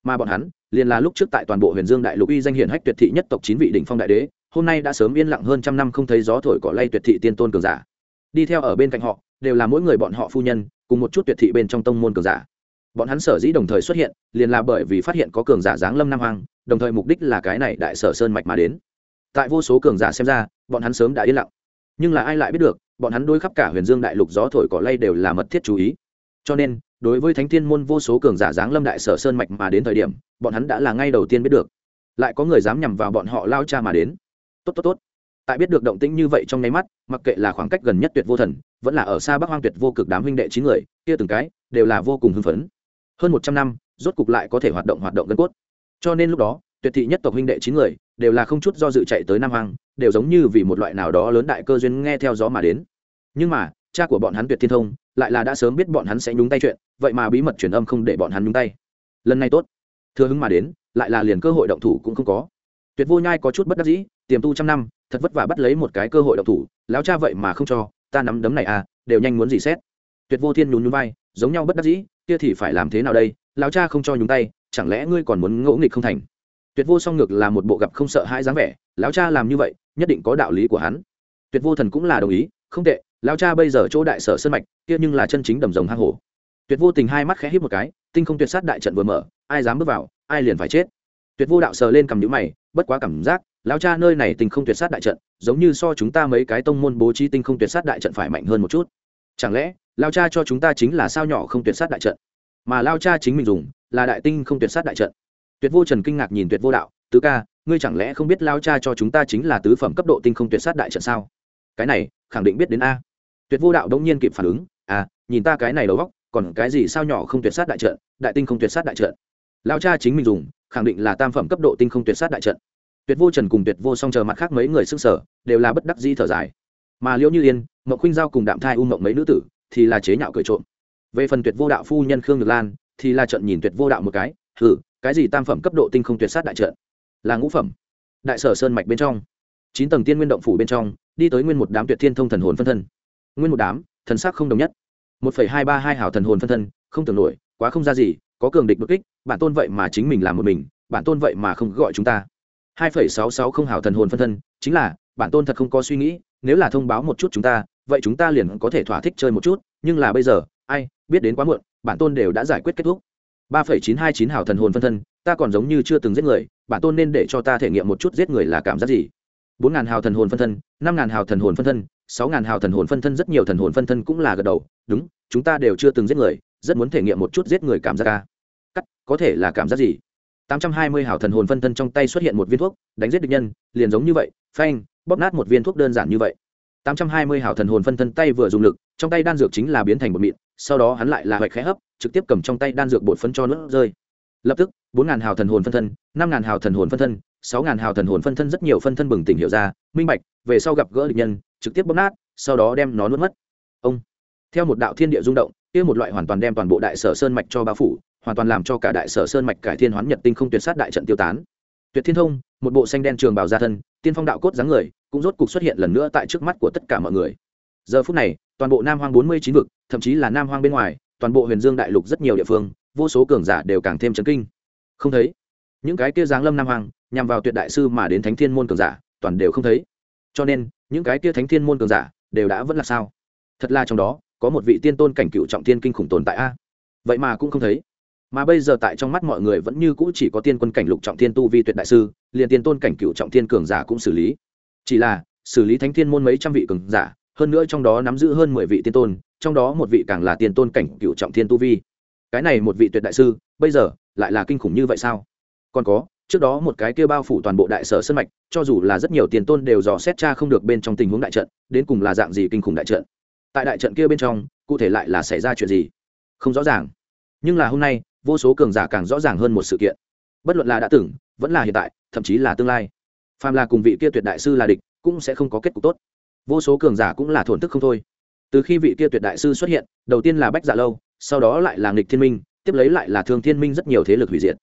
Mà bọn hắn, liền là lúc trước tại toàn bộ huyền dương đại lục uy danh hiển hách tuyệt thị nhất tộc chín vị đỉnh phong đại đế, hôm nay đã sớm yên lặng hơn trăm năm không thấy gió thổi cỏ lay tuyệt thị tiên tôn cường giả. Đi theo ở bên cạnh họ, đều là mỗi người bọn họ phu nhân, cùng một chút tuyệt thị bên trong tông môn cường giả. Bọn hắn sở dĩ đồng thời xuất hiện, liền là bởi vì phát hiện có cường giả giáng lâm nam hoàng đồng thời mục đích là cái này đại sở sơn mạch mà đến. Tại vô số cường giả xem ra, bọn hắn sớm đã yên lặng nhưng là ai lại biết được, bọn hắn đối khắp cả huyền dương đại lục gió thổi cỏ lay đều là mật thiết chú ý. Cho nên, đối với thánh thiên môn vô số cường giả giáng lâm đại sở sơn mạch mà đến thời điểm, bọn hắn đã là ngay đầu tiên biết được. Lại có người dám nhằm vào bọn họ lao cha mà đến. Tốt tốt tốt. Tại biết được động tĩnh như vậy trong nháy mắt, mặc kệ là khoảng cách gần nhất tuyệt vô thần, vẫn là ở xa bắc hoang tuyệt vô cực đám huynh đệ chín người, kia từng cái, đều là vô cùng hưng phấn. Hơn một trăm năm, rốt cục lại có thể hoạt động hoạt động gân cốt. Cho nên lúc đó tuyệt thị nhất tộc huynh đệ chín người, đều là không chút do dự chạy tới nam hoàng đều giống như vì một loại nào đó lớn đại cơ duyên nghe theo gió mà đến. Nhưng mà, cha của bọn hắn tuyệt thiên thông, lại là đã sớm biết bọn hắn sẽ nhúng tay chuyện, vậy mà bí mật truyền âm không để bọn hắn nhúng tay. Lần này tốt. Thừa hứng mà đến, lại là liền cơ hội động thủ cũng không có. Tuyệt vô nhai có chút bất đắc dĩ, tiềm tu trăm năm, thật vất vả bắt lấy một cái cơ hội động thủ, lão cha vậy mà không cho, ta nắm đấm này à đều nhanh muốn gì xét. Tuyệt vô thiên nhún nhún vai, giống nhau bất đắc dĩ, kia thì phải làm thế nào đây, lão cha không cho nhúng tay, chẳng lẽ ngươi còn muốn ngỗ nghịch không thành? Tuyệt vô song ngược là một bộ gặp không sợ hãi dáng vẻ, lão cha làm như vậy, nhất định có đạo lý của hắn. Tuyệt vô thần cũng là đồng ý, không tệ, lão cha bây giờ chỗ đại sở sân mạch, kia nhưng là chân chính đầm rồng hang hổ. Tuyệt vô tình hai mắt khẽ hít một cái, tinh không tuyệt sát đại trận vừa mở, ai dám bước vào, ai liền phải chết. Tuyệt vô đạo sờ lên cầm nhũ mày, bất quá cảm giác, lão cha nơi này tinh không tuyệt sát đại trận, giống như so chúng ta mấy cái tông môn bố trí tinh không tuyệt sát đại trận phải mạnh hơn một chút. Chẳng lẽ, lão cha cho chúng ta chính là sao nhỏ không tuyệt sát đại trận? Mà lão cha chính mình dùng, là đại tinh không tuyệt sát đại trận tuyệt vô trần kinh ngạc nhìn tuyệt vô đạo tứ ca ngươi chẳng lẽ không biết lão cha cho chúng ta chính là tứ phẩm cấp độ tinh không tuyệt sát đại trận sao? Cái này khẳng định biết đến a. Tuyệt vô đạo đống nhiên kịp phản ứng à nhìn ta cái này đầu góc còn cái gì sao nhỏ không tuyệt sát đại trận đại tinh không tuyệt sát đại trận? Lao cha chính mình dùng khẳng định là tam phẩm cấp độ tinh không tuyệt sát đại trận. Tuyệt vô trần cùng tuyệt vô song chờ mặt khác mấy người s sờ, sở đều là bất đắc di thở dài. Mà liễu như yên mậu khuynh giao cùng đạm thai u mộng mấy nữ tử thì là chế nhạo cười trộm. Về phần tuyệt vô đạo phu nhân khương nhược lan thì là trận nhìn tuyệt vô đạo một cái thử cái gì tam phẩm cấp độ tinh không tuyệt sát đại trận? Là ngũ phẩm. Đại sở sơn mạch bên trong. Chín tầng tiên nguyên động phủ bên trong, đi tới nguyên một đám tuyệt thiên thông thần hồn phân thân. Nguyên một đám, thần sắc không đồng nhất. Một phẩy hai ba hai hảo thần hồn phân thân, không tưởng nổi, quá không ra gì, có cường địch bất kích, bản tôn vậy mà chính mình làm một mình, bản tôn vậy mà không gọi chúng ta. Hai phẩy sáu sáu không hảo thần hồn phân thân, chính là, bản tôn thật không có suy nghĩ, nếu là thông báo một chút chúng ta, vậy chúng ta liền có thể thỏa thích chơi một chút, nhưng là bây giờ, ai, biết đến quá muộn, bản tôn đều đã giải quyết kết thúc ba phẩy chín hai chín thần hồn phân thân, ta còn giống như chưa từng giết người bản tôn nên để cho ta thể nghiệm một chút giết người là cảm giác gì? bốn ngàn hào thần hồn phân thân, năm ngàn hào thần hồn phân thân, sáu ngàn hào thần hồn phân thân, rất nhiều thần hồn phân thân cũng là gật đầu, đúng, chúng ta đều chưa từng giết người, rất muốn thể nghiệm một chút giết người cảm giác ca cắt, có thể là cảm giác gì? tám trăm hai mươi hào thần hồn phân thân trong tay xuất hiện một viên thuốc, đánh giết địch nhân, liền giống như vậy, phanh, bóp nát một viên thuốc đơn giản như vậy. tám trăm hai mươi hào thần hồn phân thân tay vừa dùng lực, trong tay đan dược chính là biến thành một mịn, sau đó hắn lại là hoạch khẽ hấp trực tiếp cầm trong tay đan dược bột phấn cho nước rơi. Lập tức, bốn ngàn hào thần hồn phân thân, năm ngàn hào thần hồn phân thân, sáu ngàn hào thần hồn phân thân rất nhiều phân thân bừng tỉnh hiểu ra, minh bạch, về sau gặp gỡ địch nhân, trực tiếp bóp nát, sau đó đem nó nuốt mất. Ông, theo một đạo thiên địa rung động, kia một loại hoàn toàn đem toàn bộ đại sở sơn mạch cho bao phủ, hoàn toàn làm cho cả đại sở sơn mạch cải thiên hoán nhật tinh không tuyệt sát đại trận tiêu tán. Tuyệt thiên thông, một bộ xanh đen trường bào gia thân, tiên phong đạo cốt dáng người, cũng rốt cục xuất hiện lần nữa tại trước mắt của tất cả mọi người. Giờ phút này, toàn bộ nam hoang bốn mươi chín vực, thậm chí là nam hoang bên ngoài toàn bộ huyền dương đại lục rất nhiều địa phương, vô số cường giả đều càng thêm chấn kinh. Không thấy. Những cái kia giáng lâm nam Hoàng nhằm vào tuyệt đại sư mà đến thánh thiên môn cường giả, toàn đều không thấy. Cho nên, những cái kia thánh thiên môn cường giả đều đã vẫn là sao? Thật là trong đó, có một vị tiên tôn cảnh cựu trọng tiên kinh khủng tồn tại a. Vậy mà cũng không thấy. Mà bây giờ tại trong mắt mọi người vẫn như cũ chỉ có tiên quân cảnh lục trọng thiên tu vi tuyệt đại sư, liền tiên tôn cảnh cựu trọng thiên cường giả cũng xử lý. Chỉ là, xử lý thánh thiên môn mấy trăm vị cường giả, hơn nữa trong đó nắm giữ hơn mười vị tiên tôn trong đó một vị càng là tiền tôn cảnh cựu trọng thiên tu vi. Cái này một vị tuyệt đại sư, bây giờ lại là kinh khủng như vậy sao? Còn có, trước đó một cái kia bao phủ toàn bộ đại sở sân mạch, cho dù là rất nhiều tiền tôn đều dò xét cha không được bên trong tình huống đại trận, đến cùng là dạng gì kinh khủng đại trận? Tại đại trận kia bên trong, cụ thể lại là xảy ra chuyện gì? Không rõ ràng. Nhưng là hôm nay, vô số cường giả càng rõ ràng hơn một sự kiện. Bất luận là đã từng, vẫn là hiện tại, thậm chí là tương lai. Phàm là cùng vị kia tuyệt đại sư là địch, cũng sẽ không có kết cục tốt. Vô số cường giả cũng là thổn thức không thôi từ khi vị kia tuyệt đại sư xuất hiện, đầu tiên là bách dạ lâu, sau đó lại là nghịch thiên minh, tiếp lấy lại là thương thiên minh rất nhiều thế lực hủy diệt.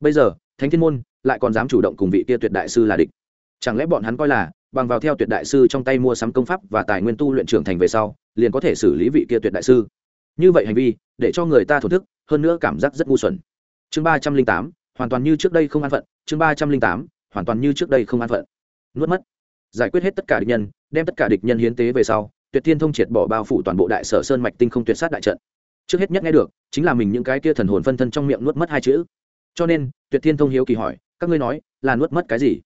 Bây giờ, thánh thiên môn lại còn dám chủ động cùng vị kia tuyệt đại sư là địch. Chẳng lẽ bọn hắn coi là, bằng vào theo tuyệt đại sư trong tay mua sắm công pháp và tài nguyên tu luyện trưởng thành về sau, liền có thể xử lý vị kia tuyệt đại sư? Như vậy hành vi, để cho người ta thổn thức, hơn nữa cảm giác rất ngu xuẩn. Chương ba trăm linh tám, hoàn toàn như trước đây không an phận. Chương ba trăm linh tám, hoàn toàn như trước đây không an phận. Nuốt mất. Giải quyết hết tất cả địch nhân, đem tất cả địch nhân hiến tế về sau tuyệt thiên thông triệt bỏ bao phủ toàn bộ đại sở sơn mạch tinh không tuyệt sát đại trận. Trước hết nhất nghe được, chính là mình những cái kia thần hồn phân thân trong miệng nuốt mất hai chữ. Cho nên, tuyệt thiên thông hiếu kỳ hỏi, các ngươi nói, là nuốt mất cái gì?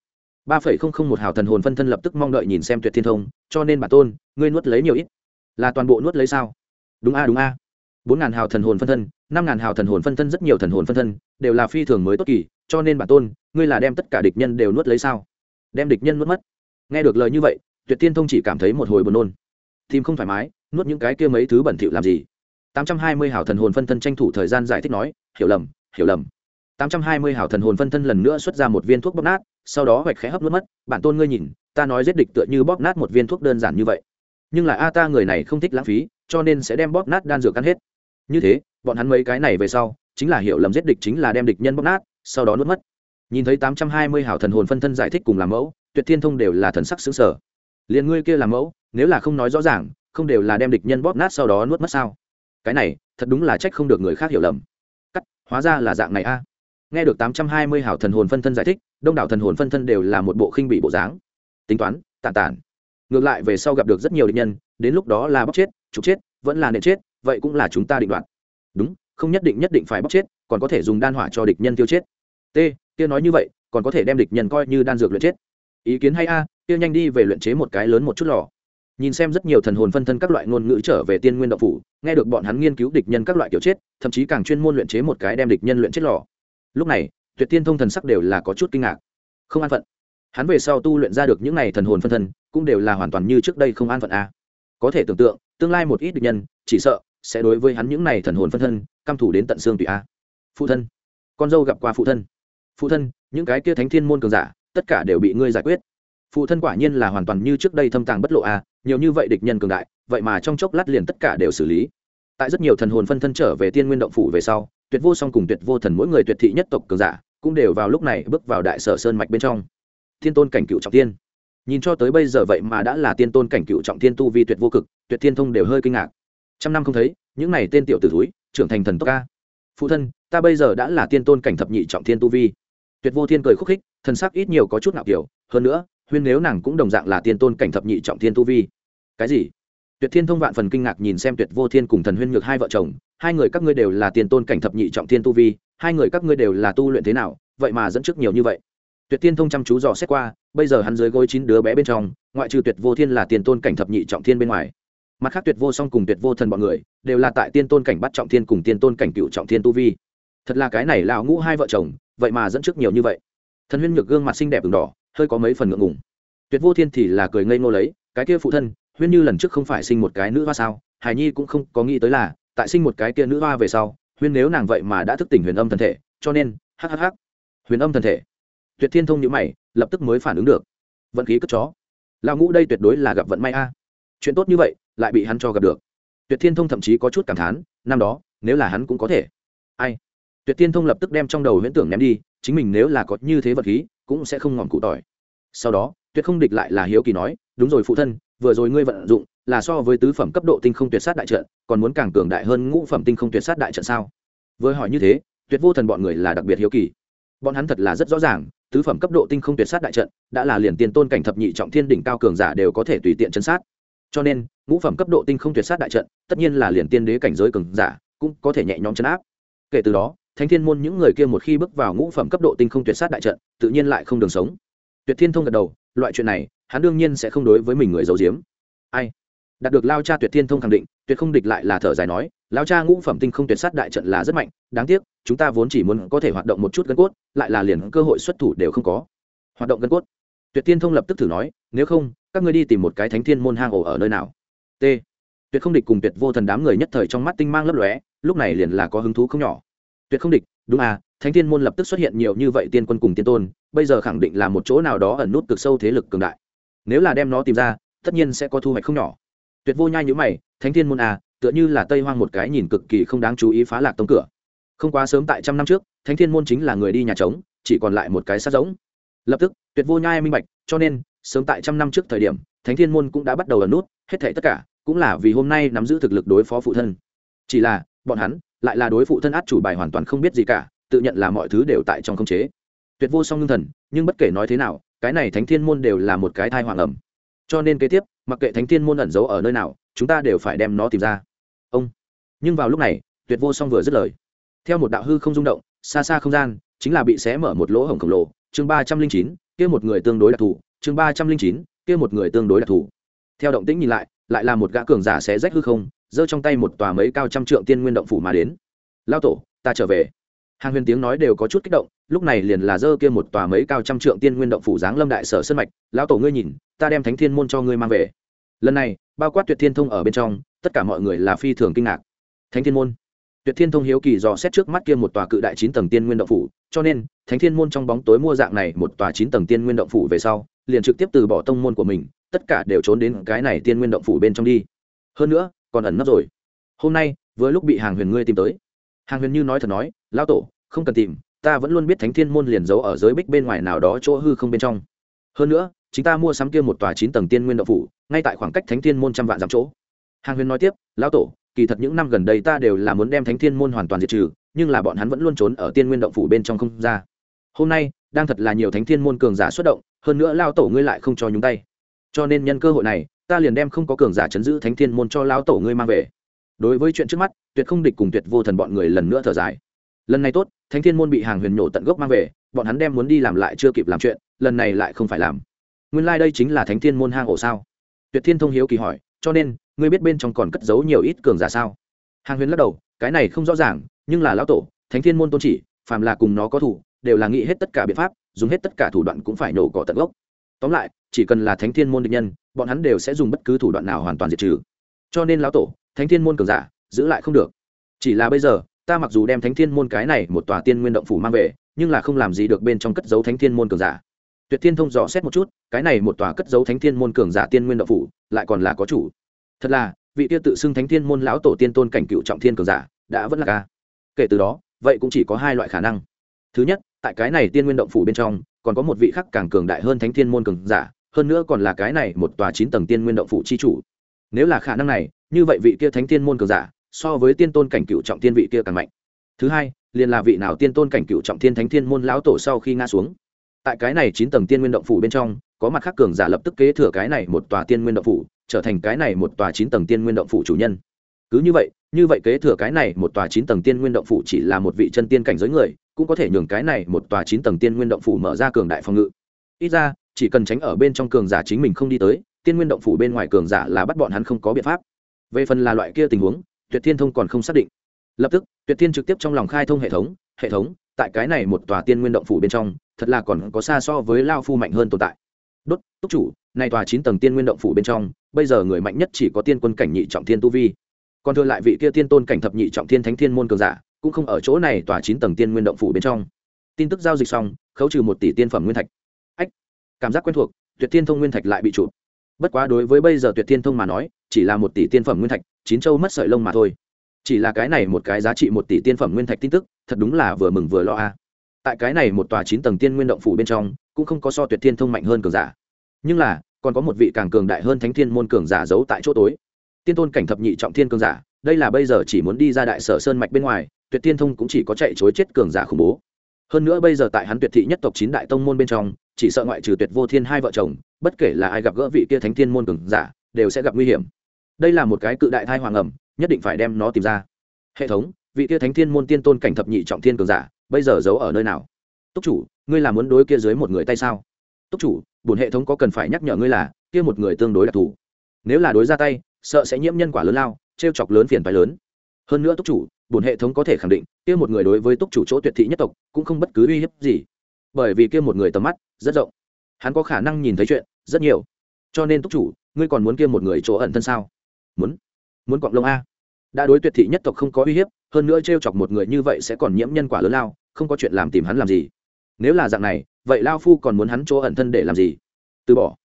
ba phẩy không không một hào thần hồn phân thân lập tức mong đợi nhìn xem tuyệt thiên thông, cho nên bản tôn, ngươi nuốt lấy nhiều ít. Là toàn bộ nuốt lấy sao? Đúng a đúng a. bốn ngàn hào thần hồn phân thân, năm ngàn hào thần hồn phân thân, rất nhiều thần hồn phân thân, đều là phi thường mới tốt kỳ, cho nên bản tôn, ngươi là đem tất cả địch nhân đều nuốt lấy sao? Đem địch nhân nuốt mất. Nghe được lời như vậy, tuyệt thiên thông chỉ cảm thấy một hồi buồn nôn tìm không thoải mái, nuốt những cái kia mấy thứ bẩn thỉu làm gì? Tám trăm hai mươi hảo thần hồn phân thân tranh thủ thời gian giải thích nói, hiểu lầm hiểu lầm. Tám trăm hai mươi hảo thần hồn phân thân lần nữa xuất ra một viên thuốc bóp nát, sau đó hoạch khẽ hấp nuốt mất. Bản tôn ngươi nhìn, ta nói giết địch tựa như bóp nát một viên thuốc đơn giản như vậy. Nhưng là a, ta người này không thích lãng phí, cho nên sẽ đem bóp nát đan dược ăn hết. Như thế, bọn hắn mấy cái này về sau, chính là hiểu lầm giết địch chính là đem địch nhân bóp nát, sau đó nuốt mất. Nhìn thấy tám trăm hai mươi hảo thần hồn phân thân giải thích cùng làm mẫu, tuyệt thiên thông đều là thần sắc xứng sở liền ngươi kia làm mẫu nếu là không nói rõ ràng, không đều là đem địch nhân bóp nát sau đó nuốt mất sao? Cái này, thật đúng là trách không được người khác hiểu lầm. Cắt, hóa ra là dạng này a. Nghe được tám trăm hai mươi hảo thần hồn phân thân giải thích, đông đảo thần hồn phân thân đều là một bộ khinh bị bộ dáng. Tính toán, tàn tản ngược lại về sau gặp được rất nhiều địch nhân, đến lúc đó là bóc chết trục chết, vẫn là nện chết, vậy cũng là chúng ta định đoạt. Đúng, không nhất định nhất định phải bóc chết, còn có thể dùng đan hỏa cho địch nhân tiêu chết. T, kia nói như vậy, còn có thể đem địch nhân coi như đan dược luyện chết. Ý kiến hay a, kia nhanh đi về luyện chế một cái lớn một chút lò nhìn xem rất nhiều thần hồn phân thân các loại ngôn ngữ trở về tiên nguyên động phủ, nghe được bọn hắn nghiên cứu địch nhân các loại kiểu chết, thậm chí càng chuyên môn luyện chế một cái đem địch nhân luyện chết lò. Lúc này, tuyệt tiên thông thần sắc đều là có chút kinh ngạc. Không an phận. Hắn về sau tu luyện ra được những n à y thần hồn phân thân, cũng đều là hoàn toàn như trước đây không an phận a. Có thể tưởng tượng, tương lai một ít địch nhân, chỉ sợ sẽ đối với hắn những n à y thần hồn phân thân, căm thủ đến tận xương tùy a. Phụ thân. Con dâu gặp qua phụ thân. Phụ thân, những cái kia thánh thiên môn cường giả, tất cả đều bị ngươi giải quyết phụ thân quả nhiên là hoàn toàn như trước đây thâm tàng bất lộ a nhiều như vậy địch nhân cường đại, vậy mà trong chốc lát liền tất cả đều xử lý. Tại rất nhiều thần hồn phân thân trở về tiên nguyên động phủ về sau, tuyệt vô song cùng tuyệt vô thần mỗi người tuyệt thị nhất tộc cường giả, cũng đều vào lúc này bước vào đại sở sơn mạch bên trong. Thiên tôn cảnh cựu trọng tiên. Nhìn cho tới bây giờ vậy mà đã là tiên tôn cảnh cựu trọng tiên tu vi tuyệt vô cực, tuyệt thiên thông đều hơi kinh ngạc. Trăm năm không thấy, những này tên tiểu tử thúi, trưởng thành thần tốc ca phụ thân, ta bây giờ đã là tiên tôn cảnh thập nhị trọng thiên tu vi. Tuyệt vô thiên cười khúc khích, thần sắc ít nhiều có chút nạo kiểu, hơn nữa huyên nếu nàng cũng đồng dạng là tiên tôn cảnh thập nhị trọng thiên tu vi. Cái gì? Tuyệt thiên thông vạn phần kinh ngạc nhìn xem tuyệt vô thiên cùng thần huyên nhược hai vợ chồng, hai người các ngươi đều là tiên tôn cảnh thập nhị trọng thiên tu vi, hai người các ngươi đều là tu luyện thế nào, vậy mà dẫn trước nhiều như vậy. Tuyệt thiên thông chăm chú dò xét qua, bây giờ hắn dưới gối chín đứa bé bên trong, ngoại trừ tuyệt vô thiên là tiên tôn cảnh thập nhị trọng thiên bên ngoài. Mặt khác tuyệt vô song cùng tuyệt vô thần bọn người, đều là tại tiên tôn cảnh bắt trọng thiên cùng tiên tôn cảnh cựu trọng thiên tu vi. Thật là cái này lão ngũ hai vợ chồng, vậy mà dẫn trước nhiều như vậy. Thần huyên nhược gương mặt xinh đẹp ửng đỏ hơi có mấy phần ngượng ngùng. Tuyệt vô thiên thì là cười ngây ngô lấy, cái kia phụ thân, huyên như lần trước không phải sinh một cái nữ hoa sao? Hải nhi cũng không có nghĩ tới là, tại sinh một cái kia nữ hoa về sau, huyên nếu nàng vậy mà đã thức tỉnh huyền âm thần thể, cho nên hhh huyền âm thần thể. Tuyệt thiên thông nhữ mày, lập tức mới phản ứng được. Vận khí cất chó. Lao ngũ đây tuyệt đối là gặp vận may a. Chuyện tốt như vậy, lại bị hắn cho gặp được. Tuyệt thiên thông thậm chí có chút cảm thán, năm đó, nếu là hắn cũng có thể. Ai? Tuyệt thiên thông lập tức đem trong đầu huyễn tưởng ném đi, chính mình nếu là có như thế vật khí cũng sẽ không ngòm cụ tỏi. Sau đó, tuyệt không địch lại là hiếu kỳ nói, đúng rồi phụ thân, vừa rồi ngươi vận dụng là so với tứ phẩm cấp độ tinh không tuyệt sát đại trận, còn muốn càng cường đại hơn ngũ phẩm tinh không tuyệt sát đại trận sao? Vừa hỏi như thế, tuyệt vô thần bọn người là đặc biệt hiếu kỳ. Bọn hắn thật là rất rõ ràng, tứ phẩm cấp độ tinh không tuyệt sát đại trận đã là liền tiền tôn cảnh thập nhị trọng thiên đỉnh cao cường giả đều có thể tùy tiện chân sát. Cho nên, ngũ phẩm cấp độ tinh không tuyệt sát đại trận tất nhiên là liền tiên đế cảnh giới cường giả cũng có thể nhẹ nhõm chấn áp. Kể từ đó thánh thiên môn những người kia một khi bước vào ngũ phẩm cấp độ tinh không tuyệt sát đại trận, tự nhiên lại không đường sống. Tuyệt thiên thông gật đầu, loại chuyện này, hắn đương nhiên sẽ không đối với mình người giấu giếm. Ai? Đạt được lao cha tuyệt thiên thông khẳng định, tuyệt không địch lại là thở dài nói, lao cha ngũ phẩm tinh không tuyệt sát đại trận là rất mạnh, đáng tiếc, chúng ta vốn chỉ muốn có thể hoạt động một chút gân cốt, lại là liền cơ hội xuất thủ đều không có. Hoạt động gân cốt. Tuyệt thiên thông lập tức thử nói, nếu không, các ngươi đi tìm một cái thánh thiên môn hang ổ ở nơi nào? T. Tuyệt không địch cùng tuyệt vô thần đám người nhất thời trong mắt tinh mang lấp lóe, lúc này liền là có hứng thú không nhỏ tuyệt không địch, đúng à thánh thiên môn lập tức xuất hiện nhiều như vậy tiên quân cùng tiên tôn, bây giờ khẳng định là một chỗ nào đó ẩn nút cực sâu thế lực cường đại. Nếu là đem nó tìm ra, tất nhiên sẽ có thu hoạch không nhỏ. Tuyệt vô nhai nhữ mày, thánh thiên môn à tựa như là tây hoang một cái nhìn cực kỳ không đáng chú ý phá lạc tông cửa. Không quá sớm tại trăm năm trước, thánh thiên môn chính là người đi nhà trống, chỉ còn lại một cái sát giống. Lập tức, tuyệt vô nhai minh bạch, cho nên, sớm tại trăm năm trước thời điểm, thánh thiên môn cũng đã bắt đầu ẩn nút, hết thảy tất cả cũng là vì hôm nay nắm giữ thực lực đối phó phụ thân. Chỉ là, bọn hắn lại là đối phụ thân át chủ bài hoàn toàn không biết gì cả, tự nhận là mọi thứ đều tại trong khống chế. Tuyệt vô song ngưng thần, nhưng bất kể nói thế nào, cái này thánh thiên môn đều là một cái thai hoàng ẩm. Cho nên kế tiếp, mặc kệ thánh thiên môn ẩn giấu ở nơi nào, chúng ta đều phải đem nó tìm ra. Ông. Nhưng vào lúc này, tuyệt vô song vừa dứt lời. Theo một đạo hư không rung động, xa xa không gian, chính là bị xé mở một lỗ hổng khổng lồ. Chương ba trăm linh chín, kia một người tương đối đặc thù. Chương ba trăm linh chín, kia một người tương đối đặc thù. Theo động tĩnh nhìn lại lại là một gã cường giả xé rách hư không giơ trong tay một tòa mấy cao trăm trượng tiên nguyên động phủ mà đến. Lao tổ, ta trở về. Hàng huyền tiếng nói đều có chút kích động, lúc này liền là giơ kia một tòa mấy cao trăm trượng tiên nguyên động phủ giáng lâm đại sở sân mạch. Lão tổ ngươi nhìn, ta đem thánh thiên môn cho ngươi mang về. Lần này, bao quát tuyệt thiên thông ở bên trong, tất cả mọi người là phi thường kinh ngạc. Thánh thiên môn? Tuyệt thiên thông hiếu kỳ dò xét trước mắt kia một tòa cự đại chín tầng tiên nguyên động phủ, cho nên, thánh thiên môn trong bóng tối mua dạng này một tòa chín tầng tiên nguyên động phủ về sau, liền trực tiếp từ bỏ tông môn của mình, tất cả đều trốn đến cái này tiên nguyên động phủ bên trong đi. Hơn nữa còn ẩn nấp rồi. Hôm nay, vừa lúc bị hàng huyền ngươi tìm tới. Hàng huyền như nói thật nói lao tổ, không cần tìm, ta vẫn luôn biết thánh thiên môn liền giấu ở giới bích bên ngoài nào đó chỗ hư không bên trong. Hơn nữa chúng ta mua sắm kia một tòa chín tầng tiên nguyên đậu phủ, ngay tại khoảng cách thánh thiên môn trăm vạn dặm chỗ. Hàng huyền nói tiếp, lão tổ, kỳ thật những năm gần đây ta đều là muốn đem thánh thiên môn hoàn toàn diệt trừ, nhưng là bọn hắn vẫn luôn trốn ở tiên nguyên động phủ bên trong không ra. Hôm nay, đang thật là nhiều thánh thiên môn cường giả xuất động, hơn nữa lao tổ ngươi lại không cho nhúng tay. Cho nên nhân cơ hội này ta liền đem không có cường giả chấn giữ thánh thiên môn cho lão tổ ngươi mang về. Đối với chuyện trước mắt, tuyệt không địch cùng tuyệt vô thần bọn người lần nữa thở dài. Lần này tốt, thánh thiên môn bị hàng huyền nhổ tận gốc mang về, bọn hắn đem muốn đi làm lại chưa kịp làm chuyện, lần này lại không phải làm. Nguyên lai、like、đây chính là thánh thiên môn hang ổ sao? Tuyệt thiên thông hiếu kỳ hỏi, cho nên, ngươi biết bên trong còn cất giấu nhiều ít cường giả sao? Hàng huyền lắc đầu, cái này không rõ ràng, nhưng là lão tổ, thánh thiên môn tôn chỉ, phàm là cùng nó có thủ, đều là nghĩ hết tất cả biện pháp, dùng hết tất cả thủ đoạn cũng phải nổ cỏ tận gốc. Tóm lại chỉ cần là thánh thiên môn địch nhân, bọn hắn đều sẽ dùng bất cứ thủ đoạn nào hoàn toàn diệt trừ. Cho nên lão tổ, thánh thiên môn cường giả, giữ lại không được. Chỉ là bây giờ, ta mặc dù đem thánh thiên môn cái này một tòa tiên nguyên động phủ mang về, nhưng là không làm gì được bên trong cất dấu thánh thiên môn cường giả. Tuyệt thiên thông dò xét một chút, cái này một tòa cất dấu thánh thiên môn cường giả tiên nguyên động phủ, lại còn là có chủ. Thật là, vị tiêu tự xưng thánh thiên môn lão tổ tiên tôn cảnh cựu trọng thiên cường giả, đã vẫn là ca kể từ đó, vậy cũng chỉ có hai loại khả năng. Thứ nhất, tại cái này tiên nguyên động phủ bên trong, còn có một vị khắc càng cường đại hơn thánh thiên môn cường giả hơn nữa còn là cái này một tòa chín tầng tiên nguyên động phủ chi chủ. Nếu là khả năng này, như vậy vị kia thánh tiên môn cường giả, so với tiên tôn cảnh cựu trọng tiên vị kia càng mạnh. Thứ hai, liền là vị nào tiên tôn cảnh cựu trọng tiên thánh thiên môn lão tổ sau khi ngã xuống. Tại cái này chín tầng tiên nguyên động phủ bên trong, có mặt khác cường giả lập tức kế thừa cái này một tòa tiên nguyên động phủ, trở thành cái này một tòa chín tầng tiên nguyên động phủ chủ nhân. Cứ như vậy như vậy kế thừa cái này một tòa chín tầng tiên nguyên động phủ chỉ là một vị chân tiên cảnh giới người, cũng có thể nhường cái này một tòa chín tầng tiên nguyên động phủ mở ra cường đại phòng ngự. Ít ra chỉ cần tránh ở bên trong cường giả chính mình không đi tới, tiên nguyên động phủ bên ngoài cường giả là bắt bọn hắn không có biện pháp. Về phần là loại kia tình huống, tuyệt thiên thông còn không xác định. Lập tức, tuyệt thiên trực tiếp trong lòng khai thông hệ thống hệ thống, tại cái này một tòa tiên nguyên động phủ bên trong, thật là còn có xa so với lao phu mạnh hơn tồn tại. Đốt, túc chủ, này tòa chín tầng tiên nguyên động phủ bên trong, bây giờ người mạnh nhất chỉ có tiên quân cảnh nhị trọng thiên tu vi. Còn thừa lại vị kia tiên tôn cảnh thập nhị trọng thiên thánh thiên môn cường giả, cũng không ở chỗ này tòa chín tầng tiên nguyên động phủ bên trong. Tin tức giao dịch xong, khấu trừ một tỷ tiên phẩm nguyên thạch cảm giác quen thuộc, tuyệt thiên thông nguyên thạch lại bị chụp bất quá đối với bây giờ tuyệt thiên thông mà nói, chỉ là một tỷ tiên phẩm nguyên thạch, chín châu mất sợi lông mà thôi. Chỉ là cái này một cái giá trị một tỷ tiên phẩm nguyên thạch tin tức, thật đúng là vừa mừng vừa lo a. Tại cái này một tòa chín tầng tiên nguyên động phủ bên trong, cũng không có so tuyệt thiên thông mạnh hơn cường giả. Nhưng là, còn có một vị càng cường đại hơn thánh thiên môn cường giả giấu tại chỗ tối. Tiên tôn cảnh thập nhị trọng thiên cường giả, đây là bây giờ chỉ muốn đi ra đại sở sơn mạch bên ngoài, tuyệt thiên thông cũng chỉ có chạy chối chết cường giả khủng bố. Hơn nữa bây giờ tại hắn tuyệt thị nhất tộc chín đại tông môn bên trong chỉ sợ ngoại trừ tuyệt vô thiên hai vợ chồng, bất kể là ai gặp gỡ vị kia thánh thiên môn cường giả, đều sẽ gặp nguy hiểm. Đây là một cái cự đại thai hoàng ẩm, nhất định phải đem nó tìm ra. Hệ thống, vị kia thánh thiên môn tiên tôn cảnh thập nhị trọng thiên cường giả, bây giờ giấu ở nơi nào? Túc chủ, ngươi là muốn đối kia dưới một người tay sao? Túc chủ, bổn hệ thống có cần phải nhắc nhở ngươi là, kia một người tương đối đặc thù. Nếu là đối ra tay, sợ sẽ nhiễm nhân quả lớn lao, trêu chọc lớn phiền phái lớn. Hơn nữa túc chủ, bổn hệ thống có thể khẳng định, kia một người đối với túc chủ chỗ tuyệt thị nhất tộc, cũng không bất cứ uy hiếp gì. Bởi vì kia một người tầm mắt rất rộng. Hắn có khả năng nhìn thấy chuyện rất nhiều. Cho nên túc chủ, ngươi còn muốn kia một người chỗ ẩn thân sao? Muốn. Muốn cọng lông a. Đã đối tuyệt thị nhất tộc không có uy hiếp, hơn nữa t r e o chọc một người như vậy sẽ còn nhiễm nhân quả lớn lao, không có chuyện làm tìm hắn làm gì. Nếu là dạng này, vậy lao phu còn muốn hắn chỗ ẩn thân để làm gì? Từ bỏ.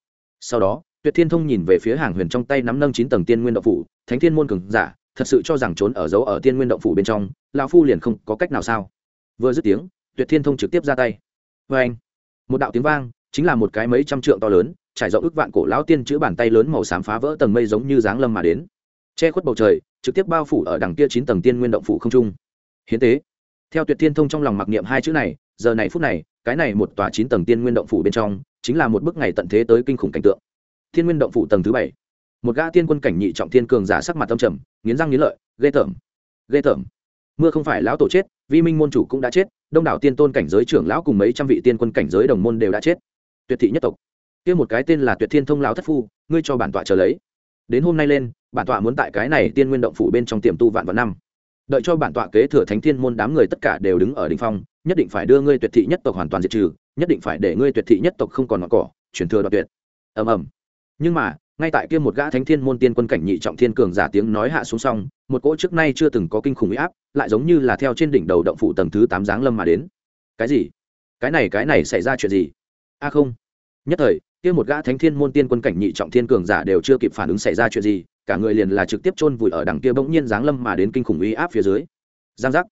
Sau đó, tuyệt thiên thông nhìn về phía hàng huyền trong tay nắm nâng chín tầng tiên nguyên động phủ, thánh thiên môn cường giả, thật sự cho rằng trốn ở dấu ở tiên nguyên động phủ bên trong, lao phu liền không có cách nào sao? Vừa dứt tiếng, tuyệt thiên thông trực tiếp ra tay. Vê anh một đạo tiếng vang, chính là một cái mấy trăm trượng to lớn, trải rộng ức vạn cổ lão tiên chữ bàn tay lớn màu xám phá vỡ tầng mây giống như dáng lâm mà đến. Che khuất bầu trời, trực tiếp bao phủ ở đằng kia chín tầng tiên nguyên động phủ không trung. Hiến tế. Theo tuyệt thiên thông trong lòng mặc niệm hai chữ này, giờ này phút này, cái này một tòa chín tầng tiên nguyên động phủ bên trong, chính là một bức ngày tận thế tới kinh khủng cảnh tượng. Thiên nguyên động phủ tầng thứ bảy. Một gã tiên quân cảnh nhị trọng thiên cường giả sắc mặt tâm trầm, nghiến răng nghiến lợi, ghê tởm ghê tởm mưa không phải lão tổ chết, vi minh môn chủ cũng đã chết, đông đảo tiên tôn cảnh giới trưởng lão cùng mấy trăm vị tiên quân cảnh giới đồng môn đều đã chết. Tuyệt thị nhất tộc. Kia một cái tên là tuyệt thiên thông lão thất phu, ngươi cho bản tọa chờ lấy. Đến hôm nay lên, bản tọa muốn tại cái này tiên nguyên động phủ bên trong tiềm tu vạn vạn năm. Đợi cho bản tọa kế thừa thánh thiên môn đám người tất cả đều đứng ở đỉnh phong, nhất định phải đưa ngươi tuyệt thị nhất tộc hoàn toàn diệt trừ, nhất định phải để ngươi tuyệt thị nhất tộc không còn ngọn cỏ, chuyển thừa đoạt tuyệt. Ầm ầm. Nhưng mà ngay tại kia một gã thánh thiên môn tiên quân cảnh nhị trọng thiên cường giả tiếng nói hạ xuống xong, một cỗ trước nay chưa từng có kinh khủng uy áp, lại giống như là theo trên đỉnh đầu động phủ tầng thứ tám giáng lâm mà đến. Cái gì? Cái này cái này xảy ra chuyện gì? A không. Nhất thời, kia một gã thánh thiên môn tiên quân cảnh nhị trọng thiên cường giả đều chưa kịp phản ứng xảy ra chuyện gì, cả người liền là trực tiếp chôn vùi ở đằng kia bỗng nhiên giáng lâm mà đến kinh khủng uy áp phía dưới. Giang giác.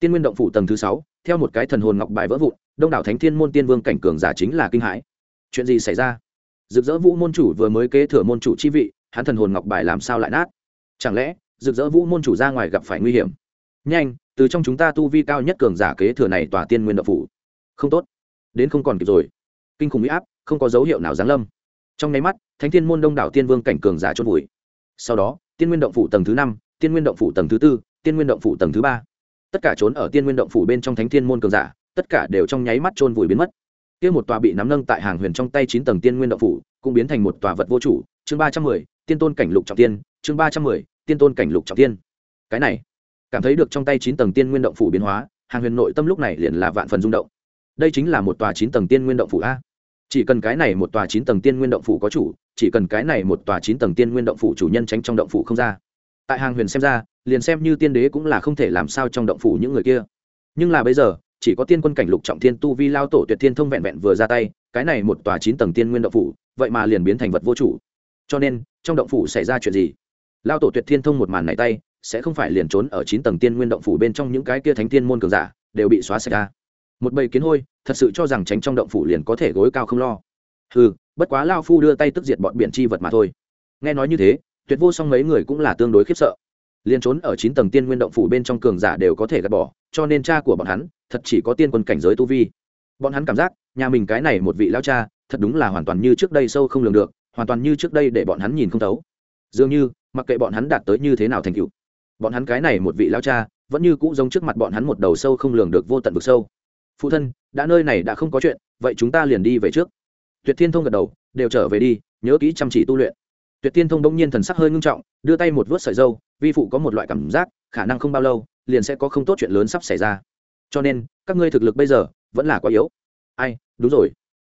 Tiên nguyên động phủ tầng thứ sáu, theo một cái thần hồn ngọc bài vỡ vụn, đông đảo thánh thiên môn tiên vương cảnh cường giả chính là kinh hãi. Chuyện gì xảy ra? Rực rỡ vũ môn chủ vừa mới kế thừa môn chủ chi vị, hắn thần hồn ngọc bài làm sao lại nát? Chẳng lẽ, rực rỡ vũ môn chủ ra ngoài gặp phải nguy hiểm? Nhanh, từ trong chúng ta tu vi cao nhất cường giả kế thừa này tòa tiên nguyên động phủ. Không tốt. Đến không còn kịp rồi. Kinh khủng uy áp, không có dấu hiệu nào giáng lâm. Trong nháy mắt, thánh thiên môn đông đảo tiên vương cảnh cường giả chốt vùi. Sau đó, tiên nguyên động phủ tầng thứ năm, tiên nguyên động phủ tầng thứ tư, tiên nguyên động phủ tầng thứ ba. Tất cả trốn ở tiên nguyên động phủ bên trong thánh thiên môn cường giả, tất cả đều trong nháy mắt trôn vùi biến mất kia một tòa bị nắm nâng tại hàng huyền trong tay chín tầng tiên nguyên động phủ, cũng biến thành một tòa vật vô chủ. Chương ba trăm mười, tiên tôn cảnh lục trọng tiên. Chương ba trăm mười, tiên tôn cảnh lục trọng tiên. Cái này, cảm thấy được trong tay chín tầng tiên nguyên động phủ biến hóa, hàng huyền nội tâm lúc này liền là vạn phần rung động. Đây chính là một tòa chín tầng tiên nguyên động phủ a. Chỉ cần cái này một tòa chín tầng tiên nguyên động phủ có chủ, chỉ cần cái này một tòa chín tầng tiên nguyên động phủ chủ nhân tránh trong động phủ không ra. Tại hàng huyền xem ra, liền xem như tiên đế cũng là không thể làm sao trong động phủ những người kia. Nhưng là bây giờ chỉ có tiên quân cảnh lục trọng thiên tu vi lao tổ tuyệt thiên thông vẹn vẹn vừa ra tay, cái này một tòa chín tầng tiên nguyên động phủ, vậy mà liền biến thành vật vô chủ. Cho nên, trong động phủ xảy ra chuyện gì? Lao tổ tuyệt thiên thông một màn này tay, sẽ không phải liền trốn ở chín tầng tiên nguyên động phủ bên trong những cái kia thánh tiên môn cường giả, đều bị xóa sạch ra. Một bầy kiến hôi, thật sự cho rằng tránh trong động phủ liền có thể gối cao không lo. Ừ bất quá lao phu đưa tay tức diệt bọn biển chi vật mà thôi. Nghe nói như thế, tuyệt vô song mấy người cũng là tương đối khiếp sợ liền trốn ở chín tầng tiên nguyên động phủ bên trong cường giả đều có thể gạt bỏ, cho nên cha của bọn hắn thật chỉ có tiên quân cảnh giới tu vi. Bọn hắn cảm giác, nhà mình cái này một vị lao cha, thật đúng là hoàn toàn như trước đây sâu không lường được, hoàn toàn như trước đây để bọn hắn nhìn không thấu. Dường như, mặc kệ bọn hắn đạt tới như thế nào thành cựu bọn hắn cái này một vị lao cha, vẫn như cũ giống trước mặt bọn hắn một đầu sâu không lường được vô tận vực sâu. Phụ thân, đã nơi này đã không có chuyện, vậy chúng ta liền đi về trước. Tuyệt thiên thông gật đầu, đều trở về đi, nhớ kỹ chăm chỉ tu luyện. Tuyệt thiên thông đông nhiên thần sắc hơi ngưng trọng, đưa tay một vớt sợi dâu vi phụ có một loại cảm giác, khả năng không bao lâu, liền sẽ có không tốt chuyện lớn sắp xảy ra. Cho nên, các ngươi thực lực bây giờ vẫn là quá yếu. Ai, đúng rồi.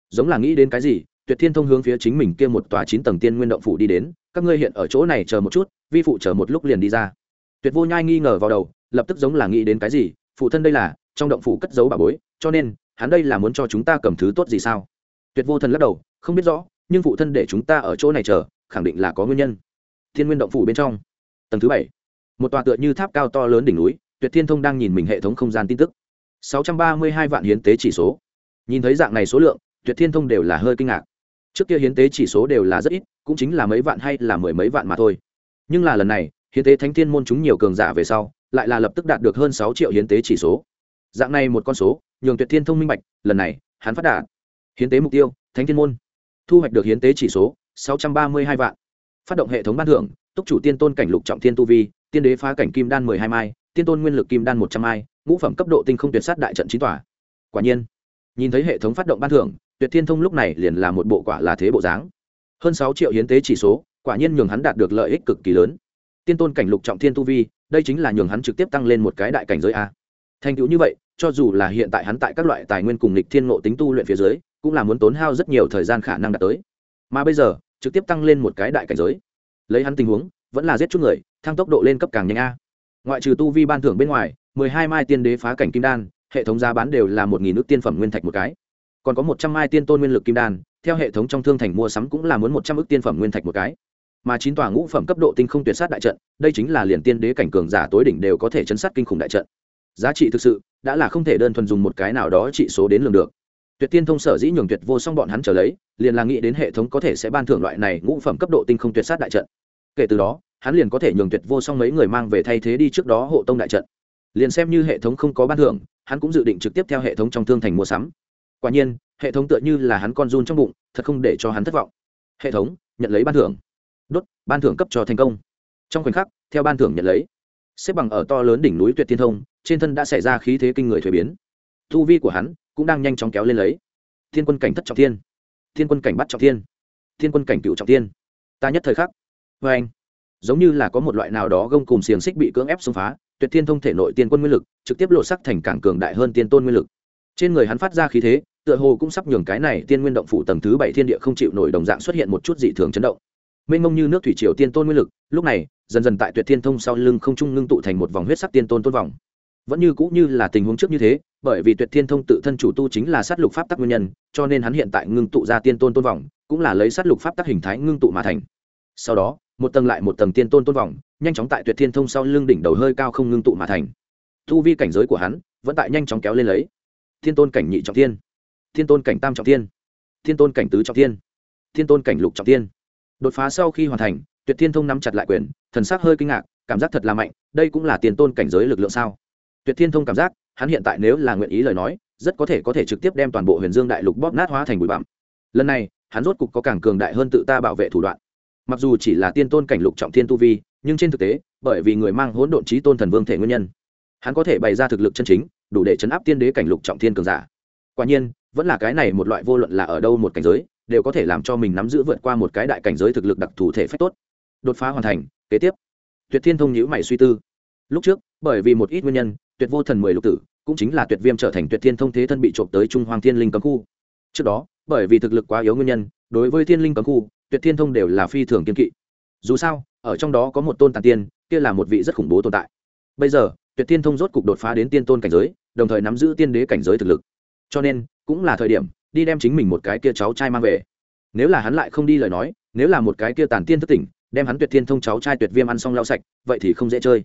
Giống là nghĩ đến cái gì, tuyệt thiên thông hướng phía chính mình kia một tòa chín tầng tiên nguyên động phủ đi đến, các ngươi hiện ở chỗ này chờ một chút, vi phụ chờ một lúc liền đi ra. Tuyệt vô nhai nghi ngờ vào đầu, lập tức giống là nghĩ đến cái gì, phụ thân đây là, trong động phủ cất giấu bà bối, cho nên, hắn đây là muốn cho chúng ta cầm thứ tốt gì sao? Tuyệt vô thần lắc đầu, không biết rõ, nhưng phụ thân để chúng ta ở chỗ này chờ, khẳng định là có nguyên nhân. Thiên nguyên động phủ bên trong tầng thứ bảy. Một tòa tựa như tháp cao to lớn đỉnh núi, tuyệt thiên thông đang nhìn mình hệ thống không gian tin tức. sáu trăm ba mươi hai vạn hiến tế chỉ số. Nhìn thấy dạng này số lượng, tuyệt thiên thông đều là hơi kinh ngạc. Trước kia hiến tế chỉ số đều là rất ít, cũng chính là mấy vạn hay là mười mấy vạn mà thôi. Nhưng là lần này, hiến tế thánh thiên môn chúng nhiều cường giả về sau, lại là lập tức đạt được hơn sáu triệu hiến tế chỉ số. Dạng này một con số, nhường tuyệt thiên thông minh bạch, lần này, hắn phát đạt. Hiến tế mục tiêu, thánh thiên môn. Thu hoạch được hiến tế chỉ số, sáu trăm ba mươi hai vạn. Phát động hệ thống ban thưởng túc chủ tiên tôn cảnh lục trọng thiên tu vi, tiên đế phá cảnh kim đan mười hai mai, tiên tôn nguyên lực kim đan một trăm ai ngũ phẩm cấp độ tinh không tuyệt sát đại trận chín tòa. Quả nhiên, nhìn thấy hệ thống phát động ban thưởng, tuyệt thiên thông lúc này liền là một bộ quả là thế bộ dáng. Hơn sáu triệu hiến tế chỉ số, quả nhiên nhường hắn đạt được lợi ích cực kỳ lớn. Tiên tôn cảnh lục trọng thiên tu vi, đây chính là nhường hắn trực tiếp tăng lên một cái đại cảnh giới a. Thành tựu như vậy, cho dù là hiện tại hắn tại các loại tài nguyên cùng lịch thiên ngộ tính tu luyện phía dưới, cũng là muốn tốn hao rất nhiều thời gian khả năng đạt tới. Mà bây giờ, trực tiếp tăng lên một cái đại cảnh giới lấy hắn tình huống, vẫn là giết chút người, thăng tốc độ lên cấp càng nhanh a. Ngoại trừ tu vi ban thưởng bên ngoài, mười hai mai tiên đế phá cảnh kim đan, hệ thống giá bán đều là một nghìn nước tiên phẩm nguyên thạch một cái. Còn có một trăm mai tiên tôn nguyên lực kim đan, theo hệ thống trong thương thành mua sắm cũng là muốn một trăm ước tiên phẩm nguyên thạch một cái. Mà chín tòa ngũ phẩm cấp độ tinh không tuyệt sát đại trận, đây chính là liền tiên đế cảnh cường giả tối đỉnh đều có thể chấn sát kinh khủng đại trận. Giá trị thực sự, đã là không thể đơn thuần dùng một cái nào đó trị số đến lường được tuyệt tiên thông sở dĩ nhường tuyệt vô song bọn hắn trở lấy, liền là nghĩ đến hệ thống có thể sẽ ban thưởng loại này ngũ phẩm cấp độ tinh không tuyệt sát đại trận. Kể từ đó, hắn liền có thể nhường tuyệt vô song mấy người mang về thay thế đi trước đó hộ tông đại trận. Liền xem như hệ thống không có ban thưởng, hắn cũng dự định trực tiếp theo hệ thống trong thương thành mua sắm. Quả nhiên, hệ thống tựa như là hắn con run trong bụng, thật không để cho hắn thất vọng. Hệ thống, nhận lấy ban thưởng. Đốt, ban thưởng cấp cho thành công. Trong khoảnh khắc, theo ban thưởng nhận lấy, xếp bằng ở to lớn đỉnh núi tuyệt thiên thông, trên thân đã xảy ra khí thế kinh người thuế biến. Thu vi của hắn cũng đang nhanh chóng kéo lên lấy. Thiên quân cảnh thất trọng thiên. Thiên quân cảnh bắt trọng thiên. Thiên quân cảnh cựu trọng thiên. Ta nhất thời khắc. Vê anh, giống như là có một loại nào đó gông cùng xiềng xích bị cưỡng ép xông phá, tuyệt thiên thông thể nội tiên quân nguyên lực, trực tiếp lộ sắc thành càng cường đại hơn tiên tôn nguyên lực. Trên người hắn phát ra khí thế, tựa hồ cũng sắp nhường cái này tiên nguyên động phủ tầng thứ bảy thiên địa không chịu nổi đồng dạng xuất hiện một chút dị thường chấn động. Mênh mông như nước thủy triều tiên tôn nguyên lực, lúc này, dần dần tại tuyệt thiên thông sau lưng không trung ngưng tụ thành một vòng huyết sắc tiên tôn tôn vòng vẫn như cũng như là tình huống trước như thế, bởi vì tuyệt thiên thông tự thân chủ tu chính là sát lục pháp tắc nguyên nhân, cho nên hắn hiện tại ngưng tụ ra tiên tôn tôn vòng, cũng là lấy sát lục pháp tắc hình thái ngưng tụ mà thành. Sau đó, một tầng lại một tầng tiên tôn tôn vòng, nhanh chóng tại tuyệt thiên thông sau lưng đỉnh đầu hơi cao không ngưng tụ mà thành. Thu vi cảnh giới của hắn vẫn tại nhanh chóng kéo lên lấy. Thiên tôn cảnh nhị trọng thiên thiên tôn cảnh tam trọng thiên thiên tôn cảnh tứ trọng thiên thiên tôn cảnh lục trọng thiên. Đột phá sau khi hoàn thành, tuyệt thiên thông nắm chặt lại quyền, thần sắc hơi kinh ngạc, cảm giác thật là mạnh, đây cũng là tiền tôn cảnh giới lực lượng sao? Tuyệt thiên thông cảm giác, hắn hiện tại nếu là nguyện ý lời nói, rất có thể có thể trực tiếp đem toàn bộ huyền dương đại lục bóp nát hóa thành bụi bặm. Lần này, hắn rốt cục có càng cường đại hơn tự ta bảo vệ thủ đoạn. Mặc dù chỉ là tiên tôn cảnh lục trọng thiên tu vi, nhưng trên thực tế, bởi vì người mang hỗn độn trí tôn thần vương thể nguyên nhân, hắn có thể bày ra thực lực chân chính, đủ để chấn áp tiên đế cảnh lục trọng thiên cường giả. Quả nhiên, vẫn là cái này một loại vô luận là ở đâu một cảnh giới, đều có thể làm cho mình nắm giữ vượt qua một cái đại cảnh giới thực lực đặc thù thể phách tốt. Đột phá hoàn thành, kế tiếp. Tuyệt thiên thông nhữ mày suy tư. Lúc trước, bởi vì một ít nguyên nhân tuyệt vô thần mười lục tử, cũng chính là tuyệt viêm trở thành tuyệt thiên thông thế thân bị trộm tới trung hoàng thiên linh cấm khu. Trước đó, bởi vì thực lực quá yếu nguyên nhân, đối với thiên linh cấm khu, tuyệt thiên thông đều là phi thường kiên kỵ. Dù sao, ở trong đó có một tôn tàn tiên, kia là một vị rất khủng bố tồn tại. Bây giờ, tuyệt thiên thông rốt cục đột phá đến tiên tôn cảnh giới, đồng thời nắm giữ tiên đế cảnh giới thực lực. Cho nên, cũng là thời điểm, đi đem chính mình một cái kia cháu trai mang về. Nếu là hắn lại không đi lời nói, nếu là một cái kia tàn tiên thất tỉnh, đem hắn tuyệt thiên thông cháu trai tuyệt viêm ăn xong lau sạch, vậy thì không dễ chơi.